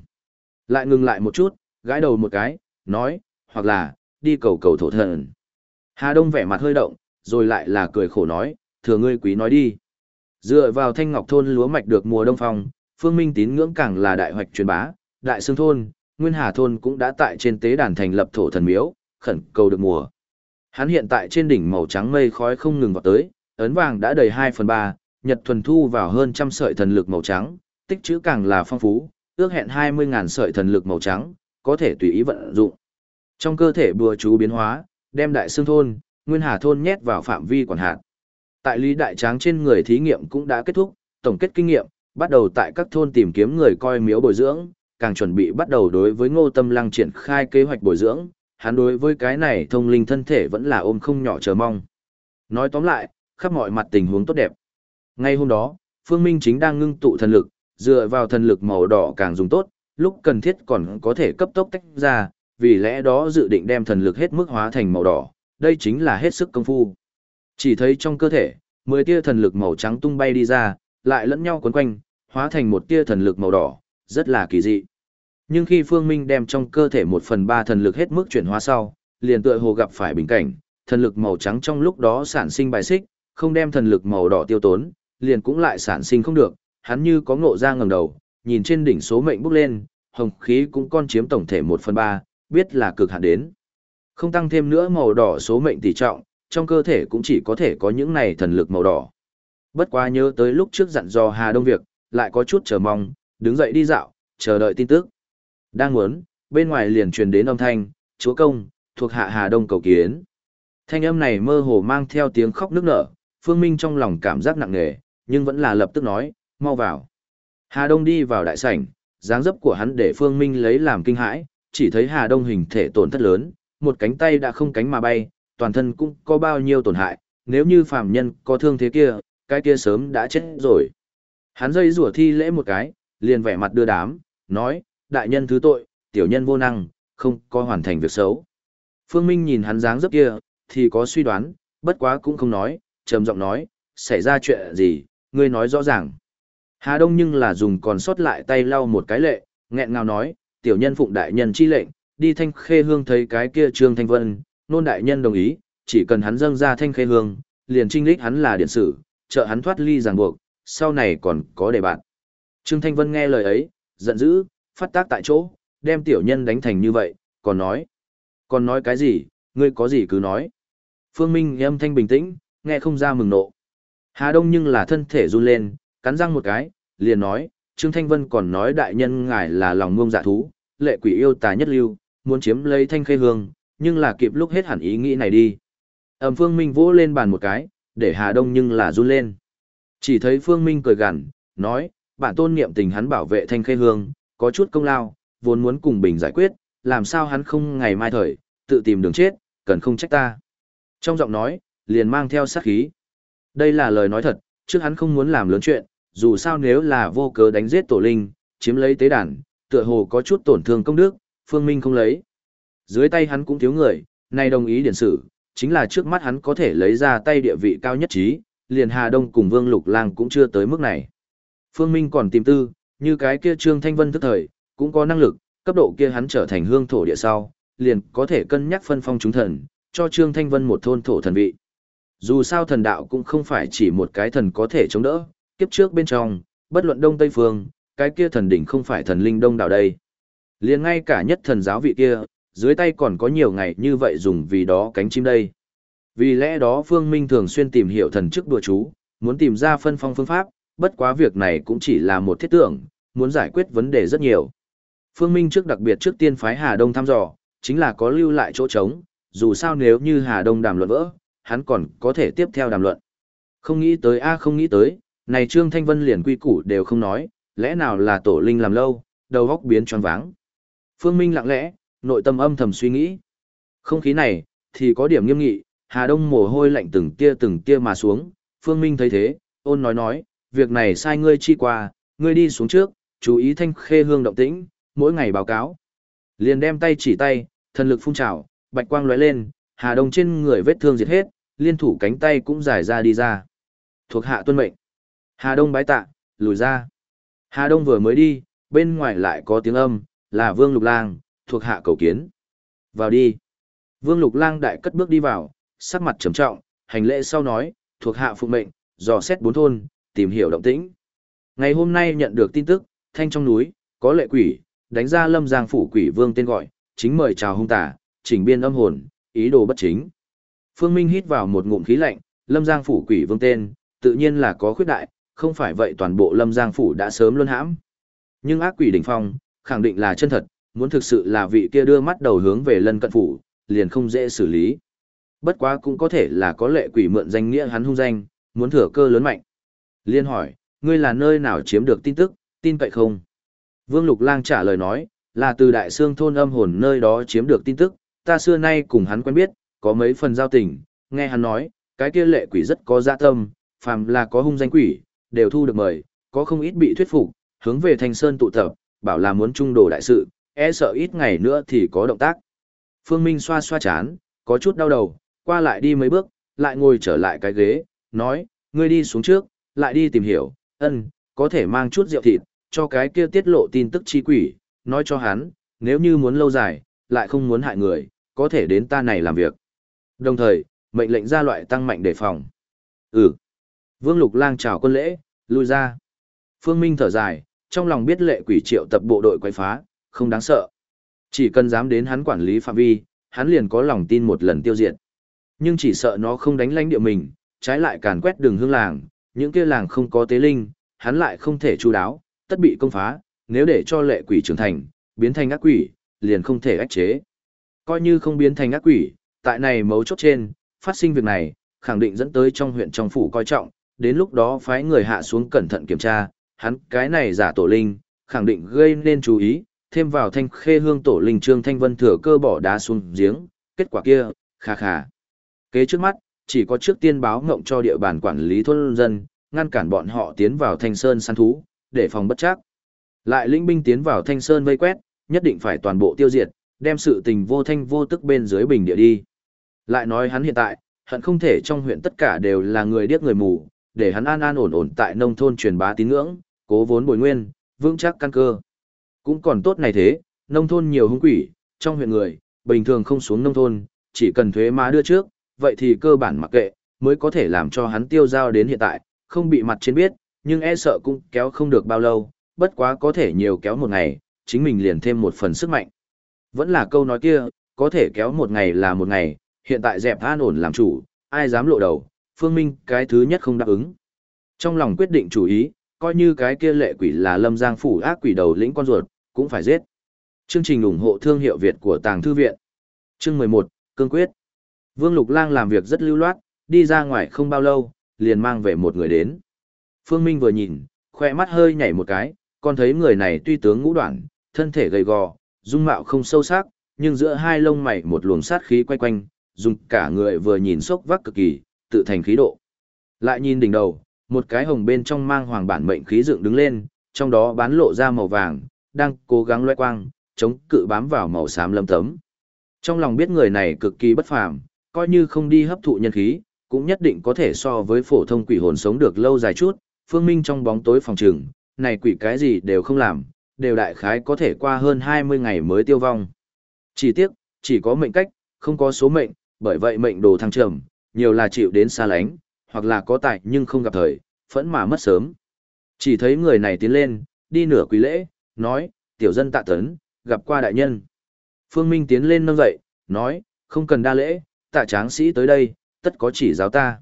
Speaker 1: Lại ngừng lại một chút, gãi đầu một cái, nói, hoặc là, đi cầu cầu thổ thần. Hà Đông vẻ mặt hơi động, rồi lại là cười khổ nói, thừa ngươi quý nói đi. Dựa vào thanh ngọc thôn lúa mạch được mùa đông phong, phương minh tín ngưỡng càng là đại hoạch truyền bá, đại xương thôn, nguyên hà thôn cũng đã tại trên tế đàn thành lập thổ thần miếu, khẩn cầu được mùa. Hắn hiện tại trên đỉnh màu trắng mây khói không ngừng vào tới, ấn vàng đã đầy 2 phần 3, nhật thuần thu vào hơn trăm sợi thần lực màu trắng, tích trữ càng là phong phú, ước hẹn 20.000 sợi thần lực màu trắng, có thể tùy ý vận dụng. Trong cơ thể bùa chú biến hóa, đem đại xương thôn, nguyên hà thôn nhét vào phạm vi quản hạt. Tại lý đại tráng trên người thí nghiệm cũng đã kết thúc, tổng kết kinh nghiệm, bắt đầu tại các thôn tìm kiếm người coi miếu bồi dưỡng, càng chuẩn bị bắt đầu đối với ngô tâm lăng triển khai kế hoạch bồi dưỡng, hắn đối với cái này thông linh thân thể vẫn là ôm không nhỏ chờ mong. Nói tóm lại, khắp mọi mặt tình huống tốt đẹp. Ngay hôm đó, Phương Minh chính đang ngưng tụ thần lực, dựa vào thần lực màu đỏ càng dùng tốt, lúc cần thiết còn có thể cấp tốc tách ra, vì lẽ đó dự định đem thần lực hết mức hóa thành màu đỏ, đây chính là hết sức công phu. Chỉ thấy trong cơ thể, mười tia thần lực màu trắng tung bay đi ra, lại lẫn nhau quấn quanh, hóa thành một tia thần lực màu đỏ, rất là kỳ dị. Nhưng khi Phương Minh đem trong cơ thể một phần ba thần lực hết mức chuyển hóa sau, liền tựa hồ gặp phải bình cảnh, thần lực màu trắng trong lúc đó sản sinh bài xích, không đem thần lực màu đỏ tiêu tốn, liền cũng lại sản sinh không được, hắn như có ngộ ra ngầm đầu, nhìn trên đỉnh số mệnh bốc lên, hồng khí cũng con chiếm tổng thể một phần ba, biết là cực hạn đến. Không tăng thêm nữa màu đỏ số mệnh tỷ trọng, trong cơ thể cũng chỉ có thể có những này thần lực màu đỏ. Bất quá nhớ tới lúc trước dặn dò Hà Đông việc, lại có chút chờ mong, đứng dậy đi dạo, chờ đợi tin tức. Đang muốn, bên ngoài liền truyền đến âm thanh, chúa công, thuộc hạ Hà Đông cầu kiến. Thanh âm này mơ hồ mang theo tiếng khóc nức nở, Phương Minh trong lòng cảm giác nặng nề, nhưng vẫn là lập tức nói, mau vào. Hà Đông đi vào đại sảnh, dáng dấp của hắn để Phương Minh lấy làm kinh hãi, chỉ thấy Hà Đông hình thể tổn thất lớn, một cánh tay đã không cánh mà bay, toàn thân cũng có bao nhiêu tổn hại, nếu như phàm nhân có thương thế kia, cái kia sớm đã chết rồi. Hắn dây rủa thi lễ một cái, liền vẻ mặt đưa đám, nói, đại nhân thứ tội, tiểu nhân vô năng, không có hoàn thành việc xấu. Phương Minh nhìn hắn dáng dấp kia, thì có suy đoán, bất quá cũng không nói, trầm giọng nói, xảy ra chuyện gì, ngươi nói rõ ràng. Hà Đông nhưng là dùng còn sót lại tay lau một cái lệ, nghẹn ngào nói, tiểu nhân phụng đại nhân chi lệnh, đi thanh khê hương thấy cái kia Trương Thanh Vân, nôn đại nhân đồng ý, chỉ cần hắn dâng ra thanh khê hương, liền trinh lích hắn là điện sử, trợ hắn thoát ly ràng buộc, sau này còn có đề bạn. Trương Thanh Vân nghe lời ấy, giận dữ, phát tác tại chỗ, đem tiểu nhân đánh thành như vậy, còn nói. Còn nói cái gì, ngươi có gì cứ nói. Phương Minh âm thanh bình tĩnh, nghe không ra mừng nộ. Hà Đông nhưng là thân thể run lên, cắn răng một cái, liền nói, Trương Thanh Vân còn nói đại nhân ngài là lòng ngông dạ thú, lệ quỷ yêu tà nhất lưu, muốn chiếm lấy thanh khê hương, nhưng là kịp lúc hết hẳn ý nghĩ này đi. Ẩm Phương Minh vỗ lên bàn một cái, để Hà Đông nhưng là run lên. Chỉ thấy Phương Minh cười gằn, nói, bản tôn niệm tình hắn bảo vệ thanh khê hương, có chút công lao, vốn muốn cùng bình giải quyết, làm sao hắn không ngày mai thời, tự tìm đường chết, cần không trách ta. Trong giọng nói, liền mang theo sát khí. Đây là lời nói thật, trước hắn không muốn làm lớn chuyện, dù sao nếu là vô cớ đánh giết tổ linh, chiếm lấy tế đàn, tựa hồ có chút tổn thương công đức, phương minh không lấy. Dưới tay hắn cũng thiếu người, nay đồng ý điển sử, chính là trước mắt hắn có thể lấy ra tay địa vị cao nhất trí, liền Hà Đông cùng Vương Lục Lang cũng chưa tới mức này. Phương Minh còn tìm tư, như cái kia Trương Thanh Vân tức thời, cũng có năng lực, cấp độ kia hắn trở thành hương thổ địa sau, liền có thể cân nhắc phân phong chúng thần, cho Trương Thanh Vân một thôn thổ thần vị. Dù sao thần đạo cũng không phải chỉ một cái thần có thể chống đỡ, kiếp trước bên trong, bất luận đông tây phương, cái kia thần đỉnh không phải thần linh đông đảo đây. liền ngay cả nhất thần giáo vị kia, dưới tay còn có nhiều ngày như vậy dùng vì đó cánh chim đây. Vì lẽ đó Phương Minh thường xuyên tìm hiểu thần chức đùa chú, muốn tìm ra phân phong phương pháp, bất quá việc này cũng chỉ là một thiết tưởng, muốn giải quyết vấn đề rất nhiều. Phương Minh trước đặc biệt trước tiên phái Hà Đông thăm dò, chính là có lưu lại chỗ trống, dù sao nếu như Hà Đông đàm luận vỡ, hắn còn có thể tiếp theo đàm luận. Không nghĩ tới a không nghĩ tới, này Trương Thanh Vân liền quy củ đều không nói, lẽ nào là tổ linh làm lâu, đầu góc biến tròn váng. Phương Minh lặng lẽ, nội tâm âm thầm suy nghĩ. Không khí này, thì có điểm nghiêm nghị, Hà Đông mồ hôi lạnh từng tia từng tia mà xuống, Phương Minh thấy thế, ôn nói nói, việc này sai ngươi chi qua, ngươi đi xuống trước, chú ý thanh khê hương động tĩnh, mỗi ngày báo cáo. Liền đem tay chỉ tay, thần lực phun trào, bạch quang lóe lên, Hà Đông trên người vết thương diệt hết, liên thủ cánh tay cũng giải ra đi ra. Thuộc hạ tuân mệnh. Hà Đông bái tạ, lùi ra. Hà Đông vừa mới đi, bên ngoài lại có tiếng âm, là Vương Lục Lang, thuộc hạ cầu kiến. Vào đi. Vương Lục Lang đại cất bước đi vào, sắc mặt trầm trọng, hành lễ sau nói, thuộc hạ phụ mệnh, dò xét bốn thôn, tìm hiểu động tĩnh. Ngày hôm nay nhận được tin tức, thanh trong núi, có lệ quỷ, đánh ra lâm giang phủ quỷ vương tên gọi, chính mời chào hung tả, chỉnh biên âm hồn, ý đồ bất chính. Phương Minh hít vào một ngụm khí lạnh, lâm giang phủ quỷ vương tên, tự nhiên là có khuyết đại, không phải vậy toàn bộ lâm giang phủ đã sớm luân hãm. Nhưng ác quỷ đỉnh phong, khẳng định là chân thật, muốn thực sự là vị kia đưa mắt đầu hướng về lân cận phủ, liền không dễ xử lý. Bất quá cũng có thể là có lệ quỷ mượn danh nghĩa hắn hung danh, muốn thừa cơ lớn mạnh. Liên hỏi, ngươi là nơi nào chiếm được tin tức, tin cậy không? Vương Lục Lang trả lời nói, là từ đại xương thôn âm hồn nơi đó chiếm được tin tức, ta xưa nay cùng hắn quen biết, có mấy phần giao tình, nghe hắn nói, cái kia lệ quỷ rất có dạ tâm, phàm là có hung danh quỷ, đều thu được mời, có không ít bị thuyết phục, hướng về Thanh Sơn tụ tập, bảo là muốn trung đồ đại sự, e sợ ít ngày nữa thì có động tác. Phương Minh xoa xoa chán, có chút đau đầu, qua lại đi mấy bước, lại ngồi trở lại cái ghế, nói, ngươi đi xuống trước, lại đi tìm hiểu, ân, có thể mang chút rượu thịt, cho cái kia tiết lộ tin tức chi quỷ, nói cho hắn, nếu như muốn lâu dài, lại không muốn hại người, có thể đến ta này làm việc. Đồng thời, mệnh lệnh ra loại tăng mạnh đề phòng. Ừ. Vương Lục Lang chào quân lễ, lui ra. Phương Minh thở dài, trong lòng biết lệ quỷ triệu tập bộ đội quay phá, không đáng sợ. Chỉ cần dám đến hắn quản lý phạm vi, hắn liền có lòng tin một lần tiêu diệt. Nhưng chỉ sợ nó không đánh lãnh địa mình, trái lại càn quét đường hương làng, những kia làng không có tế linh, hắn lại không thể chu đáo, tất bị công phá, nếu để cho lệ quỷ trưởng thành, biến thành ác quỷ, liền không thể ách chế. Coi như không biến thành ác quỷ, tại này mấu chốt trên, phát sinh việc này, khẳng định dẫn tới trong huyện trong phủ coi trọng, đến lúc đó phái người hạ xuống cẩn thận kiểm tra, hắn cái này giả tổ linh, khẳng định gây nên chú ý, thêm vào thanh khê hương tổ linh trương thanh vân thừa cơ bỏ đá xuống giếng, kết quả kia, khà khà. Kế trước mắt, chỉ có trước tiên báo ngộng cho địa bàn quản lý thôn dân, ngăn cản bọn họ tiến vào thanh sơn săn thú, để phòng bất chắc. Lại lĩnh binh tiến vào thanh sơn vây quét, nhất định phải toàn bộ tiêu diệt, đem sự tình vô thanh vô tức bên dưới bình địa đi. Lại nói hắn hiện tại, hận không thể trong huyện tất cả đều là người điếc người mù, để hắn an an ổn ổn tại nông thôn truyền bá tín ngưỡng, cố vốn bồi nguyên, vững chắc căn cơ. Cũng còn tốt này thế, nông thôn nhiều hung quỷ, trong huyện người, bình thường không xuống nông thôn, chỉ cần thuế má đưa trước, vậy thì cơ bản mặc kệ, mới có thể làm cho hắn tiêu giao đến hiện tại, không bị mặt trên biết, nhưng e sợ cũng kéo không được bao lâu, bất quá có thể nhiều kéo một ngày, chính mình liền thêm một phần sức mạnh. Vẫn là câu nói kia, có thể kéo một ngày là một ngày, hiện tại dẹp an ổn làm chủ, ai dám lộ đầu, Phương Minh cái thứ nhất không đáp ứng. Trong lòng quyết định chủ ý, coi như cái kia lệ quỷ là lâm giang phủ ác quỷ đầu lĩnh con ruột, cũng phải giết. Chương trình ủng hộ thương hiệu Việt của Tàng Thư Viện. Chương 11, Cương Quyết. Vương Lục Lang làm việc rất lưu loát, đi ra ngoài không bao lâu, liền mang về một người đến. Phương Minh vừa nhìn, khoe mắt hơi nhảy một cái, còn thấy người này tuy tướng ngũ đoạn, thân thể gầy gò, dung mạo không sâu sắc, nhưng giữa hai lông mày một luồng sát khí quay quanh, dùng cả người vừa nhìn sốc vác cực kỳ, tự thành khí độ. Lại nhìn đỉnh đầu, một cái hồng bên trong mang hoàng bản mệnh khí dựng đứng lên, trong đó bán lộ ra màu vàng, đang cố gắng loe quang, chống cự bám vào màu xám lâm tấm. Trong lòng biết người này cực kỳ bất phàm, coi như không đi hấp thụ nhân khí, cũng nhất định có thể so với phổ thông quỷ hồn sống được lâu dài chút, phương minh trong bóng tối phòng trường, này quỷ cái gì đều không làm, đều đại khái có thể qua hơn 20 ngày mới tiêu vong. Chỉ tiếc, chỉ có mệnh cách, không có số mệnh, bởi vậy mệnh đồ thăng trầm, nhiều là chịu đến xa lánh, hoặc là có tài nhưng không gặp thời, phẫn mà mất sớm. Chỉ thấy người này tiến lên, đi nửa quỳ lễ, nói, tiểu dân tạ tấn, gặp qua đại nhân. Phương Minh tiến lên nâng dậy, nói, không cần đa lễ, tạ tráng sĩ tới đây, tất có chỉ giáo ta.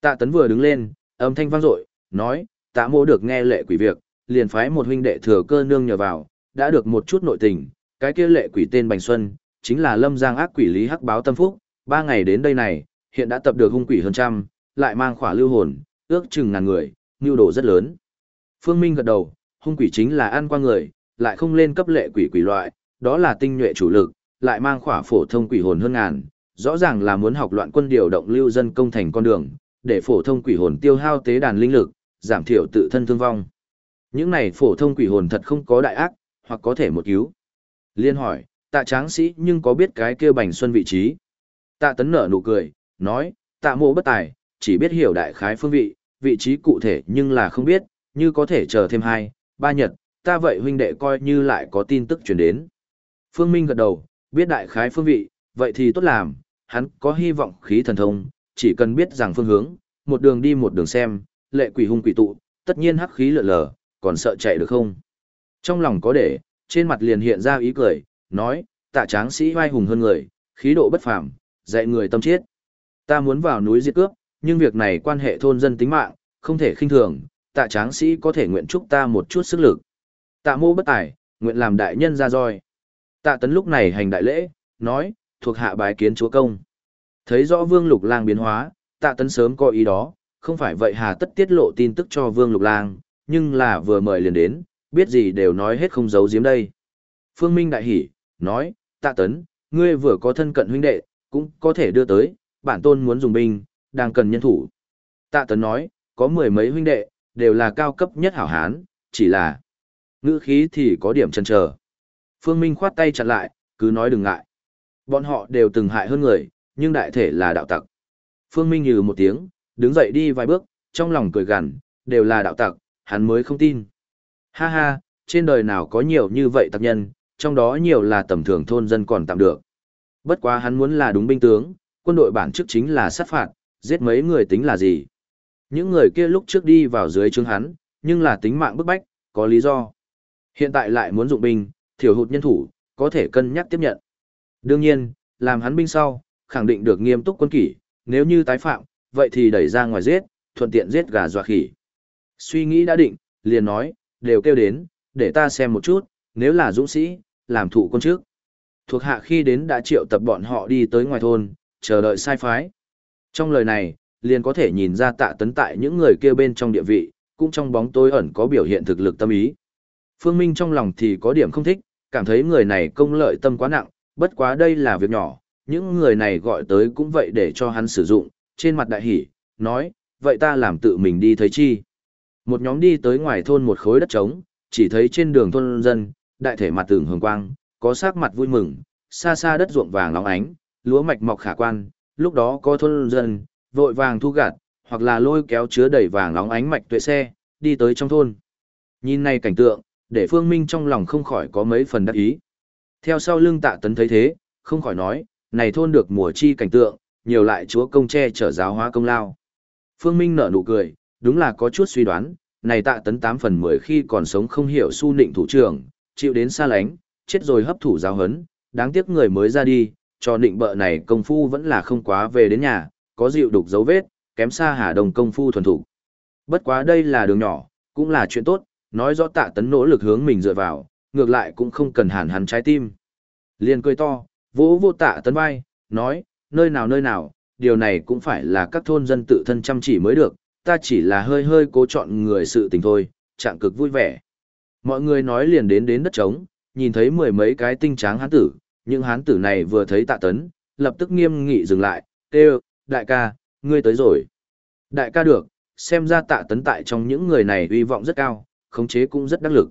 Speaker 1: Tạ tấn vừa đứng lên, âm thanh vang dội, nói, tạ mô được nghe lệ quỷ việc, liền phái một huynh đệ thừa cơ nương nhờ vào, đã được một chút nội tình, cái kia lệ quỷ tên Bành Xuân, chính là lâm giang ác quỷ lý hắc báo tâm phúc, ba ngày đến đây này, hiện đã tập được hung quỷ hơn trăm, lại mang khỏa lưu hồn, ước chừng ngàn người, nhu đồ rất lớn. Phương Minh gật đầu, hung quỷ chính là ăn qua người, lại không lên cấp lệ quỷ quỷ loại, đó là tinh nhuệ chủ lực, lại mang khỏa phổ thông quỷ hồn hơn ngàn, rõ ràng là muốn học loạn quân điều động lưu dân công thành con đường, để phổ thông quỷ hồn tiêu hao tế đàn linh lực, giảm thiểu tự thân thương vong. Những này phổ thông quỷ hồn thật không có đại ác, hoặc có thể một cứu. Liên hỏi, tạ tráng sĩ nhưng có biết cái kia bành xuân vị trí? Tạ tấn nở nụ cười, nói, tạ mộ bất tài, chỉ biết hiểu đại khái phương vị, vị trí cụ thể nhưng là không biết, như có thể chờ thêm hai, ba nhật, ta vậy huynh đệ coi như lại có tin tức truyền đến. Phương Minh gật đầu, biết đại khái phương vị, vậy thì tốt làm, hắn có hy vọng khí thần thông, chỉ cần biết rằng phương hướng, một đường đi một đường xem, lệ quỷ hung quỷ tụ, tất nhiên hắc khí lượn lờ, còn sợ chạy được không? Trong lòng có để, trên mặt liền hiện ra ý cười, nói, tạ tráng sĩ vai hùng hơn người, khí độ bất phàm, dạy người tâm chết. Ta muốn vào núi diệt cướp, nhưng việc này quan hệ thôn dân tính mạng, không thể khinh thường, tạ tráng sĩ có thể nguyện chúc ta một chút sức lực. Tạ mô bất tài, nguyện làm đại nhân ra roi. Tạ tấn lúc này hành đại lễ, nói, thuộc hạ bái kiến chúa công. Thấy rõ vương lục lang biến hóa, tạ tấn sớm có ý đó, không phải vậy hà tất tiết lộ tin tức cho vương lục lang, nhưng là vừa mời liền đến, biết gì đều nói hết không giấu giếm đây. Phương Minh đại hỉ, nói, tạ tấn, ngươi vừa có thân cận huynh đệ, cũng có thể đưa tới, bản tôn muốn dùng binh, đang cần nhân thủ. Tạ tấn nói, có mười mấy huynh đệ, đều là cao cấp nhất hảo hán, chỉ là ngữ khí thì có điểm chần chờ. Phương Minh khoát tay chặn lại, cứ nói đừng ngại. Bọn họ đều từng hại hơn người, nhưng đại thể là đạo tặc. Phương Minh nhừ một tiếng, đứng dậy đi vài bước, trong lòng cười gằn, đều là đạo tặc, hắn mới không tin. Ha ha, trên đời nào có nhiều như vậy tặc nhân, trong đó nhiều là tầm thường thôn dân còn tạm được. Bất quá hắn muốn là đúng binh tướng, quân đội bản chức chính là sát phạt, giết mấy người tính là gì. Những người kia lúc trước đi vào dưới trướng hắn, nhưng là tính mạng bức bách, có lý do. Hiện tại lại muốn dụng binh, thiểu hụt nhân thủ, có thể cân nhắc tiếp nhận. Đương nhiên, làm hắn binh sau, khẳng định được nghiêm túc quân kỷ, nếu như tái phạm, vậy thì đẩy ra ngoài giết, thuận tiện giết gà dọa khỉ. Suy nghĩ đã định, liền nói, đều kêu đến, để ta xem một chút, nếu là dũng sĩ, làm thủ quân trước. Thuộc hạ khi đến đã triệu tập bọn họ đi tới ngoài thôn, chờ đợi sai phái. Trong lời này, liền có thể nhìn ra tạ tấn tại những người kia bên trong địa vị, cũng trong bóng tối ẩn có biểu hiện thực lực tâm ý. Phương Minh trong lòng thì có điểm không thích, cảm thấy người này công lợi tâm quá nặng, bất quá đây là việc nhỏ, những người này gọi tới cũng vậy để cho hắn sử dụng, trên mặt đại hỉ, nói, vậy ta làm tự mình đi thấy chi. Một nhóm đi tới ngoài thôn một khối đất trống, chỉ thấy trên đường thôn dân, đại thể mặt tường hường quang, có sắc mặt vui mừng, xa xa đất ruộng vàng lóng ánh, lúa mạch mọc khả quan, lúc đó có thôn dân, vội vàng thu gặt, hoặc là lôi kéo chứa đầy vàng óng ánh mạch tuệ xe, đi tới trong thôn. Nhìn này cảnh tượng, để Phương Minh trong lòng không khỏi có mấy phần đắc ý. Theo sau lưng tạ tấn thấy thế, không khỏi nói, này thôn được mùa chi cảnh tượng, nhiều lại chúa công tre trở giáo hóa công lao. Phương Minh nở nụ cười, đúng là có chút suy đoán, này tạ tấn 8 phần 10 khi còn sống không hiểu su nịnh thủ trưởng, chịu đến xa lánh, chết rồi hấp thụ giáo hấn, đáng tiếc người mới ra đi, cho định bợ này công phu vẫn là không quá về đến nhà, có dịu đục dấu vết, kém xa hà đồng công phu thuần thủ. Bất quá đây là đường nhỏ, cũng là chuyện tốt, nói rõ tạ tấn nỗ lực hướng mình dựa vào, ngược lại cũng không cần hàn hắn trái tim. Liền cười to, vỗ vô tạ tấn vai, nói, nơi nào nơi nào, điều này cũng phải là các thôn dân tự thân chăm chỉ mới được, ta chỉ là hơi hơi cố chọn người sự tình thôi, trạng cực vui vẻ. Mọi người nói liền đến đến đất trống, nhìn thấy mười mấy cái tinh tráng hán tử, những hán tử này vừa thấy tạ tấn, lập tức nghiêm nghị dừng lại, kêu, đại ca, ngươi tới rồi. Đại ca được, xem ra tạ tấn tại trong những người này uy vọng rất cao, khống chế cũng rất đắc lực.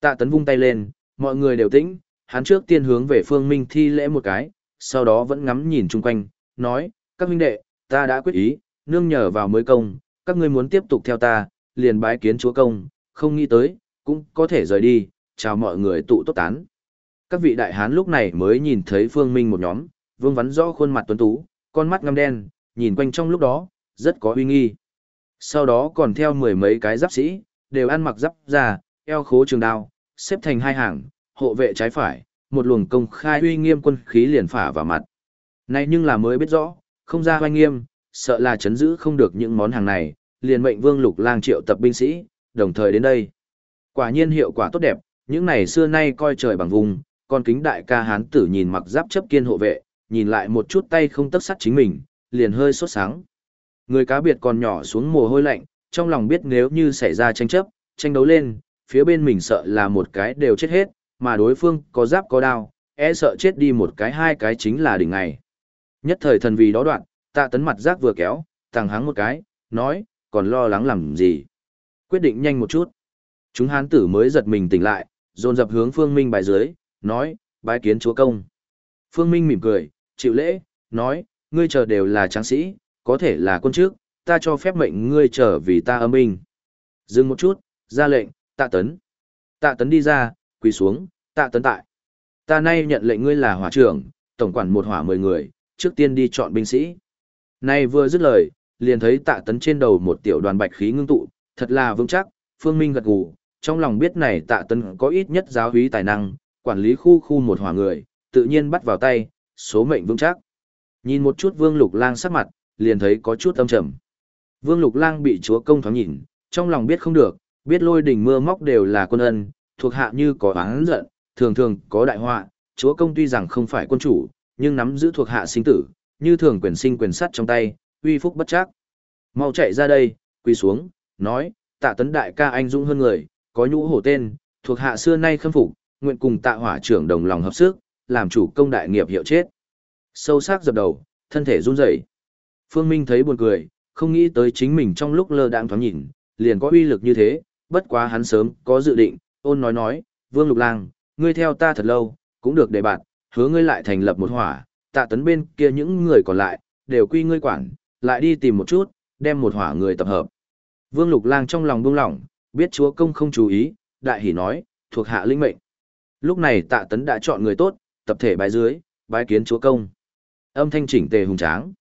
Speaker 1: Tạ tấn vung tay lên, mọi người đều tĩnh, hắn trước tiên hướng về phương minh thi lễ một cái, sau đó vẫn ngắm nhìn chung quanh, nói, các huynh đệ, ta đã quyết ý, nương nhờ vào mới công, các ngươi muốn tiếp tục theo ta, liền bái kiến chúa công, không nghĩ tới, cũng có thể rời đi, chào mọi người tụ tốt tán. Các vị đại hán lúc này mới nhìn thấy phương minh một nhóm, vương vắn rõ khuôn mặt tuấn tú, con mắt ngăm đen, nhìn quanh trong lúc đó, rất có uy nghi. Sau đó còn theo mười mấy cái giáp sĩ, đều ăn mặc giáp già eo khố trường đao, xếp thành hai hàng, hộ vệ trái phải, một luồng công khai uy nghiêm quân khí liền phả vào mặt. nay nhưng là mới biết rõ, không ra uy nghiêm, sợ là chấn giữ không được những món hàng này, liền mệnh Vương Lục Lang triệu tập binh sĩ, đồng thời đến đây. Quả nhiên hiệu quả tốt đẹp, những này xưa nay coi trời bằng vùng, con kính đại ca hán tử nhìn mặc giáp chấp kiên hộ vệ, nhìn lại một chút tay không tấc sắt chính mình, liền hơi sốt sáng. Người cá biệt còn nhỏ xuống mồ hôi lạnh, trong lòng biết nếu như xảy ra tranh chấp, tranh đấu lên, phía bên mình sợ là một cái đều chết hết, mà đối phương có giáp có đao, e sợ chết đi một cái hai cái chính là đỉnh ngày. Nhất thời thần vì đó đoạn, tạ tấn mặt giác vừa kéo, tàng hắng một cái, nói, còn lo lắng làm gì. Quyết định nhanh một chút. Chúng hán tử mới giật mình tỉnh lại, dồn dập hướng phương minh bài dưới, nói, bái kiến chúa công. Phương minh mỉm cười, chịu lễ, nói, ngươi chờ đều là tráng sĩ, có thể là quân trước, ta cho phép mệnh ngươi chờ vì ta âm minh. Dừng một chút, ra lệnh, tạ tấn. Tạ tấn đi ra, quỳ xuống, tạ tấn tại. Ta nay nhận lệnh ngươi là hỏa trưởng, tổng quản một hỏa mười người, trước tiên đi chọn binh sĩ. Nay vừa dứt lời, liền thấy tạ tấn trên đầu một tiểu đoàn bạch khí ngưng tụ, thật là vững chắc, phương minh gật gù, trong lòng biết này tạ tấn có ít nhất giáo hí tài năng, quản lý khu khu một hỏa người, tự nhiên bắt vào tay, số mệnh vững chắc. Nhìn một chút vương lục lang sắc mặt, liền thấy có chút âm trầm. Vương lục lang bị chúa công thoáng nhìn, trong lòng biết không được, biết lôi đỉnh mưa móc đều là quân ân, thuộc hạ như có oán giận, thường thường có đại họa, chúa công tuy rằng không phải quân chủ, nhưng nắm giữ thuộc hạ sinh tử, như thường quyền sinh quyền sắt trong tay, uy phúc bất chắc. Mau chạy ra đây, quỳ xuống, nói, tạ tấn đại ca anh dũng hơn người, có nhũ hổ tên, thuộc hạ xưa nay khâm phục, nguyện cùng tạ hỏa trưởng đồng lòng hợp sức, làm chủ công đại nghiệp hiệu chết. Sâu sắc dập đầu, thân thể run rẩy. Phương Minh thấy buồn cười, không nghĩ tới chính mình trong lúc lơ đãng thoáng nhìn, liền có uy lực như thế, bất quá hắn sớm có dự định, ôn nói nói, Vương Lục Lang, ngươi theo ta thật lâu, cũng được để bạn, hứa ngươi lại thành lập một hỏa, tạ tấn bên kia những người còn lại, đều quy ngươi quản, lại đi tìm một chút, đem một hỏa người tập hợp. Vương Lục Lang trong lòng buông lỏng, biết chúa công không chú ý, đại hỉ nói, thuộc hạ linh mệnh. Lúc này tạ tấn đã chọn người tốt, tập thể bái dưới, bái kiến chúa công. Âm thanh chỉnh tề hùng tráng.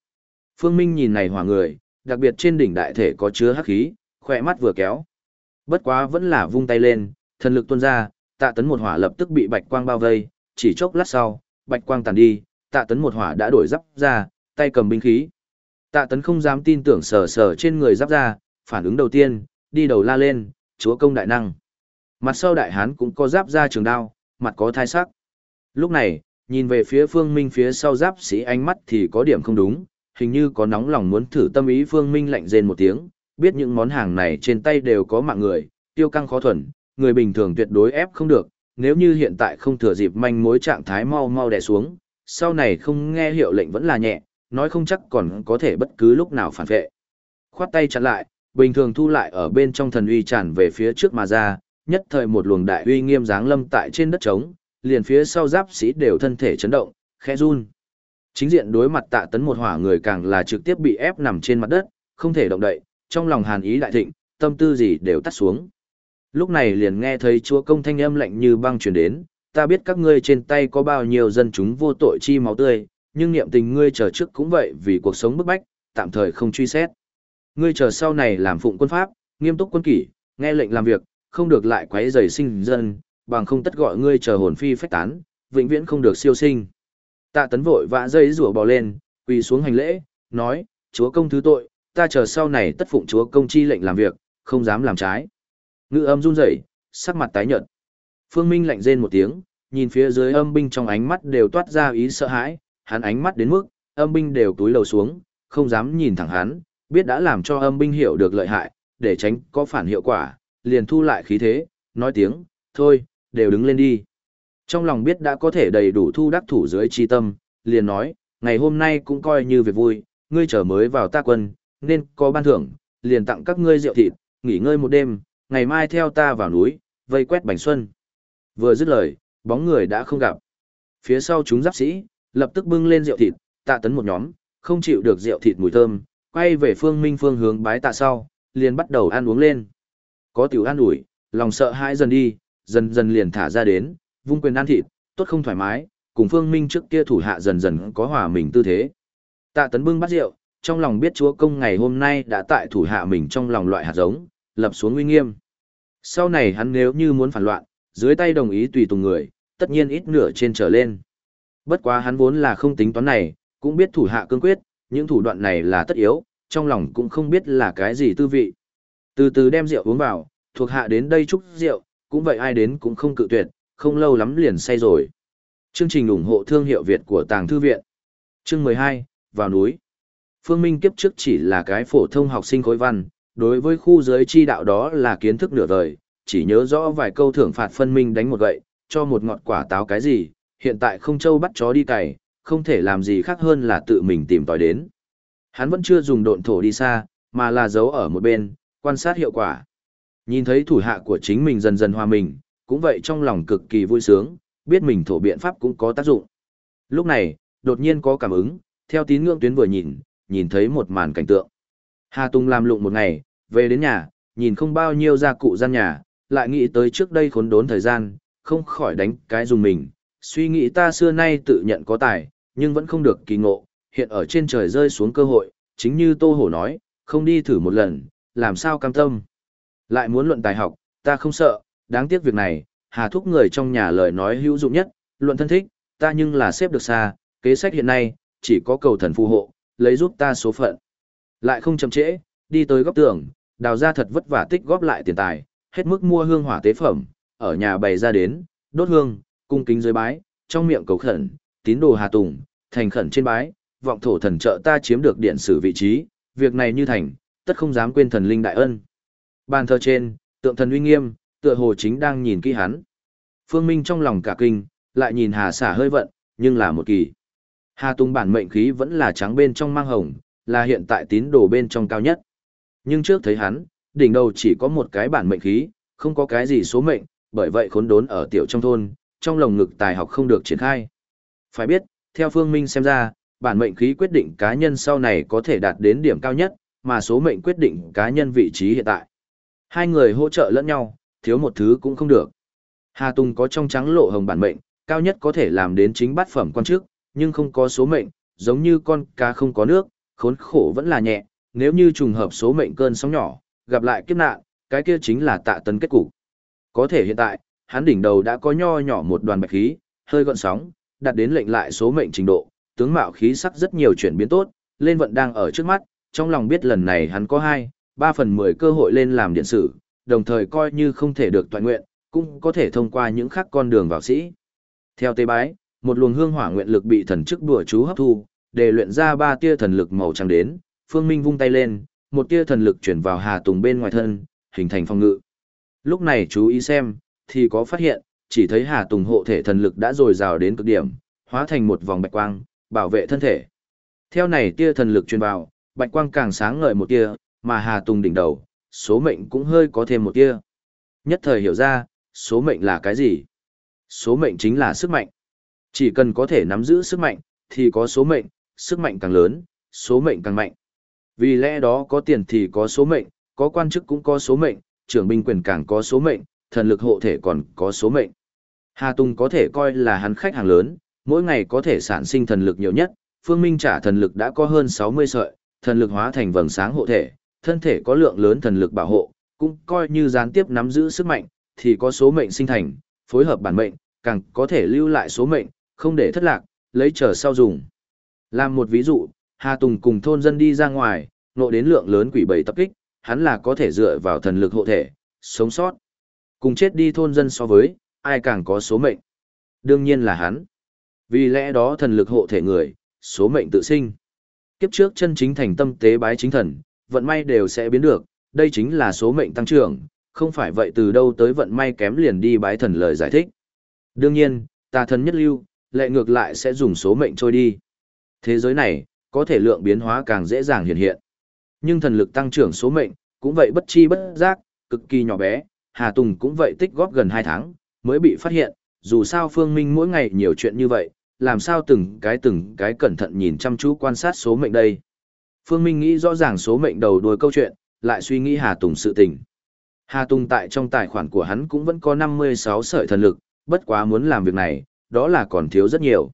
Speaker 1: Phương Minh nhìn này hỏa người, đặc biệt trên đỉnh đại thể có chứa hắc khí, khỏe mắt vừa kéo. Bất quá vẫn là vung tay lên, thần lực tuôn ra, tạ tấn một hỏa lập tức bị bạch quang bao vây, chỉ chốc lát sau, bạch quang tàn đi, tạ tấn một hỏa đã đổi giáp ra, tay cầm binh khí. Tạ tấn không dám tin tưởng sờ sờ trên người giáp ra, phản ứng đầu tiên, đi đầu la lên, chúa công đại năng. Mặt sau đại hán cũng có giáp ra trường đao, mặt có thai sắc. Lúc này, nhìn về phía phương minh phía sau giáp sĩ ánh mắt thì có điểm không đúng, hình như có nóng lòng muốn thử tâm ý phương minh lạnh rên một tiếng, biết những món hàng này trên tay đều có mạng người, tiêu căng khó thuần, người bình thường tuyệt đối ép không được, nếu như hiện tại không thừa dịp manh mối trạng thái mau mau đè xuống, sau này không nghe hiệu lệnh vẫn là nhẹ, nói không chắc còn có thể bất cứ lúc nào phản vệ. Khoát tay chặn lại, bình thường thu lại ở bên trong thần uy tràn về phía trước mà ra, nhất thời một luồng đại uy nghiêm dáng lâm tại trên đất trống, liền phía sau giáp sĩ đều thân thể chấn động, khẽ run. Chính diện đối mặt tạ tấn một hỏa người càng là trực tiếp bị ép nằm trên mặt đất, không thể động đậy, trong lòng hàn ý đại thịnh, tâm tư gì đều tắt xuống. Lúc này liền nghe thấy chúa công thanh âm lạnh như băng truyền đến, ta biết các ngươi trên tay có bao nhiêu dân chúng vô tội chi máu tươi, nhưng niệm tình ngươi chờ trước cũng vậy vì cuộc sống bức bách, tạm thời không truy xét. Ngươi chờ sau này làm phụng quân pháp, nghiêm túc quân kỷ, nghe lệnh làm việc, không được lại quấy rầy sinh dân, bằng không tất gọi ngươi chờ hồn phi phách tán, vĩnh viễn không được siêu sinh. Tạ tấn vội vã dây rủa bò lên, quỳ xuống hành lễ, nói, chúa công thứ tội, ta chờ sau này tất phụng chúa công chi lệnh làm việc, không dám làm trái. Ngự âm run rẩy, sắc mặt tái nhợt. Phương Minh lạnh rên một tiếng, nhìn phía dưới âm binh trong ánh mắt đều toát ra ý sợ hãi, hắn ánh mắt đến mức, âm binh đều túi lầu xuống, không dám nhìn thẳng hắn, biết đã làm cho âm binh hiểu được lợi hại, để tránh có phản hiệu quả, liền thu lại khí thế, nói tiếng, thôi, đều đứng lên đi. Trong lòng biết đã có thể đầy đủ thu đắc thủ dưới chi tâm, liền nói, ngày hôm nay cũng coi như việc vui, ngươi trở mới vào ta quân, nên có ban thưởng, liền tặng các ngươi rượu thịt, nghỉ ngơi một đêm, ngày mai theo ta vào núi, vây quét bành xuân. Vừa dứt lời, bóng người đã không gặp. Phía sau chúng giáp sĩ, lập tức bưng lên rượu thịt, tạ tấn một nhóm, không chịu được rượu thịt mùi thơm, quay về phương minh phương hướng bái tạ sau, liền bắt đầu ăn uống lên. Có tiểu an ủi, lòng sợ hãi dần đi, dần dần liền thả ra đến, vung quyền ăn thịt, tốt không thoải mái, cùng phương minh trước kia thủ hạ dần dần có hòa mình tư thế. Tạ tấn bưng bắt rượu, trong lòng biết chúa công ngày hôm nay đã tại thủ hạ mình trong lòng loại hạt giống, lập xuống uy nghiêm. Sau này hắn nếu như muốn phản loạn, dưới tay đồng ý tùy tùng người, tất nhiên ít nửa trên trở lên. Bất quá hắn vốn là không tính toán này, cũng biết thủ hạ cương quyết, những thủ đoạn này là tất yếu, trong lòng cũng không biết là cái gì tư vị. Từ từ đem rượu uống vào, thuộc hạ đến đây chúc rượu, cũng vậy ai đến cũng không cự tuyệt, không lâu lắm liền say rồi. Chương trình ủng hộ thương hiệu Việt của Tàng Thư Viện. Chương 12, vào núi. Phương Minh kiếp trước chỉ là cái phổ thông học sinh khối văn, đối với khu giới chi đạo đó là kiến thức nửa đời, chỉ nhớ rõ vài câu thưởng phạt phân minh đánh một gậy, cho một ngọt quả táo cái gì, hiện tại không châu bắt chó đi cày, không thể làm gì khác hơn là tự mình tìm tòi đến. Hắn vẫn chưa dùng độn thổ đi xa, mà là giấu ở một bên, quan sát hiệu quả. Nhìn thấy thủ hạ của chính mình dần dần hòa mình, cũng vậy trong lòng cực kỳ vui sướng, biết mình thổ biện pháp cũng có tác dụng. Lúc này, đột nhiên có cảm ứng, theo tín ngưỡng tuyến vừa nhìn, nhìn thấy một màn cảnh tượng. Hà Tùng làm lụng một ngày, về đến nhà, nhìn không bao nhiêu gia cụ gian nhà, lại nghĩ tới trước đây khốn đốn thời gian, không khỏi đánh cái dùng mình, suy nghĩ ta xưa nay tự nhận có tài, nhưng vẫn không được kỳ ngộ, hiện ở trên trời rơi xuống cơ hội, chính như Tô Hổ nói, không đi thử một lần, làm sao cam tâm. Lại muốn luận tài học, ta không sợ, đáng tiếc việc này, hà thúc người trong nhà lời nói hữu dụng nhất, luận thân thích, ta nhưng là xếp được xa, kế sách hiện nay, chỉ có cầu thần phù hộ, lấy giúp ta số phận. Lại không chậm trễ, đi tới góc tường, đào ra thật vất vả tích góp lại tiền tài, hết mức mua hương hỏa tế phẩm, ở nhà bày ra đến, đốt hương, cung kính dưới bái, trong miệng cầu khẩn, tín đồ Hà Tùng, thành khẩn trên bái, vọng thổ thần trợ ta chiếm được điện sử vị trí, việc này như thành, tất không dám quên thần linh đại ân. Bàn thờ trên, tượng thần uy nghiêm, tựa hồ chính đang nhìn kỹ hắn. Phương Minh trong lòng cả kinh, lại nhìn Hà xả hơi vận, nhưng là một kỳ. Hà Tùng bản mệnh khí vẫn là trắng bên trong mang hồng, là hiện tại tín đồ bên trong cao nhất. Nhưng trước thấy hắn, đỉnh đầu chỉ có một cái bản mệnh khí, không có cái gì số mệnh, bởi vậy khốn đốn ở tiểu trong thôn, trong lồng ngực tài học không được triển khai. Phải biết, theo Phương Minh xem ra, bản mệnh khí quyết định cá nhân sau này có thể đạt đến điểm cao nhất, mà số mệnh quyết định cá nhân vị trí hiện tại. Hai người hỗ trợ lẫn nhau, thiếu một thứ cũng không được. Hà Tùng có trong trắng lộ hồng bản mệnh, cao nhất có thể làm đến chính bát phẩm quan chức, nhưng không có số mệnh, giống như con cá không có nước, khốn khổ vẫn là nhẹ, nếu như trùng hợp số mệnh cơn sóng nhỏ, gặp lại kiếp nạn, cái kia chính là tạ tấn kết cục. Có thể hiện tại, hắn đỉnh đầu đã có nho nhỏ một đoàn bạch khí, hơi gọn sóng, đặt đến lệnh lại số mệnh trình độ, tướng mạo khí sắc rất nhiều chuyển biến tốt, lên vận đang ở trước mắt, trong lòng biết lần này hắn có 2, 3 phần 10 cơ hội lên làm điện sử, đồng thời coi như không thể được toàn nguyện, cũng có thể thông qua những khác con đường vào sĩ. Theo tế bái, một luồng hương hỏa nguyện lực bị thần chức đùa chú hấp thu, để luyện ra ba tia thần lực màu trắng đến, Phương Minh vung tay lên, một tia thần lực chuyển vào Hà Tùng bên ngoài thân, hình thành phong ngự. Lúc này chú ý xem, thì có phát hiện, chỉ thấy Hà Tùng hộ thể thần lực đã dồi dào đến cực điểm, hóa thành một vòng bạch quang, bảo vệ thân thể. Theo này tia thần lực truyền vào, bạch quang càng sáng ngời một tia, mà Hà Tùng đỉnh đầu, số mệnh cũng hơi có thêm một tia. Nhất thời hiểu ra, số mệnh là cái gì? Số mệnh chính là sức mạnh. Chỉ cần có thể nắm giữ sức mạnh, thì có số mệnh, sức mạnh càng lớn, số mệnh càng mạnh. Vì lẽ đó có tiền thì có số mệnh, có quan chức cũng có số mệnh, trưởng binh quyền càng có số mệnh, thần lực hộ thể còn có số mệnh. Hà Tùng có thể coi là hắn khách hàng lớn, mỗi ngày có thể sản sinh thần lực nhiều nhất, Phương Minh trả thần lực đã có hơn 60 sợi, thần lực hóa thành vầng sáng hộ thể, thân thể có lượng lớn thần lực bảo hộ, cũng coi như gián tiếp nắm giữ sức mạnh, thì có số mệnh sinh thành, phối hợp bản mệnh, càng có thể lưu lại số mệnh, không để thất lạc, lấy chờ sau dùng. Làm một ví dụ, Hà Tùng cùng thôn dân đi ra ngoài, nộ đến lượng lớn quỷ bầy tập kích, hắn là có thể dựa vào thần lực hộ thể, sống sót. Cùng chết đi thôn dân so với, ai càng có số mệnh. Đương nhiên là hắn. Vì lẽ đó thần lực hộ thể người, số mệnh tự sinh. Kiếp trước chân chính thành tâm tế bái chính thần, vận may đều sẽ biến được, đây chính là số mệnh tăng trưởng, không phải vậy từ đâu tới vận may kém liền đi bái thần lời giải thích. Đương nhiên, tà thần nhất lưu, lệ ngược lại sẽ dùng số mệnh trôi đi. Thế giới này, có thể lượng biến hóa càng dễ dàng hiện hiện. Nhưng thần lực tăng trưởng số mệnh, cũng vậy bất chi bất giác, cực kỳ nhỏ bé, Hà Tùng cũng vậy tích góp gần 2 tháng, mới bị phát hiện, dù sao Phương Minh mỗi ngày nhiều chuyện như vậy, làm sao từng cái từng cái cẩn thận nhìn chăm chú quan sát số mệnh đây. Phương Minh nghĩ rõ ràng số mệnh đầu đuôi câu chuyện, lại suy nghĩ Hà Tùng sự tình. Hà Tùng tại trong tài khoản của hắn cũng vẫn có 56 sợi thần lực, bất quá muốn làm việc này, đó là còn thiếu rất nhiều.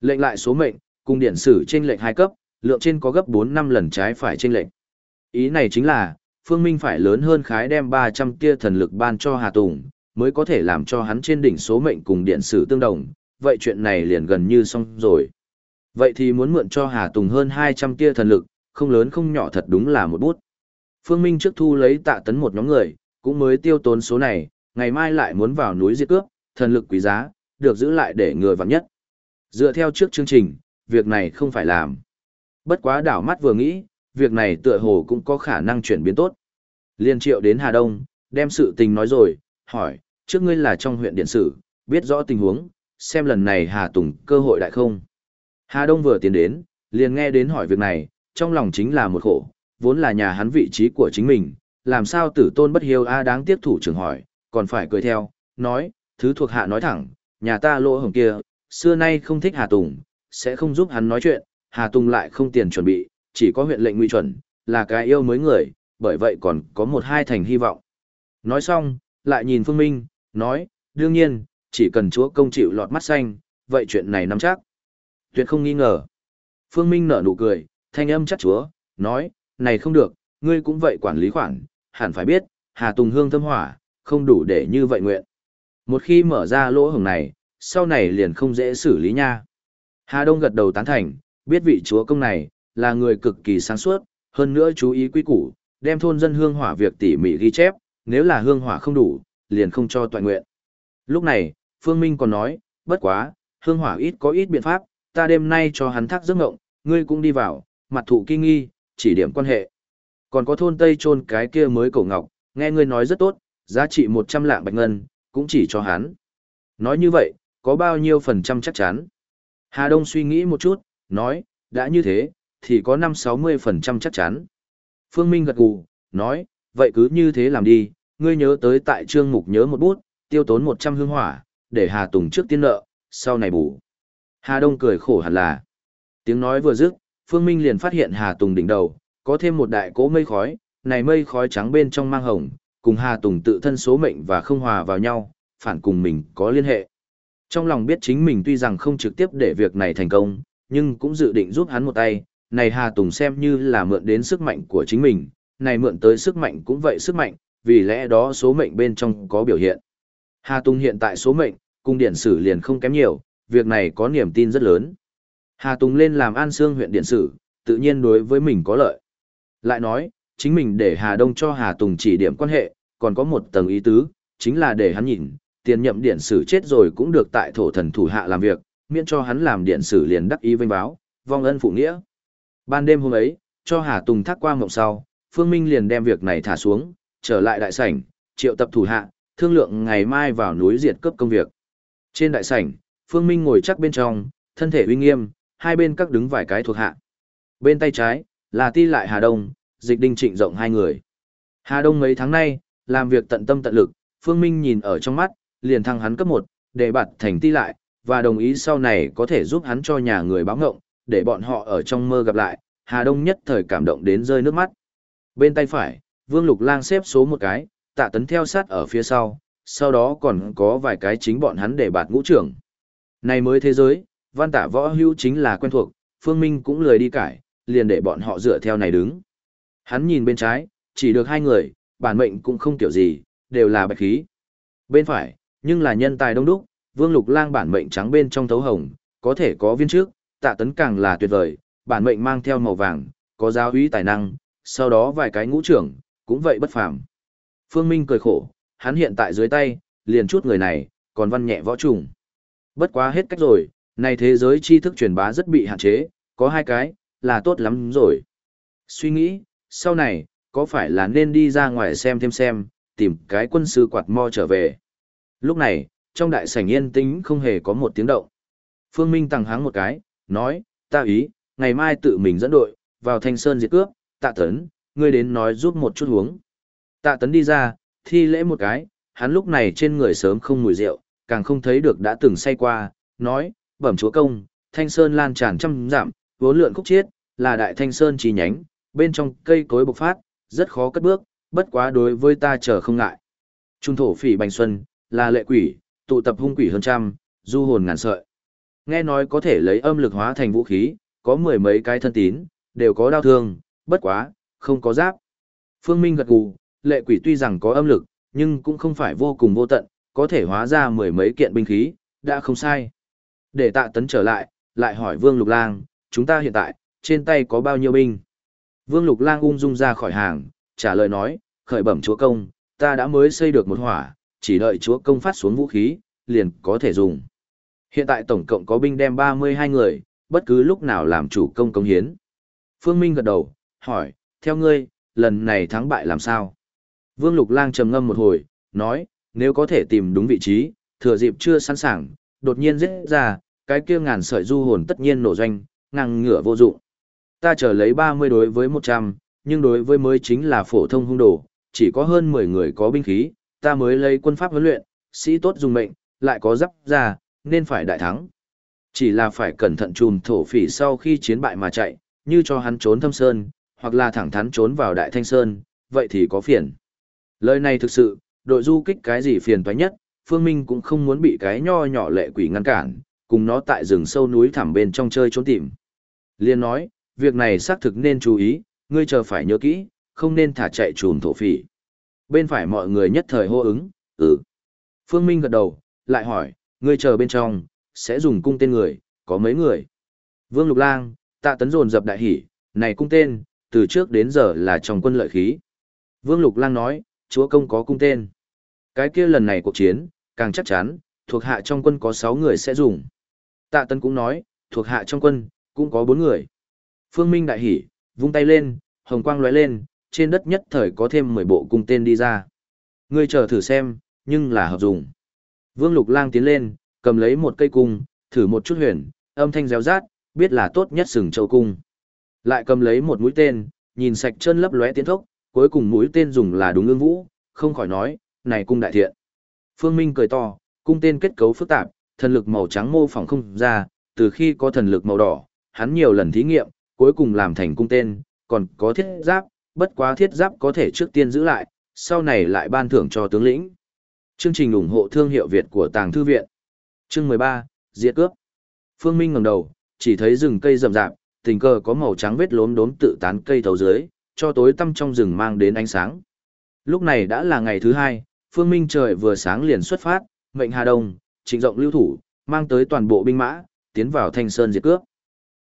Speaker 1: Lệnh lại số mệnh, cùng điện sử trên lệnh hai cấp, lượng trên có gấp 4 năm lần trái phải trên lệnh. Ý này chính là, Phương Minh phải lớn hơn khái đem 300 tia thần lực ban cho Hà Tùng, mới có thể làm cho hắn trên đỉnh số mệnh cùng điện sử tương đồng, vậy chuyện này liền gần như xong rồi. Vậy thì muốn mượn cho Hà Tùng hơn 200 tia thần lực, không lớn không nhỏ thật đúng là một bút. Phương Minh trước thu lấy tạ tấn một nhóm người, cũng mới tiêu tốn số này, ngày mai lại muốn vào núi diệt cướp, thần lực quý giá, được giữ lại để người vặn nhất. Dựa theo trước chương trình, việc này không phải làm. Bất quá đảo mắt vừa nghĩ, việc này tựa hồ cũng có khả năng chuyển biến tốt. Liên triệu đến Hà Đông, đem sự tình nói rồi, hỏi, trước ngươi là trong huyện điện sử, biết rõ tình huống, xem lần này Hà Tùng cơ hội đại không. Hà Đông vừa tiến đến, liền nghe đến hỏi việc này, trong lòng chính là một khổ, vốn là nhà hắn vị trí của chính mình, làm sao tử tôn bất hiếu a đáng tiếp thủ trưởng hỏi, còn phải cười theo, nói, thứ thuộc hạ nói thẳng, nhà ta lỗ hồng kia, xưa nay không thích Hà Tùng, sẽ không giúp hắn nói chuyện, Hà Tùng lại không tiền chuẩn bị, chỉ có huyện lệnh nguy chuẩn, là cái yêu mới người, bởi vậy còn có một hai thành hy vọng. Nói xong, lại nhìn Phương Minh, nói, đương nhiên, chỉ cần chúa công chịu lọt mắt xanh, vậy chuyện này nắm chắc. Tuyệt không nghi ngờ. Phương Minh nở nụ cười, thanh âm chắc chúa, nói, này không được, ngươi cũng vậy quản lý khoản, hẳn phải biết, Hà Tùng hương thâm hỏa, không đủ để như vậy nguyện. Một khi mở ra lỗ hổng này, sau này liền không dễ xử lý nha. Hà Đông gật đầu tán thành, biết vị chúa công này, là người cực kỳ sáng suốt, hơn nữa chú ý quy củ, đem thôn dân hương hỏa việc tỉ mỉ ghi chép, nếu là hương hỏa không đủ, liền không cho toàn nguyện. Lúc này, Phương Minh còn nói, bất quá, hương hỏa ít có ít biện pháp, ta đêm nay cho hắn thác giấc ngộng, ngươi cũng đi vào, mặt thụ kinh nghi, chỉ điểm quan hệ. Còn có thôn Tây Trôn cái kia mới cổ ngọc, nghe ngươi nói rất tốt, giá trị 100 lạng bạch ngân, cũng chỉ cho hắn. Nói như vậy, có bao nhiêu phần trăm chắc chắn? Hà Đông suy nghĩ một chút, nói, đã như thế, thì có 5-60 phần trăm chắc chắn. Phương Minh gật gù, nói, vậy cứ như thế làm đi, ngươi nhớ tới tại trương mục nhớ một bút, tiêu tốn 100 hương hỏa, để Hà Tùng trước tiên nợ, sau này bù. Hà Đông cười khổ hẳn là. Tiếng nói vừa dứt, Phương Minh liền phát hiện Hà Tùng đỉnh đầu, có thêm một đại cỗ mây khói, này mây khói trắng bên trong mang hồng, cùng Hà Tùng tự thân số mệnh và không hòa vào nhau, phản cùng mình có liên hệ. Trong lòng biết chính mình tuy rằng không trực tiếp để việc này thành công, nhưng cũng dự định giúp hắn một tay, này Hà Tùng xem như là mượn đến sức mạnh của chính mình, này mượn tới sức mạnh cũng vậy sức mạnh, vì lẽ đó số mệnh bên trong có biểu hiện. Hà Tùng hiện tại số mệnh, cung điện sử liền không kém nhiều, việc này có niềm tin rất lớn. Hà Tùng lên làm An Sương huyện điện sử, tự nhiên đối với mình có lợi. Lại nói, chính mình để Hà Đông cho Hà Tùng chỉ điểm quan hệ, còn có một tầng ý tứ, chính là để hắn nhìn, tiền nhậm điện sử chết rồi cũng được tại thổ thần thủ hạ làm việc, miễn cho hắn làm điện sử liền đắc ý vinh báo, vong ân phụ nghĩa. Ban đêm hôm ấy, cho Hà Tùng thác qua mộng sau, Phương Minh liền đem việc này thả xuống, trở lại đại sảnh, triệu tập thủ hạ, thương lượng ngày mai vào núi diệt cấp công việc. Trên đại sảnh, Phương Minh ngồi chắc bên trong, thân thể uy nghiêm, hai bên các đứng vài cái thuộc hạ. Bên tay trái, là ti lại Hà Đông, dịch đinh trịnh rộng hai người. Hà Đông mấy tháng nay, làm việc tận tâm tận lực, Phương Minh nhìn ở trong mắt, liền thăng hắn cấp 1, để bạt thành ti lại, và đồng ý sau này có thể giúp hắn cho nhà người báo ngộng, để bọn họ ở trong mơ gặp lại, Hà Đông nhất thời cảm động đến rơi nước mắt. Bên tay phải, Vương Lục Lang xếp số một cái, tạ tấn theo sát ở phía sau, sau đó còn có vài cái chính bọn hắn để bạt ngũ trưởng. Này mới thế giới, văn tả võ hưu chính là quen thuộc, Phương Minh cũng lười đi cải, liền để bọn họ dựa theo này đứng. Hắn nhìn bên trái, chỉ được hai người, bản mệnh cũng không kiểu gì, đều là bạch khí. Bên phải, nhưng là nhân tài đông đúc, Vương Lục Lang bản mệnh trắng bên trong thấu hồng, có thể có viên trước, tạ tấn càng là tuyệt vời, bản mệnh mang theo màu vàng, có giáo úy tài năng, sau đó vài cái ngũ trưởng, cũng vậy bất phàm. Phương Minh cười khổ, hắn hiện tại dưới tay, liền chút người này, còn văn nhẹ võ trùng. Bất quá hết cách rồi, này thế giới tri thức truyền bá rất bị hạn chế, có hai cái, là tốt lắm rồi. Suy nghĩ, sau này, có phải là nên đi ra ngoài xem thêm xem, tìm cái quân sư quạt mo trở về. Lúc này, trong đại sảnh yên tĩnh không hề có một tiếng động. Phương Minh tăng háng một cái, nói, ta ý, ngày mai tự mình dẫn đội, vào Thanh Sơn diệt cướp, tạ tấn, ngươi đến nói giúp một chút huống. Tạ tấn đi ra, thi lễ một cái, hắn lúc này trên người sớm không mùi rượu, càng không thấy được đã từng say qua, nói, bẩm chúa công, Thanh Sơn lan tràn trăm giảm, vốn lượn khúc chiết, là đại Thanh Sơn chi nhánh, bên trong cây cối bộc phát, rất khó cất bước, bất quá đối với ta chờ không ngại. Trung thổ phỉ bành xuân, là lệ quỷ, tụ tập hung quỷ hơn trăm, du hồn ngàn sợi. Nghe nói có thể lấy âm lực hóa thành vũ khí, có mười mấy cái thân tín, đều có đau thương, bất quá, không có giáp. Phương Minh gật gù, lệ quỷ tuy rằng có âm lực, nhưng cũng không phải vô cùng vô tận, có thể hóa ra mười mấy kiện binh khí, đã không sai. Để tạ tấn trở lại, lại hỏi Vương Lục Lang, chúng ta hiện tại, trên tay có bao nhiêu binh? Vương Lục Lang ung dung ra khỏi hàng, trả lời nói, khởi bẩm chúa công, ta đã mới xây được một hỏa, chỉ đợi chúa công phát xuống vũ khí, liền có thể dùng. Hiện tại tổng cộng có binh đem 32 người, bất cứ lúc nào làm chủ công công hiến. Phương Minh gật đầu, hỏi, theo ngươi, lần này thắng bại làm sao? Vương Lục Lang trầm ngâm một hồi, nói, nếu có thể tìm đúng vị trí, thừa dịp chưa sẵn sàng, đột nhiên giết ra, cái kia ngàn sợi du hồn tất nhiên nổ doanh, ngang ngửa vô dụng. Ta chờ lấy 30 đối với 100, nhưng đối với mới chính là phổ thông hung đồ, chỉ có hơn 10 người có binh khí, ta mới lấy quân pháp huấn luyện, sĩ tốt dùng mệnh, lại có giáp ra, nên phải đại thắng. Chỉ là phải cẩn thận trùm thổ phỉ sau khi chiến bại mà chạy, như cho hắn trốn thâm sơn, hoặc là thẳng thắn trốn vào đại thanh sơn, vậy thì có phiền. Lời này thực sự, đội du kích cái gì phiền toái nhất, Phương Minh cũng không muốn bị cái nho nhỏ lệ quỷ ngăn cản, cùng nó tại rừng sâu núi thẳm bên trong chơi trốn tìm. Liên nói, việc này xác thực nên chú ý, ngươi chờ phải nhớ kỹ, không nên thả chạy trùm thổ phỉ. Bên phải mọi người nhất thời hô ứng, ừ. Phương Minh gật đầu, lại hỏi, ngươi chờ bên trong, sẽ dùng cung tên người, có mấy người? Vương Lục Lang, tạ tấn dồn dập đại hỉ, này cung tên, từ trước đến giờ là trong quân lợi khí. Vương Lục Lang nói, chúa công có cung tên. Cái kia lần này cuộc chiến, càng chắc chắn, thuộc hạ trong quân có 6 người sẽ dùng. Tạ Tân cũng nói, thuộc hạ trong quân, cũng có 4 người. Phương Minh đại hỉ, vung tay lên, hồng quang lóe lên, trên đất nhất thời có thêm 10 bộ cung tên đi ra. Ngươi chờ thử xem, nhưng là hợp dùng. Vương Lục Lang tiến lên, cầm lấy một cây cung, thử một chút huyền, âm thanh réo rát, biết là tốt nhất sừng châu cung. Lại cầm lấy một mũi tên, nhìn sạch chân lấp lóe tiến thốc, cuối cùng mũi tên dùng là đúng ương vũ, không khỏi nói, này cung đại thiện. Phương Minh cười to, cung tên kết cấu phức tạp, thần lực màu trắng mô phỏng không ra, từ khi có thần lực màu đỏ, hắn nhiều lần thí nghiệm, cuối cùng làm thành cung tên, còn có thiết giáp, bất quá thiết giáp có thể trước tiên giữ lại, sau này lại ban thưởng cho tướng lĩnh. Chương trình ủng hộ thương hiệu Việt của Tàng Thư Viện. Chương 13, Diệt cướp. Phương Minh ngẩng đầu, chỉ thấy rừng cây rậm rạp, tình cờ có màu trắng vết lốm đốm tự tán cây thấu dưới, cho tối tăm trong rừng mang đến ánh sáng. Lúc này đã là ngày thứ hai, Phương Minh trời vừa sáng liền xuất phát, mệnh Hà Đông, trịnh rộng lưu thủ, mang tới toàn bộ binh mã, tiến vào Thanh Sơn diệt cướp.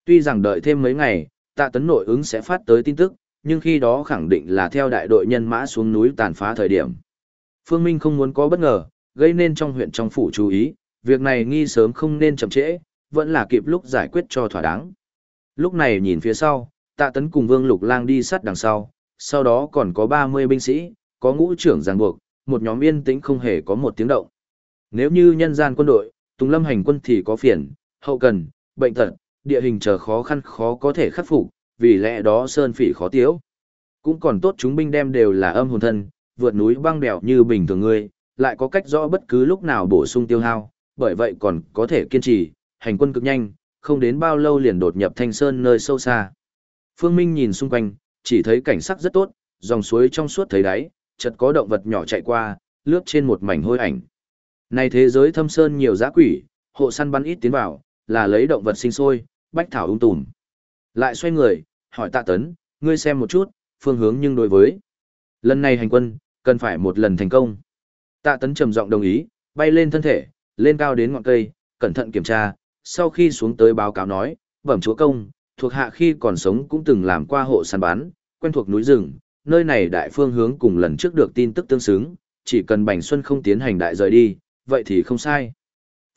Speaker 1: Tuy rằng đợi thêm mấy ngày, tạ tấn nội ứng sẽ phát tới tin tức, nhưng khi đó khẳng định là theo đại đội nhân mã xuống núi tàn phá thời điểm. Phương Minh không muốn có bất ngờ, gây nên trong huyện trong phủ chú ý, việc này nghi sớm không nên chậm trễ, vẫn là kịp lúc giải quyết cho thỏa đáng. Lúc này nhìn phía sau, tạ tấn cùng Vương Lục Lang đi sát đằng sau, sau đó còn có 30 binh sĩ, có ngũ trưởng giang buộc, một nhóm yên tĩnh không hề có một tiếng động. Nếu như nhân gian quân đội, Tùng Lâm hành quân thì có phiền, hậu cần, bệnh tật, địa hình chờ khó khăn khó có thể khắc phục, vì lẽ đó sơn phỉ khó tiếu. Cũng còn tốt chúng binh đem đều là âm hồn thân, vượt núi băng đèo như bình thường người, lại có cách rõ bất cứ lúc nào bổ sung tiêu hao, bởi vậy còn có thể kiên trì, hành quân cực nhanh, không đến bao lâu liền đột nhập thanh sơn nơi sâu xa. Phương Minh nhìn xung quanh, chỉ thấy cảnh sắc rất tốt, dòng suối trong suốt thấy đáy, chợt có động vật nhỏ chạy qua, lướt trên một mảnh hôi ảnh. Này thế giới thâm sơn nhiều giá quỷ, hộ săn bắn ít tiến vào, là lấy động vật sinh sôi, bách thảo ung tùm. Lại xoay người, hỏi tạ tấn, ngươi xem một chút, phương hướng nhưng đối với. Lần này hành quân, cần phải một lần thành công. Tạ tấn trầm giọng đồng ý, bay lên thân thể, lên cao đến ngọn cây, cẩn thận kiểm tra, sau khi xuống tới báo cáo nói, bẩm chúa công, thuộc hạ khi còn sống cũng từng làm qua hộ săn bán, quen thuộc núi rừng, nơi này đại phương hướng cùng lần trước được tin tức tương xứng, chỉ cần Bành Xuân không tiến hành đại rời đi, vậy thì không sai.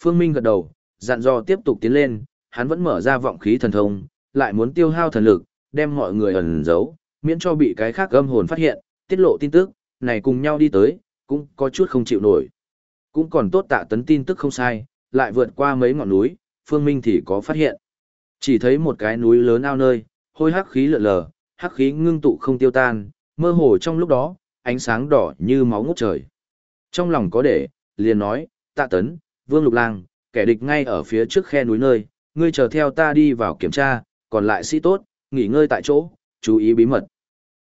Speaker 1: Phương Minh gật đầu, dặn dò tiếp tục tiến lên, hắn vẫn mở ra vọng khí thần thông, lại muốn tiêu hao thần lực, đem mọi người ẩn giấu, miễn cho bị cái khác âm hồn phát hiện, tiết lộ tin tức, này cùng nhau đi tới, cũng có chút không chịu nổi. Cũng còn tốt tạ tấn tin tức không sai, lại vượt qua mấy ngọn núi, Phương Minh thì có phát hiện. Chỉ thấy một cái núi lớn ao nơi, hôi hắc khí lượn lờ, hắc khí ngưng tụ không tiêu tan, mơ hồ trong lúc đó, ánh sáng đỏ như máu ngút trời. Trong lòng có để, liền nói, tạ tấn, vương lục lang, kẻ địch ngay ở phía trước khe núi nơi, ngươi chờ theo ta đi vào kiểm tra, còn lại sĩ tốt, nghỉ ngơi tại chỗ, chú ý bí mật.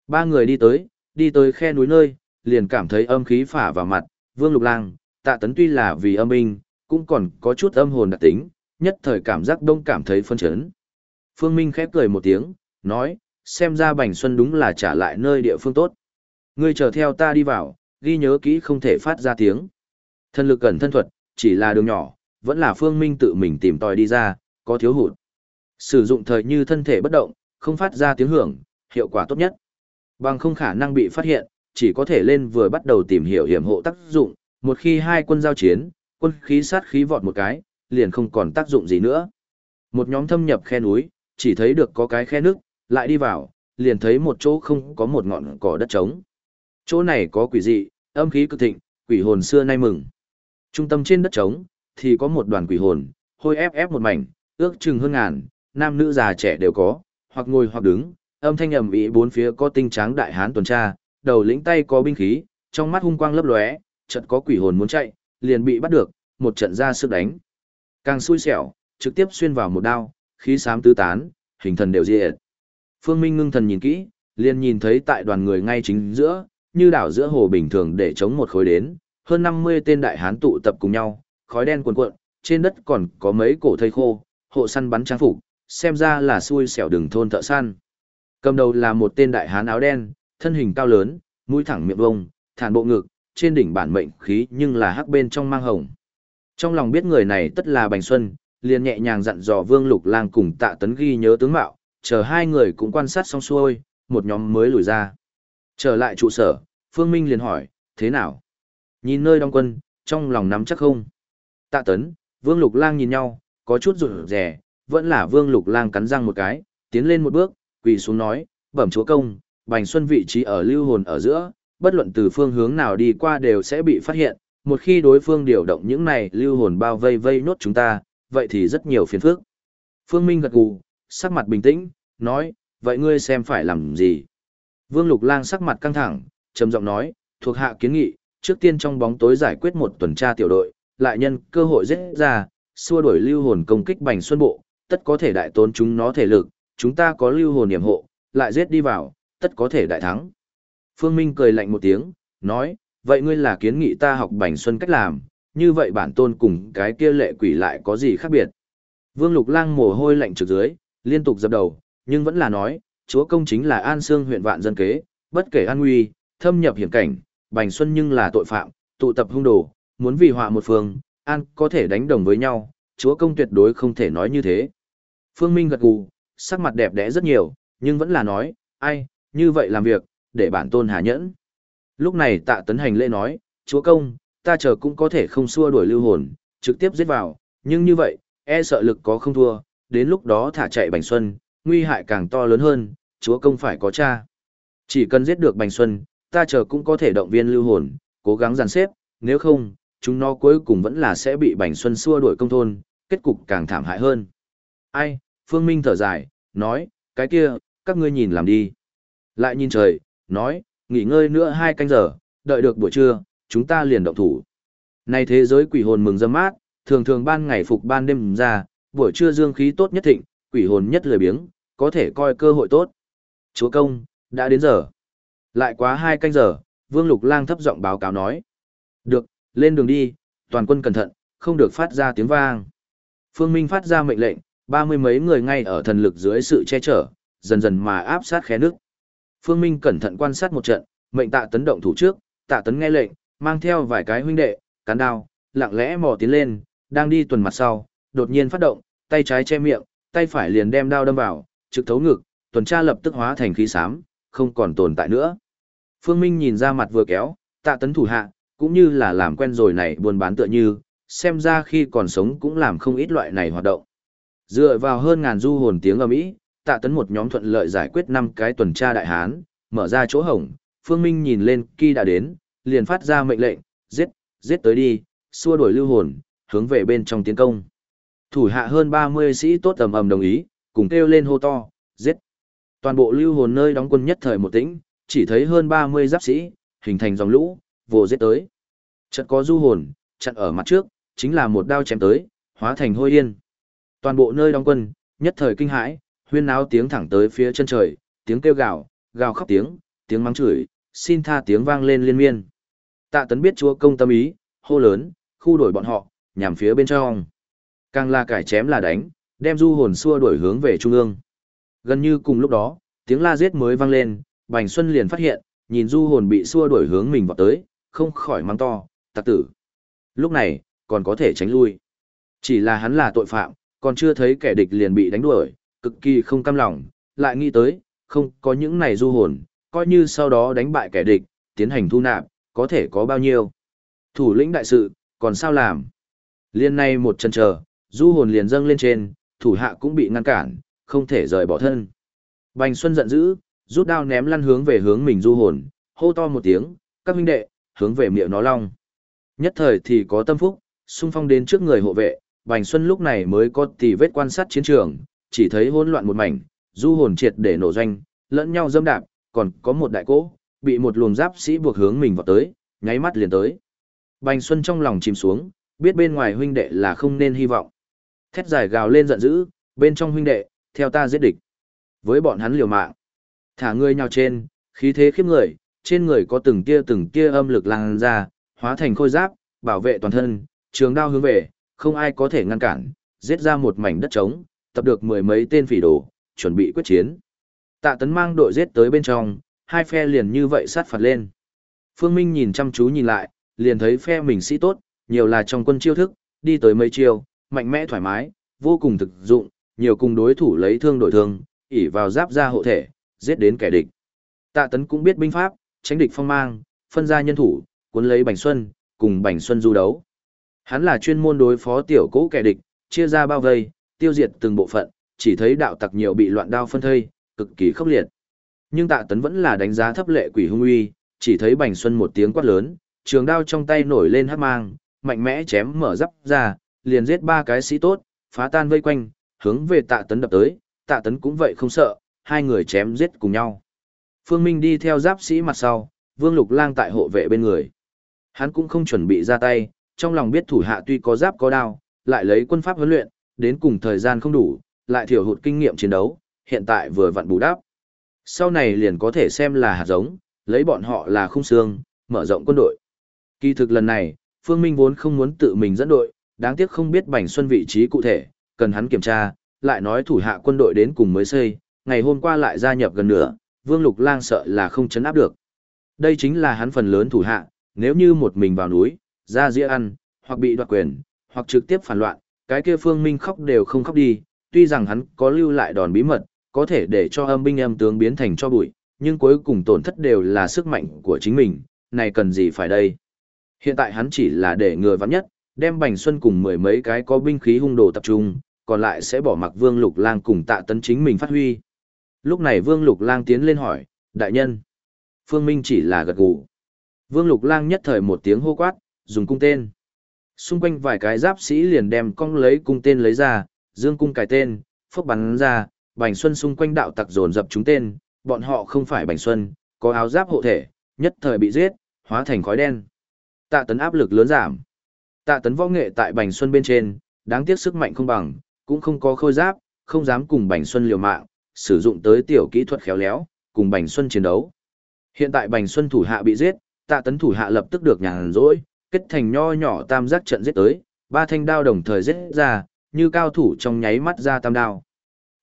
Speaker 1: Ba người đi tới, đi tới khe núi nơi, liền cảm thấy âm khí phả vào mặt, vương lục lang, tạ tấn tuy là vì âm binh, cũng còn có chút âm hồn đặc tính, nhất thời cảm giác đông cảm thấy phân chấn. Phương Minh khép cười một tiếng, nói, xem ra Bành Xuân đúng là trả lại nơi địa phương tốt. Ngươi chờ theo ta đi vào, ghi nhớ kỹ không thể phát ra tiếng. Thân lực cần thân thuật, chỉ là đường nhỏ, vẫn là Phương Minh tự mình tìm tòi đi ra, có thiếu hụt. Sử dụng thời như thân thể bất động, không phát ra tiếng hưởng, hiệu quả tốt nhất. Bằng không khả năng bị phát hiện, chỉ có thể lên vừa bắt đầu tìm hiểu hiểm hộ tác dụng, một khi hai quân giao chiến, quân khí sát khí vọt một cái, liền không còn tác dụng gì nữa. Một nhóm thâm nhập khe núi, chỉ thấy được có cái khe nước, lại đi vào, liền thấy một chỗ không có một ngọn cỏ đất trống. Chỗ này có quỷ dị, âm khí cực thịnh, quỷ hồn xưa nay mừng. Trung tâm trên đất trống, thì có một đoàn quỷ hồn, hôi ép ép một mảnh, ước chừng hơn ngàn, nam nữ già trẻ đều có, hoặc ngồi hoặc đứng, âm thanh ầm ĩ bốn phía có tinh tráng đại hán tuần tra, đầu lĩnh tay có binh khí, trong mắt hung quang lấp lóe, chợt có quỷ hồn muốn chạy, liền bị bắt được, một trận ra sức đánh. Càng xui xẻo, trực tiếp xuyên vào một đao, khí xám tứ tán, hình thần đều diệt. Phương Minh ngưng thần nhìn kỹ, liền nhìn thấy tại đoàn người ngay chính giữa, như đảo giữa hồ bình thường để chống một khối đến, hơn 50 tên đại hán tụ tập cùng nhau, khói đen cuồn cuộn, trên đất còn có mấy cổ thây khô, hộ săn bắn trang phục, xem ra là xui xẻo đường thôn thợ săn. Cầm đầu là một tên đại hán áo đen, thân hình cao lớn, mũi thẳng miệng vông, thản bộ ngực, trên đỉnh bản mệnh khí nhưng là hắc bên trong mang hồng. Trong lòng biết người này tất là Bành Xuân, liền nhẹ nhàng dặn dò Vương Lục Lang cùng Tạ Tấn ghi nhớ tướng mạo, chờ hai người cũng quan sát xong xuôi, một nhóm mới lùi ra. Trở lại trụ sở, Phương Minh liền hỏi, thế nào? Nhìn nơi đóng quân, trong lòng nắm chắc không? Tạ Tấn, Vương Lục Lang nhìn nhau, có chút rụt rè, vẫn là Vương Lục Lang cắn răng một cái, tiến lên một bước, quỳ xuống nói, bẩm chúa công, Bành Xuân vị trí ở lưu hồn ở giữa, bất luận từ phương hướng nào đi qua đều sẽ bị phát hiện, một khi đối phương điều động những này lưu hồn bao vây vây nốt chúng ta, vậy thì rất nhiều phiền phức. Phương Minh gật gù, sắc mặt bình tĩnh, nói, vậy ngươi xem phải làm gì? Vương Lục Lang sắc mặt căng thẳng, trầm giọng nói, thuộc hạ kiến nghị, trước tiên trong bóng tối giải quyết một tuần tra tiểu đội, lại nhân cơ hội giết ra, xua đuổi lưu hồn công kích Bành Xuân Bộ, tất có thể đại tốn chúng nó thể lực, chúng ta có lưu hồn niệm hộ, lại giết đi vào, tất có thể đại thắng. Phương Minh cười lạnh một tiếng, nói, vậy ngươi là kiến nghị ta học Bành Xuân cách làm, như vậy bản tôn cùng cái kia lệ quỷ lại có gì khác biệt? Vương Lục Lang mồ hôi lạnh trực dưới, liên tục dập đầu, nhưng vẫn là nói, chúa công chính là An Sương huyện vạn dân kế, bất kể an nguy, thâm nhập hiểm cảnh, Bành Xuân nhưng là tội phạm, tụ tập hung đồ, muốn vì họa một phương, an có thể đánh đồng với nhau, chúa công tuyệt đối không thể nói như thế. Phương Minh gật gù, sắc mặt đẹp đẽ rất nhiều, nhưng vẫn là nói, ai, như vậy làm việc, để bản tôn hà nhẫn. Lúc này tạ tấn hành lễ nói, chúa công, ta chờ cũng có thể không xua đuổi lưu hồn, trực tiếp giết vào, nhưng như vậy, e sợ lực có không thua, đến lúc đó thả chạy Bành Xuân, nguy hại càng to lớn hơn, chúa công phải có cha. Chỉ cần giết được Bành Xuân, ta chờ cũng có thể động viên lưu hồn, cố gắng giàn xếp, nếu không, chúng nó cuối cùng vẫn là sẽ bị Bành Xuân xua đuổi công thôn, kết cục càng thảm hại hơn. Ai, Phương Minh thở dài, nói, cái kia, các ngươi nhìn làm đi. Lại nhìn trời, nói, nghỉ ngơi nữa hai canh giờ, đợi được buổi trưa, chúng ta liền động thủ. Nay thế giới quỷ hồn mừng dâm mát, thường thường ban ngày phục ban đêm ra, buổi trưa dương khí tốt nhất thịnh, quỷ hồn nhất lười biếng, có thể coi cơ hội tốt. Chúa công, đã đến giờ. Lại quá hai canh giờ, Vương Lục Lang thấp giọng báo cáo nói. Được, lên đường đi, toàn quân cẩn thận, không được phát ra tiếng vang. Phương Minh phát ra mệnh lệnh, ba mươi mấy người ngay ở thần lực dưới sự che chở, dần dần mà áp sát khe nước. Phương Minh cẩn thận quan sát một trận, mệnh tạ tấn động thủ trước, tạ tấn nghe lệnh, mang theo vài cái huynh đệ, cán đao, lặng lẽ mò tiến lên, đang đi tuần mặt sau, đột nhiên phát động, tay trái che miệng, tay phải liền đem đao đâm vào, trực thấu ngực, tuần tra lập tức hóa thành khí xám, không còn tồn tại nữa. Phương Minh nhìn ra mặt vừa kéo, tạ tấn thủ hạ, cũng như là làm quen rồi này buôn bán tựa như, xem ra khi còn sống cũng làm không ít loại này hoạt động. Dựa vào hơn ngàn du hồn tiếng ầm ĩ, tạ tấn một nhóm thuận lợi giải quyết năm cái tuần tra đại hán, mở ra chỗ hổng, Phương Minh nhìn lên khi đã đến, liền phát ra mệnh lệnh, giết, giết tới đi, xua đuổi lưu hồn, hướng về bên trong tiến công. Thủ hạ hơn 30 sĩ tốt ầm ầm đồng ý, cùng kêu lên hô to, giết. Toàn bộ lưu hồn nơi đóng quân nhất thời một tĩnh, chỉ thấy hơn 30 giáp sĩ, hình thành dòng lũ, vồ giết tới. Chợt có du hồn, chặn ở mặt trước, chính là một đao chém tới, hóa thành hôi yên. Toàn bộ nơi đóng quân, nhất thời kinh hãi, huyên náo tiếng thẳng tới phía chân trời, tiếng kêu gào, gào khóc tiếng, tiếng mắng chửi, xin tha tiếng vang lên liên miên. Tạ tấn biết chúa công tâm ý, hô lớn, khu đổi bọn họ, nhằm phía bên trong. Càng là cải chém là đánh, đem du hồn xua đuổi hướng về trung ương. Gần như cùng lúc đó, tiếng la giết mới vang lên, Bành Xuân liền phát hiện, nhìn du hồn bị xua đuổi hướng mình vào tới, không khỏi mắng to, tặc tử. Lúc này, còn có thể tránh lui. Chỉ là hắn là tội phạm, còn chưa thấy kẻ địch liền bị đánh đuổi, cực kỳ không cam lòng, lại nghĩ tới, không có những này du hồn, coi như sau đó đánh bại kẻ địch, tiến hành thu nạp, có thể có bao nhiêu. Thủ lĩnh đại sự, còn sao làm? Liên này một chân chờ, du hồn liền dâng lên trên, thủ hạ cũng bị ngăn cản, không thể rời bỏ thân. Bành Xuân giận dữ, rút đao ném lăn hướng về hướng mình du hồn, hô to một tiếng, các huynh đệ, hướng về miệng nó long. Nhất thời thì có tâm phúc, xung phong đến trước người hộ vệ, Bành Xuân lúc này mới có tỉ vết quan sát chiến trường, chỉ thấy hỗn loạn một mảnh, du hồn triệt để nổ doanh, lẫn nhau dâm đạp, còn có một đại cỗ, bị một luồng giáp sĩ buộc hướng mình vào tới, nháy mắt liền tới. Bành Xuân trong lòng chìm xuống, biết bên ngoài huynh đệ là không nên hy vọng. Thét dài gào lên giận dữ, bên trong huynh đệ, theo ta giết địch. Với bọn hắn liều mạng, thả người nhau trên, khí thế khiếp người, trên người có từng tia từng tia âm lực lan ra, hóa thành khôi giáp, bảo vệ toàn thân, trường đao hướng về, không ai có thể ngăn cản, giết ra một mảnh đất trống, tập được mười mấy tên phỉ đồ, chuẩn bị quyết chiến. Tạ Tấn mang đội giết tới bên trong, hai phe liền như vậy sát phạt lên. Phương Minh nhìn chăm chú nhìn lại, liền thấy phe mình sĩ tốt, nhiều là trong quân chiêu thức, đi tới mấy chiêu, mạnh mẽ thoải mái, vô cùng thực dụng, nhiều cùng đối thủ lấy thương đổi thương, ỉ vào giáp ra hộ thể, giết đến kẻ địch. Tạ Tấn cũng biết binh pháp, tránh địch phong mang, phân ra nhân thủ, cuốn lấy Bành Xuân, cùng Bành Xuân du đấu. Hắn là chuyên môn đối phó tiểu cố kẻ địch, chia ra bao vây, tiêu diệt từng bộ phận, chỉ thấy đạo tặc nhiều bị loạn đao phân thây, cực kỳ khốc liệt. Nhưng Tạ Tấn vẫn là đánh giá thấp lệ quỷ hung uy, chỉ thấy Bành Xuân một tiếng quát lớn, trường đao trong tay nổi lên hắc mang, mạnh mẽ chém mở giáp ra, liền giết ba cái sĩ tốt, phá tan vây quanh, hướng về Tạ Tấn đập tới, Tạ Tấn cũng vậy không sợ, hai người chém giết cùng nhau. Phương Minh đi theo giáp sĩ mặt sau, Vương Lục Lang tại hộ vệ bên người. Hắn cũng không chuẩn bị ra tay, trong lòng biết thủ hạ tuy có giáp có đao, lại lấy quân pháp huấn luyện, đến cùng thời gian không đủ, lại thiểu hụt kinh nghiệm chiến đấu, hiện tại vừa vặn bù đắp. Sau này liền có thể xem là hạt giống, lấy bọn họ là khung xương, mở rộng quân đội. Kỳ thực lần này, Phương Minh vốn không muốn tự mình dẫn đội, đáng tiếc không biết Bành Xuân vị trí cụ thể, cần hắn kiểm tra, lại nói thủ hạ quân đội đến cùng mới xây, ngày hôm qua lại gia nhập gần nữa, Vương Lục Lang sợ là không chấn áp được. Đây chính là hắn phần lớn thủ hạ, nếu như một mình vào núi, ra dĩa ăn, hoặc bị đoạt quyền, hoặc trực tiếp phản loạn, cái kia Phương Minh khóc đều không khóc đi, tuy rằng hắn có lưu lại đòn bí mật, có thể để cho âm binh âm tướng biến thành cho bụi, nhưng cuối cùng tổn thất đều là sức mạnh của chính mình, này cần gì phải đây. Hiện tại hắn chỉ là để người vắng nhất, đem Bành Xuân cùng mười mấy cái có binh khí hung đồ tập trung, còn lại sẽ bỏ mặc Vương Lục Lang cùng tạ tấn chính mình phát huy. Lúc này Vương Lục Lang tiến lên hỏi, đại nhân. Phương Minh chỉ là gật gù. Vương Lục Lang nhất thời một tiếng hô quát, dùng cung tên. Xung quanh vài cái giáp sĩ liền đem cong lấy cung tên lấy ra, dương cung cài tên, phốc bắn ra, Bành Xuân xung quanh đạo tặc dồn dập chúng tên, bọn họ không phải Bành Xuân, có áo giáp hộ thể, nhất thời bị giết, hóa thành khói đen. Tạ tấn áp lực lớn giảm. Tạ tấn võ nghệ tại Bành Xuân bên trên, đáng tiếc sức mạnh không bằng, cũng không có khôi giáp, không dám cùng Bành Xuân liều mạng, sử dụng tới tiểu kỹ thuật khéo léo, cùng Bành Xuân chiến đấu. Hiện tại Bành Xuân thủ hạ bị giết, tạ tấn thủ hạ lập tức được nhàn rỗi, kết thành nho nhỏ tam giác trận giết tới, ba thanh đao đồng thời giết ra, như cao thủ trong nháy mắt ra tam đao.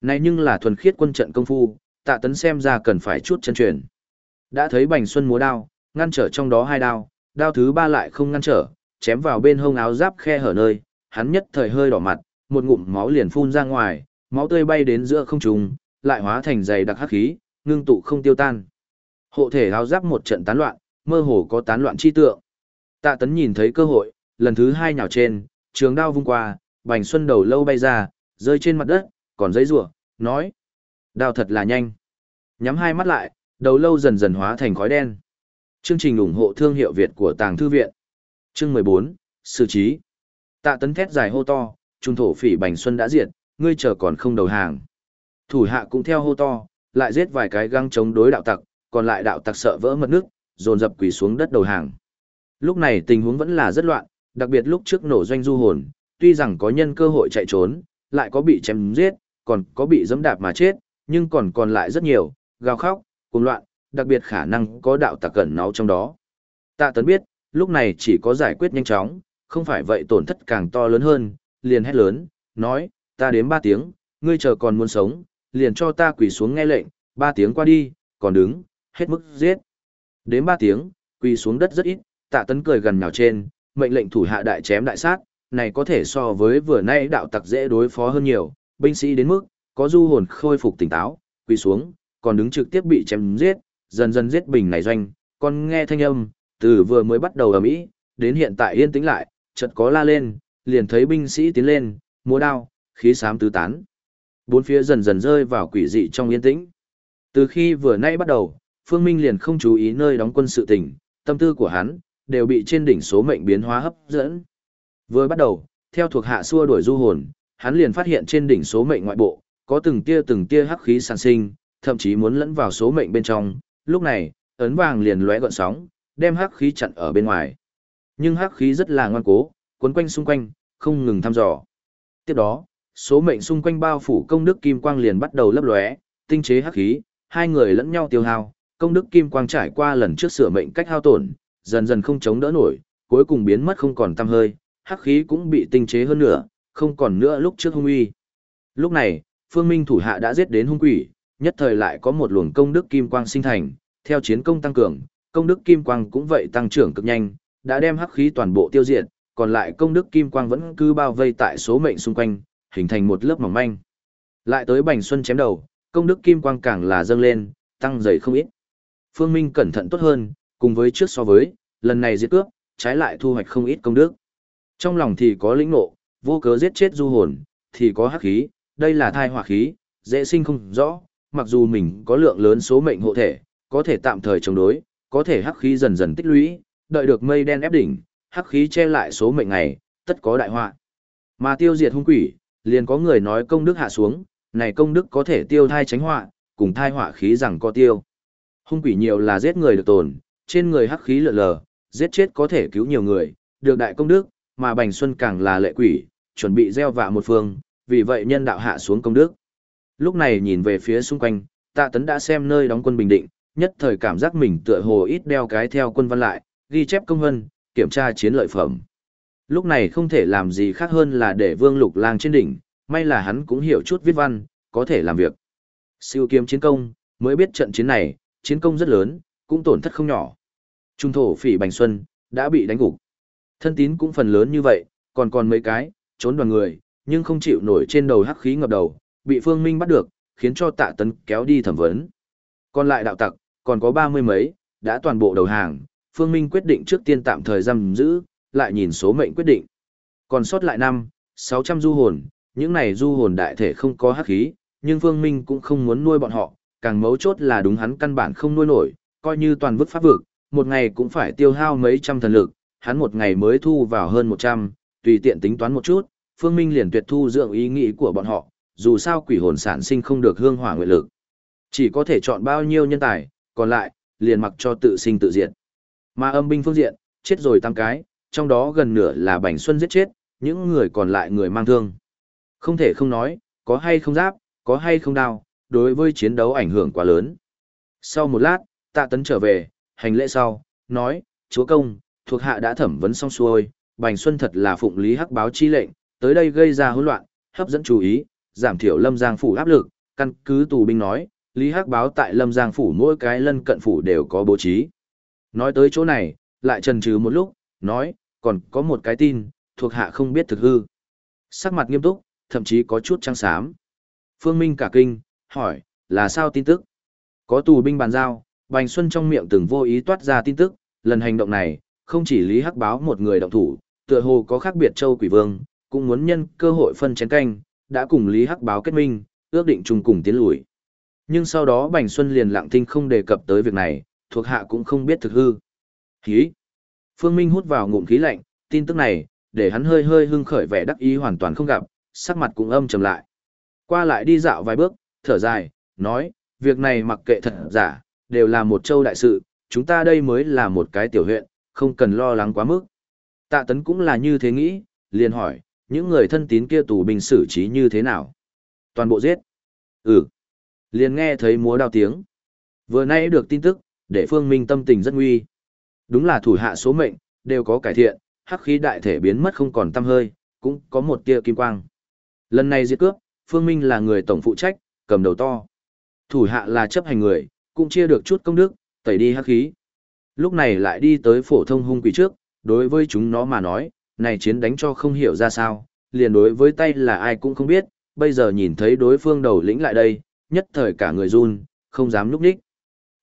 Speaker 1: Này nhưng là thuần khiết quân trận công phu, tạ tấn xem ra cần phải chút chân truyền. Đã thấy Bành Xuân múa đao, ngăn trở trong đó hai đao, đao thứ ba lại không ngăn trở, chém vào bên hông áo giáp khe hở nơi, hắn nhất thời hơi đỏ mặt, một ngụm máu liền phun ra ngoài, máu tươi bay đến giữa không trung, lại hóa thành dày đặc hắc khí, ngưng tụ không tiêu tan. Hộ thể áo giáp một trận tán loạn, mơ hồ có tán loạn chi tượng. Tạ Tấn nhìn thấy cơ hội, lần thứ hai nhào trên, trường đao vung qua, Bành Xuân đầu lâu bay ra, rơi trên mặt đất, còn giấy rủa, nói: "Đao thật là nhanh." Nhắm hai mắt lại, đầu lâu dần dần hóa thành khói đen. Chương trình ủng hộ thương hiệu Việt của Tàng thư viện. Chương 14: Sử trí. Tạ Tấn thét dài hô to, trung thổ phỉ Bành Xuân đã diệt, ngươi chờ còn không đầu hàng. Thủ hạ cũng theo hô to, lại giết vài cái găng chống đối đạo tặc, còn lại đạo tặc sợ vỡ mật nước, dồn dập quỳ xuống đất đầu hàng. Lúc này tình huống vẫn là rất loạn, đặc biệt lúc trước nổ doanh du hồn, tuy rằng có nhân cơ hội chạy trốn, lại có bị chém giết, còn có bị dẫm đạp mà chết, nhưng còn còn lại rất nhiều, gào khóc, cuồng loạn, đặc biệt khả năng có đạo tặc cẩn náu trong đó. Tạ Tấn biết, lúc này chỉ có giải quyết nhanh chóng, không phải vậy tổn thất càng to lớn hơn, liền hét lớn, nói, ta đếm ba tiếng, ngươi chờ còn muốn sống, liền cho ta quỳ xuống nghe lệnh, ba tiếng qua đi, còn đứng, hết mức giết. Đếm ba tiếng, quỳ xuống đất rất ít, tạ tấn cười gần nhào trên, mệnh lệnh thủ hạ đại chém đại sát, này có thể so với vừa nay đạo tặc dễ đối phó hơn nhiều, binh sĩ đến mức, có du hồn khôi phục tỉnh táo, quỳ xuống, còn đứng trực tiếp bị chém giết, dần dần giết bình này doanh, còn nghe thanh âm, từ vừa mới bắt đầu ở Mỹ, đến hiện tại yên tĩnh lại, chợt có la lên, liền thấy binh sĩ tiến lên, múa đao, khí xám tứ tán. Bốn phía dần dần rơi vào quỷ dị trong yên tĩnh. Từ khi vừa nay bắt đầu, Phương Minh liền không chú ý nơi đóng quân sự tỉnh, tâm tư của hắn, đều bị trên đỉnh số mệnh biến hóa hấp dẫn. Vừa bắt đầu, theo thuộc hạ xua đuổi du hồn, hắn liền phát hiện trên đỉnh số mệnh ngoại bộ, có từng tia từng tia hắc khí sản sinh, thậm chí muốn lẫn vào số mệnh bên trong, lúc này, ấn vàng liền lóe gợn sóng, đem hắc khí chặn ở bên ngoài. Nhưng hắc khí rất là ngoan cố, quấn quanh xung quanh, không ngừng thăm dò. Tiếp đó, số mệnh xung quanh bao phủ công đức kim quang liền bắt đầu lấp lóe, tinh chế hắc khí, hai người lẫn nhau tiêu hao, công đức kim quang trải qua lần trước sửa mệnh cách hao tổn, dần dần không chống đỡ nổi, cuối cùng biến mất không còn tăm hơi, hắc khí cũng bị tinh chế hơn nữa, không còn nữa lúc trước hung uy. Lúc này, Phương Minh thủ hạ đã giết đến hung quỷ, nhất thời lại có một luồng công đức kim quang sinh thành, theo chiến công tăng cường, công đức kim quang cũng vậy tăng trưởng cực nhanh, đã đem hắc khí toàn bộ tiêu diệt, còn lại công đức kim quang vẫn cứ bao vây tại số mệnh xung quanh, hình thành một lớp mỏng manh. Lại tới Bành Xuân chém đầu, công đức kim quang càng là dâng lên, tăng dày không ít. Phương Minh cẩn thận tốt hơn, cùng với trước so với, lần này giết cướp, trái lại thu hoạch không ít công đức. Trong lòng thì có lĩnh nộ, vô cớ giết chết du hồn, thì có hắc khí, đây là thai hỏa khí, dễ sinh không rõ, mặc dù mình có lượng lớn số mệnh hộ thể, có thể tạm thời chống đối, có thể hắc khí dần dần tích lũy, đợi được mây đen ép đỉnh, hắc khí che lại số mệnh này, tất có đại họa. Mà tiêu diệt hung quỷ, liền có người nói công đức hạ xuống, này công đức có thể tiêu thai tránh họa, cùng thai họa khí rằng có tiêu. Hung quỷ nhiều là giết người được tồn, trên người hắc khí lượn lờ, giết chết có thể cứu nhiều người, được đại công đức, mà Bành Xuân càng là lệ quỷ, chuẩn bị gieo vạ một phương, vì vậy nhân đạo hạ xuống công đức. Lúc này nhìn về phía xung quanh, tạ tấn đã xem nơi đóng quân bình định, nhất thời cảm giác mình tựa hồ ít đeo cái theo quân văn lại, ghi chép công hân, kiểm tra chiến lợi phẩm. Lúc này không thể làm gì khác hơn là để Vương Lục Lang trên đỉnh, may là hắn cũng hiểu chút viết văn, có thể làm việc. Siêu kiếm chiến công, mới biết trận chiến này, chiến công rất lớn, cũng tổn thất không nhỏ. Trung thổ phỉ Bành Xuân, đã bị đánh gục. Thân tín cũng phần lớn như vậy, còn còn mấy cái, trốn đoàn người, nhưng không chịu nổi trên đầu hắc khí ngập đầu, bị Phương Minh bắt được, khiến cho tạ tấn kéo đi thẩm vấn. Còn lại đạo tặc, còn có ba mươi mấy, đã toàn bộ đầu hàng, Phương Minh quyết định trước tiên tạm thời giam giữ, lại nhìn số mệnh quyết định. Còn sót lại năm, 600 du hồn, những này du hồn đại thể không có hắc khí, nhưng Phương Minh cũng không muốn nuôi bọn họ, càng mấu chốt là đúng hắn căn bản không nuôi nổi, coi như toàn vứt pháp vực, một ngày cũng phải tiêu hao mấy trăm thần lực, hắn một ngày mới thu vào hơn 100, tùy tiện tính toán một chút, Phương Minh liền tuyệt thu dưỡng ý nghĩ của bọn họ, dù sao quỷ hồn sản sinh không được hương hỏa nguyện lực. Chỉ có thể chọn bao nhiêu nhân tài, còn lại, liền mặc cho tự sinh tự diệt. Mà âm binh phương diện, chết rồi tăng cái, trong đó gần nửa là Bành Xuân giết chết, những người còn lại người mang thương. Không thể không nói, có hay không giáp, có hay không đao, đối với chiến đấu ảnh hưởng quá lớn. Sau một lát, tạ tấn trở về, hành lễ sau, nói, chúa công, thuộc hạ đã thẩm vấn xong xuôi, Bành Xuân thật là phụng lý hắc báo chi lệnh, tới đây gây ra hỗn loạn, hấp dẫn chú ý, giảm thiểu Lâm Giang phủ áp lực, căn cứ tù binh nói, Lý Hắc báo tại Lâm Giang phủ mỗi cái lân cận phủ đều có bố trí. Nói tới chỗ này, lại trần trừ một lúc, nói, còn có một cái tin, thuộc hạ không biết thực hư. Sắc mặt nghiêm túc, thậm chí có chút trắng xám. Phương Minh cả kinh, hỏi, là sao tin tức? Có tù binh bàn giao, Bành Xuân trong miệng từng vô ý toát ra tin tức, lần hành động này, không chỉ Lý Hắc báo một người động thủ, tựa hồ có khác biệt châu quỷ vương, cũng muốn nhân cơ hội phân chén canh, đã cùng Lý Hắc báo kết minh, ước định chung cùng tiến lùi. Nhưng sau đó Bành Xuân liền lặng thinh không đề cập tới việc này, thuộc hạ cũng không biết thực hư. Khí. Phương Minh hút vào ngụm khí lạnh, tin tức này, để hắn hơi hơi hưng khởi vẻ đắc ý hoàn toàn không gặp, sắc mặt cũng âm trầm lại. Qua lại đi dạo vài bước, thở dài, nói, việc này mặc kệ thật giả, đều là một châu đại sự, chúng ta đây mới là một cái tiểu huyện, không cần lo lắng quá mức. Tạ tấn cũng là như thế nghĩ, liền hỏi, những người thân tín kia tù binh xử trí như thế nào? Toàn bộ giết. Ừ. Liền nghe thấy múa đao tiếng. Vừa nay được tin tức, để Phương Minh tâm tình rất nguy. Đúng là thủ hạ số mệnh, đều có cải thiện, hắc khí đại thể biến mất không còn tăm hơi, cũng có một tia kim quang. Lần này diệt cướp, Phương Minh là người tổng phụ trách, cầm đầu to. Thủ hạ là chấp hành người, cũng chia được chút công đức, tẩy đi hắc khí. Lúc này lại đi tới phổ thông hung quỷ trước, đối với chúng nó mà nói, này chiến đánh cho không hiểu ra sao, liền đối với tay là ai cũng không biết, bây giờ nhìn thấy đối phương đầu lĩnh lại đây, nhất thời cả người run, không dám núp đích.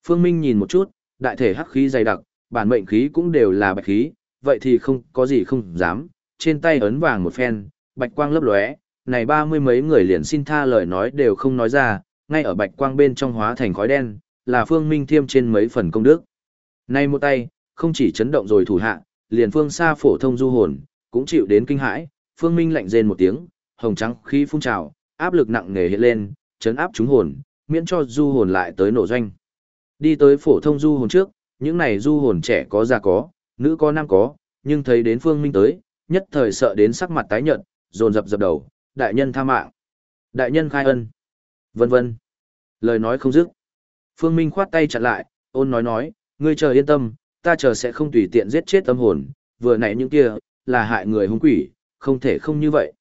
Speaker 1: Phương Minh nhìn một chút, đại thể hắc khí dày đặc, bản mệnh khí cũng đều là bạch khí, vậy thì không có gì không dám, trên tay ấn vàng một phen, bạch quang lấp lóe, này ba mươi mấy người liền xin tha lời nói đều không nói ra, ngay ở bạch quang bên trong hóa thành khói đen, là Phương Minh thiêm trên mấy phần công đức. Nay một tay, không chỉ chấn động rồi thủ hạ, liền phương xa phổ thông du hồn, cũng chịu đến kinh hãi, Phương Minh lạnh rên một tiếng, hồng trắng khí phun trào, áp lực nặng nề hiện lên, chấn áp chúng hồn, miễn cho du hồn lại tới nổ doanh. Đi tới phổ thông du hồn trước, những này du hồn trẻ có già có, nữ có nam có, nhưng thấy đến Phương Minh tới, nhất thời sợ đến sắc mặt tái nhợt, dồn dập dập đầu, đại nhân tha mạng, đại nhân khai ân, vân vân. Lời nói không dứt. Phương Minh khoát tay chặn lại, ôn nói nói, ngươi chờ yên tâm, ta chờ sẽ không tùy tiện giết chết tâm hồn, vừa nãy những kia, là hại người hung quỷ, không thể không như vậy.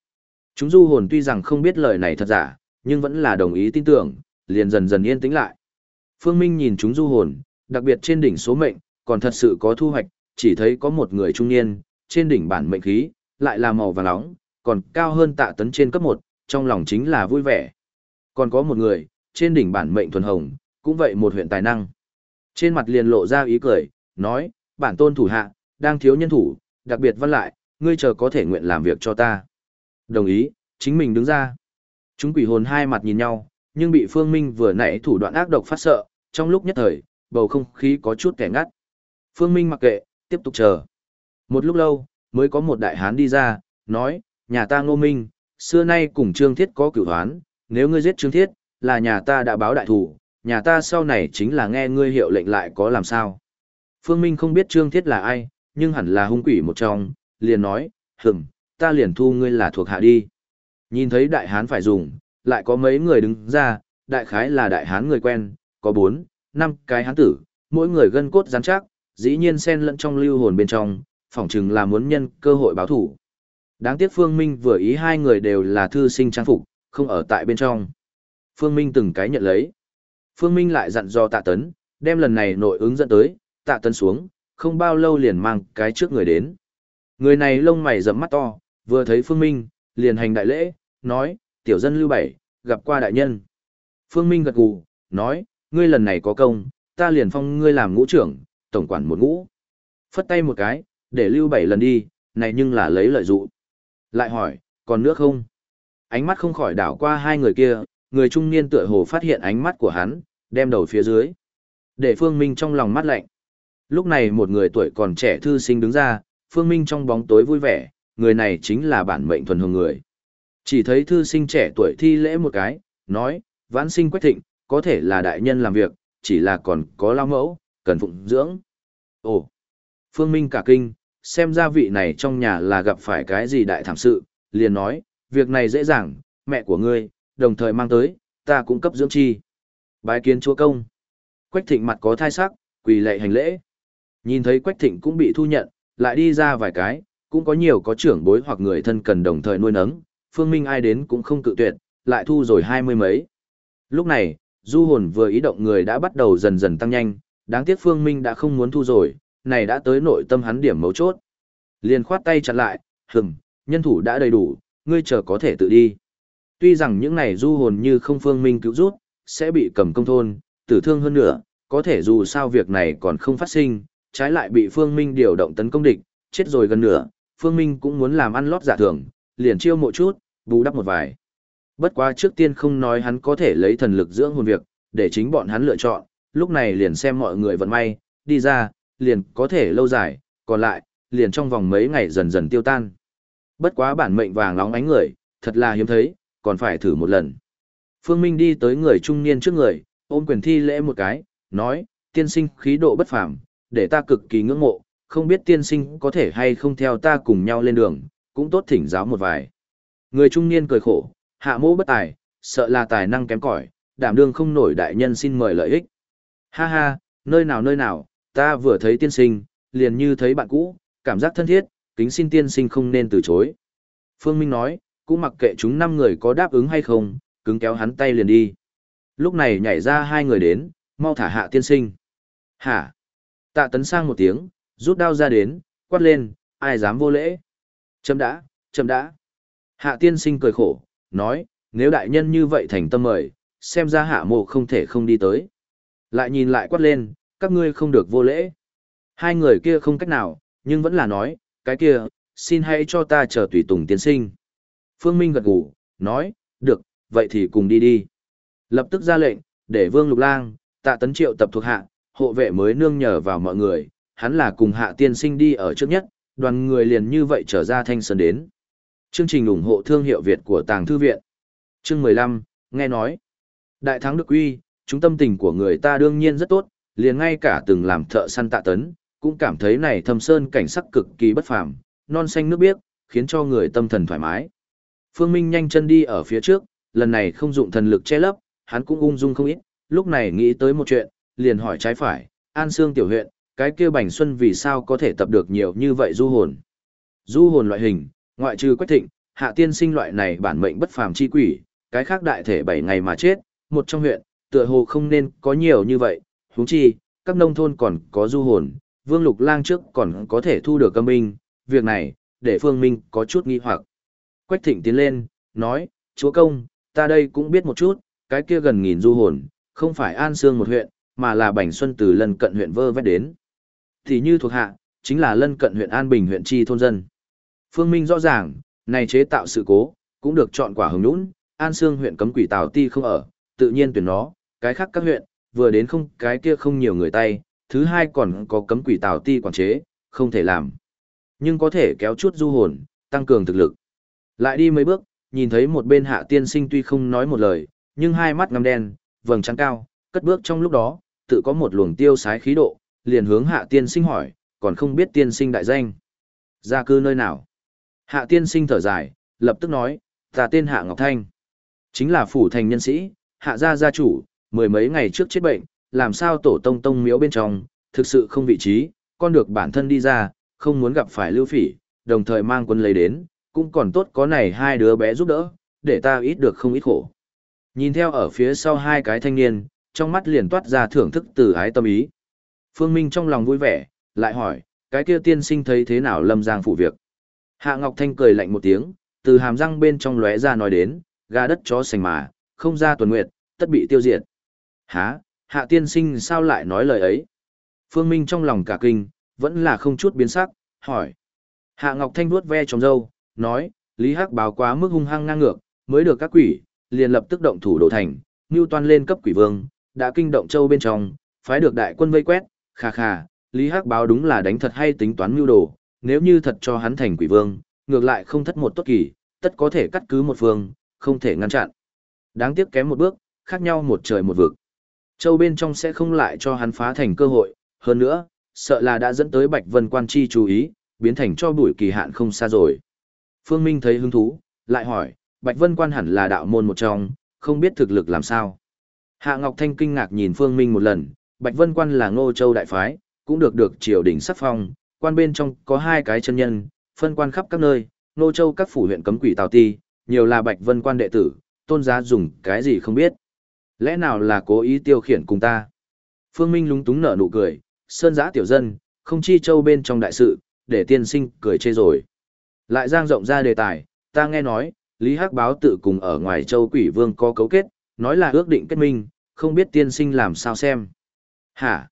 Speaker 1: Chúng du hồn tuy rằng không biết lời này thật giả, nhưng vẫn là đồng ý tin tưởng, liền dần dần yên tĩnh lại. Phương Minh nhìn chúng du hồn, đặc biệt trên đỉnh số mệnh, còn thật sự có thu hoạch, chỉ thấy có một người trung niên, trên đỉnh bản mệnh khí, lại là màu vàng nóng, còn cao hơn tạ tấn trên cấp 1, trong lòng chính là vui vẻ. Còn có một người, trên đỉnh bản mệnh thuần hồng, cũng vậy một huyện tài năng. Trên mặt liền lộ ra ý cười, nói, bản tôn thủ hạ, đang thiếu nhân thủ, đặc biệt văn lại, ngươi chờ có thể nguyện làm việc cho ta. Đồng ý, chính mình đứng ra. Chúng quỷ hồn hai mặt nhìn nhau, nhưng bị Phương Minh vừa nãy thủ đoạn ác độc phát sợ, trong lúc nhất thời, bầu không khí có chút kẻ ngắt. Phương Minh mặc kệ, tiếp tục chờ. Một lúc lâu, mới có một đại hán đi ra, nói, nhà ta ngô minh, xưa nay cùng Trương Thiết có cửu hoán, nếu ngươi giết Trương Thiết, là nhà ta đã báo đại thủ, nhà ta sau này chính là nghe ngươi hiệu lệnh lại có làm sao. Phương Minh không biết Trương Thiết là ai, nhưng hẳn là hung quỷ một trong, liền nói, hừm, ta liền thu ngươi là thuộc hạ đi. Nhìn thấy đại hán phải dùng, lại có mấy người đứng ra, đại khái là đại hán người quen, có bốn, năm cái hán tử, mỗi người gân cốt rắn chắc, dĩ nhiên xen lẫn trong lưu hồn bên trong, phỏng chừng là muốn nhân cơ hội báo thủ. Đáng tiếc Phương Minh vừa ý hai người đều là thư sinh trang phục, không ở tại bên trong. Phương Minh từng cái nhận lấy. Phương Minh lại dặn dò tạ tấn, đem lần này nội ứng dẫn tới, tạ tấn xuống, không bao lâu liền mang cái trước người đến. Người này lông mày rậm mắt to, vừa thấy Phương Minh, liền hành đại lễ, nói, tiểu dân lưu bảy, gặp qua đại nhân. Phương Minh gật gù, nói, ngươi lần này có công, ta liền phong ngươi làm ngũ trưởng, tổng quản một ngũ. Phất tay một cái, để lưu bảy lần đi, này nhưng là lấy lợi dụ. Lại hỏi, còn nước không? Ánh mắt không khỏi đảo qua hai người kia, người trung niên tựa hồ phát hiện ánh mắt của hắn, đem đầu phía dưới. Để Phương Minh trong lòng mắt lạnh. Lúc này một người tuổi còn trẻ thư sinh đứng ra, Phương Minh trong bóng tối vui vẻ, người này chính là bản mệnh thuần hương người. Chỉ thấy thư sinh trẻ tuổi thi lễ một cái, nói, vãn sinh quách thịnh, có thể là đại nhân làm việc, chỉ là còn có lao mẫu, cần phụng dưỡng. Ồ, Phương Minh cả kinh, xem ra vị này trong nhà là gặp phải cái gì đại thảm sự, liền nói, việc này dễ dàng, mẹ của ngươi, đồng thời mang tới, ta cũng cấp dưỡng chi. Bái kiến chúa công. Quách thịnh mặt có thai sắc, quỳ lệ hành lễ. Nhìn thấy Quách thịnh cũng bị thu nhận, lại đi ra vài cái, cũng có nhiều có trưởng bối hoặc người thân cần đồng thời nuôi nấng, Phương Minh ai đến cũng không cự tuyệt, lại thu rồi hai mươi mấy. Lúc này, du hồn vừa ý động người đã bắt đầu dần dần tăng nhanh, đáng tiếc Phương Minh đã không muốn thu rồi, này đã tới nội tâm hắn điểm mấu chốt. Liền khoát tay chặt lại, hừng, nhân thủ đã đầy đủ, ngươi chờ có thể tự đi. Tuy rằng những này du hồn như không Phương Minh cứu rút, sẽ bị cầm công thôn, tử thương hơn nữa, có thể dù sao việc này còn không phát sinh, trái lại bị Phương Minh điều động tấn công địch, chết rồi gần nửa, Phương Minh cũng muốn làm ăn lót giả thường, liền chiêu mộ chút, bù đắp một vài. Bất quá trước tiên không nói hắn có thể lấy thần lực dưỡng hồn việc, để chính bọn hắn lựa chọn, lúc này liền xem mọi người vận may, đi ra, liền có thể lâu dài, còn lại, liền trong vòng mấy ngày dần dần tiêu tan. Bất quá bản mệnh vàng nóng ánh người, thật là hiếm thấy, còn phải thử một lần. Phương Minh đi tới người trung niên trước người, ôm quyền thi lễ một cái, nói, tiên sinh khí độ bất phàm, để ta cực kỳ ngưỡng mộ, không biết tiên sinh có thể hay không theo ta cùng nhau lên đường, cũng tốt thỉnh giáo một vài. Người trung niên cười khổ, hạ mô bất tài, sợ là tài năng kém cỏi, đảm đương không nổi đại nhân xin mời lợi ích. Ha ha, nơi nào nơi nào, ta vừa thấy tiên sinh, liền như thấy bạn cũ, cảm giác thân thiết, kính xin tiên sinh không nên từ chối. Phương Minh nói, cũng mặc kệ chúng năm người có đáp ứng hay không, cứng kéo hắn tay liền đi. Lúc này nhảy ra hai người đến, mau thả hạ tiên sinh. Hả? Tạ tấn sang một tiếng, rút đao ra đến, quát lên, ai dám vô lễ? Chấm đã, chấm đã. Hạ tiên sinh cười khổ, nói, nếu đại nhân như vậy thành tâm mời, xem ra hạ mộ không thể không đi tới. Lại nhìn lại quát lên, các ngươi không được vô lễ. Hai người kia không cách nào, nhưng vẫn là nói, cái kia, xin hãy cho ta chờ tùy tùng tiên sinh. Phương Minh gật gù, nói, được, vậy thì cùng đi đi. Lập tức ra lệnh, để Vương Lục Lang, tạ tấn triệu tập thuộc hạ, hộ vệ mới nương nhờ vào mọi người, hắn là cùng hạ tiên sinh đi ở trước nhất, đoàn người liền như vậy trở ra thanh sơn đến. Chương trình ủng hộ thương hiệu Việt của Tàng Thư Viện. Chương 15, nghe nói. Đại thắng được uy, chúng tâm tình của người ta đương nhiên rất tốt, liền ngay cả từng làm thợ săn tạ tấn, cũng cảm thấy này thâm sơn cảnh sắc cực kỳ bất phàm, non xanh nước biếc, khiến cho người tâm thần thoải mái. Phương Minh nhanh chân đi ở phía trước, lần này không dụng thần lực che lấp, hắn cũng ung dung không ít, lúc này nghĩ tới một chuyện, liền hỏi trái phải, An Sương tiểu huyện, cái kia Bành Xuân vì sao có thể tập được nhiều như vậy du hồn. Du hồn loại hình, ngoại trừ Quách Thịnh, Hạ Tiên Sinh loại này bản mệnh bất phàm chi quỷ, cái khác đại thể 7 ngày mà chết, một trong huyện, tựa hồ không nên có nhiều như vậy, huống chi, các nông thôn còn có du hồn, Vương Lục Lang trước còn có thể thu được âm minh, việc này, để Phương Minh có chút nghi hoặc. Quách Thịnh tiến lên, nói, chúa công, ta đây cũng biết một chút, cái kia gần nghìn du hồn, không phải An Sương một huyện, mà là Bành Xuân từ lân cận huyện vơ vét đến. Thì như thuộc hạ, chính là lân cận huyện An Bình huyện chi thôn dân. Phương Minh rõ ràng, này chế tạo sự cố, cũng được chọn quả hứng nũng, An Sương huyện cấm quỷ Tào Ti không ở, tự nhiên tuyển nó, cái khác các huyện, vừa đến không cái kia không nhiều người tay, thứ hai còn có cấm quỷ Tào Ti quản chế, không thể làm. Nhưng có thể kéo chút du hồn, tăng cường thực lực. Lại đi mấy bước, nhìn thấy một bên hạ tiên sinh tuy không nói một lời, nhưng hai mắt ngăm đen, vầng trắng cao, cất bước trong lúc đó, tự có một luồng tiêu sái khí độ, liền hướng hạ tiên sinh hỏi, còn không biết tiên sinh đại danh. Gia cư nơi nào? Hạ tiên sinh thở dài, lập tức nói, ta tên Hạ Ngọc Thanh. Chính là phủ thành nhân sĩ, hạ gia gia chủ, mười mấy ngày trước chết bệnh, làm sao tổ tông tông miếu bên trong, thực sự không vị trí, con được bản thân đi ra, không muốn gặp phải lưu phỉ, đồng thời mang quân lấy đến, cũng còn tốt có này hai đứa bé giúp đỡ, để ta ít được không ít khổ. Nhìn theo ở phía sau hai cái thanh niên, trong mắt liền toát ra thưởng thức từ ái tâm ý. Phương Minh trong lòng vui vẻ, lại hỏi, cái kia tiên sinh thấy thế nào lâm giang phụ việc. Hạ Ngọc Thanh cười lạnh một tiếng, từ hàm răng bên trong lóe ra nói đến, gà đất chó sành mà, không ra tuần nguyệt, tất bị tiêu diệt. Hả, hạ tiên sinh sao lại nói lời ấy? Phương Minh trong lòng cả kinh, vẫn là không chút biến sắc, hỏi. Hạ Ngọc Thanh vuốt ve trong râu, nói, Lý Hắc báo quá mức hung hăng ngang ngược, mới được các quỷ, liền lập tức động thủ đổ thành, như toàn lên cấp quỷ vương, đã kinh động châu bên trong, phái được đại quân vây quét, khà khà, Lý Hắc báo đúng là đánh thật hay tính toán mưu đồ, nếu như thật cho hắn thành quỷ vương, ngược lại không thất một tốt kỳ, tất có thể cắt cứ một phương, không thể ngăn chặn. Đáng tiếc kém một bước, khác nhau một trời một vực. Châu bên trong sẽ không lại cho hắn phá thành cơ hội, hơn nữa, sợ là đã dẫn tới Bạch Vân Quan Chi chú ý, biến thành cho bụi kỳ hạn không xa rồi. Phương Minh thấy hứng thú, lại hỏi, Bạch Vân Quan hẳn là đạo môn một trong, không biết thực lực làm sao. Hạ Ngọc Thanh kinh ngạc nhìn Phương Minh một lần, Bạch Vân Quan là Ngô Châu đại phái, cũng được được triều đình sắc phong, quan bên trong có hai cái chân nhân, phân quan khắp các nơi, Ngô Châu các phủ huyện cấm quỷ Tào Ti, nhiều là Bạch Vân quan đệ tử, tôn giá dùng cái gì không biết. Lẽ nào là cố ý tiêu khiển cùng ta? Phương Minh lúng túng nở nụ cười, sơn giã tiểu dân, không chi châu bên trong đại sự, để tiên sinh cười chê rồi. Lại giang rộng ra đề tài, ta nghe nói, Lý Hắc báo tự cùng ở ngoài châu quỷ vương có cấu kết, nói là ước định kết minh, không biết tiên sinh làm sao xem. Hả?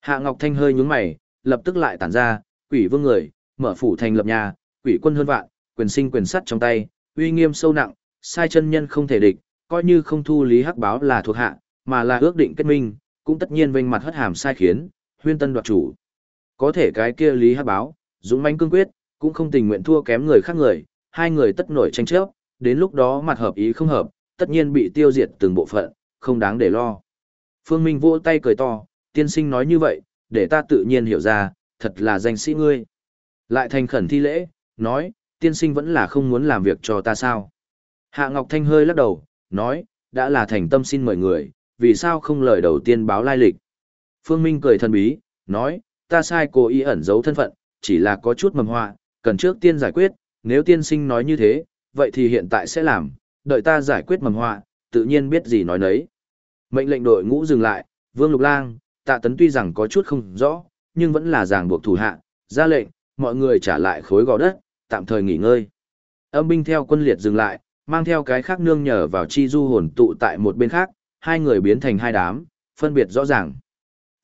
Speaker 1: Hạ Ngọc Thanh hơi nhướng mày, lập tức lại tản ra, quỷ vương người, mở phủ thành lập nhà, quỷ quân hơn vạn, quyền sinh quyền sắt trong tay, uy nghiêm sâu nặng, sai chân nhân không thể địch, coi như không thu Lý Hắc báo là thuộc hạ, mà là ước định kết minh, cũng tất nhiên vênh mặt hất hàm sai khiến, huyên tân đoạt chủ. Có thể cái kia Lý Hắc báo, dũng mãnh cương quyết, cũng không tình nguyện thua kém người khác người, hai người tất nổi tranh chấp, đến lúc đó mặt hợp ý không hợp, tất nhiên bị tiêu diệt từng bộ phận, không đáng để lo. Phương Minh vỗ tay cười to, tiên sinh nói như vậy, để ta tự nhiên hiểu ra, thật là danh sĩ ngươi. Lại thành khẩn thi lễ, nói, tiên sinh vẫn là không muốn làm việc cho ta sao. Hạ Ngọc Thanh hơi lắc đầu, nói, đã là thành tâm xin mời người, vì sao không lời đầu tiên báo lai lịch. Phương Minh cười thần bí, nói, ta sai cố ý ẩn giấu thân phận, chỉ là có chút mầm họa, cần trước tiên giải quyết, nếu tiên sinh nói như thế, vậy thì hiện tại sẽ làm, đợi ta giải quyết mầm họa, tự nhiên biết gì nói nấy. Mệnh lệnh đội ngũ dừng lại, Vương Lục Lang, Tạ Tấn tuy rằng có chút không rõ, nhưng vẫn là ràng buộc thủ hạ, ra lệnh, mọi người trả lại khối gò đất, tạm thời nghỉ ngơi. Âm binh theo quân liệt dừng lại, mang theo cái khác nương nhờ vào chi du hồn tụ tại một bên khác, hai người biến thành hai đám, phân biệt rõ ràng.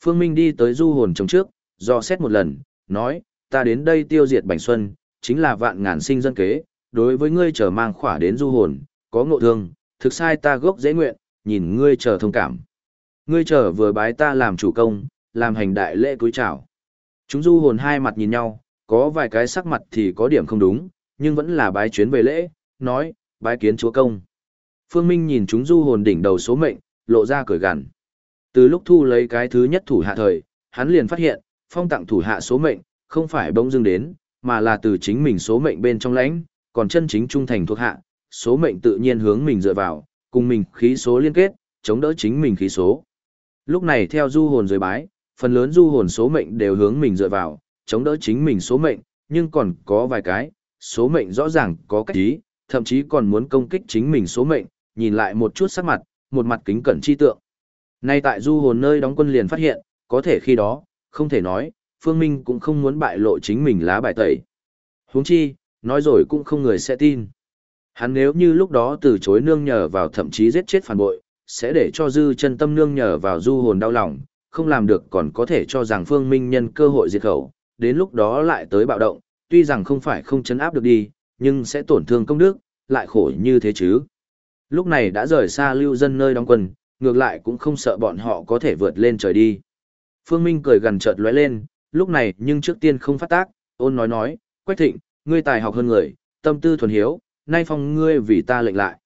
Speaker 1: Phương Minh đi tới du hồn trong trước, do xét một lần, nói, ta đến đây tiêu diệt Bành Xuân, chính là vạn ngàn sinh dân kế, đối với ngươi trở mang khỏa đến du hồn, có ngộ thương, thực sai ta gốc dễ nguyện, nhìn ngươi chờ thông cảm. Ngươi chờ vừa bái ta làm chủ công, làm hành đại lễ cúi chào. Chúng du hồn hai mặt nhìn nhau, có vài cái sắc mặt thì có điểm không đúng, nhưng vẫn là bái chuyến về lễ, nói, bái kiến chúa công. Phương Minh nhìn chúng du hồn đỉnh đầu số mệnh, lộ ra cười gằn. Từ lúc thu lấy cái thứ nhất thủ hạ thời, hắn liền phát hiện, phong tặng thủ hạ số mệnh, không phải bỗng dưng đến, mà là từ chính mình số mệnh bên trong lãnh, còn chân chính trung thành thuộc hạ, số mệnh tự nhiên hướng mình dựa vào, cùng mình khí số liên kết, chống đỡ chính mình khí số. Lúc này theo du hồn rời bái, phần lớn du hồn số mệnh đều hướng mình dựa vào, chống đỡ chính mình số mệnh, nhưng còn có vài cái, số mệnh rõ ràng có cách ý, thậm chí còn muốn công kích chính mình số mệnh, nhìn lại một chút sắc mặt, một mặt kính cẩn chi tượng. Nay tại du hồn nơi đóng quân liền phát hiện, có thể khi đó, không thể nói, Phương Minh cũng không muốn bại lộ chính mình lá bài tẩy. huống chi, nói rồi cũng không người sẽ tin. Hắn nếu như lúc đó từ chối nương nhờ vào thậm chí giết chết phản bội, sẽ để cho dư chân tâm nương nhờ vào du hồn đau lòng, không làm được còn có thể cho rằng Phương Minh nhân cơ hội diệt khẩu, đến lúc đó lại tới bạo động, tuy rằng không phải không chấn áp được đi, nhưng sẽ tổn thương công đức, lại khổ như thế chứ. Lúc này đã rời xa lưu dân nơi đóng quân, ngược lại cũng không sợ bọn họ có thể vượt lên trời đi. Phương Minh cười gần chợt lóe lên, lúc này nhưng trước tiên không phát tác, ôn nói nói, Quách Thịnh, ngươi tài học hơn người, tâm tư thuần hiếu, nay phong ngươi vì ta lệnh lại.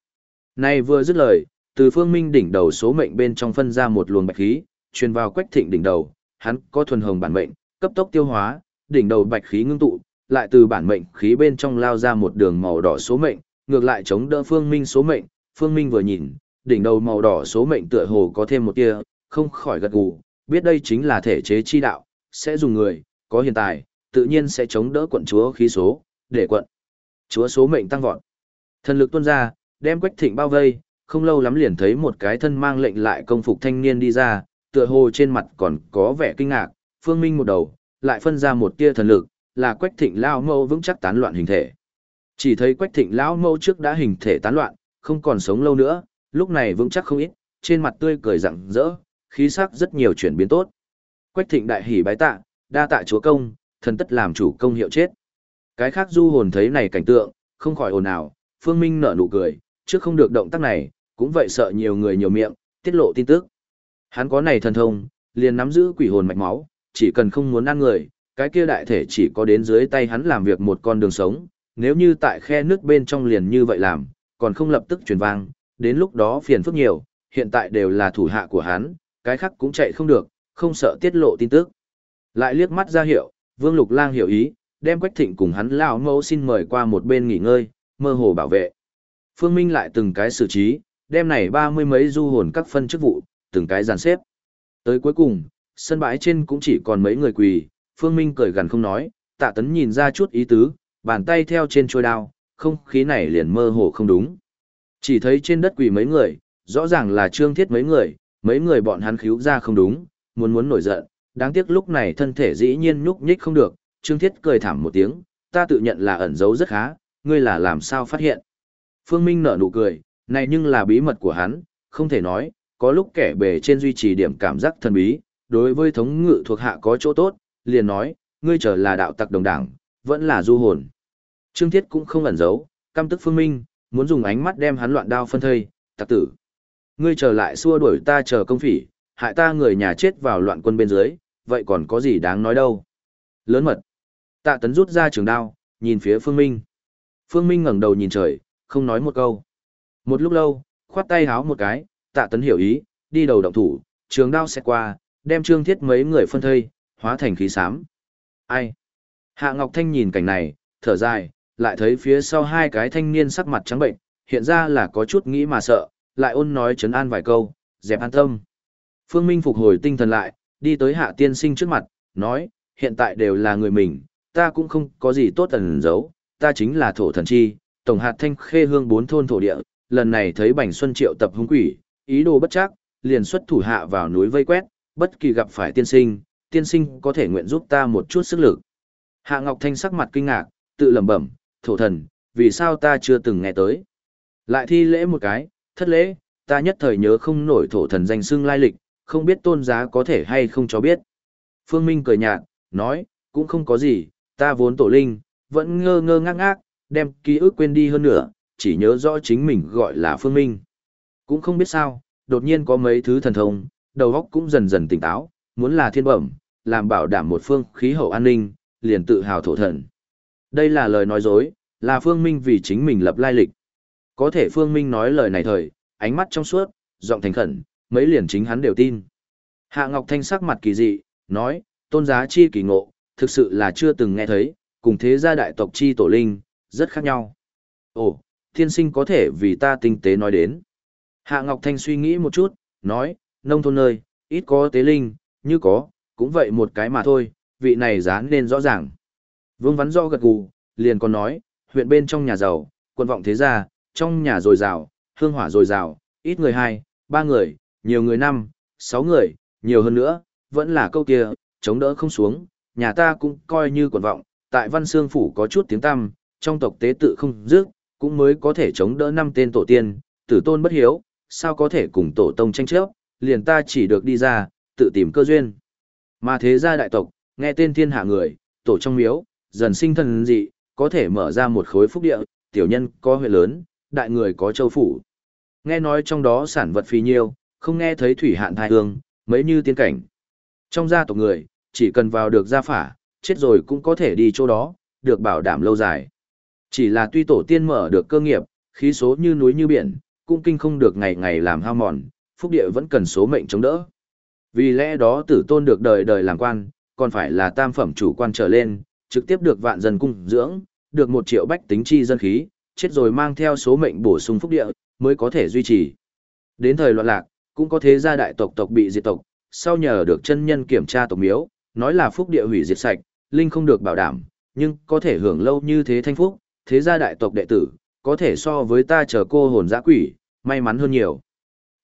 Speaker 1: Nay vừa dứt lời, từ Phương Minh đỉnh đầu số mệnh bên trong phân ra một luồng bạch khí, truyền vào Quách Thịnh đỉnh đầu, hắn có thuần hồng bản mệnh, cấp tốc tiêu hóa, đỉnh đầu bạch khí ngưng tụ, lại từ bản mệnh khí bên trong lao ra một đường màu đỏ số mệnh, ngược lại chống đỡ Phương Minh số mệnh, Phương Minh vừa nhìn, đỉnh đầu màu đỏ số mệnh tựa hồ có thêm một tia, không khỏi gật gù, biết đây chính là thể chế chi đạo, sẽ dùng người, có hiện tại, tự nhiên sẽ chống đỡ quận chúa khí số, để quận chúa số mệnh tăng vọt. Thần lực tuôn ra, đem Quách Thịnh bao vây, không lâu lắm liền thấy một cái thân mang lệnh lại công phục thanh niên đi ra, tựa hồ trên mặt còn có vẻ kinh ngạc, Phương Minh một đầu, lại phân ra một tia thần lực, là Quách Thịnh lão mâu vững chắc tán loạn hình thể. Chỉ thấy Quách Thịnh lão mâu trước đã hình thể tán loạn, không còn sống lâu nữa, lúc này vững chắc không ít, trên mặt tươi cười rạng rỡ, khí sắc rất nhiều chuyển biến tốt. Quách Thịnh đại hỉ bái tạ, đa tạ chúa công, thần tất làm chủ công hiệu chết. Cái khác du hồn thấy này cảnh tượng, không khỏi ồn ào, Phương Minh nở nụ cười, trước không được động tác này, cũng vậy sợ nhiều người nhiều miệng, tiết lộ tin tức. Hắn có này thần thông, liền nắm giữ quỷ hồn mạch máu, chỉ cần không muốn ăn người, cái kia đại thể chỉ có đến dưới tay hắn làm việc một con đường sống, nếu như tại khe nước bên trong liền như vậy làm, còn không lập tức truyền vang, đến lúc đó phiền phức nhiều, hiện tại đều là thủ hạ của hắn, cái khác cũng chạy không được, không sợ tiết lộ tin tức. Lại liếc mắt ra hiệu, Vương Lục Lang hiểu ý, đem Quách Thịnh cùng hắn lão mẫu xin mời qua một bên nghỉ ngơi, mơ hồ bảo vệ. Phương Minh lại từng cái xử trí, đem này ba mươi mấy du hồn các phân chức vụ, từng cái dàn xếp. Tới cuối cùng, sân bãi trên cũng chỉ còn mấy người quỳ, Phương Minh cười gần không nói, tạ tấn nhìn ra chút ý tứ, bàn tay theo trên trôi đao, không khí này liền mơ hồ không đúng. Chỉ thấy trên đất quỳ mấy người, rõ ràng là trương thiết mấy người, mấy người bọn hắn khíu ra không đúng, muốn muốn nổi giận, đáng tiếc lúc này thân thể dĩ nhiên nhúc nhích không được, trương thiết cười thảm một tiếng, ta tự nhận là ẩn giấu rất khá, ngươi là làm sao phát hiện. Phương Minh nở nụ cười, này nhưng là bí mật của hắn, không thể nói, có lúc kẻ bề trên duy trì điểm cảm giác thần bí, đối với thống ngự thuộc hạ có chỗ tốt, liền nói, ngươi trở là đạo tặc đồng đảng, vẫn là du hồn. Trương Thiết cũng không ẩn giấu, căm tức Phương Minh, muốn dùng ánh mắt đem hắn loạn đao phân thây, tặc tử. Ngươi trở lại xua đuổi ta chờ công phỉ, hại ta người nhà chết vào loạn quân bên dưới, vậy còn có gì đáng nói đâu. Lớn mật. Tạ tấn rút ra trường đao, nhìn phía Phương Minh. Phương Minh ngẩng đầu nhìn trời, không nói một câu. Một lúc lâu, khoát tay háo một cái, tạ tấn hiểu ý, đi đầu động thủ, trường đao sẽ qua, đem trương thiết mấy người phân thây, hóa thành khí xám. Ai? Hạ Ngọc Thanh nhìn cảnh này, thở dài, lại thấy phía sau hai cái thanh niên sắc mặt trắng bệnh, hiện ra là có chút nghĩ mà sợ, lại ôn nói chấn an vài câu, dẹp an tâm. Phương Minh phục hồi tinh thần lại, đi tới hạ tiên sinh trước mặt, nói, hiện tại đều là người mình, ta cũng không có gì tốt ẩn giấu, ta chính là thổ thần chi, tổng hạt thanh khê hương bốn thôn thổ địa, lần này thấy Bành Xuân Triệu tập hung quỷ, ý đồ bất chắc, liền xuất thủ hạ vào núi vây quét, bất kỳ gặp phải tiên sinh, tiên sinh có thể nguyện giúp ta một chút sức lực. Hạ Ngọc Thanh sắc mặt kinh ngạc, tự lẩm bẩm, thổ thần, vì sao ta chưa từng nghe tới. Lại thi lễ một cái, thất lễ, ta nhất thời nhớ không nổi thổ thần danh xưng lai lịch, không biết tôn giá có thể hay không cho biết. Phương Minh cười nhạt, nói, cũng không có gì, ta vốn tổ linh, vẫn ngơ ngơ ngác ngác, đem ký ức quên đi hơn nữa, chỉ nhớ rõ chính mình gọi là Phương Minh. Cũng không biết sao, đột nhiên có mấy thứ thần thông, đầu óc cũng dần dần tỉnh táo, muốn là thiên bẩm, làm bảo đảm một phương khí hậu an ninh, liền tự hào thổ thần. Đây là lời nói dối, là Phương Minh vì chính mình lập lai lịch. Có thể Phương Minh nói lời này thời, ánh mắt trong suốt, giọng thành khẩn, mấy liền chính hắn đều tin. Hạ Ngọc Thanh sắc mặt kỳ dị, nói, tôn giá chi kỳ ngộ, thực sự là chưa từng nghe thấy, cùng thế gia đại tộc chi tổ linh, rất khác nhau. Ồ, thiên sinh có thể vì ta tinh tế nói đến. Hạ Ngọc Thanh suy nghĩ một chút, nói, nông thôn nơi, ít có tế linh, như có, cũng vậy một cái mà thôi, vị này dán nên rõ ràng. Vương Vắn do gật gù, liền còn nói, huyện bên trong nhà giàu, quân vọng thế gia, trong nhà dồi dào, hương hỏa dồi dào, ít người hai, ba người, nhiều người năm, sáu người, nhiều hơn nữa, vẫn là câu kia, chống đỡ không xuống, nhà ta cũng coi như quần vọng, tại Văn Xương Phủ có chút tiếng tăm, trong tộc tế tự không dứt, cũng mới có thể chống đỡ năm tên tổ tiên, tử tôn bất hiếu, sao có thể cùng tổ tông tranh chấp, liền ta chỉ được đi ra, tự tìm cơ duyên. Mà thế gia đại tộc, nghe tên thiên hạ người, tổ trong miếu, dần sinh thần dị, có thể mở ra một khối phúc địa, tiểu nhân có huyện lớn, đại người có châu phủ. Nghe nói trong đó sản vật phi nhiêu, không nghe thấy thủy hạn thai hương, mấy như tiên cảnh. Trong gia tộc người, chỉ cần vào được gia phả, chết rồi cũng có thể đi chỗ đó, được bảo đảm lâu dài. Chỉ là tuy tổ tiên mở được cơ nghiệp, khí số như núi như biển, cũng kinh không được ngày ngày làm hao mòn, phúc địa vẫn cần số mệnh chống đỡ. Vì lẽ đó tử tôn được đời đời làm quan, còn phải là tam phẩm chủ quan trở lên, trực tiếp được vạn dân cung dưỡng, được một triệu bách tính chi dân khí, chết rồi mang theo số mệnh bổ sung phúc địa, mới có thể duy trì. Đến thời loạn lạc, cũng có thế gia đại tộc tộc bị diệt tộc, sau nhờ được chân nhân kiểm tra tộc miếu, nói là phúc địa hủy diệt sạch, linh không được bảo đảm, nhưng có thể hưởng lâu như thế thanh phúc, thế gia đại tộc đệ tử, có thể so với ta chờ cô hồn dã quỷ, may mắn hơn nhiều.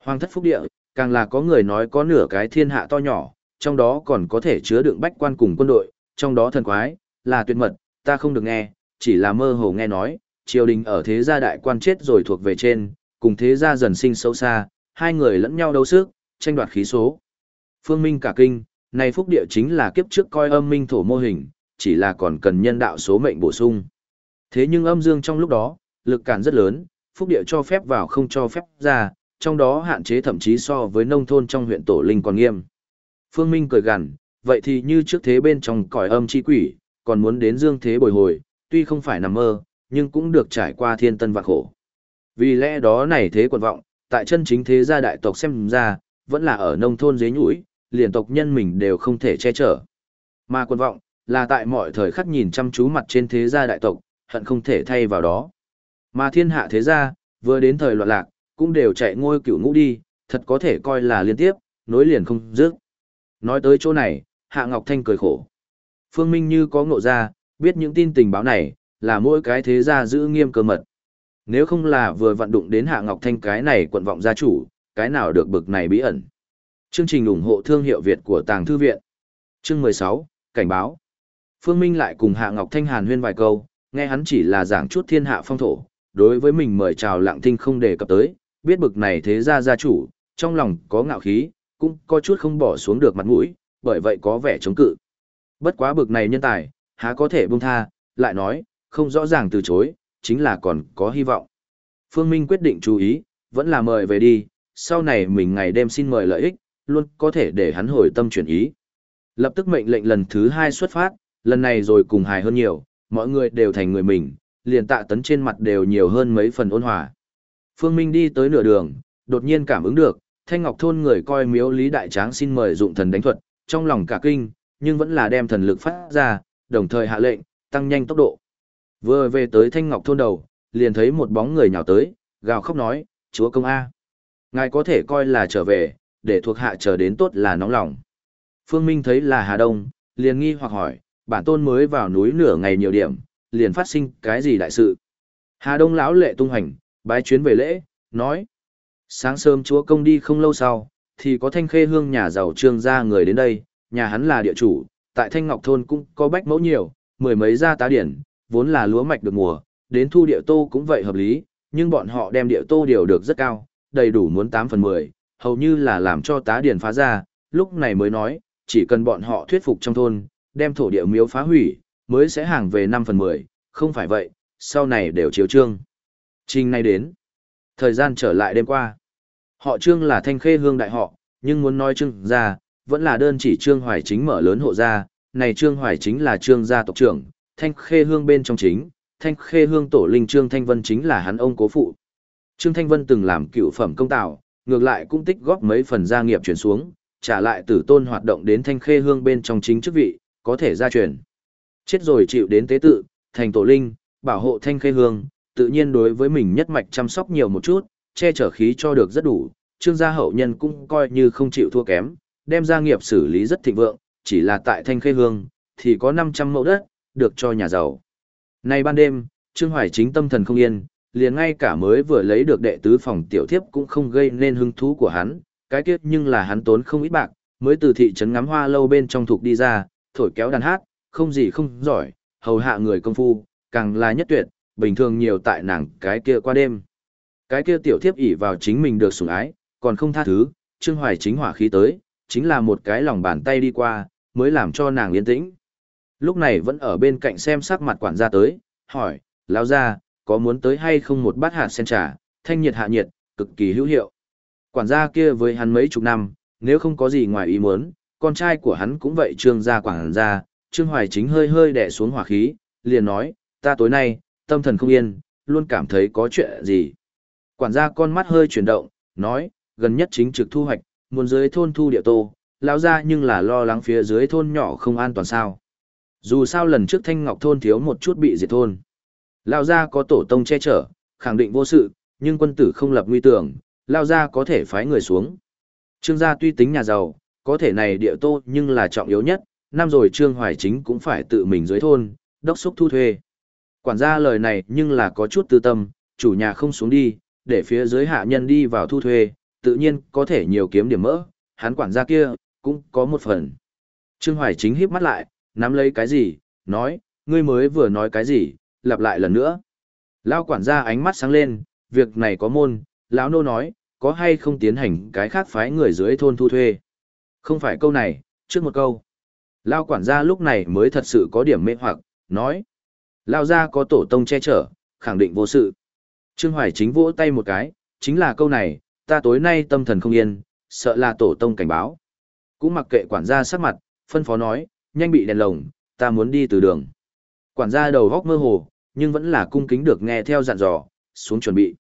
Speaker 1: Hoàng thất phúc địa, càng là có người nói có nửa cái thiên hạ to nhỏ, trong đó còn có thể chứa đựng bách quan cùng quân đội, trong đó thần quái, là tuyệt mật, ta không được nghe, chỉ là mơ hồ nghe nói, triều đình ở thế gia đại quan chết rồi thuộc về trên, cùng thế gia dần sinh sâu xa, hai người lẫn nhau đấu sức, tranh đoạt khí số. Phương Minh cả kinh, này phúc địa chính là kiếp trước coi âm minh thổ mô hình, chỉ là còn cần nhân đạo số mệnh bổ sung. Thế nhưng âm dương trong lúc đó, lực cản rất lớn, phúc địa cho phép vào không cho phép ra, trong đó hạn chế thậm chí so với nông thôn trong huyện tổ linh còn nghiêm. Phương Minh cười gằn, vậy thì như trước thế bên trong cõi âm chi quỷ, còn muốn đến dương thế bồi hồi, tuy không phải nằm mơ, nhưng cũng được trải qua thiên tân và khổ. Vì lẽ đó này thế quần vọng, tại chân chính thế gia đại tộc xem ra, vẫn là ở nông thôn dế nhũi, liền tộc nhân mình đều không thể che chở. Mà quân vọng, là tại mọi thời khắc nhìn chăm chú mặt trên thế gia đại tộc, hận không thể thay vào đó. Mà thiên hạ thế gia, vừa đến thời loạn lạc, cũng đều chạy ngôi cửu ngũ đi, thật có thể coi là liên tiếp, nối liền không dứt. Nói tới chỗ này, Hạ Ngọc Thanh cười khổ. Phương Minh như có ngộ ra, biết những tin tình báo này, là mỗi cái thế gia giữ nghiêm cơ mật. Nếu không là vừa vận đụng đến Hạ Ngọc Thanh cái này quận vọng gia chủ, cái nào được bực này bí ẩn. Chương trình ủng hộ thương hiệu Việt của Tàng Thư Viện. Chương 16, Cảnh báo. Phương Minh lại cùng Hạ Ngọc Thanh hàn huyên vài câu, nghe hắn chỉ là giảng chút thiên hạ phong thổ, đối với mình mời chào lặng thinh không đề cập tới, biết bực này thế gia gia chủ, trong lòng có ngạo khí, cũng có chút không bỏ xuống được mặt mũi, bởi vậy có vẻ chống cự. Bất quá bực này nhân tài, há có thể buông tha, lại nói, không rõ ràng từ chối, chính là còn có hy vọng. Phương Minh quyết định chú ý, vẫn là mời về đi, sau này mình ngày đêm xin mời lợi ích, luôn có thể để hắn hồi tâm chuyển ý. Lập tức mệnh lệnh lần thứ hai xuất phát, lần này rồi cùng hài hơn nhiều, mọi người đều thành người mình, liền tạ tấn trên mặt đều nhiều hơn mấy phần ôn hòa. Phương Minh đi tới nửa đường, đột nhiên cảm ứng được, Thanh Ngọc thôn người coi miếu Lý Đại Tráng xin mời dụng thần đánh thuật, trong lòng cả kinh, nhưng vẫn là đem thần lực phát ra, đồng thời hạ lệnh, tăng nhanh tốc độ. Vừa về tới Thanh Ngọc thôn đầu, liền thấy một bóng người nhào tới, gào khóc nói, chúa công A. Ngài có thể coi là trở về, để thuộc hạ chờ đến tốt là nóng lòng. Phương Minh thấy là Hà Đông, liền nghi hoặc hỏi, bản tôn mới vào núi nửa ngày nhiều điểm, liền phát sinh cái gì đại sự. Hà Đông lão lệ tung hành, bái chuyến về lễ, nói. Sáng sớm chúa công đi không lâu sau, thì có thanh khê hương nhà giàu trương gia người đến đây, nhà hắn là địa chủ, tại Thanh Ngọc Thôn cũng có bách mẫu nhiều, mười mấy gia tá điển, vốn là lúa mạch được mùa, đến thu địa tô cũng vậy hợp lý, nhưng bọn họ đem địa tô điều được rất cao, đầy đủ muốn 8 phần 10, hầu như là làm cho tá điển phá ra, lúc này mới nói, chỉ cần bọn họ thuyết phục trong thôn, đem thổ địa miếu phá hủy, mới sẽ hàng về 5 phần 10, không phải vậy, sau này đều chiếu trương. Trình nay đến. Thời gian trở lại đêm qua. Họ trương là thanh khê hương đại họ, nhưng muốn nói trương ra, vẫn là đơn chỉ trương hoài chính mở lớn hộ gia, này trương hoài chính là trương gia tộc trưởng, thanh khê hương bên trong chính, thanh khê hương tổ linh trương thanh vân chính là hắn ông cố phụ. Trương Thanh Vân từng làm cựu phẩm công tạo, ngược lại cũng tích góp mấy phần gia nghiệp chuyển xuống, trả lại tử tôn hoạt động đến thanh khê hương bên trong chính chức vị, có thể gia truyền. Chết rồi chịu đến tế tự, thành tổ linh, bảo hộ thanh khê hương, tự nhiên đối với mình nhất mạch chăm sóc nhiều một chút, che chở khí cho được rất đủ, trương gia hậu nhân cũng coi như không chịu thua kém, đem gia nghiệp xử lý rất thịnh vượng, chỉ là tại thanh khê hương, thì có 500 mẫu đất, được cho nhà giàu. Nay ban đêm, Trương Hoài chính tâm thần không yên, liền ngay cả mới vừa lấy được đệ tứ phòng tiểu thiếp cũng không gây nên hứng thú của hắn, cái kiếp nhưng là hắn tốn không ít bạc, mới từ thị trấn ngắm hoa lâu bên trong thuộc đi ra, thổi kéo đàn hát, không gì không giỏi, hầu hạ người công phu, càng là nhất tuyệt, bình thường nhiều tại nàng cái kia qua đêm. Cái kia tiểu thiếp ỷ vào chính mình được sủng ái, còn không tha thứ, Trương Hoài chính hỏa khí tới, chính là một cái lòng bàn tay đi qua, mới làm cho nàng yên tĩnh. Lúc này vẫn ở bên cạnh xem sắc mặt quản gia tới, hỏi, lão gia, có muốn tới hay không một bát hạt sen trà, thanh nhiệt hạ nhiệt, cực kỳ hữu hiệu. Quản gia kia với hắn mấy chục năm, nếu không có gì ngoài ý muốn, con trai của hắn cũng vậy trương gia quản gia, trương hoài chính hơi hơi đè xuống hỏa khí, liền nói, ta tối nay, tâm thần không yên, luôn cảm thấy có chuyện gì. Quản gia con mắt hơi chuyển động, nói, gần nhất chính trực thu hoạch, muốn dưới thôn thu địa tô, lão ra nhưng là lo lắng phía dưới thôn nhỏ không an toàn sao. Dù sao lần trước Thanh Ngọc thôn thiếu một chút bị diệt thôn. Lao gia có tổ tông che chở, khẳng định vô sự, nhưng quân tử không lập nguy tưởng, Lao gia có thể phái người xuống. Trương gia tuy tính nhà giàu, có thể này địa tô nhưng là trọng yếu nhất, năm rồi Trương Hoài Chính cũng phải tự mình dưới thôn, đốc xúc thu thuê. Quản gia lời này nhưng là có chút tư tâm, chủ nhà không xuống đi, để phía dưới hạ nhân đi vào thu thuê, tự nhiên có thể nhiều kiếm điểm mỡ, hắn quản gia kia, cũng có một phần. Trương Hoài chính híp mắt lại, nắm lấy cái gì, nói, ngươi mới vừa nói cái gì, lặp lại lần nữa. Lao quản gia ánh mắt sáng lên, việc này có môn, lão nô nói, có hay không tiến hành cái khác phái người dưới thôn thu thuê. Không phải câu này, trước một câu. Lao quản gia lúc này mới thật sự có điểm mê hoặc, nói. Lao gia có tổ tông che chở, khẳng định vô sự. Trương Hoài chính vỗ tay một cái, chính là câu này, ta tối nay tâm thần không yên, sợ là tổ tông cảnh báo. Cũng mặc kệ quản gia sắc mặt, phân phó nói, nhanh bị đèn lồng, ta muốn đi từ đường. Quản gia đầu góc mơ hồ, nhưng vẫn là cung kính được nghe theo dặn dò, xuống chuẩn bị.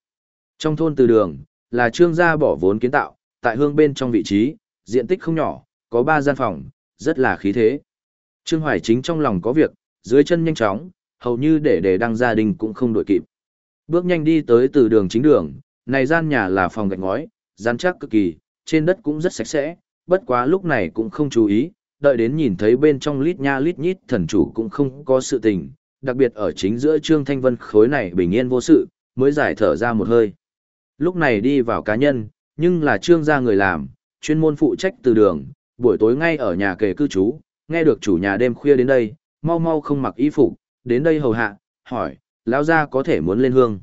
Speaker 1: Trong thôn từ đường, là trương gia bỏ vốn kiến tạo, tại hương bên trong vị trí, diện tích không nhỏ, có ba gian phòng, rất là khí thế. Trương Hoài chính trong lòng có việc, dưới chân nhanh chóng, hầu như để để đăng gia đình cũng không đổi kịp. Bước nhanh đi tới từ đường chính đường, này gian nhà là phòng gạch ngói, gian chắc cực kỳ, trên đất cũng rất sạch sẽ, bất quá lúc này cũng không chú ý, đợi đến nhìn thấy bên trong lít nha lít nhít thần chủ cũng không có sự tình, đặc biệt ở chính giữa Trương Thanh Vân khối này bình yên vô sự, mới giải thở ra một hơi. Lúc này đi vào cá nhân, nhưng là Trương gia người làm, chuyên môn phụ trách từ đường, buổi tối ngay ở nhà kề cư trú, nghe được chủ nhà đêm khuya đến đây, mau mau không mặc y phục, đến đây hầu hạ, hỏi, lão gia có thể muốn lên hương.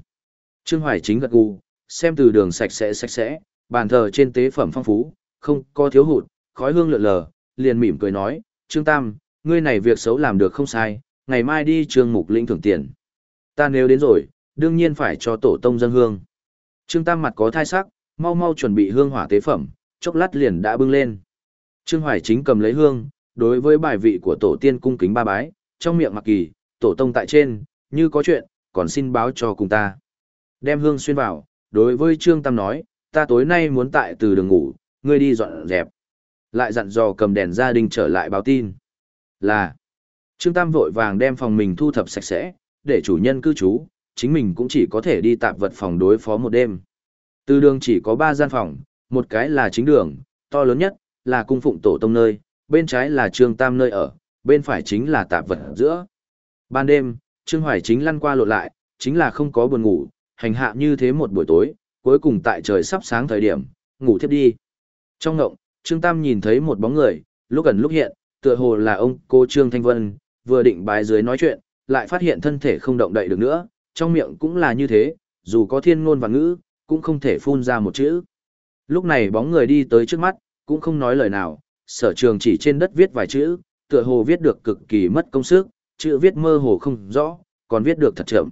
Speaker 1: Trương Hoài chính gật gù, xem từ đường sạch sẽ sạch sẽ, bàn thờ trên tế phẩm phong phú, không có thiếu hụt, khói hương lượn lờ, liền mỉm cười nói, Trương Tam, ngươi này việc xấu làm được không sai, ngày mai đi trương mục lĩnh thưởng tiền. Ta nếu đến rồi, đương nhiên phải cho tổ tông dân hương. Trương Tam mặt có thai sắc, mau mau chuẩn bị hương hỏa tế phẩm, chốc lát liền đã bưng lên. Trương Hoài chính cầm lấy hương, đối với bài vị của tổ tiên cung kính ba bái, trong miệng mặc kỳ, tổ tông tại trên, như có chuyện, còn xin báo cho cùng ta. Đem hương xuyên vào, đối với Trương Tam nói, ta tối nay muốn tại từ đường ngủ, ngươi đi dọn dẹp. Lại dặn dò cầm đèn gia đình trở lại báo tin. Là, Trương Tam vội vàng đem phòng mình thu thập sạch sẽ, để chủ nhân cư trú, chính mình cũng chỉ có thể đi tạp vật phòng đối phó một đêm. Từ đường chỉ có 3 gian phòng, một cái là chính đường, to lớn nhất, là cung phụng tổ tông nơi, bên trái là Trương Tam nơi ở, bên phải chính là tạp vật giữa. Ban đêm, Trương Hoài chính lăn qua lộ lại, chính là không có buồn ngủ, hành hạ như thế một buổi tối, cuối cùng tại trời sắp sáng thời điểm, ngủ thiếp đi. Trong ngộng, Trương Tam nhìn thấy một bóng người, lúc gần lúc hiện, tựa hồ là ông cô Trương Thanh Vân, vừa định bái dưới nói chuyện, lại phát hiện thân thể không động đậy được nữa, trong miệng cũng là như thế, dù có thiên ngôn và ngữ, cũng không thể phun ra một chữ. Lúc này bóng người đi tới trước mắt, cũng không nói lời nào, sở trường chỉ trên đất viết vài chữ, tựa hồ viết được cực kỳ mất công sức, chữ viết mơ hồ không rõ, còn viết được thật chậm.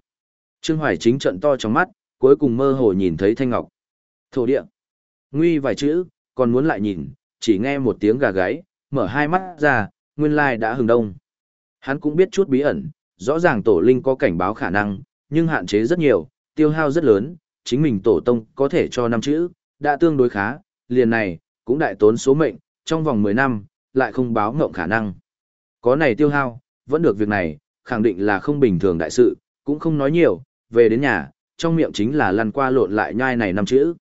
Speaker 1: Trương Hoài chính trận to trong mắt, cuối cùng mơ hồ nhìn thấy Thanh Ngọc. Thổ địa. Nguy vài chữ, còn muốn lại nhìn, chỉ nghe một tiếng gà gáy, mở hai mắt ra, nguyên lai đã hừng đông. Hắn cũng biết chút bí ẩn, rõ ràng tổ linh có cảnh báo khả năng, nhưng hạn chế rất nhiều, tiêu hao rất lớn, chính mình tổ tông có thể cho năm chữ, đã tương đối khá, liền này, cũng đại tốn số mệnh, trong vòng 10 năm, lại không báo ngộng khả năng. Có này tiêu hao, vẫn được việc này, khẳng định là không bình thường đại sự, cũng không nói nhiều, về đến nhà, trong miệng chính là lăn qua lộn lại nhai này năm chữ.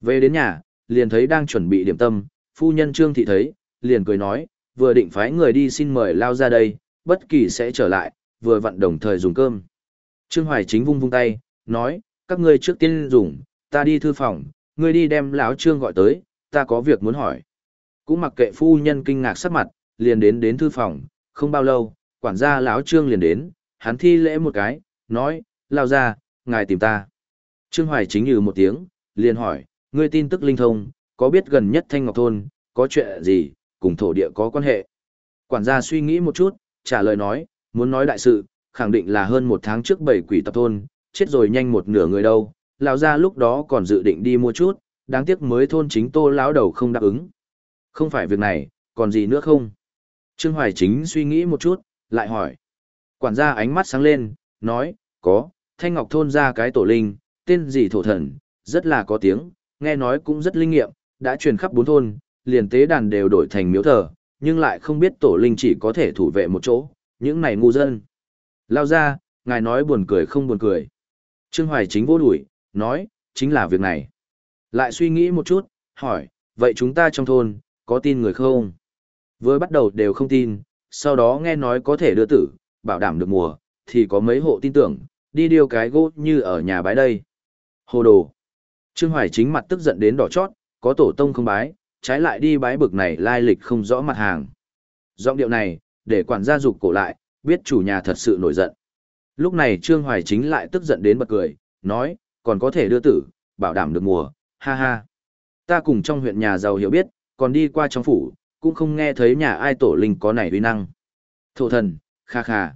Speaker 1: Về đến nhà, liền thấy đang chuẩn bị điểm tâm, phu nhân Trương Thị thấy, liền cười nói, vừa định phái người đi xin mời lao ra đây, bất kỳ sẽ trở lại, vừa vặn đồng thời dùng cơm. Trương Hoài chính vung vung tay, nói, các ngươi trước tiên dùng, ta đi thư phòng, ngươi đi đem lão Trương gọi tới, ta có việc muốn hỏi. Cũng mặc kệ phu nhân kinh ngạc sắc mặt, liền đến đến thư phòng, không bao lâu, quản gia lão Trương liền đến, hắn thi lễ một cái, nói, lao ra, ngài tìm ta. Trương Hoài chính như một tiếng, liền hỏi, ngươi tin tức linh thông, có biết gần nhất Thanh Ngọc Thôn, có chuyện gì, cùng thổ địa có quan hệ. Quản gia suy nghĩ một chút, trả lời nói, muốn nói đại sự, khẳng định là hơn một tháng trước bảy quỷ tập thôn, chết rồi nhanh một nửa người đâu, lão gia lúc đó còn dự định đi mua chút, đáng tiếc mới thôn chính tô lão đầu không đáp ứng. Không phải việc này, còn gì nữa không? Trương Hoài chính suy nghĩ một chút, lại hỏi. Quản gia ánh mắt sáng lên, nói, có, Thanh Ngọc thôn ra cái tổ linh, tên gì thổ thần, rất là có tiếng, nghe nói cũng rất linh nghiệm, đã truyền khắp bốn thôn, liền tế đàn đều đổi thành miếu thờ, nhưng lại không biết tổ linh chỉ có thể thủ vệ một chỗ, những này ngu dân. Lao ra, ngài nói buồn cười không buồn cười. Trương Hoài chính vô đuổi, nói, chính là việc này. Lại suy nghĩ một chút, hỏi, vậy chúng ta trong thôn, có tin người không? Vừa bắt đầu đều không tin, sau đó nghe nói có thể đưa tử, bảo đảm được mùa, thì có mấy hộ tin tưởng, đi điều cái gỗ như ở nhà bái đây. Hồ đồ. Trương Hoài chính mặt tức giận đến đỏ chót, có tổ tông không bái, trái lại đi bái bực này lai lịch không rõ mặt hàng. Giọng điệu này, để quản gia dục cổ lại, biết chủ nhà thật sự nổi giận. Lúc này Trương Hoài chính lại tức giận đến bật cười, nói, còn có thể đưa tử, bảo đảm được mùa, ha ha. Ta cùng trong huyện nhà giàu hiểu biết, còn đi qua trong phủ, cũng không nghe thấy nhà ai tổ linh có này uy năng. Thổ thần, kha kha.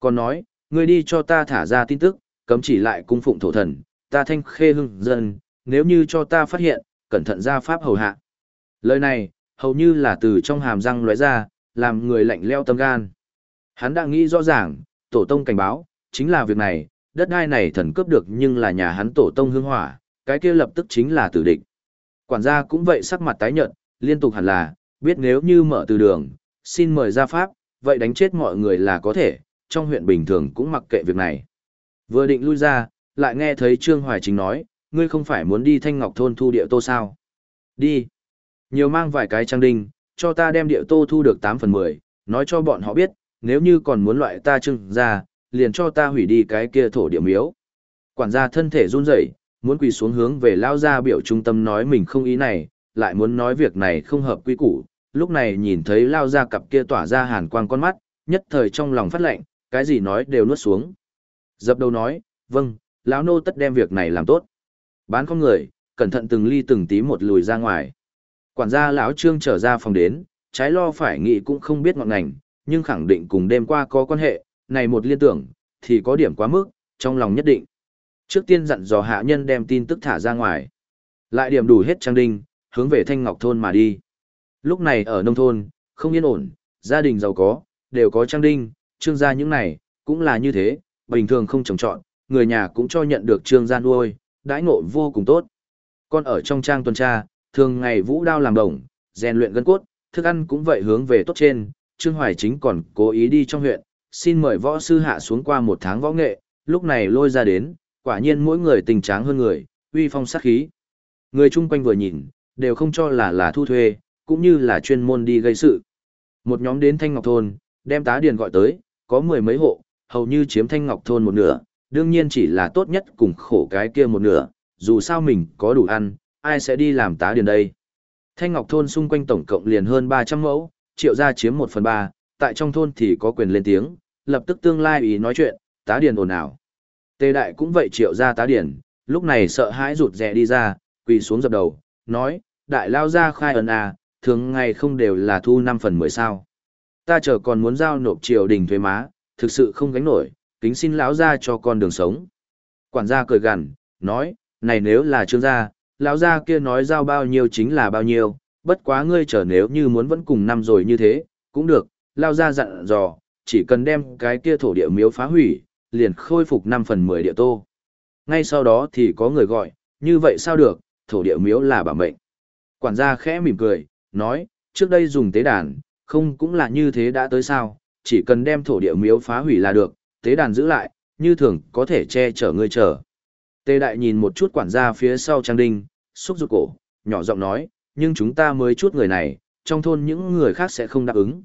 Speaker 1: Còn nói, ngươi đi cho ta thả ra tin tức, cấm chỉ lại cung phụng thổ thần, ta thanh khê hưng dân, nếu như cho ta phát hiện, cẩn thận ra pháp hầu hạ. Lời này, hầu như là từ trong hàm răng lóe ra, làm người lạnh leo tâm gan. Hắn đã nghĩ rõ ràng, tổ tông cảnh báo, chính là việc này, đất đai này thần cướp được nhưng là nhà hắn tổ tông hương hỏa, cái kia lập tức chính là tử địch. Quản gia cũng vậy sắc mặt tái nhợt, liên tục hẳn là, biết nếu như mở từ đường, xin mời ra pháp, vậy đánh chết mọi người là có thể, trong huyện bình thường cũng mặc kệ việc này. Vừa định lui ra, lại nghe thấy Trương Hoài Chính nói, ngươi không phải muốn đi Thanh Ngọc Thôn thu địa tô sao? Đi. Nhiều mang vài cái trang đinh, cho ta đem địa tô thu được 8 phần 10, nói cho bọn họ biết, nếu như còn muốn loại ta trưng ra, liền cho ta hủy đi cái kia thổ địa miếu. Quản gia thân thể run rẩy, muốn quỳ xuống hướng về lao ra biểu trung tâm nói mình không ý này, lại muốn nói việc này không hợp quy củ, lúc này nhìn thấy lao ra cặp kia tỏa ra hàn quang con mắt, nhất thời trong lòng phát lệnh, cái gì nói đều nuốt xuống. Dập đầu nói, vâng, lão nô tất đem việc này làm tốt. Bán con người, cẩn thận từng ly từng tí một lùi ra ngoài. Quản gia lão trương trở ra phòng đến, trái lo phải nghĩ cũng không biết ngọn ngành, nhưng khẳng định cùng đêm qua có quan hệ, này một liên tưởng, thì có điểm quá mức, trong lòng nhất định. Trước tiên dặn dò hạ nhân đem tin tức thả ra ngoài. Lại điểm đủ hết trang đinh, hướng về Thanh Ngọc Thôn mà đi. Lúc này ở nông thôn, không yên ổn, gia đình giàu có, đều có trang đinh, trương gia những này, cũng là như thế, bình thường không trồng trọn, người nhà cũng cho nhận được trương gia nuôi, đãi ngộ vô cùng tốt. Còn ở trong trang tuần tra, thường ngày vũ đao làm đồng, rèn luyện gân cốt, thức ăn cũng vậy hướng về tốt trên, Trương Hoài Chính còn cố ý đi trong huyện, xin mời võ sư hạ xuống qua một tháng võ nghệ, lúc này lôi ra đến, quả nhiên mỗi người tình tráng hơn người, uy phong sát khí. Người chung quanh vừa nhìn, đều không cho là là thu thuê, cũng như là chuyên môn đi gây sự. Một nhóm đến Thanh Ngọc Thôn, đem tá điền gọi tới, có mười mấy hộ, hầu như chiếm Thanh Ngọc Thôn một nửa, đương nhiên chỉ là tốt nhất cùng khổ cái kia một nửa, dù sao mình có đủ ăn, ai sẽ đi làm tá điền đây. Thanh Ngọc Thôn xung quanh tổng cộng liền hơn 300 mẫu, triệu gia chiếm 1 phần 3, tại trong thôn thì có quyền lên tiếng, lập tức tương lai ý nói chuyện, tá điền ồn ào. Tề đại cũng vậy triệu gia tá điền, lúc này sợ hãi rụt rè đi ra, quỳ xuống dập đầu, nói, đại lao gia khai ấn à, thường ngày không đều là thu 5 phần 10 sao. Ta chờ còn muốn giao nộp triều đình thuế má, thực sự không gánh nổi, kính xin lão gia cho con đường sống. Quản gia cười gằn, nói, này nếu là trương gia, lão gia kia nói giao bao nhiêu chính là bao nhiêu, bất quá ngươi chờ nếu như muốn vẫn cùng năm rồi như thế, cũng được, lao gia dặn dò, chỉ cần đem cái kia thổ địa miếu phá hủy, liền khôi phục 5 phần 10 địa tô. Ngay sau đó thì có người gọi, như vậy sao được, thổ địa miếu là bảo mệnh. Quản gia khẽ mỉm cười, nói, trước đây dùng tế đàn, không cũng là như thế đã tới sao, chỉ cần đem thổ địa miếu phá hủy là được, tế đàn giữ lại, như thường có thể che chở ngươi chờ. Tề đại nhìn một chút quản gia phía sau trang đinh, xúc rụt cổ, nhỏ giọng nói, nhưng chúng ta mới chút người này, trong thôn những người khác sẽ không đáp ứng.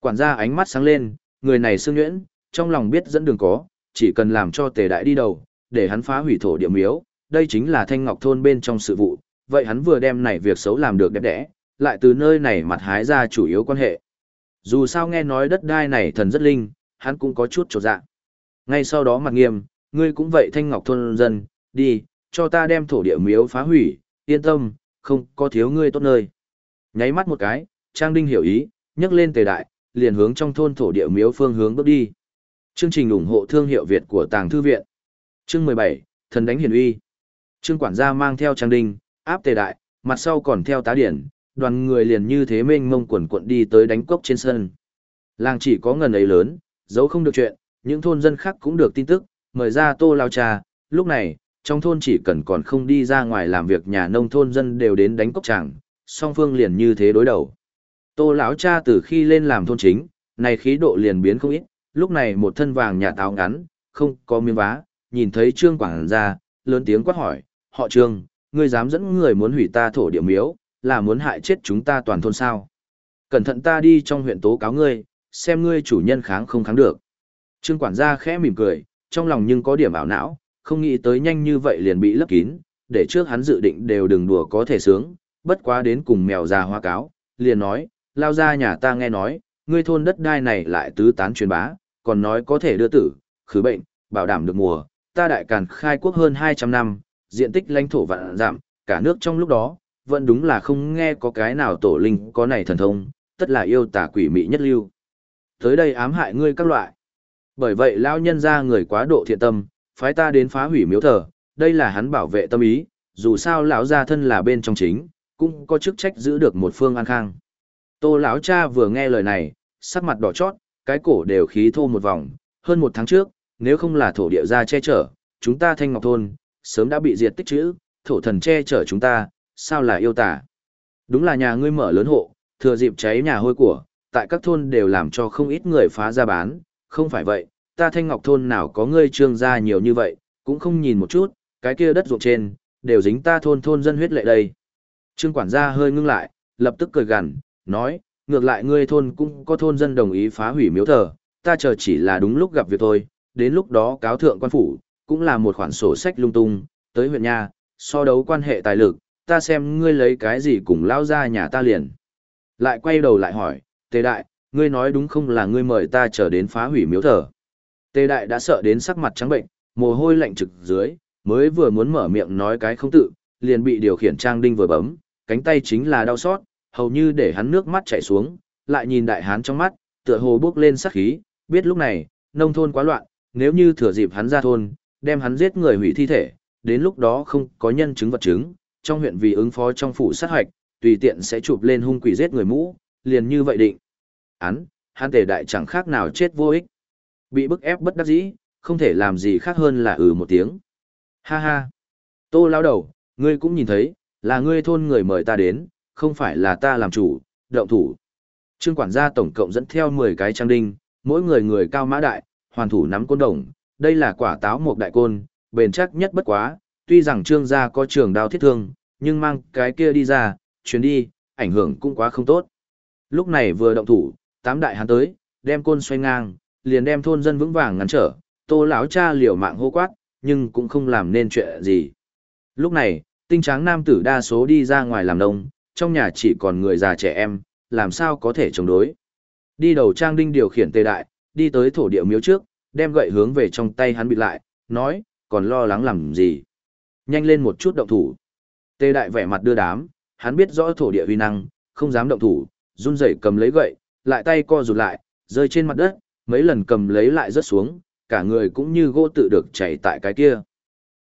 Speaker 1: Quản gia ánh mắt sáng lên, người này xương nhuyễn, trong lòng biết dẫn đường có, chỉ cần làm cho tề đại đi đầu, để hắn phá hủy thổ địa miếu, đây chính là thanh ngọc thôn bên trong sự vụ, vậy hắn vừa đem này việc xấu làm được đẹp đẽ, lại từ nơi này mặt hái ra chủ yếu quan hệ. Dù sao nghe nói đất đai này thần rất linh, hắn cũng có chút trột dạ. Ngay sau đó mặt nghiêm, ngươi cũng vậy thanh ngọc thôn dân, đi, cho ta đem thổ địa miếu phá hủy, yên tâm, không có thiếu ngươi tốt nơi. Nháy mắt một cái, Trang Đinh hiểu ý, nhấc lên tề đại, liền hướng trong thôn thổ địa miếu phương hướng bước đi. Chương trình ủng hộ thương hiệu Việt của Tàng Thư Viện. Chương 17, Thần đánh hiển uy. Trương quản gia mang theo Trang Đinh, áp tề đại, mặt sau còn theo tá điển, đoàn người liền như thế mênh mông quần quận đi tới đánh cốc trên sân. Làng chỉ có ngần ấy lớn, dấu không được chuyện, những thôn dân khác cũng được tin tức, mời ra tô lao trà, lúc này, trong thôn chỉ cần còn không đi ra ngoài làm việc nhà nông thôn dân đều đến đánh cốc tràng, song phương liền như thế đối đầu. Tô lão cha từ khi lên làm thôn chính, này khí độ liền biến không ít, lúc này một thân vàng nhà táo ngắn, không có miếng vá, nhìn thấy trương quảng ra, lớn tiếng quát hỏi, họ trương, ngươi dám dẫn người muốn hủy ta thổ địa miếu, là muốn hại chết chúng ta toàn thôn sao. Cẩn thận ta đi trong huyện tố cáo ngươi, xem ngươi chủ nhân kháng không kháng được. Trương quản gia khẽ mỉm cười, trong lòng nhưng có điểm ảo não, không nghĩ tới nhanh như vậy liền bị lấp kín, để trước hắn dự định đều đừng đùa có thể sướng, bất quá đến cùng mèo già hoa cáo, liền nói, lao ra nhà ta nghe nói, ngươi thôn đất đai này lại tứ tán truyền bá, còn nói có thể đưa tử, khứ bệnh, bảo đảm được mùa, ta đại càn khai quốc hơn 200 năm, diện tích lãnh thổ vạn giảm, cả nước trong lúc đó, vẫn đúng là không nghe có cái nào tổ linh có này thần thông, tất là yêu tà quỷ mị nhất lưu. Tới đây ám hại ngươi các loại. Bởi vậy lão nhân ra người quá độ thiện tâm, phái ta đến phá hủy miếu thờ, đây là hắn bảo vệ tâm ý, dù sao lão gia thân là bên trong chính, cũng có chức trách giữ được một phương an khang. Tô lão cha vừa nghe lời này, sắc mặt đỏ chót, cái cổ đều khí thô một vòng, hơn một tháng trước, nếu không là thổ địa gia che chở, chúng ta thanh ngọc thôn, sớm đã bị diệt tích chữ, thổ thần che chở chúng ta, sao là yêu tả. Đúng là nhà ngươi mở lớn hộ, thừa dịp cháy nhà hôi của, tại các thôn đều làm cho không ít người phá ra bán, không phải vậy, ta thanh ngọc thôn nào có ngươi trương gia nhiều như vậy, cũng không nhìn một chút, cái kia đất ruộng trên, đều dính ta thôn thôn dân huyết lệ đây. Trương quản gia hơi ngưng lại, lập tức cười gằn, nói, ngược lại ngươi thôn cũng có thôn dân đồng ý phá hủy miếu thờ, ta chờ chỉ là đúng lúc gặp việc thôi, đến lúc đó cáo thượng quan phủ, cũng là một khoản sổ sách lung tung, tới huyện nha, so đấu quan hệ tài lực, ta xem ngươi lấy cái gì cùng lao ra nhà ta liền. Lại quay đầu lại hỏi, tề đại, ngươi nói đúng không là ngươi mời ta trở đến phá hủy miếu thờ. Tề đại đã sợ đến sắc mặt trắng bệnh, mồ hôi lạnh trực dưới, mới vừa muốn mở miệng nói cái không tự, liền bị điều khiển trang đinh vừa bấm, cánh tay chính là đau xót, hầu như để hắn nước mắt chảy xuống, lại nhìn đại hán trong mắt, tựa hồ bước lên sắc khí, biết lúc này, nông thôn quá loạn, nếu như thừa dịp hắn ra thôn, đem hắn giết người hủy thi thể, đến lúc đó không có nhân chứng vật chứng, trong huyện vì ứng phó trong phủ sát hoạch, tùy tiện sẽ chụp lên hung quỷ giết người mũ, liền như vậy định. Án, hắn tề đại chẳng khác nào chết vô ích. Bị bức ép bất đắc dĩ, không thể làm gì khác hơn là ừ một tiếng. Ha ha. Tô lao đầu, ngươi cũng nhìn thấy, là ngươi thôn người mời ta đến, không phải là ta làm chủ, động thủ. Trương quản gia tổng cộng dẫn theo 10 cái trang đinh, mỗi người người cao mã đại, hoàn thủ nắm côn đồng, đây là quả táo một đại côn, bền chắc nhất bất quá, tuy rằng trương gia có trường đao thiết thương, nhưng mang cái kia đi ra, chuyến đi, ảnh hưởng cũng quá không tốt. Lúc này vừa động thủ, tám đại hắn tới, đem côn xoay ngang, liền đem thôn dân vững vàng ngăn trở, tô lão cha liều mạng hô quát, nhưng cũng không làm nên chuyện gì. Lúc này, tinh tráng nam tử đa số đi ra ngoài làm nông, trong nhà chỉ còn người già trẻ em, làm sao có thể chống đối. Đi đầu trang đinh điều khiển tề đại, đi tới thổ địa miếu trước, đem gậy hướng về trong tay hắn bị lại, nói, còn lo lắng làm gì. Nhanh lên một chút động thủ. Tề đại vẻ mặt đưa đám, hắn biết rõ thổ địa uy năng, không dám động thủ, run rẩy cầm lấy gậy, lại tay co rụt lại, rơi trên mặt đất, mấy lần cầm lấy lại rớt xuống, cả người cũng như gỗ tự được chảy tại cái kia.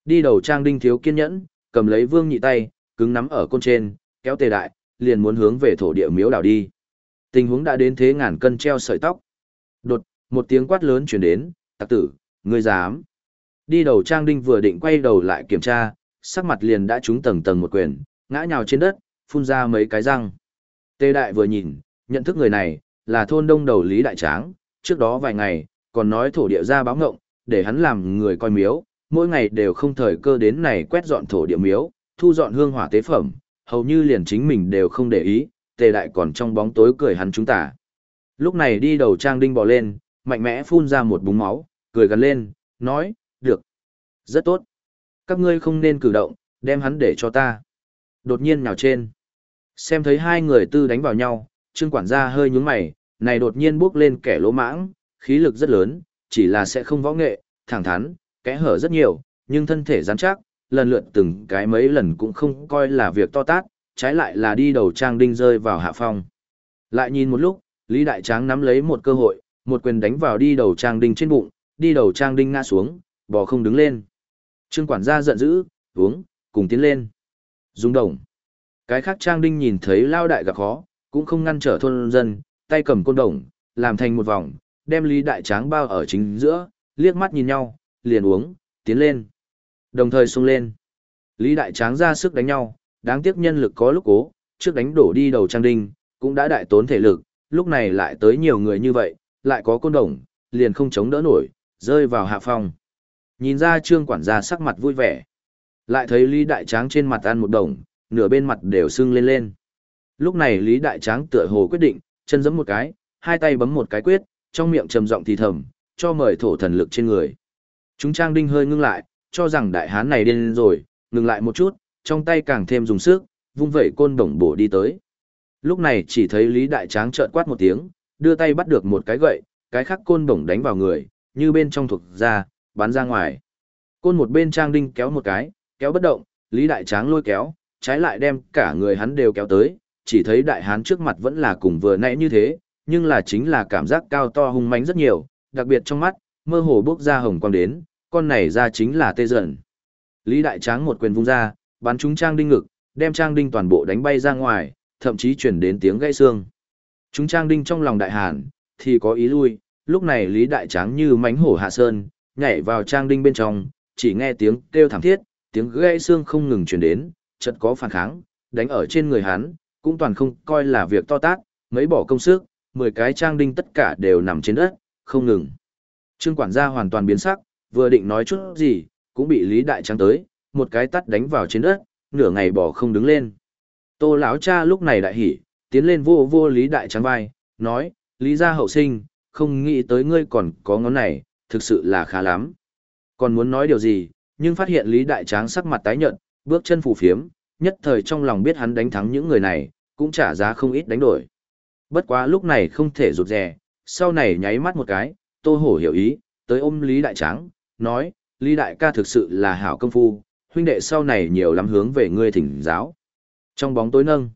Speaker 1: Đi đầu trang đinh thiếu kiên nhẫn, cầm lấy vương nhị tay, cứng nắm ở côn trên, kéo tề đại, liền muốn hướng về thổ địa miếu đảo đi. Tình huống đã đến thế ngàn cân treo sợi tóc. Đột, một tiếng quát lớn truyền đến, tặc tử, ngươi dám. Đi đầu trang đinh vừa định quay đầu lại kiểm tra, sắc mặt liền đã trúng tầng tầng một quyền, ngã nhào trên đất, phun ra mấy cái răng. Tề đại vừa nhìn, nhận thức người này, là thôn đông đầu Lý Đại Tráng, trước đó vài ngày, còn nói thổ địa ra báo ngộng, để hắn làm người coi miếu, mỗi ngày đều không thời cơ đến này quét dọn thổ địa miếu, thu dọn hương hỏa tế phẩm, hầu như liền chính mình đều không để ý, tề đại còn trong bóng tối cười hắn chúng ta. Lúc này đi đầu trang đinh bò lên, mạnh mẽ phun ra một búng máu, cười gần lên, nói, được, rất tốt. Các ngươi không nên cử động, đem hắn để cho ta. Đột nhiên nhào trên. Xem thấy hai người tư đánh vào nhau, trương quản gia hơi nhúng mày, này đột nhiên bước lên kẻ lỗ mãng, khí lực rất lớn, chỉ là sẽ không võ nghệ, thẳng thắn, kẽ hở rất nhiều, nhưng thân thể rắn chắc, lần lượt từng cái mấy lần cũng không coi là việc to tát, trái lại là đi đầu trang đinh rơi vào hạ phong. Lại nhìn một lúc, Lý Đại Tráng nắm lấy một cơ hội, một quyền đánh vào đi đầu trang đinh trên bụng, đi đầu trang đinh ngã xuống, bò không đứng lên. Trương quản gia giận dữ, uống, cùng tiến lên. Dung đồng. Cái khác trang đinh nhìn thấy lao đại gặp khó, cũng không ngăn trở thôn dân, tay cầm côn đồng, làm thành một vòng, đem Lý Đại Tráng bao ở chính giữa, liếc mắt nhìn nhau, liền uống, tiến lên. Đồng thời xung lên. Lý Đại Tráng ra sức đánh nhau, đáng tiếc nhân lực có lúc cố, trước đánh đổ đi đầu trang đinh, cũng đã đại tốn thể lực, lúc này lại tới nhiều người như vậy, lại có côn đồng, liền không chống đỡ nổi, rơi vào hạ phòng Nhìn ra trương quản gia sắc mặt vui vẻ. Lại thấy Lý Đại Tráng trên mặt ăn một đồng, nửa bên mặt đều sưng lên lên. Lúc này Lý Đại Tráng tựa hồ quyết định, chân giẫm một cái, hai tay bấm một cái quyết, trong miệng trầm giọng thì thầm, cho mời thổ thần lực trên người. Chúng trang đinh hơi ngưng lại, cho rằng đại hán này điên rồi, ngừng lại một chút, trong tay càng thêm dùng sức, vung vẩy côn đồng bổ đi tới. Lúc này chỉ thấy Lý Đại Tráng trợn quát một tiếng, đưa tay bắt được một cái gậy, cái khác côn đồng đánh vào người, như bên trong thuộc ra, bắn ra ngoài. Côn một bên trang đinh kéo một cái, kéo bất động, Lý Đại Tráng lôi kéo, trái lại đem cả người hắn đều kéo tới, chỉ thấy đại hán trước mặt vẫn là cùng vừa nãy như thế, nhưng là chính là cảm giác cao to hung mãnh rất nhiều, đặc biệt trong mắt, mơ hồ bước ra hồng quang đến, con này ra chính là tê dần. Lý Đại Tráng một quyền vung ra, bắn trúng trang đinh ngực, đem trang đinh toàn bộ đánh bay ra ngoài, thậm chí chuyển đến tiếng gãy xương. Chúng trang đinh trong lòng đại hàn, thì có ý lui, lúc này Lý Đại Tráng như mánh hổ hạ sơn, nhảy vào trang đinh bên trong, chỉ nghe tiếng kêu thảm thiết, tiếng gãy xương không ngừng truyền đến, chợt có phản kháng, đánh ở trên người hắn, cũng toàn không coi là việc to tát, mấy bỏ công sức, 10 cái trang đinh tất cả đều nằm trên đất, không ngừng. Trương quản gia hoàn toàn biến sắc, vừa định nói chút gì, cũng bị Lý Đại Tráng tới, một cái tắt đánh vào trên đất, nửa ngày bỏ không đứng lên. Tô lão cha lúc này đại hỉ, tiến lên vô vô Lý Đại Tráng vai, nói, Lý gia hậu sinh, không nghĩ tới ngươi còn có ngón này, thực sự là khá lắm. Còn muốn nói điều gì, nhưng phát hiện Lý Đại Tráng sắc mặt tái nhợt, bước chân phù phiếm, nhất thời trong lòng biết hắn đánh thắng những người này, cũng trả giá không ít đánh đổi. Bất quá lúc này không thể rụt rè, sau này nháy mắt một cái, Tô Hổ hiểu ý, tới ôm Lý Đại Tráng, nói, Lý Đại ca thực sự là hảo công phu, huynh đệ sau này nhiều lắm hướng về ngươi thỉnh giáo. Trong bóng tối nâng,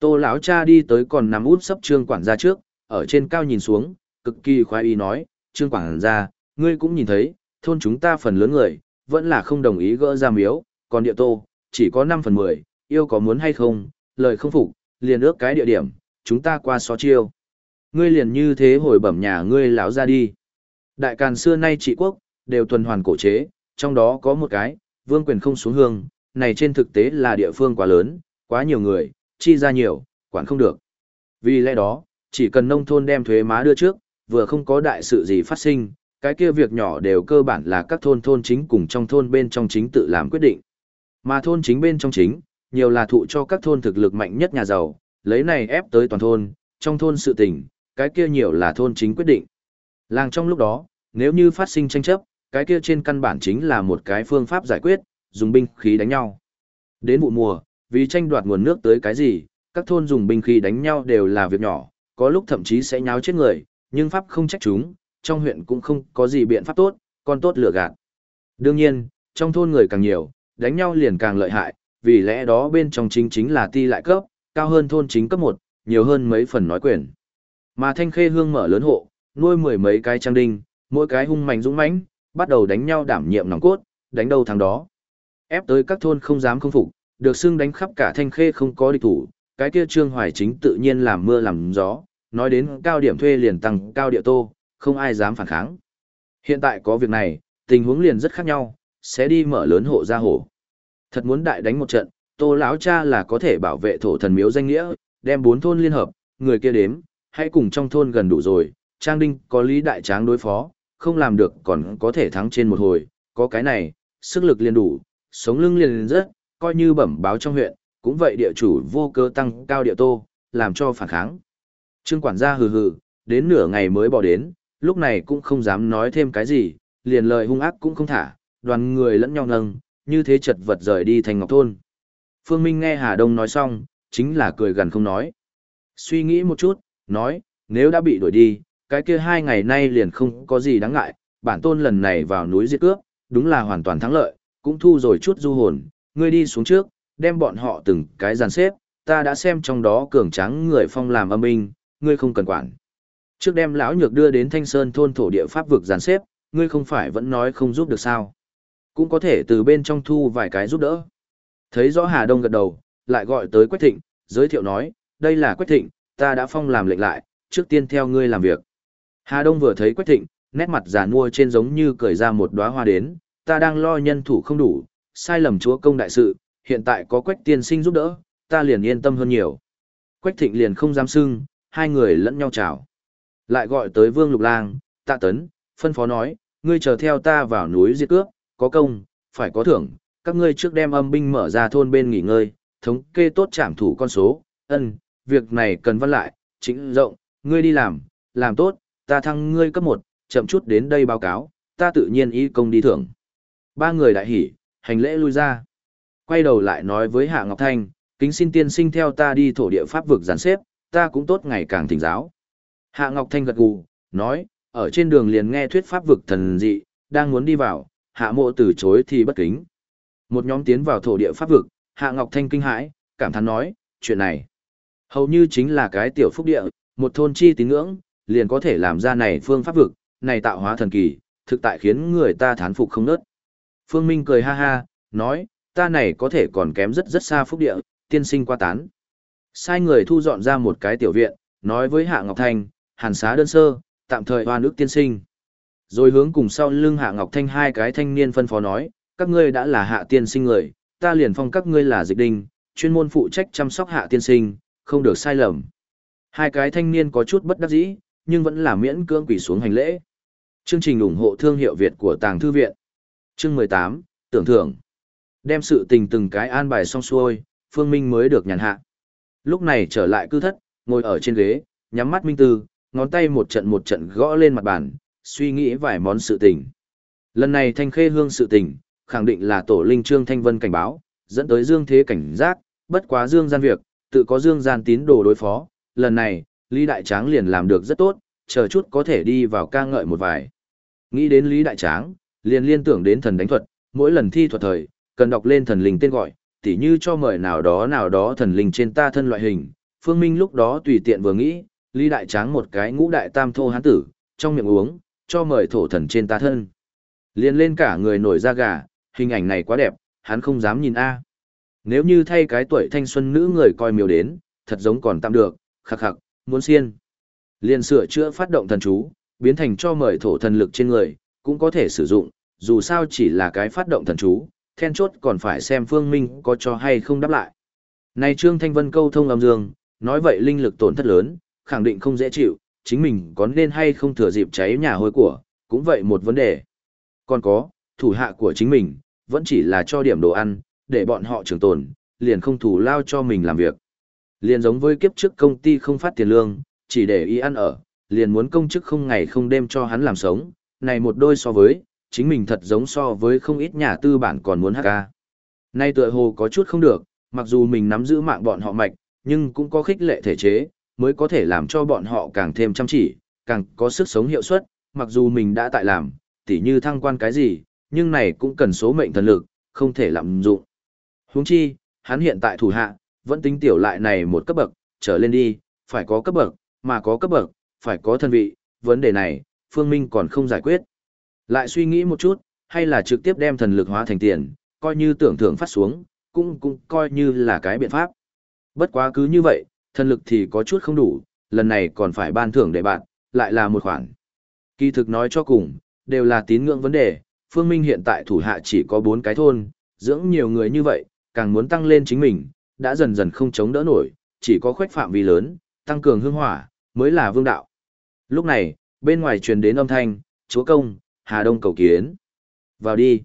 Speaker 1: Tô lão cha đi tới còn nằm út sấp trương quản gia trước, ở trên cao nhìn xuống, cực kỳ khoái ý nói, trương quản gia, ngươi cũng nhìn thấy, thôn chúng ta phần lớn người, vẫn là không đồng ý gỡ ra miếu, còn địa tô, chỉ có 5 phần 10, yêu có muốn hay không, lời không phục, liền ước cái địa điểm, chúng ta qua xó chiêu. Ngươi liền như thế hồi bẩm nhà ngươi lão ra đi. Đại càn xưa nay trị quốc, đều tuần hoàn cổ chế, trong đó có một cái, vương quyền không xuống hương, này trên thực tế là địa phương quá lớn, quá nhiều người, chi ra nhiều, quản không được. Vì lẽ đó, chỉ cần nông thôn đem thuế má đưa trước, vừa không có đại sự gì phát sinh, cái kia việc nhỏ đều cơ bản là các thôn thôn chính cùng trong thôn bên trong chính tự làm quyết định. Mà thôn chính bên trong chính, nhiều là thụ cho các thôn thực lực mạnh nhất nhà giàu, lấy này ép tới toàn thôn, trong thôn sự tình, cái kia nhiều là thôn chính quyết định. Làng trong lúc đó, nếu như phát sinh tranh chấp, cái kia trên căn bản chính là một cái phương pháp giải quyết, dùng binh khí đánh nhau. Đến vụ mùa, vì tranh đoạt nguồn nước tới cái gì, các thôn dùng binh khí đánh nhau đều là việc nhỏ, có lúc thậm chí sẽ nháo chết người, nhưng pháp không trách chúng, trong huyện cũng không có gì biện pháp tốt, còn tốt lửa gạt. Đương nhiên, trong thôn người càng nhiều, đánh nhau liền càng lợi hại, vì lẽ đó bên trong chính chính là ti lại cấp, cao hơn thôn chính cấp 1, nhiều hơn mấy phần nói quyền. Mà Thanh Khê Hương mở lớn hộ, nuôi mười mấy cái trang đinh, mỗi cái hung mạnh dũng mãnh, bắt đầu đánh nhau đảm nhiệm nòng cốt, đánh đầu thằng đó. Ép tới các thôn không dám không phục, được xưng đánh khắp cả Thanh Khê không có địch thủ, cái kia Trương Hoài chính tự nhiên làm mưa làm gió, nói đến cao điểm thuê liền tăng cao địa tô, không ai dám phản kháng. Hiện tại có việc này, tình huống liền rất khác nhau, sẽ đi mở lớn hộ ra hộ. Thật muốn đại đánh một trận, Tô lão cha là có thể bảo vệ thổ thần miếu danh nghĩa, đem bốn thôn liên hợp, người kia đếm, hãy cùng trong thôn gần đủ rồi, Trang Đinh có lý đại tráng đối phó, không làm được còn có thể thắng trên một hồi, có cái này, sức lực liền đủ, sống lưng liền rất, coi như bẩm báo trong huyện, cũng vậy địa chủ vô cơ tăng cao địa tô, làm cho phản kháng. Trương quản gia hừ hừ, đến nửa ngày mới bỏ đến, lúc này cũng không dám nói thêm cái gì, liền lời hung ác cũng không thả, đoàn người lẫn nhau nâng, như thế chật vật rời đi thành ngọc thôn. Phương Minh nghe Hà Đông nói xong, chính là cười gần không nói. Suy nghĩ một chút, nói, nếu đã bị đuổi đi, cái kia hai ngày nay liền không có gì đáng ngại, bản tôn lần này vào núi diệt cướp, đúng là hoàn toàn thắng lợi, cũng thu rồi chút du hồn, ngươi đi xuống trước, đem bọn họ từng cái dàn xếp, ta đã xem trong đó cường tráng người phong làm âm binh, ngươi không cần quản. Trước đem lão nhược đưa đến Thanh Sơn thôn thổ địa pháp vực dàn xếp, ngươi không phải vẫn nói không giúp được sao? Cũng có thể từ bên trong thu vài cái giúp đỡ. Thấy rõ Hà Đông gật đầu, lại gọi tới Quách Thịnh, giới thiệu nói, đây là Quách Thịnh, ta đã phong làm lệnh lại, trước tiên theo ngươi làm việc. Hà Đông vừa thấy Quách Thịnh, nét mặt già nua trên giống như cởi ra một đóa hoa đến, ta đang lo nhân thủ không đủ, sai lầm chúa công đại sự, hiện tại có Quách tiên sinh giúp đỡ, ta liền yên tâm hơn nhiều. Quách Thịnh liền không dám sưng, hai người lẫn nhau chào. Lại gọi tới Vương Lục Lang, Tạ Tấn, phân phó nói, ngươi chờ theo ta vào núi diệt cướp, có công, phải có thưởng, các ngươi trước đem âm binh mở ra thôn bên nghỉ ngơi, thống kê tốt trảm thủ con số, ân, việc này cần văn lại, chính rộng, ngươi đi làm, làm tốt, ta thăng ngươi cấp một, chậm chút đến đây báo cáo, ta tự nhiên y công đi thưởng. Ba người đại hỉ, hành lễ lui ra. Quay đầu lại nói với Hạ Ngọc Thanh, kính xin tiên sinh theo ta đi thổ địa pháp vực gián xếp, ta cũng tốt ngày càng thỉnh giáo. Hạ Ngọc Thanh gật gù, nói, ở trên đường liền nghe thuyết pháp vực thần dị, đang muốn đi vào, hạ mộ từ chối thì bất kính. Một nhóm tiến vào thổ địa pháp vực, Hạ Ngọc Thanh kinh hãi, cảm thán nói, chuyện này, hầu như chính là cái tiểu phúc địa, một thôn chi tín ngưỡng, liền có thể làm ra này phương pháp vực, này tạo hóa thần kỳ, thực tại khiến người ta thán phục không nớt. Phương Minh cười ha ha, nói, ta này có thể còn kém rất rất xa phúc địa, tiên sinh qua tán. Sai người thu dọn ra một cái tiểu viện, nói với Hạ Ngọc Thanh, hàn xá đơn sơ, tạm thời hoa nước tiên sinh. Rồi hướng cùng sau lưng Hạ Ngọc Thanh hai cái thanh niên phân phó nói, các ngươi đã là hạ tiên sinh người, ta liền phong các ngươi là dịch đinh, chuyên môn phụ trách chăm sóc hạ tiên sinh, không được sai lầm. Hai cái thanh niên có chút bất đắc dĩ, nhưng vẫn là miễn cưỡng quỷ xuống hành lễ. Chương trình ủng hộ thương hiệu Việt của Tàng Thư Viện. Chương 18, Tưởng thưởng. Đem sự tình từng cái an bài xong xuôi, Phương Minh mới được nhàn hạ. Lúc này trở lại cư thất, ngồi ở trên ghế, nhắm mắt minh tư, ngón tay một trận một trận gõ lên mặt bàn, suy nghĩ vài món sự tình. Lần này thanh khê hương sự tình, khẳng định là tổ linh trương thanh vân cảnh báo, dẫn tới dương thế cảnh giác, bất quá dương gian việc, tự có dương gian tín đồ đối phó, lần này, Lý Đại Tráng liền làm được rất tốt, chờ chút có thể đi vào ca ngợi một vài. Nghĩ đến Lý Đại Tráng, liền liên tưởng đến thần đánh thuật, mỗi lần thi thuật thời, cần đọc lên thần linh tên gọi, tỉ như cho mời nào đó nào đó thần linh trên ta thân loại hình. Phương Minh lúc đó tùy tiện vừa nghĩ, Lý Đại Tráng một cái ngũ đại tam thô hán tử, trong miệng uống, cho mời thổ thần trên ta thân. Liền lên cả người nổi da gà, hình ảnh này quá đẹp, hắn không dám nhìn a. Nếu như thay cái tuổi thanh xuân nữ người coi miều đến, thật giống còn tạm được, khắc khắc, muốn xiên. Liền sửa chữa phát động thần chú, biến thành cho mời thổ thần lực trên người, cũng có thể sử dụng, dù sao chỉ là cái phát động thần chú, then chốt còn phải xem phương minh có cho hay không đáp lại. Này Trương Thanh Vân câu thông âm dương, nói vậy linh lực tổn thất lớn, khẳng định không dễ chịu, chính mình có nên hay không thừa dịp cháy nhà hôi của, cũng vậy một vấn đề. Còn có, thủ hạ của chính mình, vẫn chỉ là cho điểm đồ ăn, để bọn họ trường tồn, liền không thủ lao cho mình làm việc. Liền giống với kiếp trước công ty không phát tiền lương, chỉ để y ăn ở, liền muốn công chức không ngày không đêm cho hắn làm sống, này một đôi so với, chính mình thật giống so với không ít nhà tư bản còn muốn HK. Nay tựa hồ có chút không được, mặc dù mình nắm giữ mạng bọn họ mạch, nhưng cũng có khích lệ thể chế, mới có thể làm cho bọn họ càng thêm chăm chỉ, càng có sức sống hiệu suất, mặc dù mình đã tại làm, tỉ như thăng quan cái gì, nhưng này cũng cần số mệnh thần lực, không thể lạm dụng. Huống chi, hắn hiện tại thủ hạ, vẫn tính tiểu lại này một cấp bậc, trở lên đi, phải có cấp bậc, mà có cấp bậc, phải có thân vị, vấn đề này, Phương Minh còn không giải quyết. Lại suy nghĩ một chút, hay là trực tiếp đem thần lực hóa thành tiền, coi như tưởng thưởng phát xuống, cũng cũng coi như là cái biện pháp. Bất quá cứ như vậy, thần lực thì có chút không đủ, lần này còn phải ban thưởng để bạn, lại là một khoản. Kỳ thực nói cho cùng, đều là tín ngưỡng vấn đề, Phương Minh hiện tại thủ hạ chỉ có 4 cái thôn, dưỡng nhiều người như vậy, càng muốn tăng lên chính mình, đã dần dần không chống đỡ nổi, chỉ có khoách phạm vi lớn, tăng cường hương hỏa, mới là vương đạo. Lúc này, bên ngoài truyền đến âm thanh, chúa công, Hà Đông cầu kiến. Vào đi.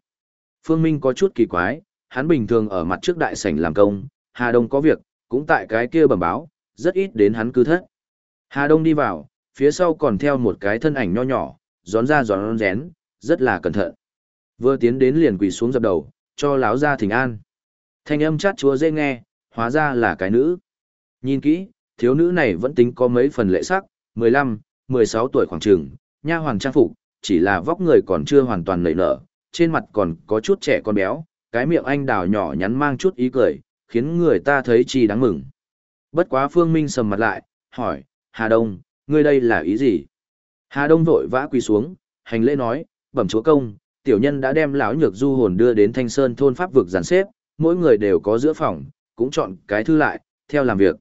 Speaker 1: Phương Minh có chút kỳ quái, hắn bình thường ở mặt trước đại sảnh làm công, Hà Đông có việc, cũng tại cái kia bẩm báo, rất ít đến hắn cư thất. Hà Đông đi vào, phía sau còn theo một cái thân ảnh nho nhỏ, gión ra gión rén, rất là cẩn thận. Vừa tiến đến liền quỳ xuống dập đầu, cho láo ra thỉnh an. Thanh âm chát chúa dễ nghe, hóa ra là cái nữ. Nhìn kỹ, thiếu nữ này vẫn tính có mấy phần lệ sắc, 15, 16 tuổi khoảng trường, nha hoàng trang phục, chỉ là vóc người còn chưa hoàn toàn nảy nở, trên mặt còn có chút trẻ con béo, cái miệng anh đào nhỏ nhắn mang chút ý cười, khiến người ta thấy chi đáng mừng. Bất quá Phương Minh sầm mặt lại, hỏi, Hà Đông, ngươi đây là ý gì? Hà Đông vội vã quỳ xuống, hành lễ nói, bẩm chúa công, tiểu nhân đã đem lão nhược du hồn đưa đến Thanh Sơn thôn pháp vực giàn xếp, mỗi người đều có giữa phòng, cũng chọn cái thư lại, theo làm việc.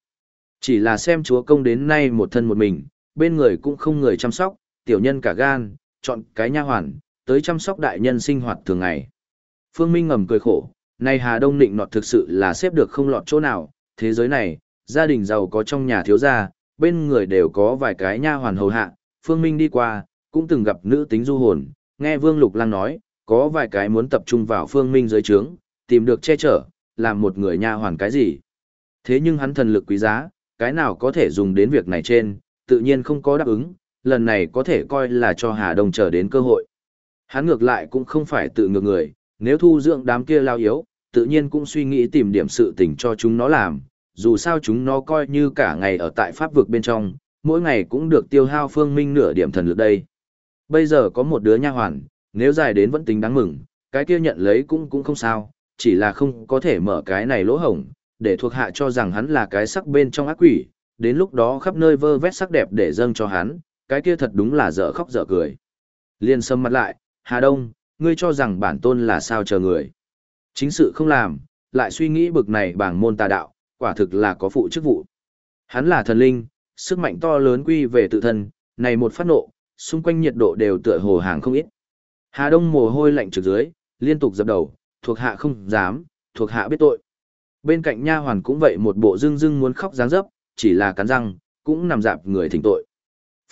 Speaker 1: Chỉ là xem chúa công đến nay một thân một mình, bên người cũng không người chăm sóc, tiểu nhân cả gan, chọn cái nha hoàn, tới chăm sóc đại nhân sinh hoạt thường ngày. Phương Minh ngầm cười khổ, nay Hà Đông Nịnh nọt thực sự là xếp được không lọt chỗ nào, thế giới này, gia đình giàu có trong nhà thiếu gia, bên người đều có vài cái nha hoàn hầu hạ, Phương Minh đi qua, cũng từng gặp nữ tính du hồn, nghe Vương Lục Lăng nói, có vài cái muốn tập trung vào Phương Minh dưới trướng, tìm được che chở, làm một người nha hoàn cái gì. Thế nhưng hắn thần lực quý giá, cái nào có thể dùng đến việc này trên, tự nhiên không có đáp ứng, lần này có thể coi là cho Hà Đông chờ đến cơ hội. Hắn ngược lại cũng không phải tự ngược người, nếu thu dưỡng đám kia lao yếu, tự nhiên cũng suy nghĩ tìm điểm sự tình cho chúng nó làm, dù sao chúng nó coi như cả ngày ở tại pháp vực bên trong, mỗi ngày cũng được tiêu hao phương minh nửa điểm thần lực đây. Bây giờ có một đứa nha hoàn, nếu dài đến vẫn tính đáng mừng, cái kia nhận lấy cũng cũng không sao, chỉ là không có thể mở cái này lỗ hổng, để thuộc hạ cho rằng hắn là cái sắc bên trong ác quỷ, đến lúc đó khắp nơi vơ vét sắc đẹp để dâng cho hắn, cái kia thật đúng là dở khóc dở cười. Liên sâm mặt lại, Hà Đông, ngươi cho rằng bản tôn là sao chờ người. Chính sự không làm, lại suy nghĩ bực này bảng môn tà đạo, quả thực là có phụ chức vụ. Hắn là thần linh, sức mạnh to lớn quy về tự thân, này một phát nộ, xung quanh nhiệt độ đều tựa hồ hàng không ít. Hà Đông mồ hôi lạnh trực dưới, liên tục dập đầu, thuộc hạ không dám, thuộc hạ biết tội. Bên cạnh nha hoàn cũng vậy một bộ dưng dưng muốn khóc dáng dấp, chỉ là cắn răng, cũng nằm dạp người thỉnh tội.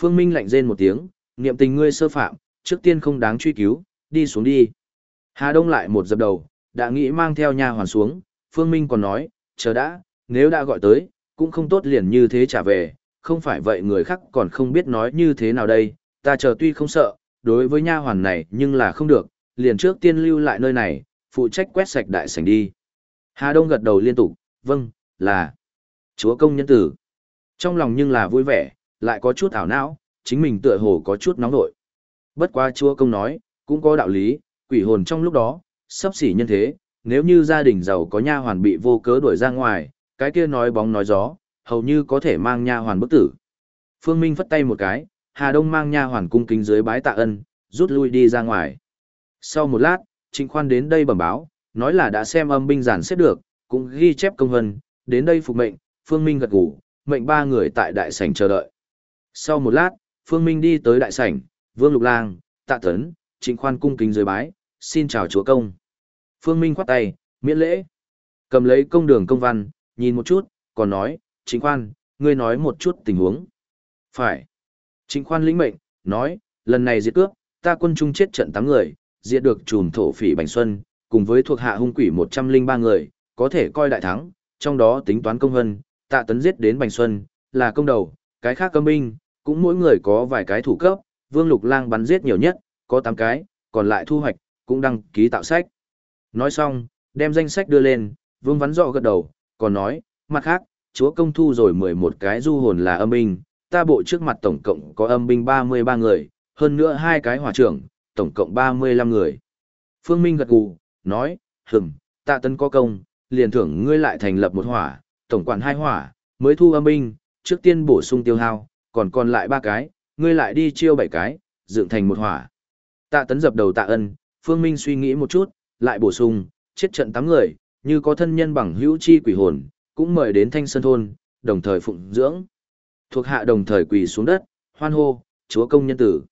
Speaker 1: Phương Minh lạnh rên một tiếng, niệm tình ngươi sơ phạm, trước tiên không đáng truy cứu, đi xuống đi. Hà Đông lại một dập đầu, đã nghĩ mang theo nha hoàn xuống, Phương Minh còn nói, chờ đã, nếu đã gọi tới, cũng không tốt liền như thế trả về, không phải vậy người khác còn không biết nói như thế nào đây, ta chờ tuy không sợ, đối với nha hoàn này nhưng là không được, liền trước tiên lưu lại nơi này, phụ trách quét sạch đại sảnh đi. Hà Đông gật đầu liên tục, vâng, là chúa công nhân tử. Trong lòng nhưng là vui vẻ, lại có chút ảo não, chính mình tựa hồ có chút nóng nội. Bất quá chúa công nói, cũng có đạo lý, quỷ hồn trong lúc đó, sắp xỉ nhân thế, nếu như gia đình giàu có nha hoàn bị vô cớ đuổi ra ngoài, cái kia nói bóng nói gió, hầu như có thể mang nha hoàn bức tử. Phương Minh phất tay một cái, Hà Đông mang nha hoàn cung kính dưới bái tạ ân, rút lui đi ra ngoài. Sau một lát, Trịnh Khoan đến đây bẩm báo, nói là đã xem âm binh giản xếp được, cũng ghi chép công hân, đến đây phục mệnh, Phương Minh gật gù, mệnh ba người tại đại sảnh chờ đợi. Sau một lát, Phương Minh đi tới đại sảnh, Vương Lục Lang, Tạ Tấn, Trịnh Khoan cung kính dưới bái, xin chào chúa công. Phương Minh khoát tay, miễn lễ. Cầm lấy công đường công văn, nhìn một chút, còn nói, chính Khoan, ngươi nói một chút tình huống. Phải. Chính Khoan lĩnh mệnh, nói, lần này diệt cướp, ta quân trung chết trận 8 người, diệt được trùm thổ phỉ Bành Xuân, cùng với thuộc hạ hung quỷ 103 người, có thể coi đại thắng, trong đó tính toán công hân, tạ tấn giết đến Bành Xuân, là công đầu, cái khác cấm binh, cũng mỗi người có vài cái thủ cấp, Vương Lục Lang bắn giết nhiều nhất, có 8 cái, còn lại thu hoạch, cũng đăng ký tạo sách. Nói xong, đem danh sách đưa lên, Vương Vắn Dọ gật đầu, còn nói, mặt khác, chúa công thu rồi 11 cái du hồn là âm binh, ta bộ trước mặt tổng cộng có âm binh 33 người, hơn nữa hai cái hỏa trưởng, tổng cộng 35 người. Phương Minh gật gù, nói, hừm, tạ tấn có công, liền thưởng ngươi lại thành lập một hỏa, tổng quản hai hỏa, mới thu âm binh, trước tiên bổ sung tiêu hao, còn còn lại ba cái, ngươi lại đi chiêu bảy cái, dựng thành một hỏa. Tạ tấn dập đầu tạ ân, Phương Minh suy nghĩ một chút, lại bổ sung, chết trận tám người, như có thân nhân bằng hữu chi quỷ hồn, cũng mời đến thanh sơn thôn, đồng thời phụng dưỡng. Thuộc hạ đồng thời quỳ xuống đất, hoan hô, chúa công nhân tử.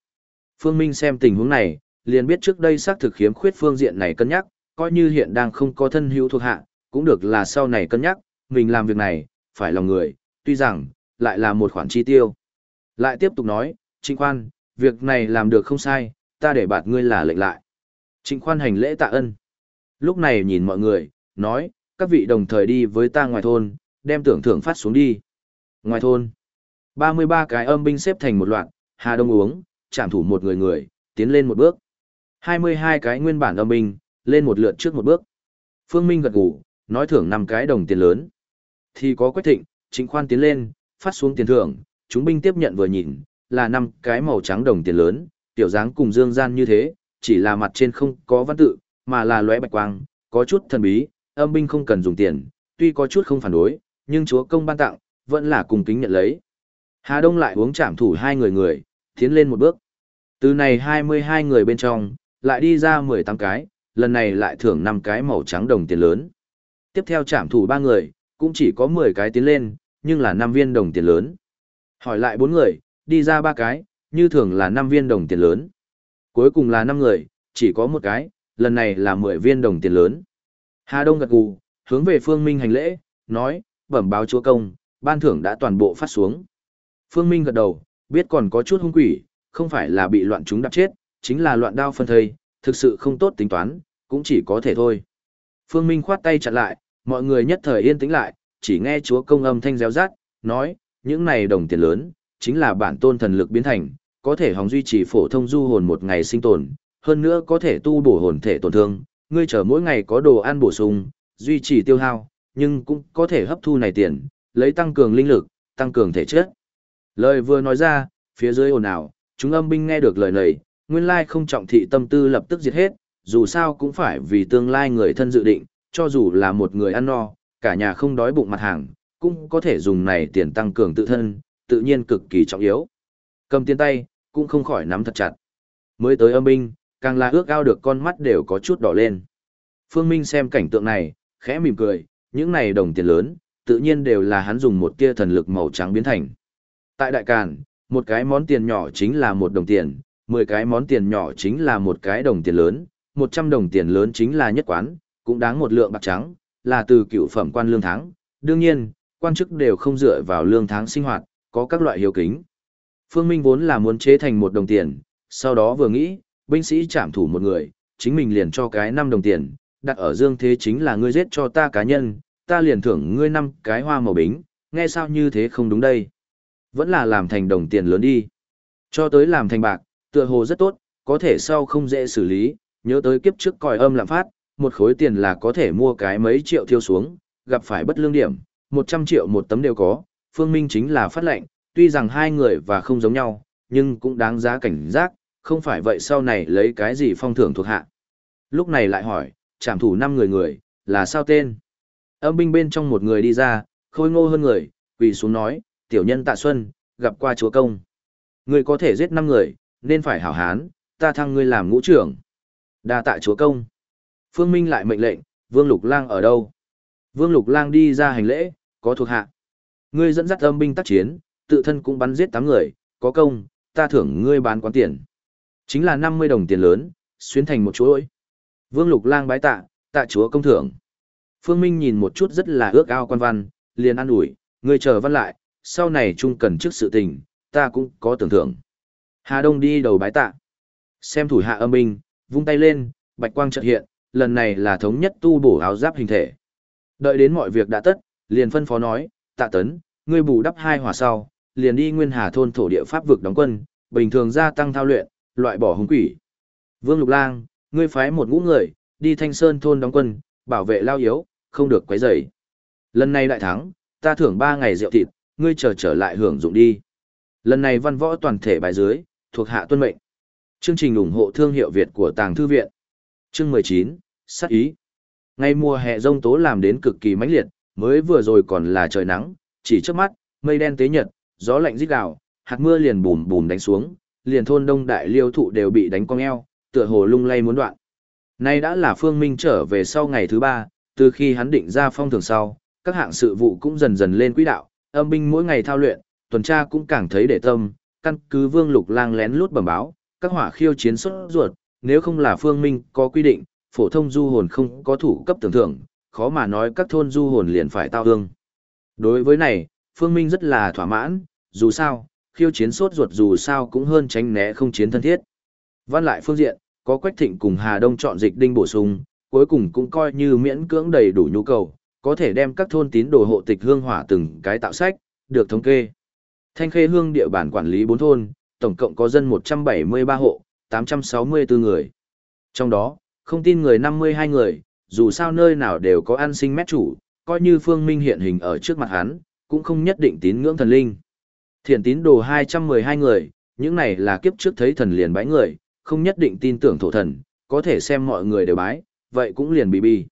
Speaker 1: Phương Minh xem tình huống này, liền biết trước đây xác thực khiếm khuyết phương diện này cân nhắc, coi như hiện đang không có thân hữu thuộc hạ, cũng được là sau này cân nhắc, mình làm việc này, phải lòng người, tuy rằng, lại là một khoản chi tiêu. Lại tiếp tục nói, Trịnh Khoan, việc này làm được không sai, ta để bạt ngươi là lệnh lại. Trịnh Khoan hành lễ tạ ân. Lúc này nhìn mọi người, nói, các vị đồng thời đi với ta ngoài thôn, đem tưởng thưởng phát xuống đi. Ngoài thôn, 33 cái âm binh xếp thành một loạt, Hà Đông uống, chạm thủ một người người, tiến lên một bước. 22 cái nguyên bản âm binh, lên một lượt trước một bước. Phương Minh gật gù, nói thưởng năm cái đồng tiền lớn. Thì có Quách Thịnh, Trịnh Khoan tiến lên, phát xuống tiền thưởng, chúng binh tiếp nhận vừa nhìn, là năm cái màu trắng đồng tiền lớn, tiểu dáng cùng dương gian như thế, chỉ là mặt trên không có văn tự, mà là lóe bạch quang, có chút thần bí, âm binh không cần dùng tiền, tuy có chút không phản đối, nhưng chúa công ban tặng, vẫn là cùng kính nhận lấy. Hà Đông lại uống chạm thủ hai người người, tiến lên một bước. Từ này 22 người bên trong, lại đi ra 18 cái, lần này lại thưởng 5 cái màu trắng đồng tiền lớn. Tiếp theo chạm thủ ba người, cũng chỉ có 10 cái tiến lên, nhưng là 5 viên đồng tiền lớn. Hỏi lại bốn người, đi ra ba cái, như thường là 5 viên đồng tiền lớn. Cuối cùng là 5 người, chỉ có một cái, lần này là 10 viên đồng tiền lớn. Hà Đông gật gù, hướng về Phương Minh hành lễ, nói, bẩm báo chúa công, ban thưởng đã toàn bộ phát xuống. Phương Minh gật đầu, biết còn có chút hung quỷ, không phải là bị loạn chúng đập chết, chính là loạn đao phân thây, thực sự không tốt tính toán, cũng chỉ có thể thôi. Phương Minh khoát tay chặn lại, mọi người nhất thời yên tĩnh lại, chỉ nghe chúa công âm thanh réo rát, nói, những này đồng tiền lớn, chính là bản tôn thần lực biến thành, có thể hòng duy trì phổ thông du hồn một ngày sinh tồn, hơn nữa có thể tu bổ hồn thể tổn thương, ngươi chở mỗi ngày có đồ ăn bổ sung, duy trì tiêu hao, nhưng cũng có thể hấp thu này tiền, lấy tăng cường linh lực, tăng cường thể chất. Lời vừa nói ra, phía dưới ồn ào, chúng âm binh nghe được lời này, nguyên lai không trọng thị tâm tư lập tức diệt hết, dù sao cũng phải vì tương lai người thân dự định, cho dù là một người ăn no, cả nhà không đói bụng mặt hàng, cũng có thể dùng này tiền tăng cường tự thân, tự nhiên cực kỳ trọng yếu. Cầm tiền tay, cũng không khỏi nắm thật chặt. Mới tới âm binh, càng là ước ao được con mắt đều có chút đỏ lên. Phương Minh xem cảnh tượng này, khẽ mỉm cười, những này đồng tiền lớn, tự nhiên đều là hắn dùng một tia thần lực màu trắng biến thành. Tại Đại Càn, một cái món tiền nhỏ chính là một đồng tiền, mười cái món tiền nhỏ chính là một cái đồng tiền lớn, một trăm đồng tiền lớn chính là nhất quán, cũng đáng một lượng bạc trắng, là từ cựu phẩm quan lương tháng. Đương nhiên, quan chức đều không dựa vào lương tháng sinh hoạt, có các loại hiếu kính. Phương Minh vốn là muốn chế thành một đồng tiền, sau đó vừa nghĩ, binh sĩ chạm thủ một người, chính mình liền cho cái năm đồng tiền, đặt ở dương thế chính là ngươi giết cho ta cá nhân, ta liền thưởng ngươi năm cái hoa màu bính, nghe sao như thế không đúng đây. Vẫn là làm thành đồng tiền lớn đi. Cho tới làm thành bạc, tựa hồ rất tốt, có thể sau không dễ xử lý, nhớ tới kiếp trước còi âm lạm phát, một khối tiền là có thể mua cái mấy triệu tiêu xuống, gặp phải bất lương điểm, 100 triệu một tấm đều có, Phương Minh chính là phát lệnh, tuy rằng hai người và không giống nhau, nhưng cũng đáng giá cảnh giác, không phải vậy sau này lấy cái gì phong thưởng thuộc hạ. Lúc này lại hỏi, trảm thủ năm người người, là sao tên? Âm binh bên trong một người đi ra, khôi ngô hơn người, quỳ xuống nói, tiểu nhân tạ xuân, gặp qua chúa công. Người có thể giết năm người, nên phải hảo hán, ta thăng ngươi làm ngũ trưởng. đa tạ chúa công. Phương Minh lại mệnh lệnh, Vương Lục Lang ở đâu? Vương Lục Lang đi ra hành lễ, có thuộc hạ. Ngươi dẫn dắt âm binh tác chiến, tự thân cũng bắn giết 8 người, có công, ta thưởng ngươi bán quán tiền. Chính là 50 đồng tiền lớn, xuyến thành một chuỗi. Vương Lục Lang bái tạ, tạ chúa công thưởng. Phương Minh nhìn một chút rất là ước ao quan văn, liền ăn ủi, người chờ văn lại, sau này chung cần trước sự tình, ta cũng có tưởng thưởng. Hà Đông đi đầu bái tạ. Xem thủ hạ âm binh, vung tay lên, bạch quang chợt hiện, lần này là thống nhất tu bổ áo giáp hình thể. Đợi đến mọi việc đã tất, liền phân phó nói, tạ tấn, ngươi bù đắp hai hỏa sau, liền đi nguyên hà thôn thổ địa pháp vực đóng quân, bình thường gia tăng thao luyện, loại bỏ hung quỷ. Vương Lục Lang, ngươi phái một ngũ người, đi thanh sơn thôn đóng quân, bảo vệ lao yếu, không được quấy rầy. Lần này đại thắng, ta thưởng ba ngày rượu thịt, ngươi chờ trở lại hưởng dụng đi. Lần này văn võ toàn thể bài dưới, thuộc hạ tuân mệnh. Chương trình ủng hộ thương hiệu Việt của Tàng Thư Viện. Chương 19, sát ý. Ngày mùa hè rông tố làm đến cực kỳ mãnh liệt, mới vừa rồi còn là trời nắng, chỉ trước mắt, mây đen tế nhật, gió lạnh rít gào, hạt mưa liền bùm bùm đánh xuống, liền thôn đông đại liêu thụ đều bị đánh cong eo, tựa hồ lung lay muốn đoạn. Nay đã là Phương Minh trở về sau ngày thứ ba, từ khi hắn định ra phong thường sau, các hạng sự vụ cũng dần dần lên quỹ đạo, âm binh mỗi ngày thao luyện, tuần tra cũng càng thấy để tâm, căn cứ Vương Lục Lang lén lút bẩm báo, các hỏa khiêu chiến xuất ruột, nếu không là Phương Minh có quy định, phổ thông du hồn không có thủ cấp tưởng thưởng, khó mà nói các thôn du hồn liền phải tao hương. Đối với này, Phương Minh rất là thỏa mãn, dù sao, khiêu chiến sốt ruột dù sao cũng hơn tránh né không chiến thân thiết. Văn lại phương diện, có Quách Thịnh cùng Hà Đông chọn dịch đinh bổ sung, cuối cùng cũng coi như miễn cưỡng đầy đủ nhu cầu, có thể đem các thôn tín đồ hộ tịch hương hỏa từng cái tạo sách, được thống kê. Thanh Khê Hương địa bản quản lý 4 thôn, tổng cộng có dân 173 hộ, 864 người. Trong đó, không tin người 52 người, dù sao nơi nào đều có an sinh mét chủ, coi như Phương Minh hiện hình ở trước mặt hắn, cũng không nhất định tín ngưỡng thần linh. Thiện tín đồ 212 người, những này là kiếp trước thấy thần liền bái người, không nhất định tin tưởng thổ thần, có thể xem mọi người đều bái, vậy cũng liền bị bi.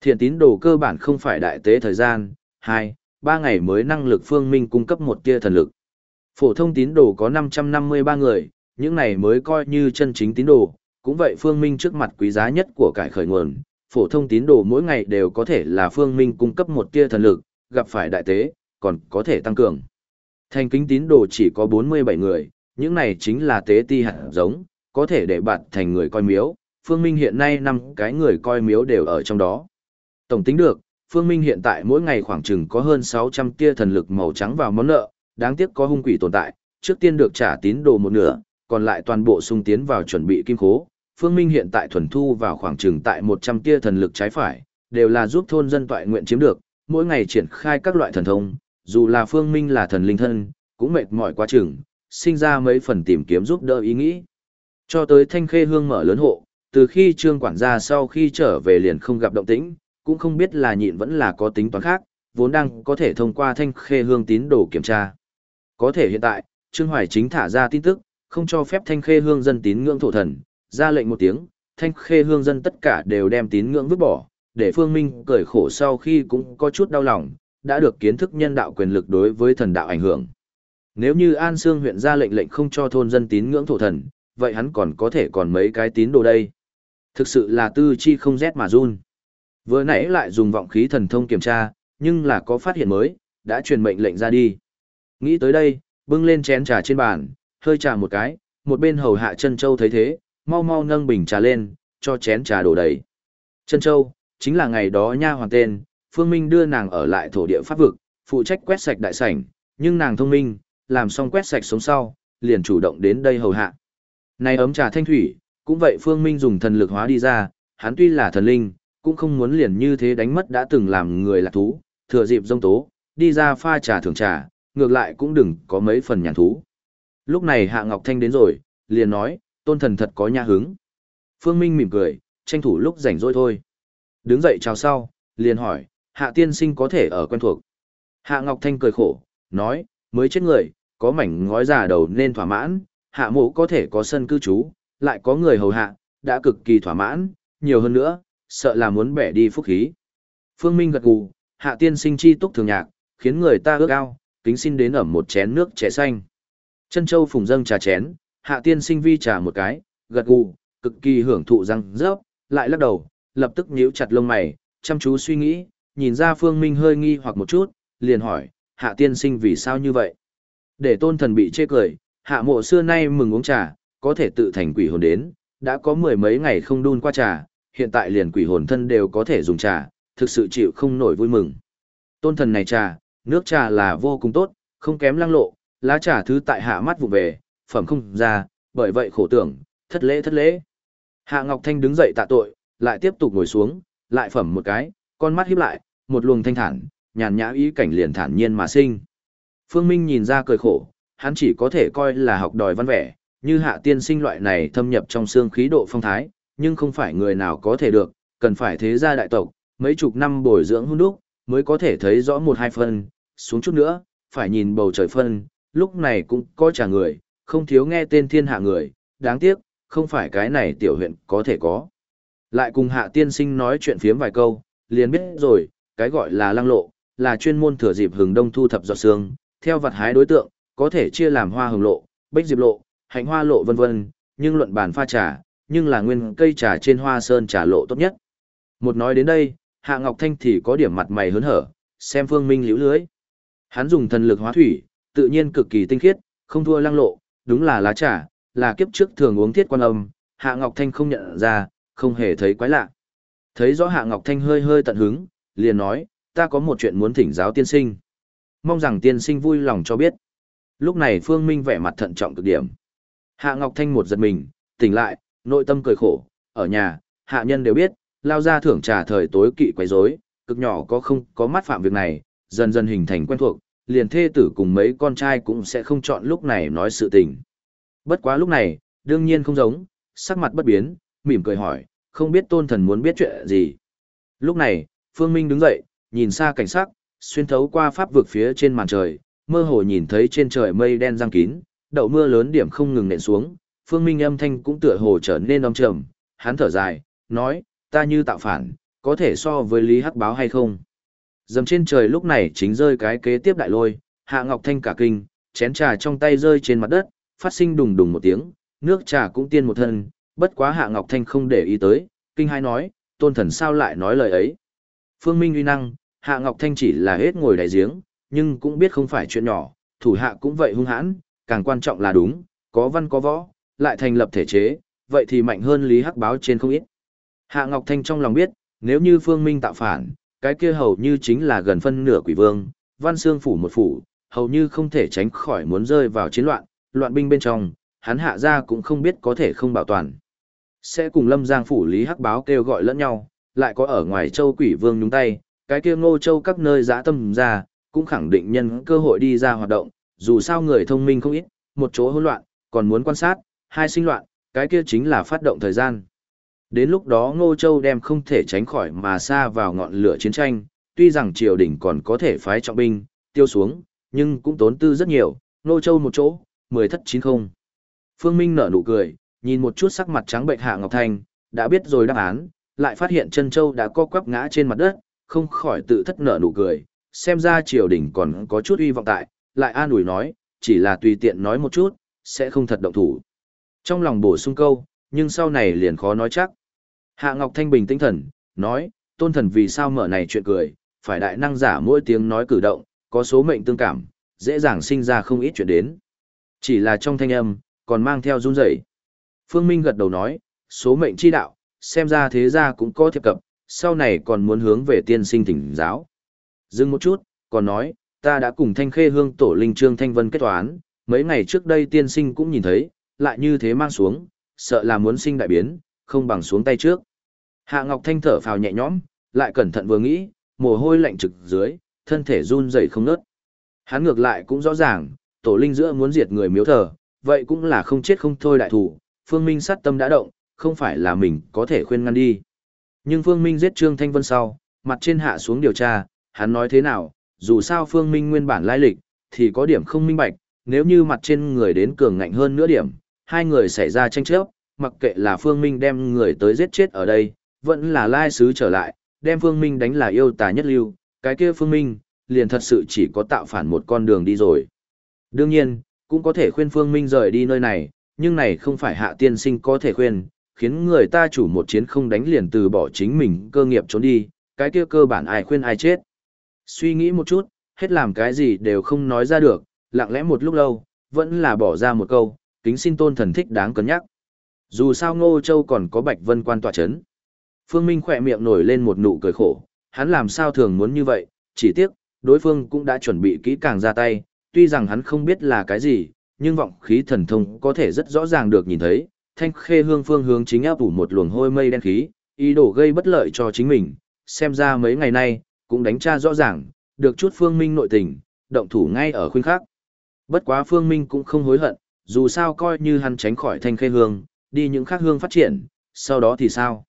Speaker 1: Thiện tín đồ cơ bản không phải đại tế thời gian, 2, 3 ngày mới năng lực phương minh cung cấp một tia thần lực. Phổ thông tín đồ có 553 người, những này mới coi như chân chính tín đồ, cũng vậy phương minh trước mặt quý giá nhất của cải khởi nguồn. Phổ thông tín đồ mỗi ngày đều có thể là phương minh cung cấp một tia thần lực, gặp phải đại tế, còn có thể tăng cường. Thành kính tín đồ chỉ có 47 người, những này chính là tế ti hạt giống, có thể để bạn thành người coi miếu. Phương Minh hiện nay năm cái người coi miếu đều ở trong đó. Tổng tính được, Phương Minh hiện tại mỗi ngày khoảng chừng có hơn 600 tia thần lực màu trắng vào món nợ, đáng tiếc có hung quỷ tồn tại, trước tiên được trả tín đồ một nửa, còn lại toàn bộ sung tiến vào chuẩn bị kim khố. Phương Minh hiện tại thuần thu vào khoảng chừng tại 100 tia thần lực trái phải, đều là giúp thôn dân tọa nguyện chiếm được, mỗi ngày triển khai các loại thần thông, dù là Phương Minh là thần linh thân, cũng mệt mỏi quá chừng, sinh ra mấy phần tìm kiếm giúp đỡ ý nghĩ. Cho tới Thanh Khê Hương mở lớn hộ, từ khi trương quản gia sau khi trở về liền không gặp động tĩnh, cũng không biết là nhịn vẫn là có tính toán khác, vốn đang có thể thông qua Thanh Khê Hương tín đồ kiểm tra. Có thể hiện tại, Trương Hoài chính thả ra tin tức, không cho phép Thanh Khê Hương dân tín ngưỡng thổ thần, ra lệnh một tiếng, Thanh Khê Hương dân tất cả đều đem tín ngưỡng vứt bỏ, để Phương Minh cởi khổ sau khi cũng có chút đau lòng, đã được kiến thức nhân đạo quyền lực đối với thần đạo ảnh hưởng. Nếu như An Sương huyện ra lệnh lệnh không cho thôn dân tín ngưỡng thổ thần, vậy hắn còn có thể còn mấy cái tín đồ đây. Thực sự là tư chi không rét mà run. Vừa nãy lại dùng vọng khí thần thông kiểm tra, nhưng là có phát hiện mới, đã truyền mệnh lệnh ra đi. Nghĩ tới đây, bưng lên chén trà trên bàn, hơi trà một cái, một bên hầu hạ chân châu thấy thế, mau mau nâng bình trà lên, cho chén trà đổ đầy. Chân châu, chính là ngày đó nha hoàng tên, Phương Minh đưa nàng ở lại thổ địa pháp vực, phụ trách quét sạch đại sảnh, nhưng nàng thông minh, làm xong quét sạch sống sau, liền chủ động đến đây hầu hạ. Này ấm trà thanh thủy, cũng vậy Phương Minh dùng thần lực hóa đi ra, hắn tuy là thần linh, cũng không muốn liền như thế đánh mất đã từng làm người lạc thú, thừa dịp dông tố, đi ra pha trà thưởng trà, ngược lại cũng đừng có mấy phần nhàn thú. Lúc này Hạ Ngọc Thanh đến rồi, liền nói, tôn thần thật có nha hứng. Phương Minh mỉm cười, tranh thủ lúc rảnh rỗi thôi. Đứng dậy chào sau, liền hỏi, hạ tiên sinh có thể ở quen thuộc. Hạ Ngọc Thanh cười khổ, nói, mới chết người, có mảnh ngói già đầu nên thỏa mãn, hạ mộ có thể có sân cư trú, lại có người hầu hạ, đã cực kỳ thỏa mãn, nhiều hơn nữa, sợ là muốn bẻ đi phúc khí. Phương Minh gật gù, hạ tiên sinh chi túc thường nhạc, khiến người ta ước ao, kính xin đến ẩm một chén nước trẻ xanh. Chân châu phùng dâng trà chén, hạ tiên sinh vi trà một cái, gật gù, cực kỳ hưởng thụ răng rớp, lại lắc đầu, lập tức nhíu chặt lông mày, chăm chú suy nghĩ, nhìn ra Phương Minh hơi nghi hoặc một chút, liền hỏi, hạ tiên sinh vì sao như vậy? Để tôn thần bị chê cười, hạ mộ xưa nay mừng uống trà, có thể tự thành quỷ hồn đến, đã có mười mấy ngày không đun qua trà, hiện tại liền quỷ hồn thân đều có thể dùng trà, thực sự chịu không nổi vui mừng. Tôn thần này trà, nước trà là vô cùng tốt, không kém lăng lộ, lá trà thứ tại hạ mắt vụ về, phẩm không ra, bởi vậy khổ tưởng, thất lễ thất lễ. Hạ Ngọc Thanh đứng dậy tạ tội, lại tiếp tục ngồi xuống, lại phẩm một cái, con mắt híp lại, một luồng thanh thản, nhàn nhã ý cảnh liền thản nhiên mà sinh. Phương Minh nhìn ra cười khổ, hắn chỉ có thể coi là học đòi văn vẻ, như hạ tiên sinh loại này thâm nhập trong xương khí độ phong thái, nhưng không phải người nào có thể được, cần phải thế gia đại tộc, mấy chục năm bồi dưỡng hôn đúc, mới có thể thấy rõ một hai phân, xuống chút nữa, phải nhìn bầu trời phân, lúc này cũng có trả người, không thiếu nghe tên thiên hạ người, đáng tiếc, không phải cái này tiểu huyện có thể có. Lại cùng hạ tiên sinh nói chuyện phiếm vài câu, liền biết rồi, cái gọi là lăng lộ, là chuyên môn thừa dịp hừng đông thu thập giọt xương theo vật hái đối tượng, có thể chia làm hoa hừng lộ, bích diệp lộ, hạnh hoa lộ vân vân, nhưng luận bản pha trà, nhưng là nguyên cây trà trên hoa sơn trà lộ tốt nhất. Một nói đến đây, Hạ Ngọc Thanh thì có điểm mặt mày hớn hở, xem Phương Minh liễu lưới. Hắn dùng thần lực hóa thủy, tự nhiên cực kỳ tinh khiết, không thua lăng lộ, đúng là lá trà, là kiếp trước thường uống thiết quan âm, Hạ Ngọc Thanh không nhận ra, không hề thấy quái lạ. Thấy rõ Hạ Ngọc Thanh hơi hơi tận hứng, liền nói, ta có một chuyện muốn thỉnh giáo tiên sinh. Mong rằng tiên sinh vui lòng cho biết. Lúc này Phương Minh vẻ mặt thận trọng cực điểm. Hạ Ngọc Thanh một giật mình, tỉnh lại, nội tâm cười khổ, ở nhà, hạ nhân đều biết, lao ra thưởng trà thời tối kỵ quấy rối, cực nhỏ có không có mắt phạm việc này, dần dần hình thành quen thuộc, liền thê tử cùng mấy con trai cũng sẽ không chọn lúc này nói sự tình. Bất quá lúc này, đương nhiên không giống, sắc mặt bất biến, mỉm cười hỏi, không biết tôn thần muốn biết chuyện gì. Lúc này, Phương Minh đứng dậy, nhìn xa cảnh sắc, xuyên thấu qua pháp vực phía trên màn trời, mơ hồ nhìn thấy trên trời mây đen giăng kín, đậu mưa lớn điểm không ngừng nện xuống, Phương Minh âm thanh cũng tựa hồ trở nên âm trầm, hắn thở dài, nói, ta như tạo phản, có thể so với Lý Hắc Báo hay không? Dầm trên trời lúc này chính rơi cái kế tiếp đại lôi, Hạ Ngọc Thanh cả kinh, chén trà trong tay rơi trên mặt đất, phát sinh đùng đùng một tiếng, nước trà cũng tiên một thân, bất quá Hạ Ngọc Thanh không để ý tới, kinh hai nói, tôn thần sao lại nói lời ấy. Phương Minh uy năng, Hạ Ngọc Thanh chỉ là hết ngồi đại giếng, nhưng cũng biết không phải chuyện nhỏ, thủ hạ cũng vậy hung hãn, càng quan trọng là đúng, có văn có võ, lại thành lập thể chế, vậy thì mạnh hơn Lý Hắc báo trên không ít. Hạ Ngọc Thanh trong lòng biết, nếu như Phương Minh tạo phản, cái kia hầu như chính là gần phân nửa quỷ vương, văn xương phủ một phủ, hầu như không thể tránh khỏi muốn rơi vào chiến loạn, loạn binh bên trong, hắn hạ ra cũng không biết có thể không bảo toàn. Sẽ cùng Lâm Giang phủ Lý Hắc báo kêu gọi lẫn nhau, lại có ở ngoài châu quỷ vương nhúng tay, cái kia ngô châu các nơi giã tâm ra, cũng khẳng định nhân cơ hội đi ra hoạt động, dù sao người thông minh không ít, một chỗ hỗn loạn, còn muốn quan sát, hai sinh loạn, cái kia chính là phát động thời gian. Đến lúc đó Ngô Châu đem không thể tránh khỏi mà xa vào ngọn lửa chiến tranh, tuy rằng triều đình còn có thể phái trọng binh, tiêu xuống, nhưng cũng tốn tư rất nhiều, Ngô Châu một chỗ, mười thất chín không. Phương Minh nở nụ cười, nhìn một chút sắc mặt trắng bệnh Hạ Ngọc Thanh, đã biết rồi đáp án, lại phát hiện chân châu đã co quắp ngã trên mặt đất, không khỏi tự thất nở nụ cười, xem ra triều đình còn có chút uy vọng tại, lại an ủi nói, chỉ là tùy tiện nói một chút, sẽ không thật động thủ. Trong lòng bổ sung câu, nhưng sau này liền khó nói chắc. Hạ Ngọc Thanh bình tinh thần, nói, tôn thần vì sao mở này chuyện cười, phải đại năng giả mỗi tiếng nói cử động, có số mệnh tương cảm, dễ dàng sinh ra không ít chuyện đến. Chỉ là trong thanh âm, còn mang theo run rẩy. Phương Minh gật đầu nói, số mệnh chi đạo, xem ra thế gia cũng có thiệp cập, sau này còn muốn hướng về tiên sinh thỉnh giáo. Dừng một chút, còn nói, ta đã cùng thanh khê hương tổ linh trương thanh vân kết toán, mấy ngày trước đây tiên sinh cũng nhìn thấy, lại như thế mang xuống, sợ là muốn sinh đại biến, không bằng xuống tay trước. Hạ Ngọc Thanh thở phào nhẹ nhõm, lại cẩn thận vừa nghĩ, mồ hôi lạnh trực dưới, thân thể run rẩy không ngớt. Hắn ngược lại cũng rõ ràng, tổ linh giữa muốn diệt người miếu thờ, vậy cũng là không chết không thôi đại thủ, Phương Minh sát tâm đã động, không phải là mình có thể khuyên ngăn đi. Nhưng Phương Minh giết Trương Thanh Vân sau, mặt trên hạ xuống điều tra, hắn nói thế nào, dù sao Phương Minh nguyên bản lai lịch, thì có điểm không minh bạch, nếu như mặt trên người đến cường ngạnh hơn nữa điểm, hai người xảy ra tranh chấp, mặc kệ là Phương Minh đem người tới giết chết ở đây, vẫn là lai sứ trở lại, đem Phương Minh đánh là yêu tà nhất lưu, cái kia Phương Minh, liền thật sự chỉ có tạo phản một con đường đi rồi. Đương nhiên, cũng có thể khuyên Phương Minh rời đi nơi này, nhưng này không phải hạ tiên sinh có thể khuyên, khiến người ta chủ một chiến không đánh liền từ bỏ chính mình cơ nghiệp trốn đi, cái kia cơ bản ai khuyên ai chết. Suy nghĩ một chút, hết làm cái gì đều không nói ra được, lặng lẽ một lúc lâu, vẫn là bỏ ra một câu, kính xin tôn thần thích đáng cân nhắc. Dù sao Ngô Châu còn có Bạch Vân quan tòa chấn. Phương Minh khỏe miệng nổi lên một nụ cười khổ, hắn làm sao thường muốn như vậy, chỉ tiếc, đối phương cũng đã chuẩn bị kỹ càng ra tay, tuy rằng hắn không biết là cái gì, nhưng vọng khí thần thông có thể rất rõ ràng được nhìn thấy, thanh khê hương phương hướng chính áp ủ một luồng hôi mây đen khí, ý đồ gây bất lợi cho chính mình, xem ra mấy ngày nay, cũng đánh tra rõ ràng, được chút phương minh nội tình, động thủ ngay ở khuyên khắc. Bất quá phương minh cũng không hối hận, dù sao coi như hắn tránh khỏi thanh khê hương, đi những khác hương phát triển, sau đó thì sao?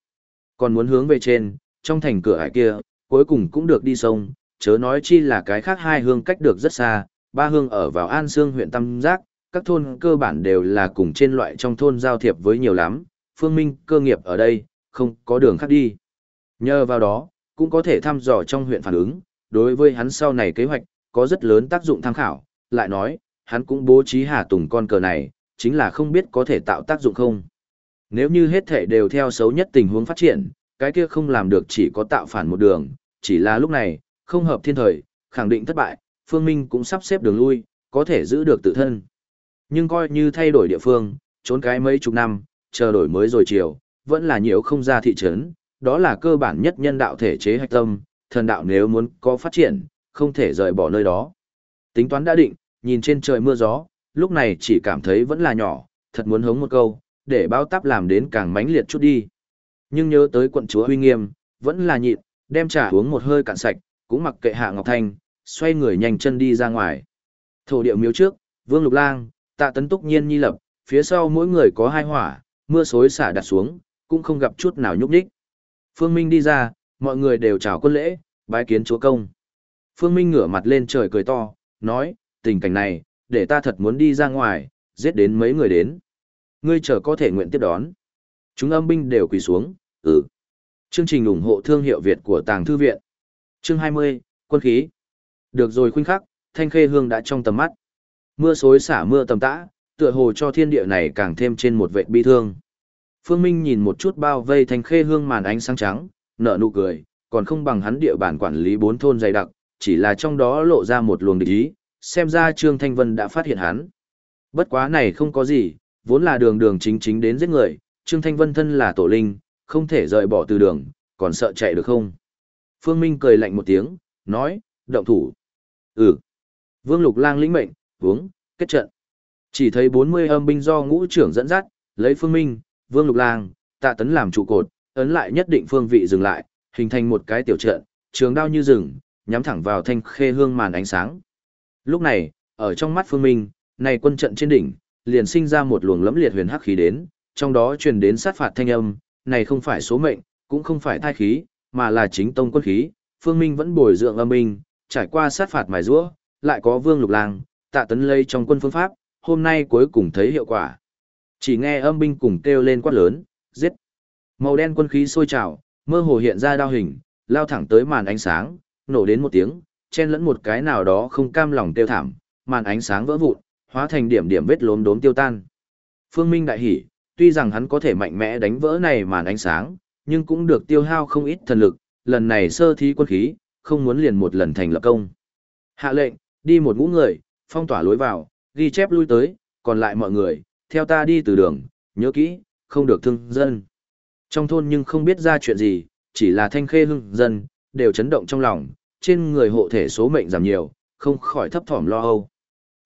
Speaker 1: Còn muốn hướng về trên, trong thành cửa hải kia, cuối cùng cũng được đi sông, chớ nói chi là cái khác hai hương cách được rất xa, ba hương ở vào An Sương huyện Tam Giác, các thôn cơ bản đều là cùng trên loại trong thôn giao thiệp với nhiều lắm, phương minh cơ nghiệp ở đây, không có đường khác đi. Nhờ vào đó, cũng có thể thăm dò trong huyện phản ứng, đối với hắn sau này kế hoạch, có rất lớn tác dụng tham khảo, lại nói, hắn cũng bố trí Hà Tùng con cờ này, chính là không biết có thể tạo tác dụng không. Nếu như hết thể đều theo xấu nhất tình huống phát triển, cái kia không làm được chỉ có tạo phản một đường, chỉ là lúc này, không hợp thiên thời, khẳng định thất bại, Phương Minh cũng sắp xếp đường lui, có thể giữ được tự thân. Nhưng coi như thay đổi địa phương, trốn cái mấy chục năm, chờ đổi mới rồi chiều, vẫn là nhiều không ra thị trấn, đó là cơ bản nhất nhân đạo thể chế hạch tâm, thần đạo nếu muốn có phát triển, không thể rời bỏ nơi đó. Tính toán đã định, nhìn trên trời mưa gió, lúc này chỉ cảm thấy vẫn là nhỏ, thật muốn hống một câu, để bao táp làm đến càng mãnh liệt chút đi. Nhưng nhớ tới quận chúa huy nghiêm, vẫn là nhịn, đem trà uống một hơi cạn sạch, cũng mặc kệ Hạ Ngọc Thanh, xoay người nhanh chân đi ra ngoài. Thổ điệu miếu trước, Vương Lục Lang, Tạ Tấn Túc nhiên nhi lập, phía sau mỗi người có hai hỏa, mưa xối xả đặt xuống, cũng không gặp chút nào nhúc nhích. Phương Minh đi ra, mọi người đều chào quân lễ, bái kiến chúa công. Phương Minh ngửa mặt lên trời cười to, nói, tình cảnh này, để ta thật muốn đi ra ngoài, giết đến mấy người đến. Ngươi chờ có thể nguyện tiếp đón. Chúng âm binh đều quỳ xuống, ừ. Chương trình ủng hộ thương hiệu Việt của Tàng Thư Viện. Chương 20, quân khí. Được rồi khuynh khắc, thanh khê hương đã trong tầm mắt. Mưa xối xả mưa tầm tã, tựa hồ cho thiên địa này càng thêm trên một vệ bi thương. Phương Minh nhìn một chút bao vây thành khê hương màn ánh sáng trắng, nở nụ cười, còn không bằng hắn địa bàn quản lý bốn thôn dày đặc, chỉ là trong đó lộ ra một luồng địch ý, xem ra Trương Thanh Vân đã phát hiện hắn. Bất quá này không có gì, vốn là đường đường chính chính đến giết người, Trương Thanh Vân thân là tổ linh, không thể rời bỏ từ đường, còn sợ chạy được không? Phương Minh cười lạnh một tiếng, nói, động thủ. Ừ. Vương Lục Lang lĩnh mệnh, uống, kết trận. Chỉ thấy 40 âm binh do ngũ trưởng dẫn dắt, lấy Phương Minh, Vương Lục Lang, Tạ Tấn làm trụ cột, ấn lại nhất định phương vị dừng lại, hình thành một cái tiểu trận, trường đao như rừng, nhắm thẳng vào thanh khê hương màn ánh sáng. Lúc này, ở trong mắt Phương Minh, này quân trận trên đỉnh, liền sinh ra một luồng lẫm liệt huyền hắc khí đến, trong đó truyền đến sát phạt thanh âm, này không phải số mệnh, cũng không phải thai khí, mà là chính tông quân khí, Phương Minh vẫn bồi dưỡng âm binh, trải qua sát phạt mài giũa, lại có Vương Lục Lang, Tạ Tấn lây trong quân phương pháp, hôm nay cuối cùng thấy hiệu quả. Chỉ nghe âm binh cùng kêu lên quát lớn, giết. Màu đen quân khí sôi trào, mơ hồ hiện ra đao hình, lao thẳng tới màn ánh sáng, nổ đến một tiếng, chen lẫn một cái nào đó không cam lòng tiêu thảm, màn ánh sáng vỡ vụn, hóa thành điểm điểm vết lốm đốm tiêu tan. Phương Minh đại hỉ, tuy rằng hắn có thể mạnh mẽ đánh vỡ này màn ánh sáng, nhưng cũng được tiêu hao không ít thần lực, lần này sơ thí quân khí, không muốn liền một lần thành lập công. Hạ lệnh, đi một ngũ người, phong tỏa lối vào, ghi chép lui tới, còn lại mọi người, theo ta đi từ đường, nhớ kỹ, không được thương dân. Trong thôn nhưng không biết ra chuyện gì, chỉ là thanh khê hưng dân, đều chấn động trong lòng, trên người hộ thể số mệnh giảm nhiều, không khỏi thấp thỏm lo âu.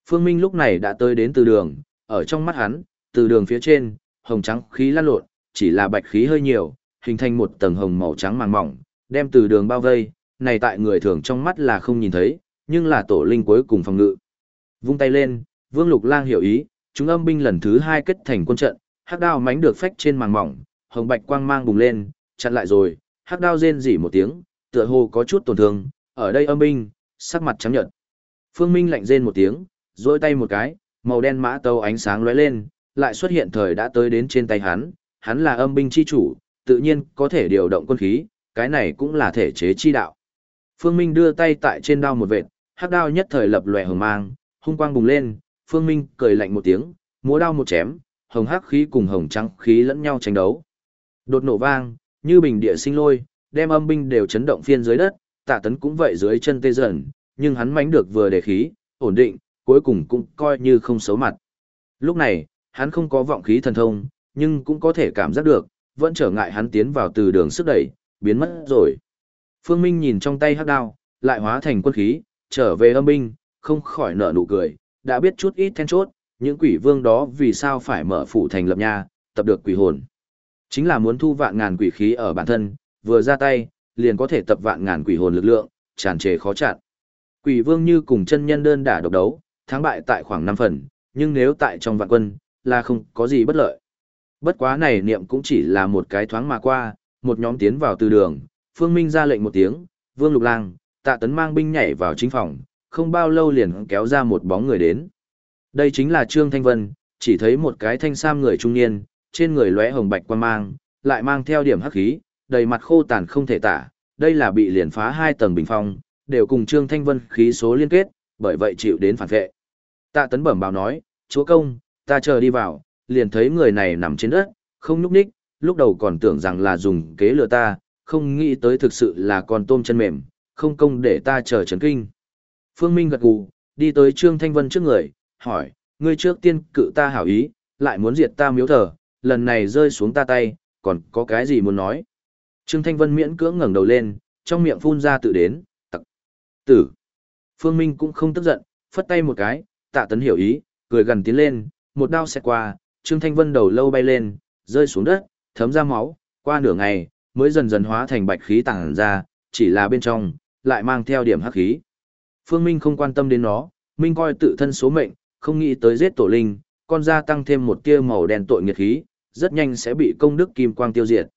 Speaker 1: Phương Minh lúc này đã tới đến từ đường, ở trong mắt hắn, từ đường phía trên, hồng trắng khí lan lộn, chỉ là bạch khí hơi nhiều, hình thành một tầng hồng màu trắng màng mỏng, đem từ đường bao vây, này tại người thường trong mắt là không nhìn thấy, nhưng là tổ linh cuối cùng phòng ngự. Vung tay lên, Vương Lục Lang hiểu ý, chúng âm binh lần thứ hai kết thành quân trận, hắc đao mánh được phách trên màng mỏng, hồng bạch quang mang bùng lên, chặn lại rồi, hắc đao rên rỉ một tiếng, tựa hồ có chút tổn thương, ở đây âm binh, sắc mặt trắng nhợt. Phương Minh lạnh rên một tiếng, duỗi tay một cái, màu đen mã tâu ánh sáng lóe lên, lại xuất hiện thời đã tới đến trên tay hắn, hắn là âm binh chi chủ, tự nhiên có thể điều động quân khí, cái này cũng là thể chế chi đạo. Phương Minh đưa tay tại trên đao một vệt, hắc đao nhất thời lập lòe hừng mang, hung quang bùng lên, Phương Minh cười lạnh một tiếng, múa đao một chém, hồng hắc khí cùng hồng trắng khí lẫn nhau tranh đấu. Đột nổ vang, như bình địa sinh lôi, đem âm binh đều chấn động phiên dưới đất, tạ tấn cũng vậy dưới chân tê dần, nhưng hắn mánh được vừa để khí, ổn định, cuối cùng cũng coi như không xấu mặt. Lúc này, hắn không có vọng khí thần thông, nhưng cũng có thể cảm giác được, vẫn trở ngại hắn tiến vào từ đường sức đẩy, biến mất rồi. Phương Minh nhìn trong tay hắc đao, lại hóa thành quân khí, trở về âm binh, không khỏi nở nụ cười, đã biết chút ít then chốt, những quỷ vương đó vì sao phải mở phủ thành lập nha, tập được quỷ hồn. Chính là muốn thu vạn ngàn quỷ khí ở bản thân, vừa ra tay, liền có thể tập vạn ngàn quỷ hồn lực lượng, tràn trề khó chặn. Quỷ vương như cùng chân nhân đơn đả độc đấu, thắng bại tại khoảng 5 phần, nhưng nếu tại trong vạn quân, là không có gì bất lợi. Bất quá này niệm cũng chỉ là một cái thoáng mà qua, một nhóm tiến vào từ đường, Phương Minh ra lệnh một tiếng, Vương Lục Lang, Tạ Tấn mang binh nhảy vào chính phòng, không bao lâu liền kéo ra một bóng người đến. Đây chính là Trương Thanh Vân, chỉ thấy một cái thanh sam người trung niên, trên người lóe hồng bạch quan mang, lại mang theo điểm hắc khí, đầy mặt khô tàn không thể tả, đây là bị liền phá hai tầng bình phong, đều cùng Trương Thanh Vân khí số liên kết, bởi vậy chịu đến phản vệ. Tạ Tấn bẩm báo nói, chúa công, ta chờ đi vào, liền thấy người này nằm trên đất, không nhúc ních, lúc đầu còn tưởng rằng là dùng kế lừa ta, không nghĩ tới thực sự là con tôm chân mềm, không công để ta chờ chấn kinh. Phương Minh gật gù, đi tới Trương Thanh Vân trước người, hỏi, ngươi trước tiên cự ta hảo ý, lại muốn diệt ta miếu thờ, lần này rơi xuống ta tay, còn có cái gì muốn nói? Trương Thanh Vân miễn cưỡng ngẩng đầu lên, trong miệng phun ra tự đến, tặc, tử. Phương Minh cũng không tức giận, phất tay một cái, tạ tấn hiểu ý, cười gần tiến lên, một đao xẹt qua, Trương Thanh Vân đầu lâu bay lên, rơi xuống đất, thấm ra máu, qua nửa ngày, mới dần dần hóa thành bạch khí tàng ra, chỉ là bên trong, lại mang theo điểm hắc khí. Phương Minh không quan tâm đến nó, Minh coi tự thân số mệnh, không nghĩ tới giết tổ linh, con gia tăng thêm một tia màu đen tội nghiệt khí, rất nhanh sẽ bị công đức kim quang tiêu diệt.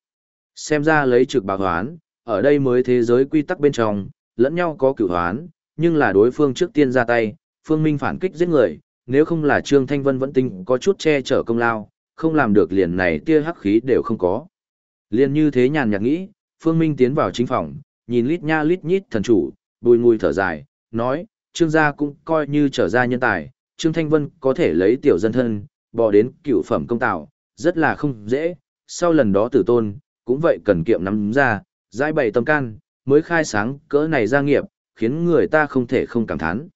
Speaker 1: Xem ra lấy trực bạc hoán, ở đây mới thế giới quy tắc bên trong, lẫn nhau có cửu hoán, nhưng là đối phương trước tiên ra tay, Phương Minh phản kích giết người, nếu không là Trương Thanh Vân vẫn tinh có chút che chở công lao, không làm được liền này tia hắc khí đều không có. Liên như thế nhàn nhạt nghĩ, Phương Minh tiến vào chính phòng, nhìn lít nha lít nhít thần chủ, bùi ngùi thở dài, nói, Trương gia cũng coi như trở ra nhân tài, Trương Thanh Vân có thể lấy tiểu dân thân, bỏ đến cựu phẩm công tạo, rất là không dễ, sau lần đó tử tôn, cũng vậy cần kiệm nắm ra, giải bày tâm can, mới khai sáng cỡ này gia nghiệp, khiến người ta không thể không cảm thán.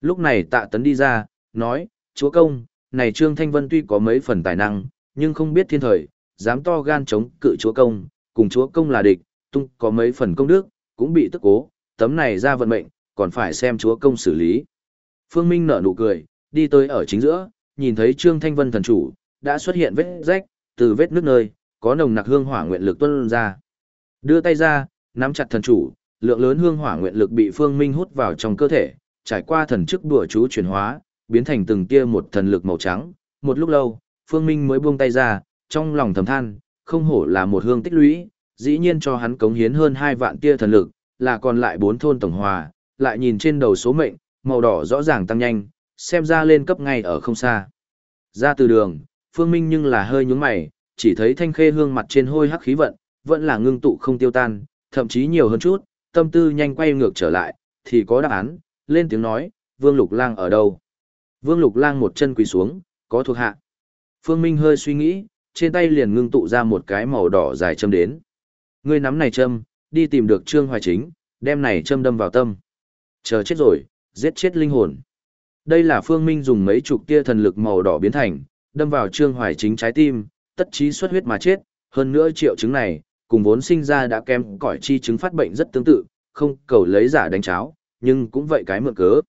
Speaker 1: Lúc này tạ tấn đi ra, nói, chúa công, này Trương Thanh Vân tuy có mấy phần tài năng, nhưng không biết thiên thời, dám to gan chống cự chúa công, cùng chúa công là địch, tung có mấy phần công đức, cũng bị tức cố, tấm này ra vận mệnh, còn phải xem chúa công xử lý. Phương Minh nở nụ cười, đi tới ở chính giữa, nhìn thấy Trương Thanh Vân thần chủ, đã xuất hiện vết rách, từ vết nước nơi, có nồng nặc hương hỏa nguyện lực tuôn ra. Đưa tay ra, nắm chặt thần chủ, lượng lớn hương hỏa nguyện lực bị Phương Minh hút vào trong cơ thể, trải qua thần chức đùa chú chuyển hóa, biến thành từng tia một thần lực màu trắng. Một lúc lâu, Phương Minh mới buông tay ra, trong lòng thầm than, không hổ là một hương tích lũy, dĩ nhiên cho hắn cống hiến hơn hai vạn tia thần lực, là còn lại bốn thôn tổng hòa, lại nhìn trên đầu số mệnh, màu đỏ rõ ràng tăng nhanh, xem ra lên cấp ngay ở không xa. Ra từ đường, Phương Minh nhưng là hơi nhướng mày, chỉ thấy thanh khê hương mặt trên hôi hắc khí vận, vẫn là ngưng tụ không tiêu tan, thậm chí nhiều hơn chút, tâm tư nhanh quay ngược trở lại, thì có đáp án, lên tiếng nói, Vương Lục Lang ở đâu? Vương Lục Lang một chân quỳ xuống, có thuộc hạ. Phương Minh hơi suy nghĩ, trên tay liền ngưng tụ ra một cái màu đỏ dài châm đến. Ngươi nắm này châm, đi tìm được Trương Hoài Chính, đem này châm đâm vào tâm. Chờ chết rồi, giết chết linh hồn. Đây là Phương Minh dùng mấy chục tia thần lực màu đỏ biến thành, đâm vào Trương Hoài Chính trái tim, tất trí xuất huyết mà chết, hơn nữa triệu chứng này, cùng vốn sinh ra đã kém cỏi chi chứng phát bệnh rất tương tự, không cầu lấy giả đánh cháo, nhưng cũng vậy cái mượn cớ.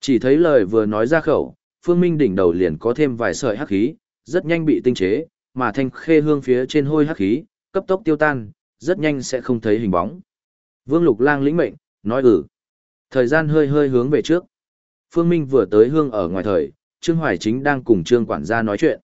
Speaker 1: Chỉ thấy lời vừa nói ra khẩu, Phương Minh đỉnh đầu liền có thêm vài sợi hắc khí, rất nhanh bị tinh chế, mà thanh khê hương phía trên hôi hắc khí, cấp tốc tiêu tan, rất nhanh sẽ không thấy hình bóng. Vương Lục Lang lĩnh mệnh, nói ừ. Thời gian hơi hơi hướng về trước. Phương Minh vừa tới hương ở ngoài thời, Trương Hoài Chính đang cùng Trương quản gia nói chuyện.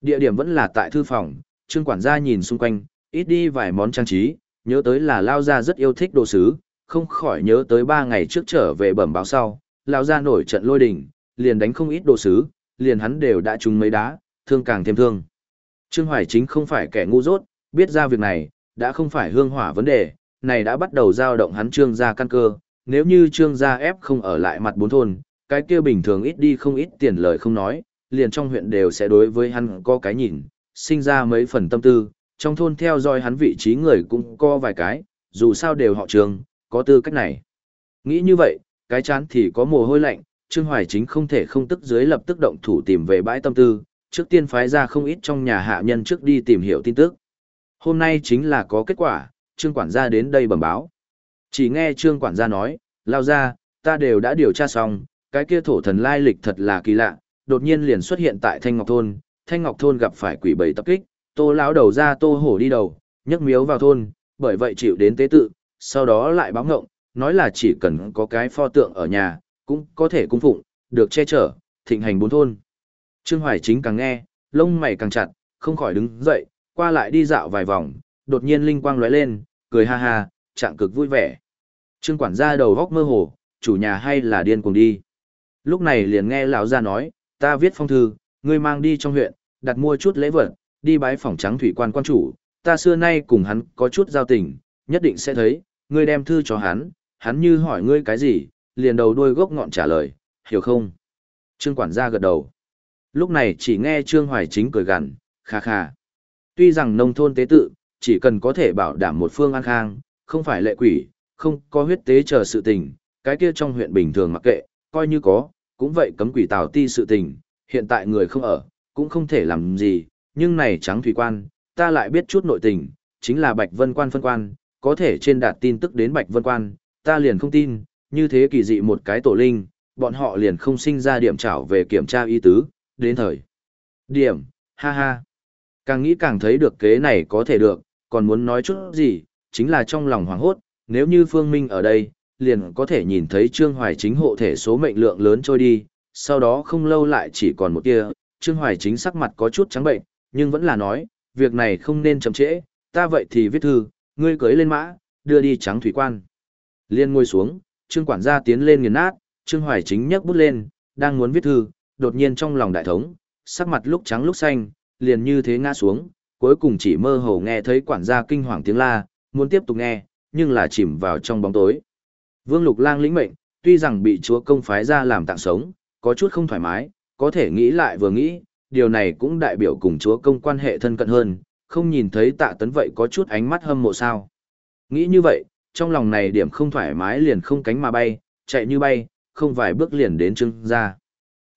Speaker 1: Địa điểm vẫn là tại thư phòng, Trương quản gia nhìn xung quanh, ít đi vài món trang trí, nhớ tới là Lao Gia rất yêu thích đồ sứ, không khỏi nhớ tới ba ngày trước trở về bẩm báo sau, Lao Gia nổi trận lôi đình, liền đánh không ít đồ sứ, liền hắn đều đã trúng mấy đá, thương càng thêm thương. Trương Hoài chính không phải kẻ ngu dốt, biết ra việc này, đã không phải hương hỏa vấn đề, này đã bắt đầu giao động hắn trương gia căn cơ, nếu như trương gia ép không ở lại mặt bốn thôn, cái kia bình thường ít đi không ít tiền lời không nói, liền trong huyện đều sẽ đối với hắn có cái nhìn, sinh ra mấy phần tâm tư, trong thôn theo dõi hắn vị trí người cũng có vài cái, dù sao đều họ trương, có tư cách này. Nghĩ như vậy, cái chán thì có mồ hôi lạnh, Trương Hoài chính không thể không tức dưới lập tức động thủ tìm về bãi tâm tư, trước tiên phái ra không ít trong nhà hạ nhân trước đi tìm hiểu tin tức. Hôm nay chính là có kết quả, Trương quản gia đến đây bẩm báo. Chỉ nghe Trương quản gia nói, lao ra, ta đều đã điều tra xong, cái kia thổ thần lai lịch thật là kỳ lạ, đột nhiên liền xuất hiện tại Thanh Ngọc Thôn, Thanh Ngọc Thôn gặp phải quỷ bầy tập kích, tô lão đầu ra tô hổ đi đầu, nhấc miếu vào thôn, bởi vậy chịu đến tế tự, sau đó lại báo ngộng, nói là chỉ cần có cái pho tượng ở nhà, cũng có thể cung phụng, được che chở, thịnh hành bốn thôn. Trương Hoài chính càng nghe, lông mày càng chặt, không khỏi đứng dậy, qua lại đi dạo vài vòng, đột nhiên linh quang lóe lên, cười ha ha, trạng cực vui vẻ. Trương quản gia đầu góc mơ hồ, chủ nhà hay là điên cùng đi. Lúc này liền nghe lão gia nói, ta viết phong thư, ngươi mang đi trong huyện, đặt mua chút lễ vật, đi bái phòng trắng thủy quan quan chủ, ta xưa nay cùng hắn có chút giao tình, nhất định sẽ thấy, ngươi đem thư cho hắn, hắn như hỏi ngươi cái gì, liền đầu đuôi gốc ngọn trả lời, hiểu không? Trương quản gia gật đầu. Lúc này chỉ nghe Trương Hoài Chính cười gằn, kha kha. Tuy rằng nông thôn tế tự, chỉ cần có thể bảo đảm một phương an khang, không phải lệ quỷ, không có huyết tế chờ sự tình, cái kia trong huyện bình thường mặc kệ, coi như có, cũng vậy cấm quỷ tào ti sự tình, hiện tại người không ở, cũng không thể làm gì, nhưng này trắng thủy quan, ta lại biết chút nội tình, chính là Bạch Vân Quan phân quan, có thể trên đạt tin tức đến Bạch Vân Quan, ta liền không tin, như thế kỳ dị một cái tổ linh, bọn họ liền không sinh ra điểm trảo về kiểm tra y tứ, đến thời. Điểm, ha ha. Càng nghĩ càng thấy được kế này có thể được, còn muốn nói chút gì, chính là trong lòng hoảng hốt, nếu như Phương Minh ở đây, liền có thể nhìn thấy Trương Hoài chính hộ thể số mệnh lượng lớn trôi đi, sau đó không lâu lại chỉ còn một tia, Trương Hoài chính sắc mặt có chút trắng bệnh, nhưng vẫn là nói, việc này không nên chậm trễ, ta vậy thì viết thư, ngươi cưới lên mã, đưa đi trắng thủy quan. Liên ngồi xuống, Trương quản gia tiến lên nghiền nát, Trương Hoài chính nhấc bút lên, đang muốn viết thư, đột nhiên trong lòng đại thống, sắc mặt lúc trắng lúc xanh, liền như thế ngã xuống, cuối cùng chỉ mơ hồ nghe thấy quản gia kinh hoàng tiếng la, muốn tiếp tục nghe, nhưng là chìm vào trong bóng tối. Vương Lục Lang lĩnh mệnh, tuy rằng bị chúa công phái ra làm tạng sống, có chút không thoải mái, có thể nghĩ lại vừa nghĩ, điều này cũng đại biểu cùng chúa công quan hệ thân cận hơn, không nhìn thấy tạ tấn vậy có chút ánh mắt hâm mộ sao. Nghĩ như vậy, trong lòng này điểm không thoải mái liền không cánh mà bay, chạy như bay, không vài bước liền đến trương gia.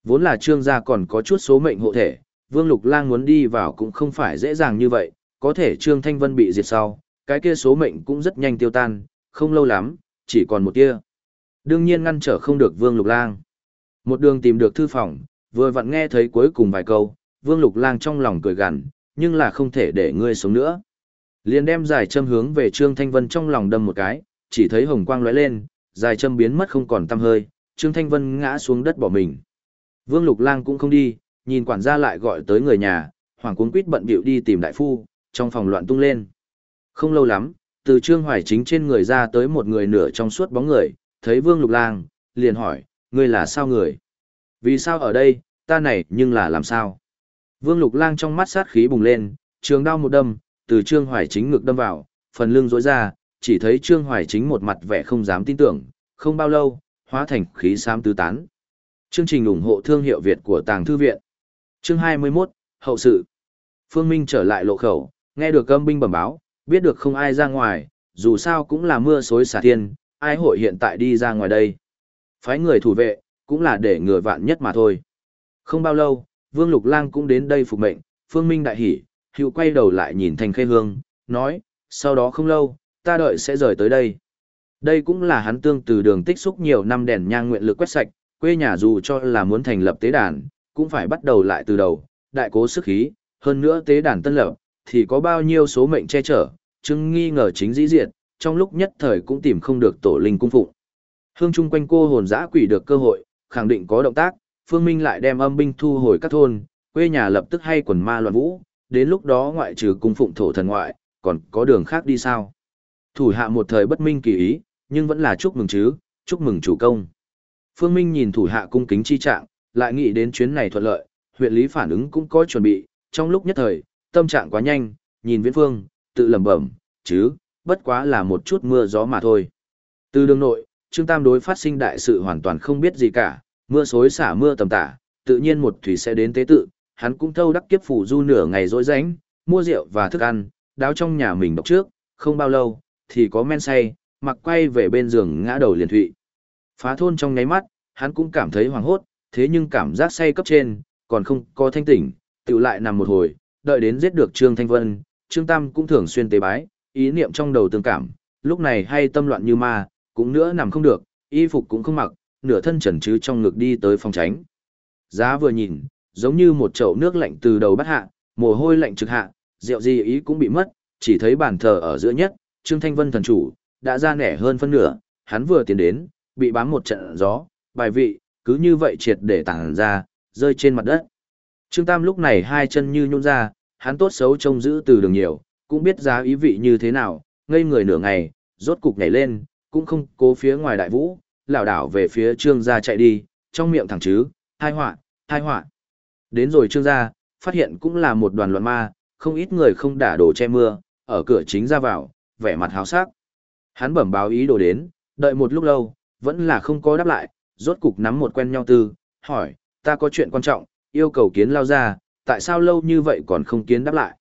Speaker 1: Vốn là trương gia còn có chút số mệnh hộ thể, Vương Lục Lang muốn đi vào cũng không phải dễ dàng như vậy, có thể Trương Thanh Vân bị diệt sau, cái kia số mệnh cũng rất nhanh tiêu tan, không lâu lắm, chỉ còn một tia. Đương nhiên ngăn trở không được Vương Lục Lang. Một đường tìm được thư phòng, vừa vặn nghe thấy cuối cùng vài câu, Vương Lục Lang trong lòng cười gằn, nhưng là không thể để ngươi sống nữa. Liền đem dài châm hướng về Trương Thanh Vân trong lòng đâm một cái, chỉ thấy hồng quang lóe lên, dài châm biến mất không còn tăm hơi, Trương Thanh Vân ngã xuống đất bỏ mình. Vương Lục Lang cũng không đi, nhìn quản gia lại gọi tới người nhà, hoàng cuốn quýt bận bịu đi tìm đại phu, trong phòng loạn tung lên. Không lâu lắm, từ Trương Hoài Chính trên người ra tới một người nửa trong suốt bóng người, thấy Vương Lục Lang, liền hỏi, ngươi là sao người? Vì sao ở đây, ta này nhưng là làm sao? Vương Lục Lang trong mắt sát khí bùng lên, trường đao một đâm, từ Trương Hoài Chính ngực đâm vào, phần lưng rối ra, chỉ thấy Trương Hoài Chính một mặt vẻ không dám tin tưởng, không bao lâu, hóa thành khí xám tứ tán. Chương trình ủng hộ thương hiệu Việt của Tàng Thư Viện Chương 21, Hậu sự Phương Minh trở lại lộ khẩu, nghe được âm binh bẩm báo, biết được không ai ra ngoài, dù sao cũng là mưa xối xả thiên, ai hội hiện tại đi ra ngoài đây. Phái người thủ vệ, cũng là để ngừa vạn nhất mà thôi. Không bao lâu, Vương Lục Lang cũng đến đây phục mệnh, Phương Minh đại hỉ, hữu quay đầu lại nhìn thành Khê Hương, nói, sau đó không lâu, ta đợi sẽ rời tới đây. Đây cũng là hắn tương từ đường tích xúc nhiều năm đèn nhang nguyện lực quét sạch, quê nhà dù cho là muốn thành lập tế đàn, cũng phải bắt đầu lại từ đầu, đại cố sức khí, hơn nữa tế đàn tân lập, thì có bao nhiêu số mệnh che chở, chứng nghi ngờ chính dĩ diệt, trong lúc nhất thời cũng tìm không được tổ linh cung phụng. Hương chung quanh cô hồn dã quỷ được cơ hội, khẳng định có động tác, Phương Minh lại đem âm binh thu hồi các thôn, quê nhà lập tức hay quần ma loạn vũ, đến lúc đó ngoại trừ cung phụng thổ thần ngoại, còn có đường khác đi sao? Thủ hạ một thời bất minh kỳ ý, nhưng vẫn là chúc mừng chứ, chúc mừng chủ công. Phương Minh nhìn thủ hạ cung kính chi trạng, lại nghĩ đến chuyến này thuận lợi, huyện lý phản ứng cũng có chuẩn bị, trong lúc nhất thời, tâm trạng quá nhanh, nhìn Viễn Phương, tự lẩm bẩm, chứ, bất quá là một chút mưa gió mà thôi. Từ đường nội, Trương Tam đối phát sinh đại sự hoàn toàn không biết gì cả, mưa xối xả mưa tầm tả, tự nhiên một thủy sẽ đến tế tự, hắn cũng thâu đắc kiếp phủ du nửa ngày rỗi rảnh, mua rượu và thức ăn, đáo trong nhà mình đọc trước, không bao lâu, thì có men say, mặc quay về bên giường ngã đầu liền thụy. Phá thôn trong ngáy mắt, hắn cũng cảm thấy hoảng hốt, thế nhưng cảm giác say cấp trên, còn không có thanh tỉnh, tự lại nằm một hồi, đợi đến giết được Trương Thanh Vân, Trương Tam cũng thường xuyên tế bái, ý niệm trong đầu tương cảm, lúc này hay tâm loạn như ma, cũng nữa nằm không được, y phục cũng không mặc, nửa thân trần chứ trong ngực đi tới phòng tránh. Giá vừa nhìn, giống như một chậu nước lạnh từ đầu bắt hạ, mồ hôi lạnh trực hạ, rượu gì ý cũng bị mất, chỉ thấy bàn thờ ở giữa nhất, Trương Thanh Vân thần chủ, đã ra nẻ hơn phân nửa, hắn vừa tiến đến, bị bám một trận gió, bài vị, cứ như vậy triệt để tản ra, rơi trên mặt đất. Trương Tam lúc này hai chân như nhún ra, hắn tốt xấu trông giữ từ đường nhiều, cũng biết giá ý vị như thế nào, ngây người nửa ngày, rốt cục nhảy lên, cũng không cố phía ngoài đại vũ, lảo đảo về phía trương gia chạy đi, trong miệng thẳng chứ, hai họa, hai họa. Đến rồi trương gia, phát hiện cũng là một đoàn loạn ma, không ít người không đả đồ che mưa, ở cửa chính ra vào, vẻ mặt háo sắc. Hắn bẩm báo ý đồ đến, đợi một lúc lâu, vẫn là không có đáp lại, rốt cục nắm một quen nhau tư, hỏi, ta có chuyện quan trọng, yêu cầu kiến lao ra, tại sao lâu như vậy còn không kiến đáp lại.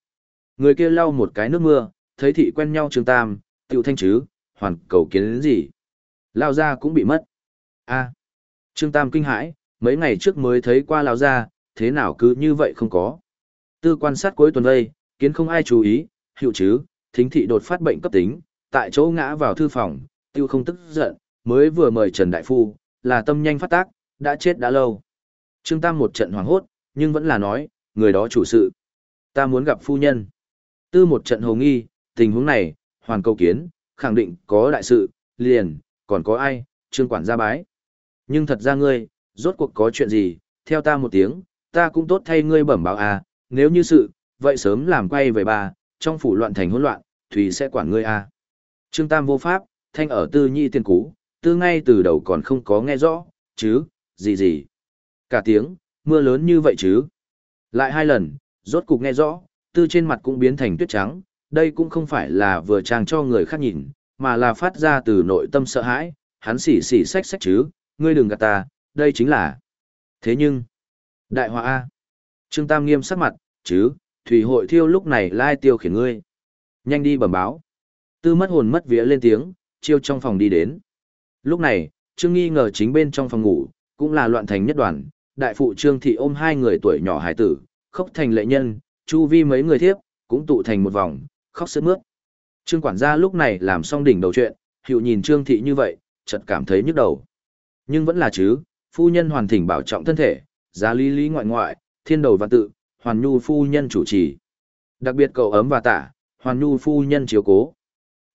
Speaker 1: Người kia lau một cái nước mưa, thấy thị quen nhau Trương Tam, tiểu thanh chứ, hoàn cầu kiến đến gì. Lao ra cũng bị mất. a Trương Tam kinh hãi, mấy ngày trước mới thấy qua lao ra, thế nào cứ như vậy không có. Tư quan sát cuối tuần đây kiến không ai chú ý, hiệu chứ, thính thị đột phát bệnh cấp tính, tại chỗ ngã vào thư phòng, tiêu không tức giận, mới vừa mời Trần Đại Phu, là tâm nhanh phát tác, đã chết đã lâu. Trương Tam một trận hoảng hốt, nhưng vẫn là nói, người đó chủ sự. Ta muốn gặp phu nhân. Tư một trận hồ nghi, tình huống này, Hoàng cầu kiến, khẳng định có đại sự, liền, còn có ai, trương quản gia bái. Nhưng thật ra ngươi, rốt cuộc có chuyện gì, theo ta một tiếng, ta cũng tốt thay ngươi bẩm báo à, nếu như sự, vậy sớm làm quay về bà, trong phủ loạn thành hỗn loạn, Thùy sẽ quản ngươi à. Trương Tam vô pháp, thanh ở tư nhi tiền cú, tư ngay từ đầu còn không có nghe rõ, chứ, gì gì. Cả tiếng, mưa lớn như vậy chứ. Lại hai lần, rốt cục nghe rõ, tư trên mặt cũng biến thành tuyết trắng, đây cũng không phải là vừa trang cho người khác nhìn, mà là phát ra từ nội tâm sợ hãi, hắn xỉ xỉ xách xách chứ, ngươi đừng gạt ta, đây chính là. Thế nhưng, đại họa A. Trương Tam nghiêm sắc mặt, chứ, thủy hội thiêu lúc này lai tiêu khiển ngươi. Nhanh đi bẩm báo. Tư mất hồn mất vía lên tiếng, chiêu trong phòng đi đến. Lúc này, Trương nghi ngờ chính bên trong phòng ngủ, cũng là loạn thành nhất đoàn, đại phụ Trương Thị ôm hai người tuổi nhỏ hải tử, khóc thành lệ nhân, chu vi mấy người thiếp, cũng tụ thành một vòng, khóc sướt mướt. Trương quản gia lúc này làm xong đỉnh đầu chuyện, hiệu nhìn Trương Thị như vậy, chợt cảm thấy nhức đầu. Nhưng vẫn là chứ, phu nhân hoàn thỉnh bảo trọng thân thể, giá lý lý ngoại ngoại, thiên đầu và tự, hoàn nhu phu nhân chủ trì. Đặc biệt cậu ấm và tả, hoàn nhu phu nhân chiếu cố.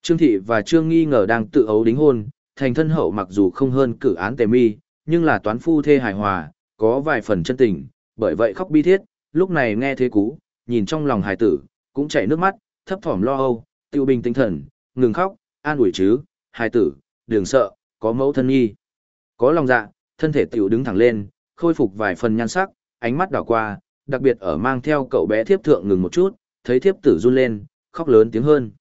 Speaker 1: Trương Thị và Trương nghi ngờ đang tự ấu đính hôn, thành thân hậu mặc dù không hơn cử án tề mi, nhưng là toán phu thê hài hòa, có vài phần chân tình, bởi vậy khóc bi thiết, lúc này nghe thế cú, nhìn trong lòng hài tử, cũng chảy nước mắt, thấp thỏm lo âu, tiêu bình tinh thần, ngừng khóc, an ủi chứ, hài tử, đừng sợ, có mẫu thân nghi. Có lòng dạ, thân thể tiểu đứng thẳng lên, khôi phục vài phần nhan sắc, ánh mắt đảo qua, đặc biệt ở mang theo cậu bé thiếp thượng ngừng một chút, thấy thiếp tử run lên, khóc lớn tiếng hơn.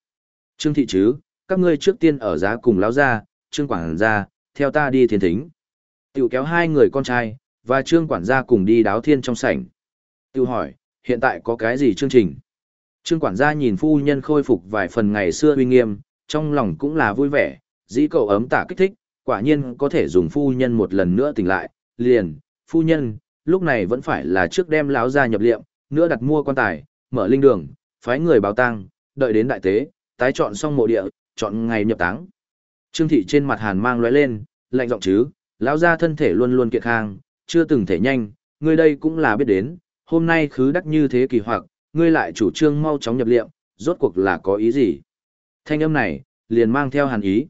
Speaker 1: Trương thị chứ, các ngươi trước tiên ở giá cùng lão ra, trương quảng ra, theo ta đi thiên thính. Tiểu kéo hai người con trai, và trương quản gia cùng đi đáo thiên trong sảnh. tự hỏi, hiện tại có cái gì chương trình? Trương quản gia nhìn phu nhân khôi phục vài phần ngày xưa uy nghiêm, trong lòng cũng là vui vẻ, dĩ cậu ấm tả kích thích, quả nhiên có thể dùng phu nhân một lần nữa tỉnh lại, liền, phu nhân, lúc này vẫn phải là trước đem láo ra nhập liệm, nữa đặt mua quan tài, mở linh đường, phái người báo tang, đợi đến đại tế, tái chọn xong mộ địa, chọn ngày nhập táng. Trương thị trên mặt hàn mang lóe lên, lạnh giọng chứ, lão gia thân thể luôn luôn kiệt khang, chưa từng thể nhanh, ngươi đây cũng là biết đến, hôm nay khứ đắc như thế kỳ hoặc, ngươi lại chủ trương mau chóng nhập liệm, rốt cuộc là có ý gì? Thanh âm này, liền mang theo hàn ý.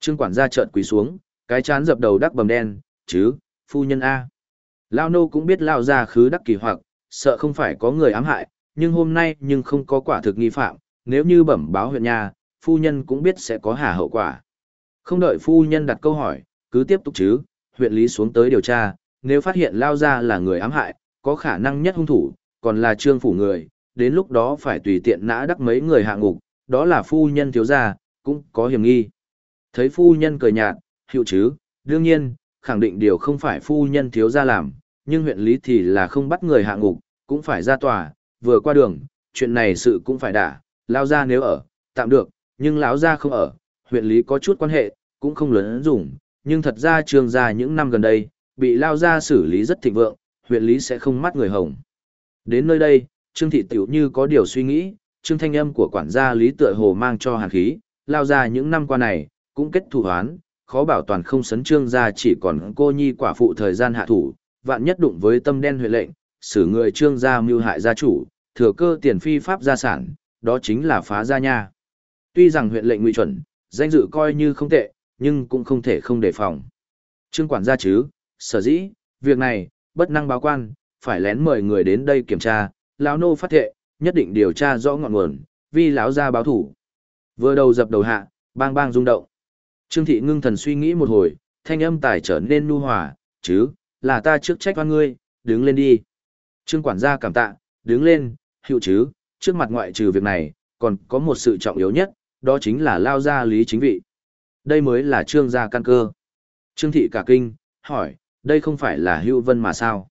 Speaker 1: Trương quản gia trợn quỳ xuống, cái chán dập đầu đắc bầm đen, chứ, phu nhân A. Lao nô cũng biết lao ra khứ đắc kỳ hoặc, sợ không phải có người ám hại, nhưng hôm nay nhưng không có quả thực nghi phạm, nếu như bẩm báo huyện nhà, phu nhân cũng biết sẽ có hà hậu quả. Không đợi phu nhân đặt câu hỏi, cứ tiếp tục chứ, huyện lý xuống tới điều tra, nếu phát hiện lao ra là người ám hại, có khả năng nhất hung thủ, còn là trương phủ người, đến lúc đó phải tùy tiện nã đắc mấy người hạ ngục, đó là phu nhân thiếu gia, cũng có hiểm nghi. Thấy phu nhân cười nhạt, hiệu chứ, đương nhiên, khẳng định điều không phải phu nhân thiếu gia làm, nhưng huyện lý thì là không bắt người hạ ngục, cũng phải ra tòa, vừa qua đường, chuyện này sự cũng phải đả, lao ra nếu ở, tạm được, nhưng lão gia không ở, huyện lý có chút quan hệ, cũng không lớn dùng, nhưng thật ra trường gia những năm gần đây, bị lao ra xử lý rất thịnh vượng, huyện lý sẽ không mắt người hồng. Đến nơi đây, Trương Thị tiểu như có điều suy nghĩ, Trương Thanh Âm của quản gia Lý tựa hồ mang cho hàn khí, lao ra những năm qua này, cũng kết thù hoán, khó bảo toàn không sấn Trương gia chỉ còn cô nhi quả phụ thời gian hạ thủ, vạn nhất đụng với tâm đen huyện lệnh, xử người Trương gia mưu hại gia chủ, thừa cơ tiền phi pháp gia sản, đó chính là phá gia nha. Tuy rằng huyện lệnh ngụy chuẩn, danh dự coi như không tệ, nhưng cũng không thể không đề phòng. Trương quản gia chứ, sở dĩ, việc này, bất năng báo quan, phải lén mời người đến đây kiểm tra, lão nô phát thệ, nhất định điều tra rõ ngọn nguồn, vì lão gia báo thủ. Vừa đầu dập đầu hạ, bang bang rung động. Trương thị ngưng thần suy nghĩ một hồi, thanh âm tài trở nên nu hòa, chứ, là ta trước trách oan ngươi, đứng lên đi. Trương quản gia cảm tạ, đứng lên, hiệu chứ, trước mặt ngoại trừ việc này, còn có một sự trọng yếu nhất, đó chính là lao gia lý chính vị. Đây mới là trương gia căn cơ. Trương thị cả kinh, hỏi, đây không phải là hưu vân mà sao?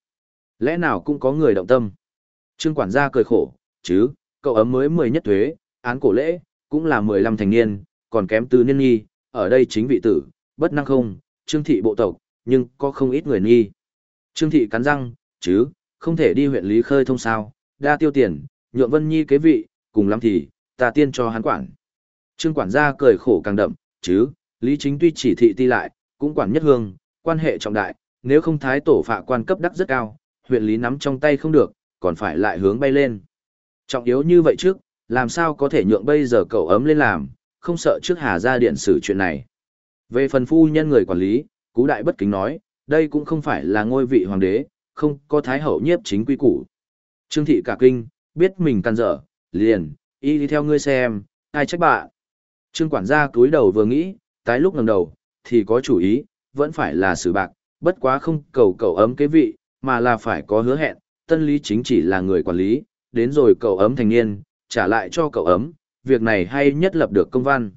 Speaker 1: Lẽ nào cũng có người động tâm? Trương quản gia cười khổ, chứ, cậu ấm mới mười nhất thuế, án cổ lễ, cũng là mười lăm thành niên, còn kém tư niên nghi, ở đây chính vị tử, bất năng không, trương thị bộ tộc, nhưng có không ít người nghi. Trương thị cắn răng, chứ, không thể đi huyện Lý Khơi thông sao, đa tiêu tiền, nhượng Vân Nhi kế vị, cùng lắm thì, ta tiên cho hắn quản. Trương quản gia cười khổ càng đậm, chứ, Lý Chính tuy chỉ thị ti lại, cũng quản nhất hương, quan hệ trọng đại, nếu không thái tổ phạ quan cấp đắc rất cao, huyện Lý nắm trong tay không được, còn phải lại hướng bay lên. Trọng yếu như vậy trước, làm sao có thể nhượng bây giờ cậu ấm lên làm, không sợ trước Hà ra điện xử chuyện này. Về phần phu nhân người quản lý, Cú Đại bất kính nói, đây cũng không phải là ngôi vị hoàng đế, không có thái hậu nhiếp chính quy củ. Trương thị cả kinh, biết mình căn dở, liền, y đi theo ngươi xem, ai trách bạ. Trương quản gia cúi đầu vừa nghĩ, tái lúc ngẩng đầu, thì có chủ ý, vẫn phải là xử bạc, bất quá không cầu cậu ấm kế vị, mà là phải có hứa hẹn, tân lý chính chỉ là người quản lý, đến rồi cậu ấm thành niên, trả lại cho cậu ấm, việc này hay nhất lập được công văn.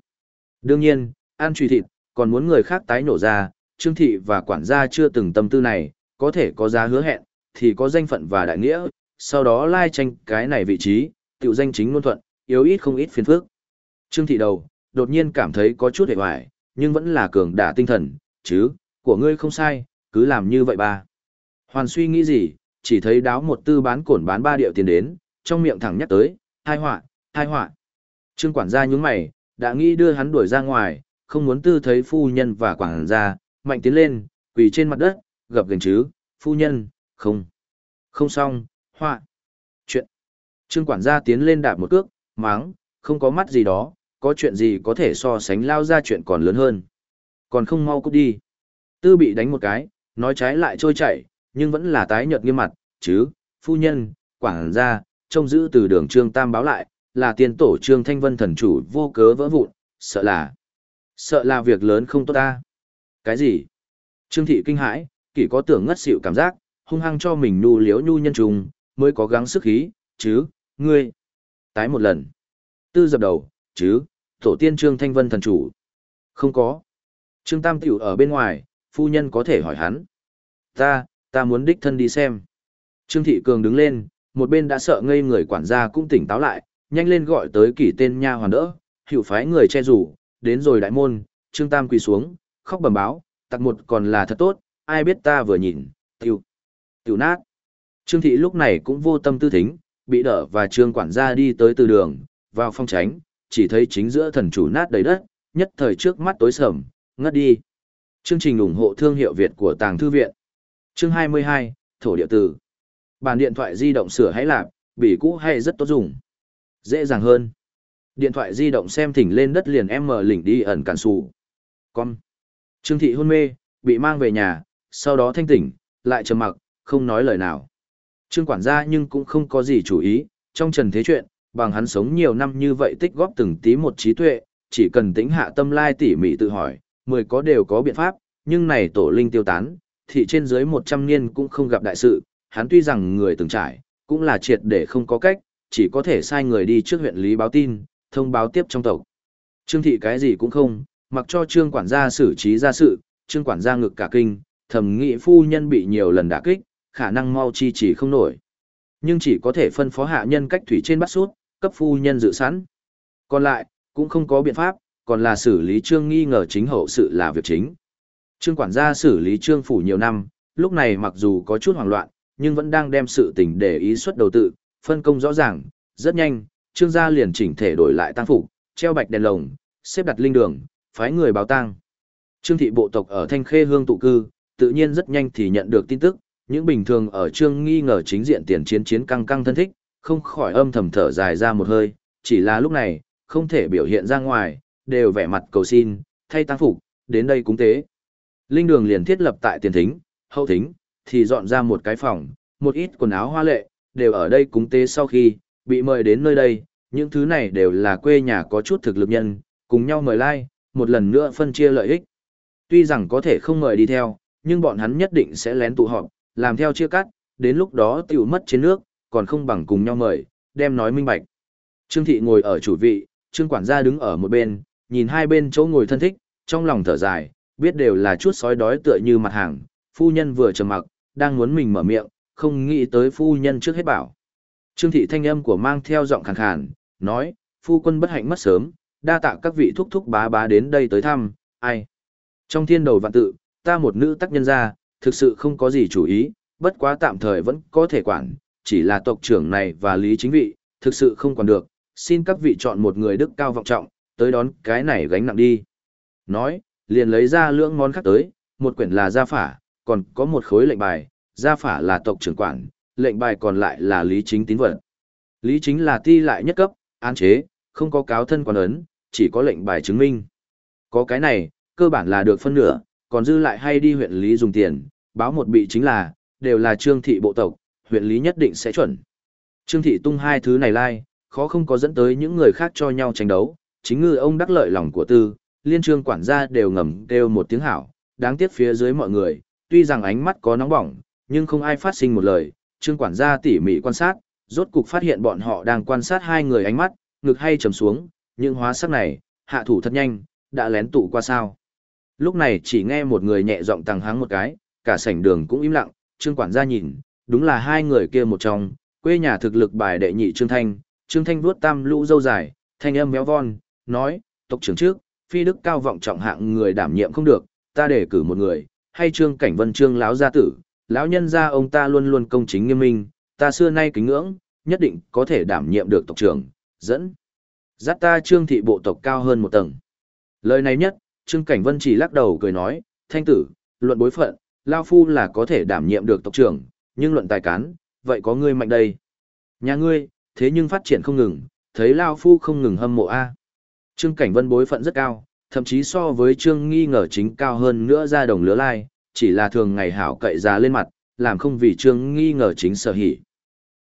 Speaker 1: Đương nhiên, ăn truy thịt, còn muốn người khác tái nổ ra, trương thị và quản gia chưa từng tâm tư này, có thể có giá hứa hẹn, thì có danh phận và đại nghĩa, sau đó lai tranh cái này vị trí, tiểu danh chính luôn thuận, yếu ít không ít phiền phức. Trương thị đầu, đột nhiên cảm thấy có chút hề hoài, nhưng vẫn là cường đả tinh thần, chứ, của ngươi không sai, cứ làm như vậy ba. Hoàn suy nghĩ gì, chỉ thấy đáo một tư bán cổn bán ba điệu tiền đến, trong miệng thẳng nhắc tới, hai họa, hai họa. Trương quản gia nhúng mày, đã nghĩ đưa hắn đuổi ra ngoài, không muốn tư thấy phu nhân và quản gia, mạnh tiến lên, quỳ trên mặt đất, gập gần chứ, phu nhân, không, không xong, họa, chuyện. Trương quản gia tiến lên đạp một cước, máng, không có mắt gì đó, có chuyện gì có thể so sánh lao ra chuyện còn lớn hơn. Còn không mau cút đi. Tư bị đánh một cái, nói trái lại trôi chảy, nhưng vẫn là tái nhợt nghiêm mặt, chứ, phu nhân, quảng gia, trông giữ từ đường trương tam báo lại, là tiền tổ trương thanh vân thần chủ vô cớ vỡ vụn, sợ là, sợ là việc lớn không tốt ta. Cái gì? Trương thị kinh hãi, kỷ có tưởng ngất xỉu cảm giác, hung hăng cho mình nu liếu nhu nhân trùng, mới có gắng sức khí, chứ, ngươi. Tái một lần. Tư dập đầu, chứ, tổ tiên trương thanh vân thần chủ. Không có. Trương Tam Tiểu ở bên ngoài, phu nhân có thể hỏi hắn. Ta, ta muốn đích thân đi xem. Trương Thị Cường đứng lên, một bên đã sợ ngây người quản gia cũng tỉnh táo lại, nhanh lên gọi tới kỷ tên nha hoàn đỡ, hiệu phái người che rủ, đến rồi đại môn, Trương Tam quỳ xuống, khóc bẩm báo, tặc một còn là thật tốt, ai biết ta vừa nhìn, tiểu, tiểu nát. Trương Thị lúc này cũng vô tâm tư thính, bị đỡ và Trương quản gia đi tới từ đường, vào phong tránh, chỉ thấy chính giữa thần chủ nát đầy đất, nhất thời trước mắt tối sầm, ngất đi. Chương trình ủng hộ thương hiệu Việt của Tàng Thư Viện Chương 22, Thổ Địa Tử bàn điện thoại di động sửa hãy lạp, bỉ cũ hay rất tốt dùng. Dễ dàng hơn. Điện thoại di động xem thỉnh lên đất liền em mở lỉnh đi ẩn cản sụ. Con. Trương thị hôn mê, bị mang về nhà, sau đó thanh tỉnh, lại trầm mặc, không nói lời nào. Trương quản gia nhưng cũng không có gì chủ ý, trong trần thế chuyện, bằng hắn sống nhiều năm như vậy tích góp từng tí một trí tuệ, chỉ cần tĩnh hạ tâm lai tỉ mỉ tự hỏi, mười có đều có biện pháp, nhưng này tổ linh tiêu tán, thì trên dưới 100 niên cũng không gặp đại sự, hắn tuy rằng người từng trải, cũng là triệt để không có cách, chỉ có thể sai người đi trước huyện lý báo tin, thông báo tiếp trong tộc. Trương thị cái gì cũng không, mặc cho trương quản gia xử trí ra sự, trương quản gia ngực cả kinh, thầm nghị phu nhân bị nhiều lần đả kích, khả năng mau chi chỉ không nổi. Nhưng chỉ có thể phân phó hạ nhân cách thủy trên bắt sút, cấp phu nhân dự sẵn. Còn lại, cũng không có biện pháp, còn là xử lý trương nghi ngờ chính hậu sự là việc chính. Trương quản gia xử lý trương phủ nhiều năm, lúc này mặc dù có chút hoảng loạn, nhưng vẫn đang đem sự tình để ý xuất đầu tự, phân công rõ ràng, rất nhanh, trương gia liền chỉnh thể đổi lại tăng phục, treo bạch đèn lồng, xếp đặt linh đường, phái người báo tang. Trương thị bộ tộc ở Thanh Khê Hương tụ cư, tự nhiên rất nhanh thì nhận được tin tức, những bình thường ở Trương nghi ngờ chính diện tiền chiến chiến căng căng thân thích, không khỏi âm thầm thở dài ra một hơi, chỉ là lúc này, không thể biểu hiện ra ngoài, đều vẻ mặt cầu xin, thay tăng phục, đến đây cúng tế. Linh đường liền thiết lập tại tiền thính, hậu thính, thì dọn ra một cái phòng, một ít quần áo hoa lệ, đều ở đây cúng tế sau khi, bị mời đến nơi đây, những thứ này đều là quê nhà có chút thực lực nhân, cùng nhau mời lai, like, một lần nữa phân chia lợi ích. Tuy rằng có thể không mời đi theo, nhưng bọn hắn nhất định sẽ lén tụ họp, làm theo chia cắt, đến lúc đó tiểu mất trên nước, còn không bằng cùng nhau mời, đem nói minh bạch. Trương thị ngồi ở chủ vị, trương quản gia đứng ở một bên, nhìn hai bên chỗ ngồi thân thích, trong lòng thở dài, biết đều là chút sói đói tựa như mặt hàng, phu nhân vừa trầm mặc, đang muốn mình mở miệng, không nghĩ tới phu nhân trước hết bảo. Trương thị thanh âm của mang theo giọng khàn khàn, nói, phu quân bất hạnh mất sớm, đa tạ các vị thúc thúc bá bá đến đây tới thăm, ai. Trong thiên đầu vạn tự, ta một nữ tác nhân ra, thực sự không có gì chủ ý, bất quá tạm thời vẫn có thể quản, chỉ là tộc trưởng này và lý chính vị, thực sự không quản được, xin các vị chọn một người đức cao vọng trọng, tới đón cái này gánh nặng đi. Nói, liền lấy ra lưỡng món khác tới, một quyển là gia phả, còn có một khối lệnh bài, gia phả là tộc trưởng quản, lệnh bài còn lại là lý chính tín vật. Lý chính là ti lại nhất cấp, an chế, không có cáo thân quan ấn, chỉ có lệnh bài chứng minh. Có cái này, cơ bản là được phân nửa, còn dư lại hay đi huyện lý dùng tiền, báo một bị chính là, đều là trương thị bộ tộc, huyện lý nhất định sẽ chuẩn. Trương thị tung hai thứ này lai, khó không có dẫn tới những người khác cho nhau tranh đấu, chính ngư ông đắc lợi lòng của tư, liên trương quản gia đều ngầm kêu một tiếng hảo, đáng tiếc phía dưới mọi người, tuy rằng ánh mắt có nóng bỏng, nhưng không ai phát sinh một lời, trương quản gia tỉ mỉ quan sát, rốt cục phát hiện bọn họ đang quan sát hai người ánh mắt, ngực hay trầm xuống, những hóa sắc này, hạ thủ thật nhanh, đã lén tụ qua sao. Lúc này chỉ nghe một người nhẹ giọng tàng háng một cái, cả sảnh đường cũng im lặng, trương quản gia nhìn, đúng là hai người kia một trong, quê nhà thực lực bài đệ nhị trương thanh, trương thanh vuốt tam lũ dâu dài, thanh âm méo von, nói, tộc trưởng trước, phi đức cao vọng trọng hạng người đảm nhiệm không được, ta để cử một người, hay trương cảnh vân trương lão gia tử, lão nhân gia ông ta luôn luôn công chính nghiêm minh, ta xưa nay kính ngưỡng, nhất định có thể đảm nhiệm được tộc trưởng, dẫn. Dắt ta trương thị bộ tộc cao hơn một tầng. Lời này nhất, trương cảnh vân chỉ lắc đầu cười nói, thanh tử, luận bối phận, Lao Phu là có thể đảm nhiệm được tộc trưởng, nhưng luận tài cán, vậy có ngươi mạnh đây. Nhà ngươi, thế nhưng phát triển không ngừng, thấy Lao Phu không ngừng hâm mộ A. Trương Cảnh Vân bối phận rất cao, thậm chí so với Trương nghi ngờ chính cao hơn nữa ra đồng lứa lai, chỉ là thường ngày hảo cậy ra lên mặt, làm không vì Trương nghi ngờ chính sở hỉ.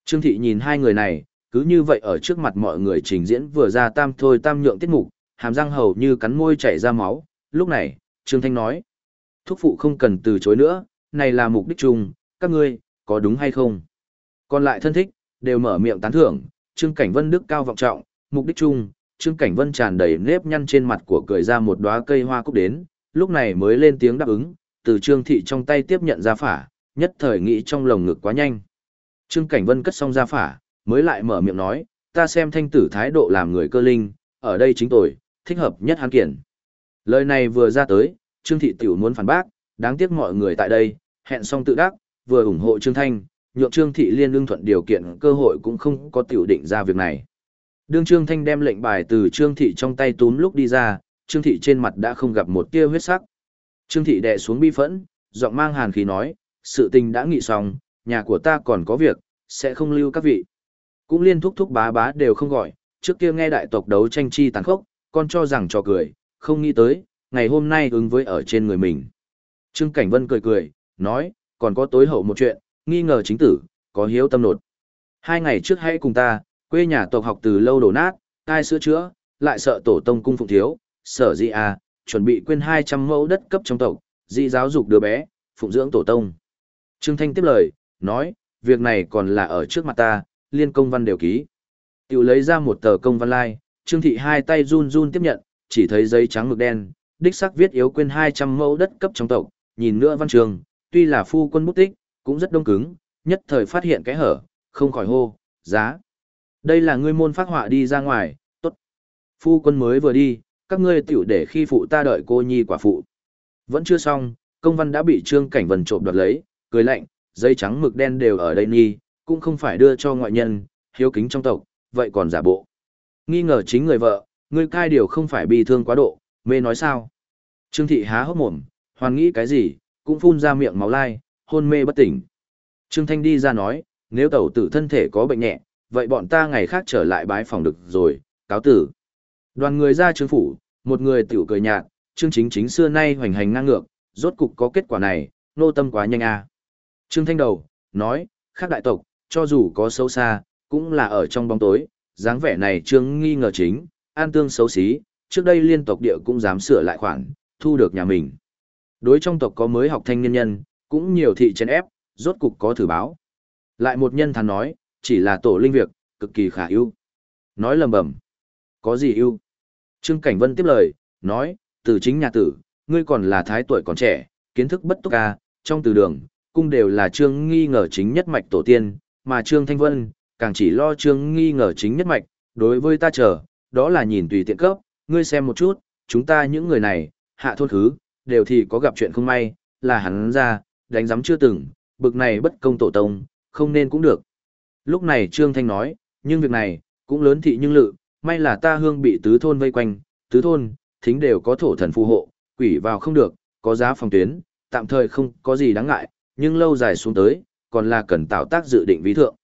Speaker 1: Trương Thị nhìn hai người này, cứ như vậy ở trước mặt mọi người trình diễn vừa ra tam thôi tam nhượng tiết mục, hàm răng hầu như cắn môi chảy ra máu. Lúc này, Trương Thanh nói, thúc phụ không cần từ chối nữa, này là mục đích chung, các ngươi, có đúng hay không? Còn lại thân thích, đều mở miệng tán thưởng, Trương Cảnh Vân đức cao vọng trọng, mục đích chung, Trương Cảnh Vân tràn đầy nếp nhăn trên mặt của cười ra một đóa cây hoa cúc đến, lúc này mới lên tiếng đáp ứng, từ Trương Thị trong tay tiếp nhận ra phả, nhất thời nghĩ trong lồng ngực quá nhanh. Trương Cảnh Vân cất xong ra phả, mới lại mở miệng nói, ta xem thanh tử thái độ làm người cơ linh, ở đây chính tôi, thích hợp nhất hắn kiển. Lời này vừa ra tới, Trương Thị Tiểu muốn phản bác, đáng tiếc mọi người tại đây, hẹn xong tự đắc, vừa ủng hộ Trương Thanh, nhượng Trương Thị liên ưng thuận điều kiện cơ hội cũng không có tiểu định ra việc này. Đương Trương Thanh đem lệnh bài từ Trương Thị trong tay túm lúc đi ra, Trương Thị trên mặt đã không gặp một tia huyết sắc. Trương Thị đè xuống bi phẫn, giọng mang hàn khí nói, sự tình đã nghị xong, nhà của ta còn có việc, sẽ không lưu các vị. Cũng liên thúc thúc bá bá đều không gọi, trước kia nghe đại tộc đấu tranh chi tàn khốc, con cho rằng trò cười, không nghĩ tới, ngày hôm nay ứng với ở trên người mình. Trương Cảnh Vân cười cười, nói, còn có tối hậu một chuyện, nghi ngờ chính tử, có hiếu tâm nột. Hai ngày trước hãy cùng ta, quê nhà tộc học từ lâu đổ nát, tai sửa chữa, lại sợ tổ tông cung phụng thiếu, sở dị à, chuẩn bị quên 200 mẫu đất cấp trong tộc, dị giáo dục đứa bé, phụng dưỡng tổ tông. Trương Thanh tiếp lời, nói, việc này còn là ở trước mặt ta, liên công văn đều ký. Tiểu lấy ra một tờ công văn lai, Trương Thị hai tay run run tiếp nhận, chỉ thấy giấy trắng mực đen, đích sắc viết yếu quên 200 mẫu đất cấp trong tộc, nhìn nữa văn trường, tuy là phu quân bút tích, cũng rất đông cứng, nhất thời phát hiện cái hở, không khỏi hô, giá. Đây là ngươi môn phát họa đi ra ngoài, tốt. Phu quân mới vừa đi, các ngươi tiểu để khi phụ ta đợi cô nhi quả phụ. Vẫn chưa xong, công văn đã bị Trương Cảnh Vân trộm đoạt lấy, cười lạnh, giấy trắng mực đen đều ở đây nhi, cũng không phải đưa cho ngoại nhân, hiếu kính trong tộc, vậy còn giả bộ. Nghi ngờ chính người vợ, ngươi cai điều không phải bị thương quá độ, mê nói sao. Trương Thị há hốc mồm, hoàn nghĩ cái gì, cũng phun ra miệng máu lai, hôn mê bất tỉnh. Trương Thanh đi ra nói, nếu tẩu tử thân thể có bệnh nhẹ, vậy bọn ta ngày khác trở lại bái phòng được rồi, cáo tử. Đoàn người ra trương phủ, một người tiểu cười nhạt, trương chính chính xưa nay hoành hành ngang ngược, rốt cục có kết quả này, nô tâm quá nhanh à. Trương Thanh đầu, nói, khác đại tộc, cho dù có xấu xa, cũng là ở trong bóng tối, dáng vẻ này trương nghi ngờ chính, an tương xấu xí, trước đây liên tộc địa cũng dám sửa lại khoản, thu được nhà mình. Đối trong tộc có mới học thanh niên nhân, cũng nhiều thị chén ép, rốt cục có thử báo. Lại một nhân thắn nói, chỉ là tổ linh việc, cực kỳ khả ưu. Nói lầm bầm. Có gì ưu? Trương Cảnh Vân tiếp lời, nói, từ chính nhà tử, ngươi còn là thái tuổi còn trẻ, kiến thức bất túc ca, trong từ đường, cung đều là trương nghi ngờ chính nhất mạch tổ tiên, mà trương Thanh Vân, càng chỉ lo trương nghi ngờ chính nhất mạch, đối với ta chờ, đó là nhìn tùy tiện cấp, ngươi xem một chút, chúng ta những người này, hạ thôn khứ, đều thì có gặp chuyện không may, là hắn ra, đánh giám chưa từng, bực này bất công tổ tông, không nên cũng được. Lúc này Trương Thanh nói, nhưng việc này, cũng lớn thị nhưng lự, may là ta hương bị tứ thôn vây quanh, tứ thôn, thính đều có thổ thần phù hộ, quỷ vào không được, có giá phòng tuyến, tạm thời không có gì đáng ngại, nhưng lâu dài xuống tới, còn là cần tạo tác dự định ví thượng.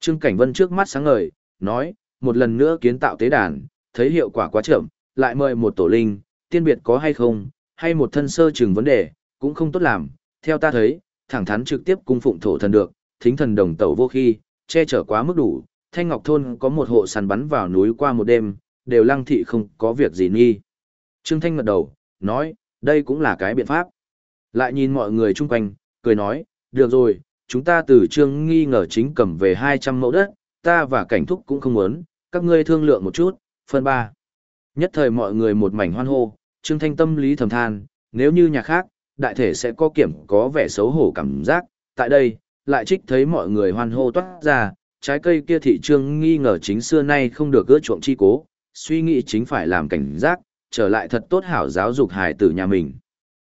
Speaker 1: Trương Cảnh Vân trước mắt sáng ngời, nói, một lần nữa kiến tạo tế đàn, thấy hiệu quả quá chậm, lại mời một tổ linh, tiên biệt có hay không, hay một thân sơ chừng vấn đề, cũng không tốt làm, theo ta thấy, thẳng thắn trực tiếp cung phụng thổ thần được, thính thần đồng tẩu vô khi, che chở quá mức đủ, Thanh Ngọc Thôn có một hộ săn bắn vào núi qua một đêm, đều lăng thị không có việc gì nghi. Trương Thanh ngật đầu, nói, đây cũng là cái biện pháp. Lại nhìn mọi người chung quanh, cười nói, được rồi, chúng ta từ Trương nghi ngờ chính cầm về 200 mẫu đất, ta và cảnh thúc cũng không muốn, các ngươi thương lượng một chút, phân ba. Nhất thời mọi người một mảnh hoan hô, Trương Thanh tâm lý thầm than, nếu như nhà khác, đại thể sẽ có kiểm có vẻ xấu hổ cảm giác, tại đây, lại trích thấy mọi người hoan hô toát ra, trái cây kia thị trương nghi ngờ chính xưa nay không được gỡ chuộng chi cố, suy nghĩ chính phải làm cảnh giác, trở lại thật tốt hảo giáo dục hài tử nhà mình.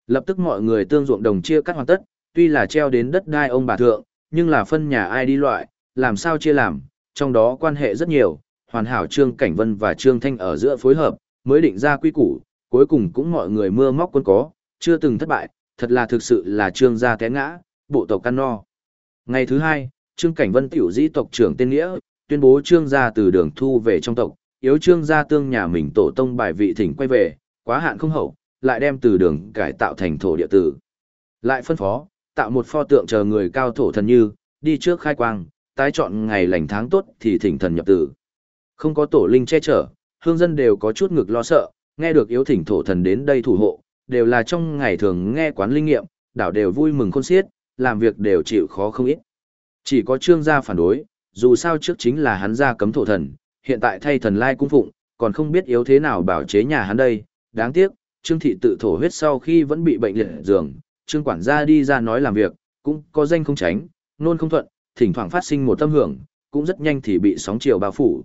Speaker 1: Lập tức mọi người tương ruộng đồng chia cắt hoàn tất, tuy là treo đến đất đai ông bà thượng, nhưng là phân nhà ai đi loại, làm sao chia làm, trong đó quan hệ rất nhiều, hoàn hảo Trương Cảnh Vân và Trương Thanh ở giữa phối hợp, mới định ra quy củ, cuối cùng cũng mọi người mưa móc quân có, chưa từng thất bại, thật là thực sự là Trương gia té ngã, bộ tộc căn no. Ngày thứ hai, Trương Cảnh Vân tiểu dĩ tộc trưởng tên nghĩa, tuyên bố Trương gia từ đường thu về trong tộc, yếu Trương gia tương nhà mình tổ tông bài vị thỉnh quay về, quá hạn không hậu, lại đem từ đường cải tạo thành thổ địa tử. Lại phân phó, tạo một pho tượng chờ người cao thổ thần như, đi trước khai quang, tái chọn ngày lành tháng tốt thì thỉnh thần nhập tử. Không có tổ linh che chở, hương dân đều có chút ngực lo sợ, nghe được yếu thỉnh thổ thần đến đây thủ hộ, đều là trong ngày thường nghe quán linh nghiệm, đảo đều vui mừng khôn xiết, làm việc đều chịu khó không ít. Chỉ có trương gia phản đối, dù sao trước chính là hắn gia cấm thổ thần, hiện tại thay thần lai cung phụng, còn không biết yếu thế nào bảo chế nhà hắn đây, đáng tiếc, trương thị tự thổ huyết sau khi vẫn bị bệnh liệt giường, trương quản gia đi ra nói làm việc, cũng có danh không tránh, nôn không thuận, thỉnh thoảng phát sinh một tâm hưởng, cũng rất nhanh thì bị sóng chiều bao phủ.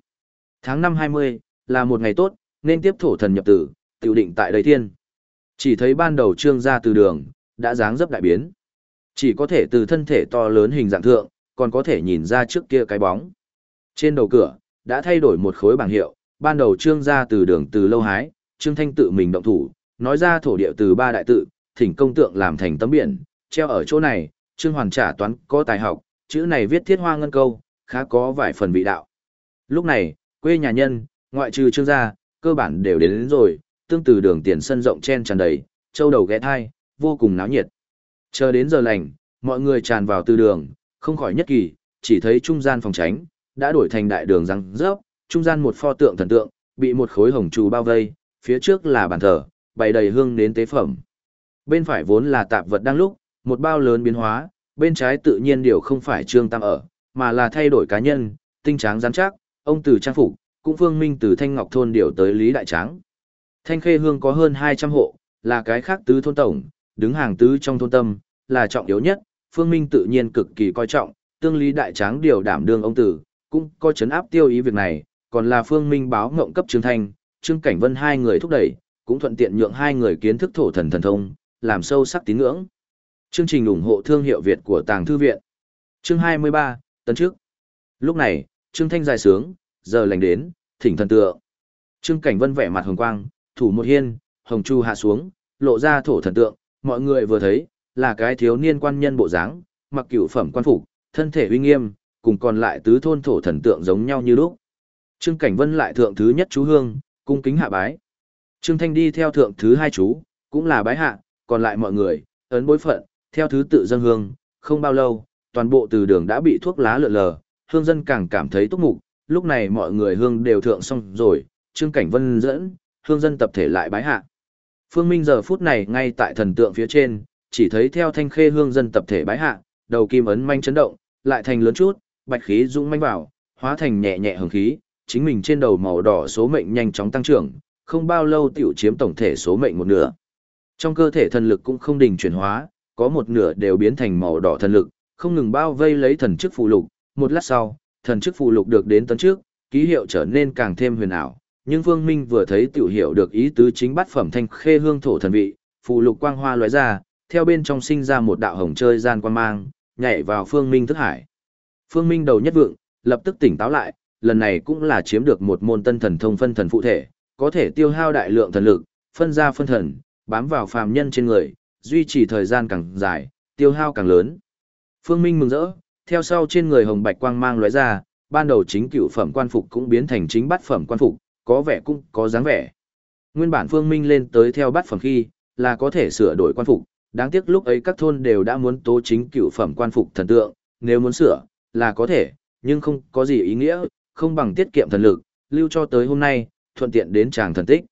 Speaker 1: Tháng năm 20, là một ngày tốt, nên tiếp thổ thần nhập tử, tiểu định tại đây thiên. Chỉ thấy ban đầu trương gia từ đường, đã dáng dấp đại biến. Chỉ có thể từ thân thể to lớn hình dạng thượng, còn có thể nhìn ra trước kia cái bóng. Trên đầu cửa, đã thay đổi một khối bảng hiệu, ban đầu trương gia từ đường từ lâu hái, trương thanh tự mình động thủ, nói ra thổ địa từ ba đại tự, thỉnh công tượng làm thành tấm biển, treo ở chỗ này, trương hoàn trả toán có tài học, chữ này viết thiết hoa ngân câu, khá có vài phần vị đạo. Lúc này, quê nhà nhân, ngoại trừ trương gia, cơ bản đều đến, đến rồi, tương từ đường tiền sân rộng chen tràn đầy, châu đầu ghé thai, vô cùng náo nhiệt. Chờ đến giờ lành, mọi người tràn vào từ đường, không khỏi nhất kỳ, chỉ thấy trung gian phòng tránh, đã đổi thành đại đường răng rớp, trung gian một pho tượng thần tượng, bị một khối hồng trù bao vây, phía trước là bàn thờ, bày đầy hương đến tế phẩm. Bên phải vốn là tạp vật đang lúc, một bao lớn biến hóa, bên trái tự nhiên điều không phải trương tam ở, mà là thay đổi cá nhân, tinh tráng rắn chắc, ông từ trang phục, cũng phương minh từ thanh ngọc thôn điều tới lý đại tráng. Thanh khê hương có hơn 200 hộ, là cái khác tứ thôn tổng, đứng hàng tứ trong thôn tâm, là trọng yếu nhất, phương minh tự nhiên cực kỳ coi trọng, tương lý đại tráng điều đảm đương ông tử, cũng có chấn áp tiêu ý việc này, còn là phương minh báo ngộng cấp trương thanh, trương cảnh vân hai người thúc đẩy, cũng thuận tiện nhượng hai người kiến thức thổ thần thần thông, làm sâu sắc tín ngưỡng. Chương trình ủng hộ thương hiệu Việt của Tàng Thư Viện. Chương 23, tấn trước. Lúc này, Trương Thanh dài sướng, giờ lành đến, thỉnh thần tượng. Trương Cảnh Vân vẻ mặt hồng quang, thủ một hiên, hồng chu hạ xuống, lộ ra thổ thần tượng, mọi người vừa thấy, là cái thiếu niên quan nhân bộ dáng, mặc cửu phẩm quan phục, thân thể uy nghiêm, cùng còn lại tứ thôn thổ thần tượng giống nhau như lúc. Trương Cảnh Vân lại thượng thứ nhất chú hương, cung kính hạ bái. Trương Thanh đi theo thượng thứ hai chú, cũng là bái hạ, còn lại mọi người, ấn bối phận, theo thứ tự dân hương, không bao lâu, toàn bộ từ đường đã bị thuốc lá lượn lờ, hương dân càng cảm thấy túc mục, lúc này mọi người hương đều thượng xong rồi, Trương Cảnh Vân dẫn, hương dân tập thể lại bái hạ. Phương Minh giờ phút này ngay tại thần tượng phía trên, chỉ thấy theo thanh khê hương dân tập thể bái hạ, đầu kim ấn manh chấn động, lại thành lớn chút, bạch khí dũng manh vào, hóa thành nhẹ nhẹ hồng khí, chính mình trên đầu màu đỏ số mệnh nhanh chóng tăng trưởng, không bao lâu tiểu chiếm tổng thể số mệnh một nửa. Trong cơ thể thần lực cũng không đình chuyển hóa, có một nửa đều biến thành màu đỏ thần lực, không ngừng bao vây lấy thần chức phù lục, một lát sau, thần chức phù lục được đến tấn trước, ký hiệu trở nên càng thêm huyền ảo, nhưng Vương Minh vừa thấy tiểu hiểu được ý tứ chính bát phẩm thanh khê hương thổ thần vị, phù lục quang hoa lóe ra, theo bên trong sinh ra một đạo hồng chơi gian quan mang, nhảy vào Phương Minh thức hải. Phương Minh đầu nhất vượng, lập tức tỉnh táo lại, lần này cũng là chiếm được một môn tân thần thông phân thần phụ thể, có thể tiêu hao đại lượng thần lực, phân ra phân thần, bám vào phàm nhân trên người, duy trì thời gian càng dài, tiêu hao càng lớn. Phương Minh mừng rỡ, theo sau trên người hồng bạch quang mang lóe ra, ban đầu chính cựu phẩm quan phục cũng biến thành chính bát phẩm quan phục, có vẻ cũng có dáng vẻ. Nguyên bản Phương Minh lên tới theo bát phẩm khi, là có thể sửa đổi quan phục, đáng tiếc lúc ấy các thôn đều đã muốn tố chính cựu phẩm quan phục thần tượng, nếu muốn sửa, là có thể, nhưng không có gì ý nghĩa, không bằng tiết kiệm thần lực, lưu cho tới hôm nay, thuận tiện đến chàng thần tích.